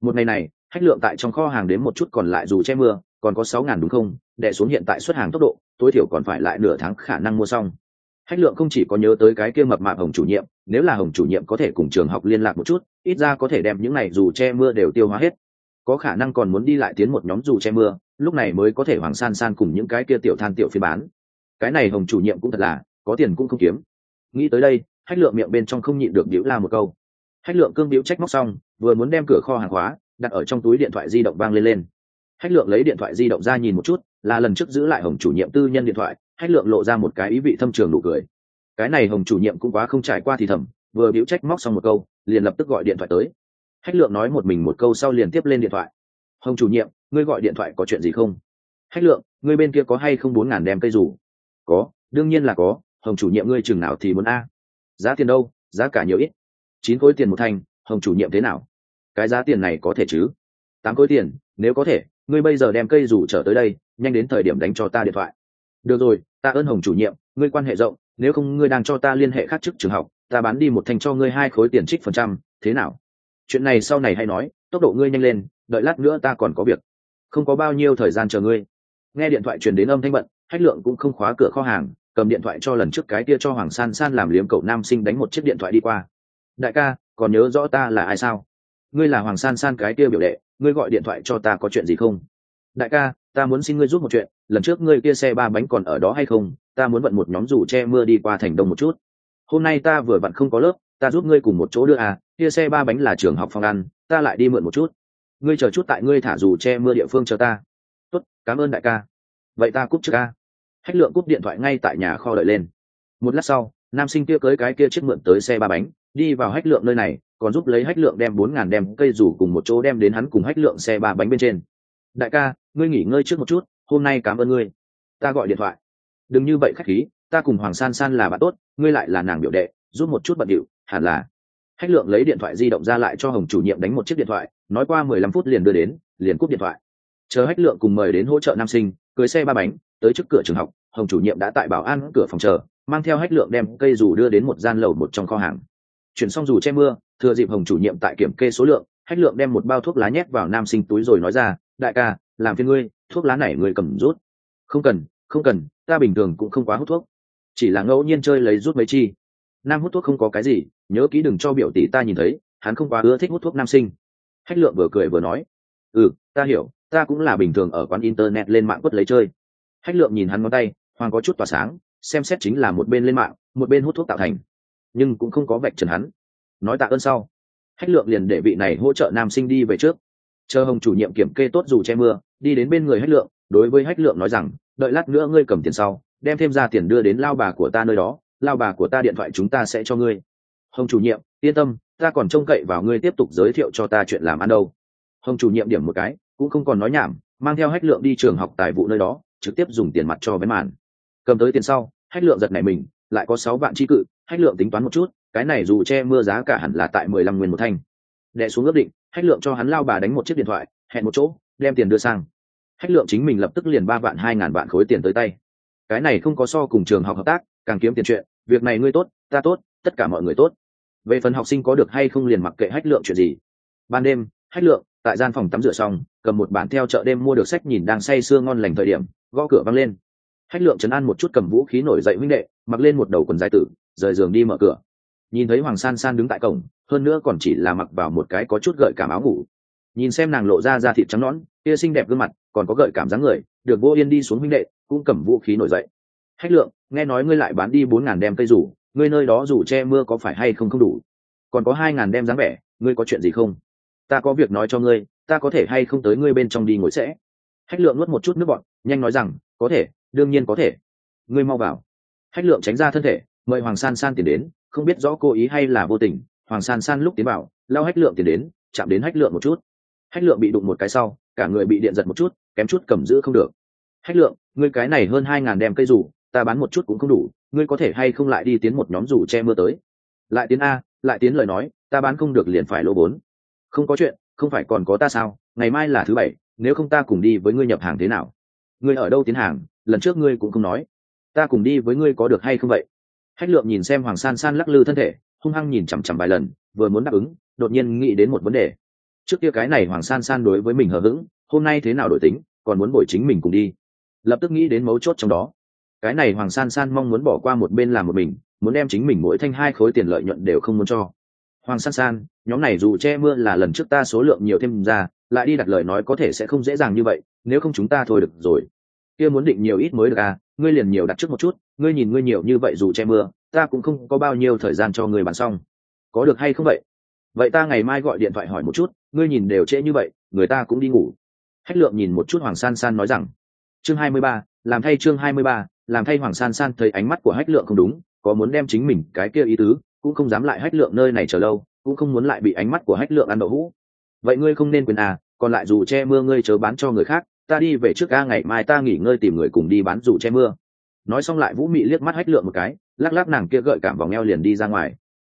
một ngày này hách lượng tại trong kho hàng đến một chút còn lại dù che mưa, còn có sáu ngàn đúng không? Đẻ xuống hiện tại xuất hàng tốc độ, tối thiểu còn phải lại nửa tháng khả năng mua xong. Hách lượng không chỉ có nhớ tới cái kia mập mạp hồng chủ nhiệm, nếu là hồng chủ nhiệm có thể cùng trường học liên lạc một chút, ít ra có thể đem những này dù che mưa đều tiêu hóa hết. Có khả năng còn muốn đi lại tiến một nhóm dù che mưa, lúc này mới có thể hoàng san san cùng những cái kia tiểu than tiểu phi bán. Cái này hồng chủ nhiệm cũng thật là, có tiền cũng không kiếm. Nghĩ tới đây hách lượng miệng bên trong không nhịn được điếu la một câu hách lượng cương điếu trách móc xong, vừa muốn đem cửa kho hàng hóa đặt ở trong túi điện thoại di động vang lên lên. Hách lượng lấy điện thoại di động ra nhìn một chút, là lần trước giữ lại hồng chủ nhiệm tư nhân điện thoại, hách lượng lộ ra một cái ý vị thâm trường nụ cười. Cái này hồng chủ nhiệm cũng quá không trải qua thì thầm, vừa biếu trách móc xong một câu, liền lập tức gọi điện thoại tới. Hách lượng nói một mình một câu sau liền tiếp lên điện thoại. Hồng chủ nhiệm, ngươi gọi điện thoại có chuyện gì không? Hách lượng, ngươi bên kia có hay không bốn ngàn đem cây rủ? Có, đương nhiên là có, hồng chủ nhiệm ngươi chừng nào thì muốn a. Giá tiền đâu? Giá cả nhiều ít chín khối tiền một thanh, hồng chủ nhiệm thế nào? Cái giá tiền này có thể chứ? Tám khối tiền, nếu có thể, ngươi bây giờ đem cây rủ trở tới đây, nhanh đến thời điểm đánh cho ta điện thoại. Được rồi, ta ơn hồng chủ nhiệm, ngươi quan hệ rộng, nếu không ngươi đang cho ta liên hệ khác chức trường học, ta bán đi một thành cho ngươi hai khối tiền trích phần trăm, thế nào? Chuyện này sau này hay nói, tốc độ ngươi nhanh lên, đợi lát nữa ta còn có việc. Không có bao nhiêu thời gian chờ ngươi. Nghe điện thoại truyền đến âm thanh bận hách lượng cũng không khóa cửa kho hàng, cầm điện thoại cho lần trước cái kia cho hoàng san san làm liếm cậu nam sinh đánh một chiếc điện thoại đi qua đại ca, còn nhớ rõ ta là ai sao? Ngươi là hoàng san san cái kia biểu đệ, ngươi gọi điện thoại cho ta có chuyện gì không? Đại ca, ta muốn xin ngươi giúp một chuyện, lần trước ngươi kia xe ba bánh còn ở đó hay không? Ta muốn vận một nhóm dù che mưa đi qua thành đông một chút. Hôm nay ta vừa vặn không có lớp, ta giúp ngươi cùng một chỗ đưa à kia xe ba bánh là trường học phòng ăn, ta lại đi mượn một chút. Ngươi chờ chút tại ngươi thả dù che mưa địa phương chờ ta. Tốt, cảm ơn đại ca. Vậy ta cúp trước ca. Hách lượng cúp điện thoại ngay tại nhà kho đợi lên. Một lát sau, nam sinh kia cưới cái kia chiếc mượn tới xe ba bánh đi vào hách lượng nơi này, còn giúp lấy hách lượng đem bốn ngàn đem cây rủ cùng một chỗ đem đến hắn cùng hách lượng xe ba bánh bên trên. Đại ca, ngươi nghỉ ngơi trước một chút, hôm nay cảm ơn ngươi. Ta gọi điện thoại. Đừng như vậy khách khí, ta cùng hoàng san san là bạn tốt, ngươi lại là nàng biểu đệ, giúp một chút bận điệu, hẳn là. Hách lượng lấy điện thoại di động ra lại cho hồng chủ nhiệm đánh một chiếc điện thoại, nói qua mười lăm phút liền đưa đến, liền cúp điện thoại. Chờ hách lượng cùng mời đến hỗ trợ nam sinh, cưới xe ba bánh, tới trước cửa trường học, hồng chủ nhiệm đã tại bảo an cửa phòng chờ, mang theo hách lượng đem cây dù đưa đến một gian lầu một trong kho hàng chuyển xong dù che mưa, thừa dịp hồng chủ nhiệm tại kiểm kê số lượng, hách lượng đem một bao thuốc lá nhét vào nam sinh túi rồi nói ra, đại ca, làm phiên ngươi, thuốc lá này ngươi cầm rút. Không cần không cần, ta bình thường cũng không quá hút thuốc. Chỉ là ngẫu nhiên chơi lấy rút mấy chi. Nam hút thuốc không có cái gì, nhớ kỹ đừng cho biểu tỷ ta nhìn thấy, hắn không quá ưa thích hút thuốc nam sinh. Hách lượng vừa cười vừa nói ừ ta hiểu, ta cũng là bình thường ở quán internet lên mạng quất lấy chơi. Hách lượng nhìn hắn ngón tay hoàng có chút tỏa sáng, xem xét chính là một bên lên mạng, một bên hút thuốc tạo thành nhưng cũng không có vạch trần hắn. Nói tạ ơn sau, hách lượng liền để vị này hỗ trợ nam sinh đi về trước. Chờ hồng chủ nhiệm kiểm kê tốt dù che mưa, đi đến bên người hách lượng, đối với hách lượng nói rằng, đợi lát nữa ngươi cầm tiền sau, đem thêm ra tiền đưa đến lao bà của ta nơi đó, lao bà của ta điện thoại chúng ta sẽ cho ngươi. Hồng chủ nhiệm, yên tâm, ta còn trông cậy vào ngươi tiếp tục giới thiệu cho ta chuyện làm ăn đâu. Hồng chủ nhiệm điểm một cái, cũng không còn nói nhảm, mang theo hách lượng đi trường học tài vụ nơi đó, trực tiếp dùng tiền mặt cho vén màn. Cầm tới tiền sau, hách lượng giật này mình, lại có sáu vạn tri cự hách lượng tính toán một chút, cái này dù che mưa giá cả hẳn là tại mười lăm nguyên một thanh. Đệ xuống ước định, hách lượng cho hắn lao bà đánh một chiếc điện thoại, hẹn một chỗ, đem tiền đưa sang. Hách lượng chính mình lập tức liền ba vạn, hai ngàn vạn khối tiền tới tay. Cái này không có so cùng trường học hợp tác, càng kiếm tiền chuyện, việc này ngươi tốt, ta tốt, tất cả mọi người tốt. Về phần học sinh có được hay không liền mặc kệ hách lượng chuyện gì. Ban đêm, hách lượng, tại gian phòng tắm rửa xong, cầm một bản theo chợ đêm mua được sách nhìn đang say sưa ngon lành thời điểm, gõ cửa văng lên. Hách lượng chấn an một chút cầm vũ khí nổi dậy huynh đệ, mặc lên một đầu quần dài tử rời giường đi mở cửa. Nhìn thấy hoàng san san đứng tại cổng, hơn nữa còn chỉ là mặc vào một cái có chút gợi cảm áo ngủ. Nhìn xem nàng lộ ra da thịt trắng nõn, kia xinh đẹp gương mặt, còn có gợi cảm dáng người, được vô yên đi xuống huynh đệ, cũng cầm vũ khí nổi dậy. Hách lượng, nghe nói ngươi lại bán đi bốn ngàn đem cây rủ, ngươi nơi đó rủ che mưa có phải hay không không đủ? Còn có hai ngàn đem dáng vẻ, ngươi có chuyện gì không? Ta có việc nói cho ngươi, ta có thể hay không tới ngươi bên trong đi ngồi sẽ? Hách lượng nuốt một chút nước bọn nhanh nói rằng, có thể, đương nhiên có thể. Ngươi mau vào. Hách lượng tránh ra thân thể mời hoàng san san tiến đến, không biết rõ cố ý hay là vô tình, hoàng san san lúc tiến vào, lao hách lượng tiến đến, chạm đến hách lượng một chút. Hách lượng bị đụng một cái sau, cả người bị điện giật một chút, kém chút cầm giữ không được. Hách lượng, ngươi cái này hơn hai ngàn đem cây rủ, ta bán một chút cũng không đủ, ngươi có thể hay không lại đi tiến một nhóm rủ che mưa tới? Lại tiến a, lại tiến lời nói, ta bán không được liền phải lỗ vốn. Không có chuyện, không phải còn có ta sao? Ngày mai là thứ bảy, nếu không ta cùng đi với ngươi nhập hàng thế nào? Ngươi ở đâu tiến hàng, lần trước ngươi cũng không nói. Ta cùng đi với ngươi có được hay không vậy? Hách lượng nhìn xem hoàng san san lắc lư thân thể, hung hăng nhìn chằm chằm vài lần, vừa muốn đáp ứng, đột nhiên nghĩ đến một vấn đề. Trước kia cái này hoàng san san đối với mình hờ hững, hôm nay thế nào đổi tính, còn muốn bội chính mình cùng đi. Lập tức nghĩ đến mấu chốt trong đó. Cái này hoàng san san mong muốn bỏ qua một bên làm một mình, muốn đem chính mình mỗi thanh hai khối tiền lợi nhuận đều không muốn cho. Hoàng san san, nhóm này dù che mưa là lần trước ta số lượng nhiều thêm ra, lại đi đặt lời nói có thể sẽ không dễ dàng như vậy, nếu không chúng ta thôi được rồi. Kia muốn định nhiều ít mới được à ngươi liền nhiều đặt trước một chút, ngươi nhìn ngươi nhiều như vậy dù che mưa, ta cũng không có bao nhiêu thời gian cho ngươi bán xong. Có được hay không vậy? Vậy ta ngày mai gọi điện thoại hỏi một chút, ngươi nhìn đều trễ như vậy, người ta cũng đi ngủ. Hách lượng nhìn một chút hoàng san san nói rằng, chương hai mươi ba, làm thay chương hai mươi ba, làm thay hoàng san san thấy ánh mắt của hách lượng không đúng, có muốn đem chính mình cái kia ý tứ, cũng không dám lại hách lượng nơi này chờ lâu, cũng không muốn lại bị ánh mắt của hách lượng ăn đậu hũ. Vậy ngươi không nên quyền à còn lại dù che mưa ngươi chớ bán cho người khác ta đi về trước ga ngày mai ta nghỉ ngơi tìm người cùng đi bán dù che mưa. Nói xong lại vũ mị liếc mắt hách lượng một cái, lắc lắc nàng kia gợi cảm vòng eo liền đi ra ngoài.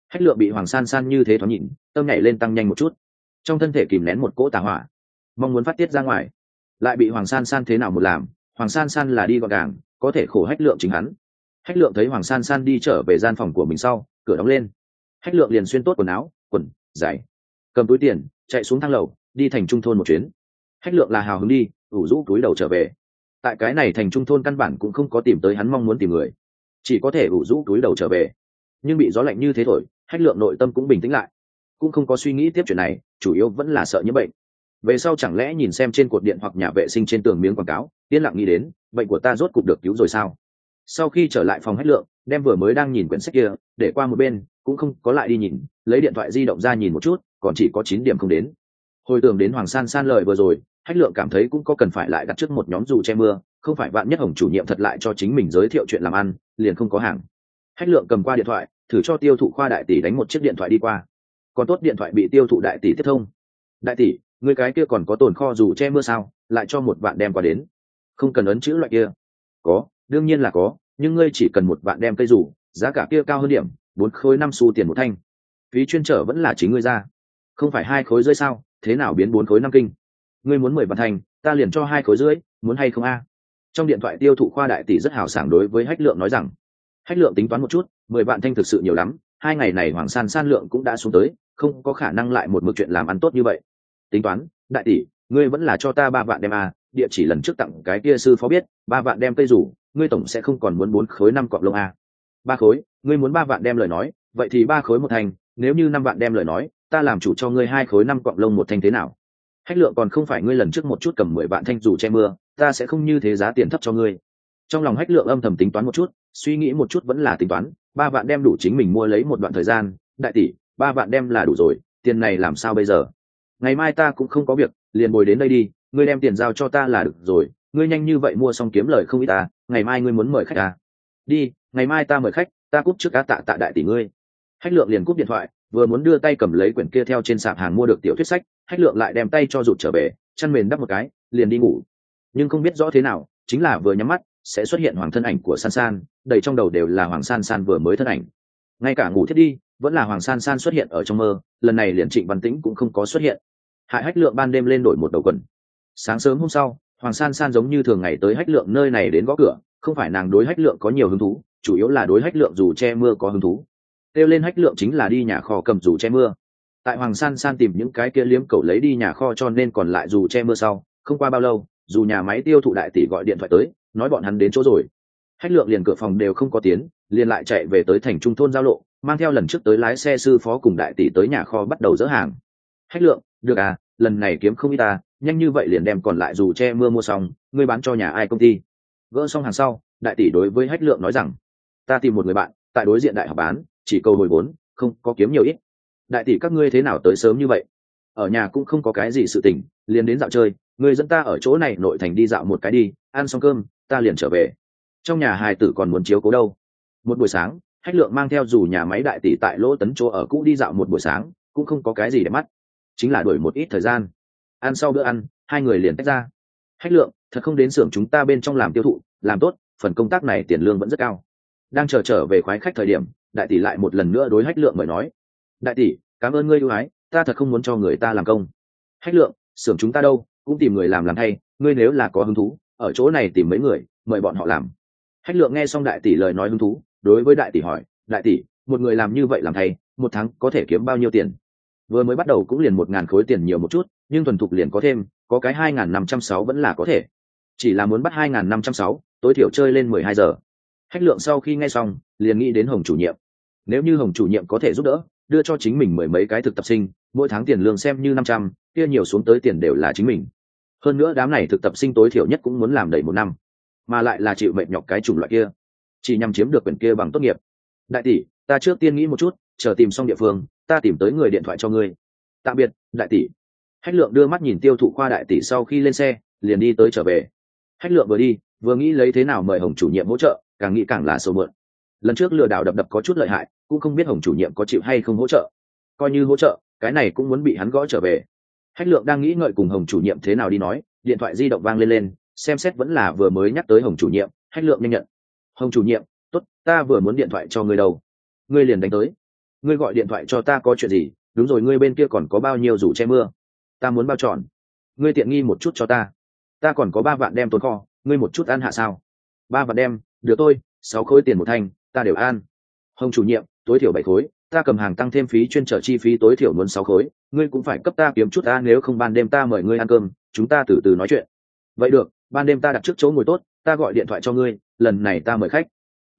Hách lượng bị hoàng san san như thế thoáng nhịn tâm nhảy lên tăng nhanh một chút. Trong thân thể kìm nén một cỗ tà hỏa, mong muốn phát tiết ra ngoài. Lại bị hoàng san san thế nào một làm, hoàng san san là đi gọn gàng, có thể khổ hách lượng chính hắn. Hách lượng thấy hoàng san san đi trở về gian phòng của mình sau, cửa đóng lên. Hách lượng liền xuyên tốt quần áo, quần, giày, cầm túi tiền, chạy xuống thang lầu, đi thành trung thôn một chuyến hách lượng là hào hứng đi, ủ rũ túi đầu trở về. Tại cái này thành trung thôn căn bản cũng không có tìm tới hắn mong muốn tìm người. Chỉ có thể ủ rũ túi đầu trở về. Nhưng bị gió lạnh như thế thổi, hách lượng nội tâm cũng bình tĩnh lại. Cũng không có suy nghĩ tiếp chuyện này, chủ yếu vẫn là sợ nhiễm bệnh. Về sau chẳng lẽ nhìn xem trên cột điện hoặc nhà vệ sinh trên tường miếng quảng cáo, yên lặng nghĩ đến, bệnh của ta rốt cục được cứu rồi sao? Sau khi trở lại phòng hách lượng, đem vừa mới đang nhìn quyển sách kia, để qua một bên, cũng không có lại đi nhìn, lấy điện thoại di động ra nhìn một chút, còn chỉ có chín điểm không đến. Hồi tưởng đến hoàng san san lời vừa rồi hách lượng cảm thấy cũng có cần phải lại đặt trước một nhóm dù che mưa, không phải bạn nhất hồng chủ nhiệm thật lại cho chính mình giới thiệu chuyện làm ăn, liền không có hàng. Hách lượng cầm qua điện thoại, thử cho tiêu thụ khoa đại tỷ đánh một chiếc điện thoại đi qua. Còn tốt điện thoại bị tiêu thụ đại tỷ tiếp thông. Đại tỷ, người cái kia còn có tồn kho dù che mưa sao, lại cho một bạn đem qua đến. Không cần ấn chữ loại kia. Có, đương nhiên là có, nhưng ngươi chỉ cần một bạn đem cây rủ giá cả kia cao hơn điểm, bốn khối năm xu tiền một thanh. Phí chuyên trở vẫn là chính ngươi ra. Không phải hai khối rơi sao, thế nào biến bốn khối năm kinh? Ngươi muốn mười vạn thành, ta liền cho hai khối rưỡi, muốn hay không a? Trong điện thoại tiêu thụ khoa đại tỷ rất hào sảng đối với hách lượng nói rằng, hách lượng tính toán một chút, mười vạn thanh thực sự nhiều lắm, hai ngày này hoàng san san lượng cũng đã xuống tới, không có khả năng lại một mực chuyện làm ăn tốt như vậy. Tính toán, đại tỷ, ngươi vẫn là cho ta ba vạn đem a, địa chỉ lần trước tặng cái kia sư phó biết, ba vạn đem cây rủ, ngươi tổng sẽ không còn muốn bốn khối năm cọp lông a. Ba khối, ngươi muốn ba vạn đem lời nói, vậy thì ba khối một thành, nếu như năm vạn đem lời nói, ta làm chủ cho ngươi hai khối năm cọp lông một thanh thế nào? Hách lượng còn không phải ngươi lần trước một chút cầm mười vạn thanh dù che mưa, ta sẽ không như thế giá tiền thấp cho ngươi. Trong lòng hách lượng âm thầm tính toán một chút, suy nghĩ một chút vẫn là tính toán, ba vạn đem đủ chính mình mua lấy một đoạn thời gian, đại tỷ, ba vạn đem là đủ rồi, tiền này làm sao bây giờ? Ngày mai ta cũng không có việc, liền bồi đến đây đi, ngươi đem tiền giao cho ta là được rồi, ngươi nhanh như vậy mua xong kiếm lời không ít ta ngày mai ngươi muốn mời khách ta đi, ngày mai ta mời khách, ta cúp trước cá tạ tạ đại tỷ ngươi. Hách lượng liền cúp điện thoại, vừa muốn đưa tay cầm lấy quyển kia theo trên sạp hàng mua được tiểu thuyết sách hách lượng lại đem tay cho rụt trở về, chăn mền đắp một cái, liền đi ngủ. Nhưng không biết rõ thế nào, chính là vừa nhắm mắt, sẽ xuất hiện hoàng thân ảnh của san san, đầy trong đầu đều là hoàng san san vừa mới thân ảnh. Ngay cả ngủ thiết đi, vẫn là hoàng san san xuất hiện ở trong mơ, lần này liền trịnh văn tĩnh cũng không có xuất hiện. Hại hách lượng ban đêm lên đổi một đầu quần. Sáng sớm hôm sau, hoàng san san giống như thường ngày tới hách lượng nơi này đến gõ cửa, không phải nàng đối hách lượng có nhiều hứng thú, chủ yếu là đối hách lượng dù che mưa có hứng thú. Kêu lên hách lượng chính là đi nhà kho cầm dù che mưa tại hoàng san san tìm những cái kia liếm cầu lấy đi nhà kho cho nên còn lại dù che mưa sau, không qua bao lâu, dù nhà máy tiêu thụ đại tỷ gọi điện thoại tới, nói bọn hắn đến chỗ rồi. Hách lượng liền cửa phòng đều không có tiến, liền lại chạy về tới thành trung thôn giao lộ, mang theo lần trước tới lái xe sư phó cùng đại tỷ tới nhà kho bắt đầu dỡ hàng. Hách lượng, được à lần này kiếm không ít ta, nhanh như vậy liền đem còn lại dù che mưa mua xong, ngươi bán cho nhà ai công ty? Gỡ xong hàng sau, đại tỷ đối với hách lượng nói rằng, ta tìm một người bạn, tại đối diện đại học bán, chỉ cầu hồi vốn, không có kiếm nhiều ít đại tỷ các ngươi thế nào tới sớm như vậy? Ở nhà cũng không có cái gì sự tình, liền đến dạo chơi người dẫn ta ở chỗ này nội thành đi dạo một cái đi, ăn xong cơm, ta liền trở về. Trong nhà hài tử còn muốn chiếu cố đâu? Một buổi sáng, hách lượng mang theo dù nhà máy đại tỷ tại lỗ tấn chỗ ở cũ đi dạo một buổi sáng, cũng không có cái gì để mắt. Chính là đổi một ít thời gian. Ăn sau bữa ăn, hai người liền tách ra. Hách lượng, thật không đến xưởng chúng ta bên trong làm tiêu thụ, làm tốt, phần công tác này tiền lương vẫn rất cao. Đang chờ trở về khoái khách thời điểm, đại tỷ lại một lần nữa đối hách lượng mời nói. Đại tỷ cảm ơn ngươi ưu ái, ta thật không muốn cho người ta làm công. Hách lượng, xưởng chúng ta đâu, cũng tìm người làm làm thay, ngươi nếu là có hứng thú, ở chỗ này tìm mấy người, mời bọn họ làm. Hách lượng nghe xong đại tỷ lời nói hứng thú, đối với đại tỷ hỏi, đại tỷ, một người làm như vậy làm thay, một tháng có thể kiếm bao nhiêu tiền? Vừa mới bắt đầu cũng liền một ngàn khối tiền nhiều một chút, nhưng thuần thục liền có thêm, có cái hai ngàn năm trăm sáu vẫn là có thể. Chỉ là muốn bắt hai ngàn năm trăm sáu, tối thiểu chơi lên mười hai giờ. Hách lượng sau khi nghe xong, liền nghĩ đến hồng chủ nhiệm. Nếu như hồng chủ nhiệm có thể giúp đỡ đưa cho chính mình mười mấy cái thực tập sinh, mỗi tháng tiền lương xem như năm trăm, kia nhiều xuống tới tiền đều là chính mình. Hơn nữa đám này thực tập sinh tối thiểu nhất cũng muốn làm đầy một năm, mà lại là chịu mệnh nhọc cái chủng loại kia. Chỉ nhằm chiếm được quyền kia bằng tốt nghiệp. Đại tỷ, ta trước tiên nghĩ một chút, chờ tìm xong địa phương, ta tìm tới người điện thoại cho ngươi. Tạm biệt, đại tỷ. Hách lượng đưa mắt nhìn tiêu thụ khoa đại tỷ sau khi lên xe, liền đi tới trở về. Hách lượng vừa đi, vừa nghĩ lấy thế nào mời hồng chủ nhiệm hỗ trợ, càng nghĩ càng là sâu mượn lần trước lừa đảo đập đập có chút lợi hại cũng không biết hồng chủ nhiệm có chịu hay không hỗ trợ. Coi như hỗ trợ, cái này cũng muốn bị hắn gõ trở về. Hách lượng đang nghĩ ngợi cùng hồng chủ nhiệm thế nào đi nói, điện thoại di động vang lên lên, xem xét vẫn là vừa mới nhắc tới hồng chủ nhiệm, hách lượng nhanh nhận. Hồng chủ nhiệm t ố t ta vừa muốn điện thoại cho ngươi đâu. Ngươi liền đánh tới. Ngươi gọi điện thoại cho ta có chuyện gì, đúng rồi ngươi bên kia còn có bao nhiêu rủ che mưa? Ta muốn bao tròn ngươi tiện nghi một chút cho ta. Ta còn có ba vạn đem tồn kho, ngươi một chút ăn hạ sao? Ba vạn đem, được tôi sáu khối tiền một thanh, ta đều ăn. Hồng chủ nhiệm tối thiểu bảy khối, ta cầm hàng tăng thêm phí chuyên trở chi phí tối thiểu muốn sáu khối, ngươi cũng phải cấp ta kiếm chút ta, nếu không ban đêm ta mời ngươi ăn cơm, chúng ta từ từ nói chuyện. Vậy được, ban đêm ta đặt trước chỗ ngồi tốt, ta gọi điện thoại cho ngươi, lần này ta mời khách.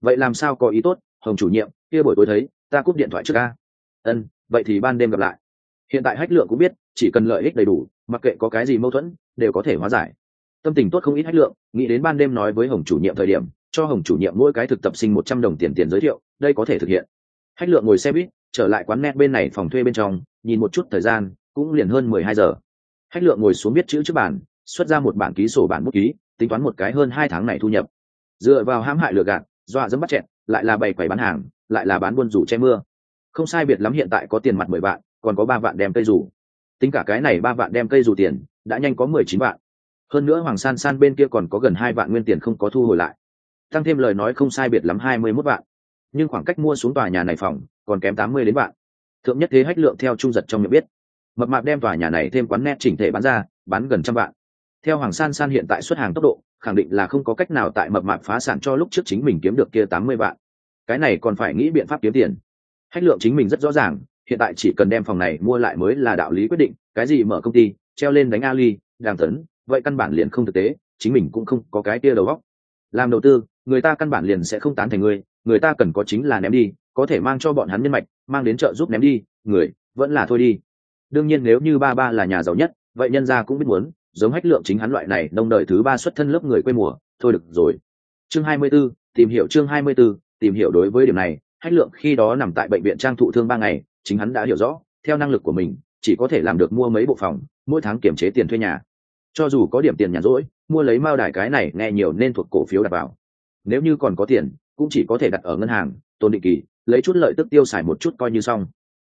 Vậy làm sao có ý tốt, hồng chủ nhiệm, kia buổi tối thấy, ta cúp điện thoại trước ca. Ân, vậy thì ban đêm gặp lại. Hiện tại hách lượng cũng biết, chỉ cần lợi ích đầy đủ, mặc kệ có cái gì mâu thuẫn, đều có thể hóa giải. Tâm tình tốt không ít hách lượng, nghĩ đến ban đêm nói với hồng chủ nhiệm thời điểm, cho hồng chủ nhiệm mỗi cái thực tập sinh một trăm đồng tiền tiền giới thiệu, đây có thể thực hiện hách lượng ngồi xe buýt, trở lại quán net bên này phòng thuê bên trong, nhìn một chút thời gian, cũng liền hơn mười hai giờ. Hách lượng ngồi xuống biết chữ trước bản xuất ra một bản ký sổ bản bút ký, tính toán một cái hơn hai tháng này thu nhập. Dựa vào hãm hại lừa gạt, dọa dẫm bắt chẹn lại là bày quầy bán hàng, lại là bán buôn rủ che mưa. Không sai biệt lắm hiện tại có tiền mặt mười vạn, còn có ba vạn đem cây rủ. Tính cả cái này ba vạn đem cây rủ tiền, đã nhanh có mười chín vạn. Hơn nữa hoàng san san bên kia còn có gần hai vạn nguyên tiền không có thu hồi lại. Tăng thêm lời nói không sai biệt lắm hai mươi mốt vạn nhưng khoảng cách mua xuống tòa nhà này phòng còn kém tám mươi đến vạn. Thượng nhất thế hách lượng theo trung giật trong miệng biết. Mập mạp đem tòa nhà này thêm quán net chỉnh thể bán ra, bán gần trăm vạn. Theo hoàng san san hiện tại xuất hàng tốc độ, khẳng định là không có cách nào tại mập mạp phá sản cho lúc trước chính mình kiếm được kia tám mươi vạn. Cái này còn phải nghĩ biện pháp kiếm tiền. Hách lượng chính mình rất rõ ràng, hiện tại chỉ cần đem phòng này mua lại mới là đạo lý quyết định, cái gì mở công ty, treo lên đánh ali đàng tấn, vậy căn bản liền không thực tế, chính mình cũng không có cái kia đầu góc làm đầu tư, người ta căn bản liền sẽ không tán thành ngươi người ta cần có chính là ném đi có thể mang cho bọn hắn nhân mạch mang đến chợ giúp ném đi người vẫn là thôi đi. Đương nhiên nếu như ba ba là nhà giàu nhất vậy nhân gia cũng biết muốn giống hách lượng chính hắn loại này nông đời thứ ba xuất thân lớp người quê mùa thôi được rồi. Chương hai mươi 24, tìm hiểu chương hai mươi 24, tìm hiểu đối với điểm này hách lượng khi đó nằm tại bệnh viện trang thụ thương ba ngày chính hắn đã hiểu rõ theo năng lực của mình chỉ có thể làm được mua mấy bộ phòng mỗi tháng kiểm chế tiền thuê nhà. Cho dù có điểm tiền nhàn rỗi mua lấy mao đài cái này nghe nhiều nên thuộc cổ phiếu đặt vào. Nếu như còn có tiền cũng chỉ có thể đặt ở ngân hàng tồn định kỳ, lấy chút lợi tức tiêu xài một chút coi như xong.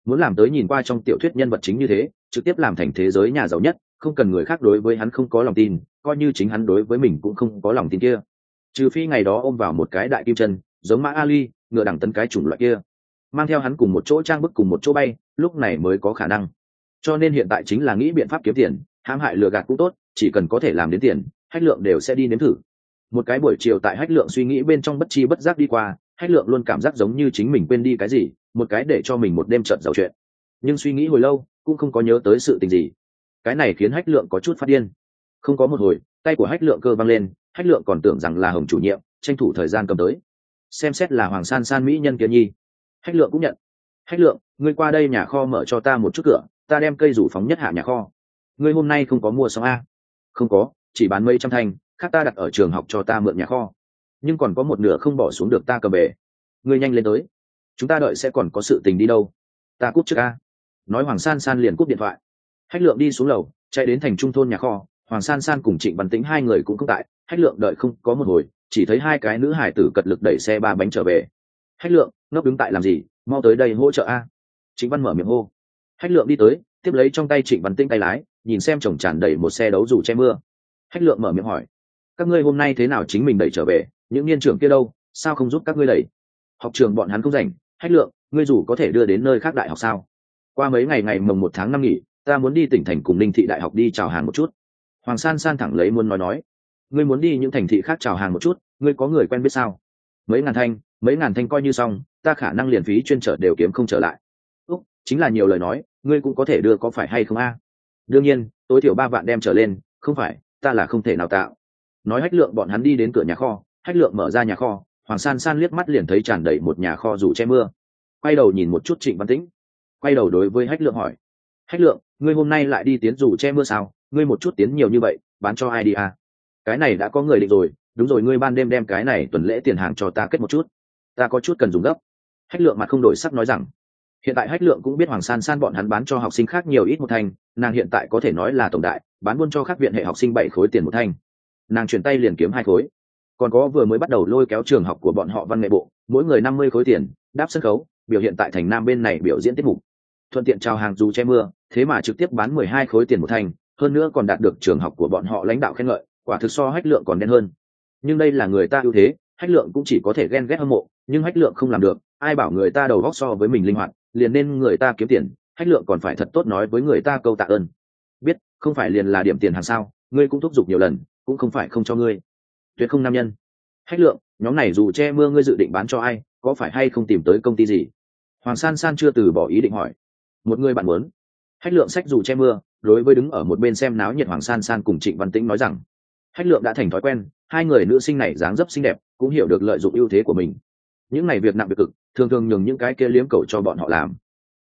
Muốn làm tới nhìn qua trong tiểu thuyết nhân vật chính như thế, trực tiếp làm thành thế giới nhà giàu nhất, không cần người khác đối với hắn không có lòng tin, coi như chính hắn đối với mình cũng không có lòng tin kia. Trừ phi ngày đó ôm vào một cái đại kim chân, giống mã ali, ngựa đẳng tân cái chủng loại kia, mang theo hắn cùng một chỗ trang bức cùng một chỗ bay, lúc này mới có khả năng. Cho nên hiện tại chính là nghĩ biện pháp kiếm tiền, hãm hại lừa gạt cũng tốt, chỉ cần có thể làm đến tiền, hách lượng đều sẽ đi nếm thử một cái buổi chiều tại hách lượng suy nghĩ bên trong bất chi bất giác đi qua, hách lượng luôn cảm giác giống như chính mình quên đi cái gì, một cái để cho mình một đêm trợn giàu chuyện. Nhưng suy nghĩ hồi lâu, cũng không có nhớ tới sự tình gì. Cái này khiến hách lượng có chút phát điên. Không có một hồi, tay của hách lượng cơ văng lên, hách lượng còn tưởng rằng là hồng chủ nhiệm, tranh thủ thời gian cầm tới. Xem xét là hoàng san san mỹ nhân kia nhi. Hách lượng cũng nhận. Hách lượng, ngươi qua đây nhà kho mở cho ta một chút cửa, ta đem cây rủ phóng nhất hạ nhà kho. Ngươi hôm nay không có mua xong a không có, chỉ bán mấy trăm thanh khác ta đặt ở trường học cho ta mượn nhà kho. Nhưng còn có một nửa không bỏ xuống được ta cầm bể ngươi nhanh lên tới. Chúng ta đợi sẽ còn có sự tình đi đâu. Ta cúp trước a. Nói hoàng san san liền cúp điện thoại. Hách lượng đi xuống lầu, chạy đến thành trung thôn nhà kho. Hoàng san san cùng trịnh văn tĩnh hai người cũng không tại. Hách lượng đợi không có một hồi, chỉ thấy hai cái nữ hải tử cật lực đẩy xe ba bánh trở về. Hách lượng, ngốc đứng tại làm gì? Mau tới đây hỗ trợ a. Trịnh văn mở miệng hô. Hách lượng đi tới, tiếp lấy trong tay trịnh văn tĩnh tay lái, nhìn xem chồng tràn đẩy một xe đấu dù che mưa. Hách lượng mở miệng hỏi các ngươi hôm nay thế nào chính mình đẩy trở về, những niên trưởng kia đâu, sao không giúp các ngươi đẩy? Học trường bọn hắn không rảnh, hách lượng, ngươi rủ có thể đưa đến nơi khác đại học sao? Qua mấy ngày ngày mồng một tháng năm nghỉ, ta muốn đi tỉnh thành cùng ninh thị đại học đi chào hàng một chút. Hoàng san san thẳng lấy muốn nói nói. Ngươi muốn đi những thành thị khác chào hàng một chút, ngươi có người quen biết sao? Mấy ngàn thanh, mấy ngàn thanh coi như xong, ta khả năng liền phí chuyên trở đều kiếm không trở lại. Úc, chính là nhiều lời nói, ngươi cũng có thể đưa có phải hay không a? Đương nhiên, tối thiểu ba vạn đem trở lên, không phải, ta là không thể nào tạo nói hách lượng bọn hắn đi đến cửa nhà kho hách lượng mở ra nhà kho hoàng san san liếc mắt liền thấy tràn đầy một nhà kho dù che mưa. Quay đầu nhìn một chút trịnh văn tĩnh quay đầu đối với hách lượng hỏi hách lượng ngươi hôm nay lại đi tiến dù che mưa sao? Ngươi một chút tiến nhiều như vậy bán cho ai đi à? cái này đã có người định rồi đúng rồi ngươi ban đêm đem cái này tuần lễ tiền hàng cho ta kết một chút. Ta có chút cần dùng gấp. Hách lượng mặt không đổi sắc nói rằng. Hiện tại hách lượng cũng biết hoàng san san bọn hắn bán cho học sinh khác nhiều ít một thành, nàng hiện tại có thể nói là tổng đại bán buôn cho các viện hệ học sinh bảy khối tiền một thành nàng chuyển tay liền kiếm hai khối. Còn có vừa mới bắt đầu lôi kéo trường học của bọn họ văn nghệ bộ mỗi người năm mươi khối tiền đáp sân khấu biểu hiện tại thành nam bên này biểu diễn tiết mục. Thuận tiện trao hàng dù che mưa thế mà trực tiếp bán mười hai khối tiền một thành, hơn nữa còn đạt được trường học của bọn họ lãnh đạo khen ngợi quả thực so hách lượng còn đen hơn. Nhưng đây là người ta ưu thế hách lượng cũng chỉ có thể ghen ghét hâm mộ nhưng hách lượng không làm được ai bảo người ta đầu góc so với mình linh hoạt liền nên người ta kiếm tiền hách lượng còn phải thật tốt nói với người ta câu tạ ơn. Biết không phải liền là điểm tiền hàng sao ngươi cũng thúc giục nhiều lần cũng không phải không cho ngươi. Tuyệt không nam nhân. Hách lượng, nhóm này dù che mưa ngươi dự định bán cho ai, có phải hay không tìm tới công ty gì? Hoàng san san chưa từ bỏ ý định hỏi. Một người bạn muốn. Hách lượng sách dù che mưa, đối với đứng ở một bên xem náo nhiệt hoàng san san cùng trịnh văn tĩnh nói rằng, hách lượng đã thành thói quen, hai người nữ sinh này dáng dấp xinh đẹp, cũng hiểu được lợi dụng ưu thế của mình. Những này việc nặng việc cực, thường thường nhường những cái kia liếm cầu cho bọn họ làm.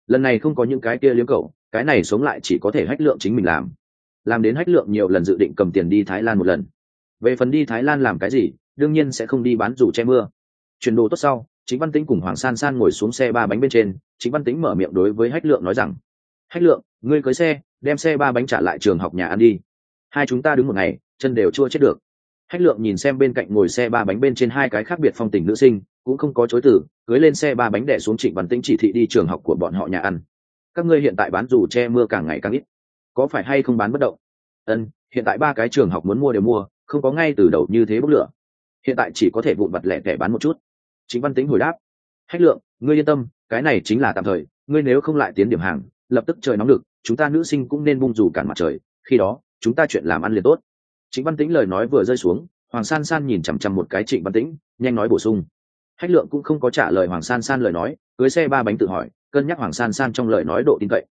Lần này không có những cái kia liếm cầu cái này sống lại chỉ có thể hách lượng chính mình làm làm đến hách lượng nhiều lần dự định cầm tiền đi thái lan một lần. Về phần đi thái lan làm cái gì, đương nhiên sẽ không đi bán dù che mưa. Chuyển đồ tốt sau, chính văn tĩnh cùng hoàng san san ngồi xuống xe ba bánh bên trên, chính văn tĩnh mở miệng đối với hách lượng nói rằng, hách lượng, ngươi cưới xe, đem xe ba bánh trả lại trường học nhà ăn đi. Hai chúng ta đứng một ngày, chân đều chua chết được. Hách lượng nhìn xem bên cạnh ngồi xe ba bánh bên trên hai cái khác biệt phong tình nữ sinh, cũng không có chối từ, cưới lên xe ba bánh đẻ xuống trịnh văn tĩnh chỉ thị đi trường học của bọn họ nhà ăn. Các ngươi hiện tại bán dù che mưa càng ngày càng ít có phải hay không bán bất động? Ân, hiện tại ba cái trường học muốn mua đều mua, không có ngay từ đầu như thế bốc lửa. Hiện tại chỉ có thể vụn vặt lẻ tẻ bán một chút. Chính văn tính hồi đáp. Hách lượng, ngươi yên tâm, cái này chính là tạm thời, ngươi nếu không lại tiến điểm hàng, lập tức trời nóng lực, chúng ta nữ sinh cũng nên bung dù cản mặt trời, khi đó, chúng ta chuyện làm ăn liền tốt. Chính văn tĩnh lời nói vừa rơi xuống, hoàng san san nhìn chằm chằm một cái trịnh văn tĩnh, nhanh nói bổ sung. Hách lượng cũng không có trả lời hoàng san san lời nói, cưới xe ba bánh tự hỏi, cân nhắc hoàng san san trong lời nói độ tin cậy.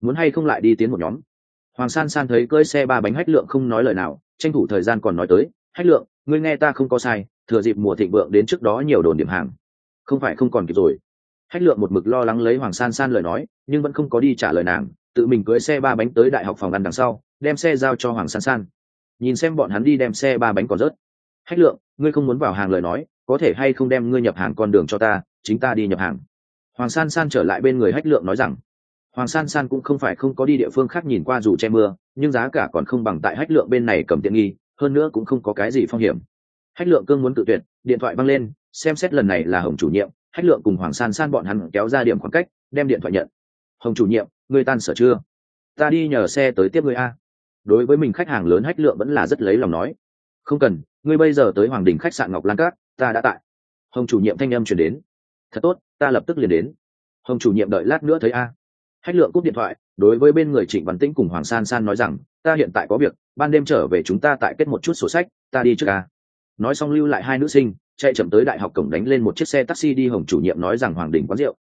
Muốn hay không lại đi tiến một nhóm? Hoàng san san thấy cưỡi xe ba bánh hách lượng không nói lời nào, tranh thủ thời gian còn nói tới, hách lượng, ngươi nghe ta không có sai, thừa dịp mùa thịnh vượng đến trước đó nhiều đồn điểm hàng. Không phải không còn kịp rồi. Hách lượng một mực lo lắng lấy hoàng san san lời nói, nhưng vẫn không có đi trả lời nàng, tự mình cưỡi xe ba bánh tới đại học phòng ăn đằng sau, đem xe giao cho hoàng san san. Nhìn xem bọn hắn đi đem xe ba bánh còn rớt. Hách lượng, ngươi không muốn vào hàng lời nói, có thể hay không đem ngươi nhập hàng con đường cho ta, chính ta đi nhập hàng. Hoàng san san trở lại bên người hách lượng nói rằng hoàng san san cũng không phải không có đi địa phương khác nhìn qua dù che mưa, nhưng giá cả còn không bằng tại hách lượng bên này cầm tiện nghi, hơn nữa cũng không có cái gì phong hiểm. Hách lượng cương muốn tự tuyệt, điện thoại vang lên, xem xét lần này là hồng chủ nhiệm, hách lượng cùng hoàng san san bọn hắn kéo ra điểm khoảng cách, đem điện thoại nhận. Hồng chủ nhiệm, ngươi tan sở chưa? Ta đi nhờ xe tới tiếp ngươi a. Đối với mình khách hàng lớn, hách lượng vẫn là rất lấy lòng nói. Không cần, ngươi bây giờ tới hoàng đình khách sạn ngọc lan cát ta đã tại. Hồng chủ nhiệm thanh âm chuyển đến. Thật tốt, ta lập tức liền đến. Hồng chủ nhiệm đợi lát nữa thấy a hách lượng cúp điện thoại, đối với bên người trịnh văn tĩnh cùng hoàng san san nói rằng, ta hiện tại có việc, ban đêm trở về chúng ta tại kết một chút sổ sách, ta đi trước a nói xong lưu lại hai nữ sinh, chạy chậm tới đại học cổng đánh lên một chiếc xe taxi đi hồng chủ nhiệm nói rằng, hoàng đình quán rượu.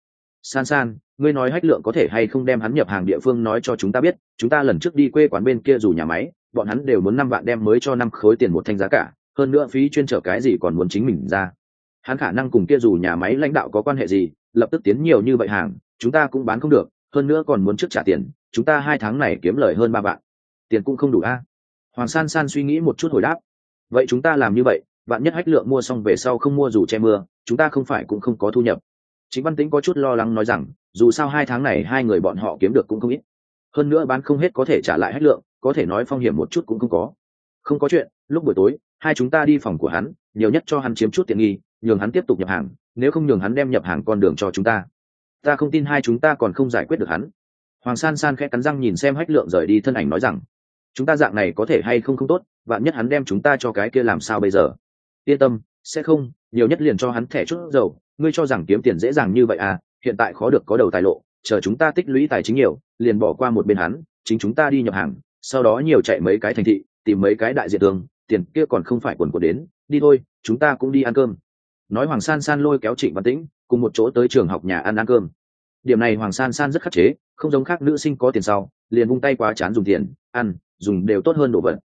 San san, ngươi nói hách lượng có thể hay không đem hắn nhập hàng địa phương nói cho chúng ta biết, chúng ta lần trước đi quê quán bên kia dù nhà máy, bọn hắn đều muốn năm vạn đem mới cho năm khối tiền một thanh giá cả, hơn nữa phí chuyên trở cái gì còn muốn chính mình ra. Hắn khả năng cùng kia dù nhà máy lãnh đạo có quan hệ gì, lập tức tiến nhiều như vậy hàng, chúng ta cũng bán không được hơn nữa còn muốn trước trả tiền, chúng ta hai tháng này kiếm lời hơn ba vạn. Tiền cũng không đủ a. Hoàng san san suy nghĩ một chút hồi đáp. Vậy chúng ta làm như vậy bạn nhất hách lượng mua xong về sau không mua dù che mưa, chúng ta không phải cũng không có thu nhập. Chính văn tĩnh có chút lo lắng nói rằng, dù sao hai tháng này hai người bọn họ kiếm được cũng không ít. Hơn nữa bán không hết có thể trả lại hách lượng, có thể nói phong hiểm một chút cũng không có. Không có chuyện, lúc buổi tối, hai chúng ta đi phòng của hắn, nhiều nhất cho hắn chiếm chút tiện nghi, nhường hắn tiếp tục nhập hàng, nếu không nhường hắn đem nhập hàng con đường cho chúng ta ta không tin hai chúng ta còn không giải quyết được hắn. Hoàng san san khẽ cắn răng nhìn xem hách lượng rời đi thân ảnh nói rằng, chúng ta dạng này có thể hay không không tốt, vạn nhất hắn đem chúng ta cho cái kia làm sao bây giờ? Yên tâm, sẽ không, nhiều nhất liền cho hắn thẻ chút dầu, ngươi cho rằng kiếm tiền dễ dàng như vậy à hiện tại khó được có đầu tài lộ, chờ chúng ta tích lũy tài chính nhiều, liền bỏ qua một bên hắn, chính chúng ta đi nhập hàng, sau đó nhiều chạy mấy cái thành thị, tìm mấy cái đại diện tường tiền kia còn không phải quần của đến, đi thôi, chúng ta cũng đi ăn cơm. Nói hoàng san san lôi kéo trịnh văn tĩnh cùng một chỗ tới trường học nhà ăn ăn cơm. Điểm này hoàng san san rất khắc chế, không giống khác nữ sinh có tiền sau, liền vung tay quá chán dùng tiền, ăn, dùng đều tốt hơn đồ vật.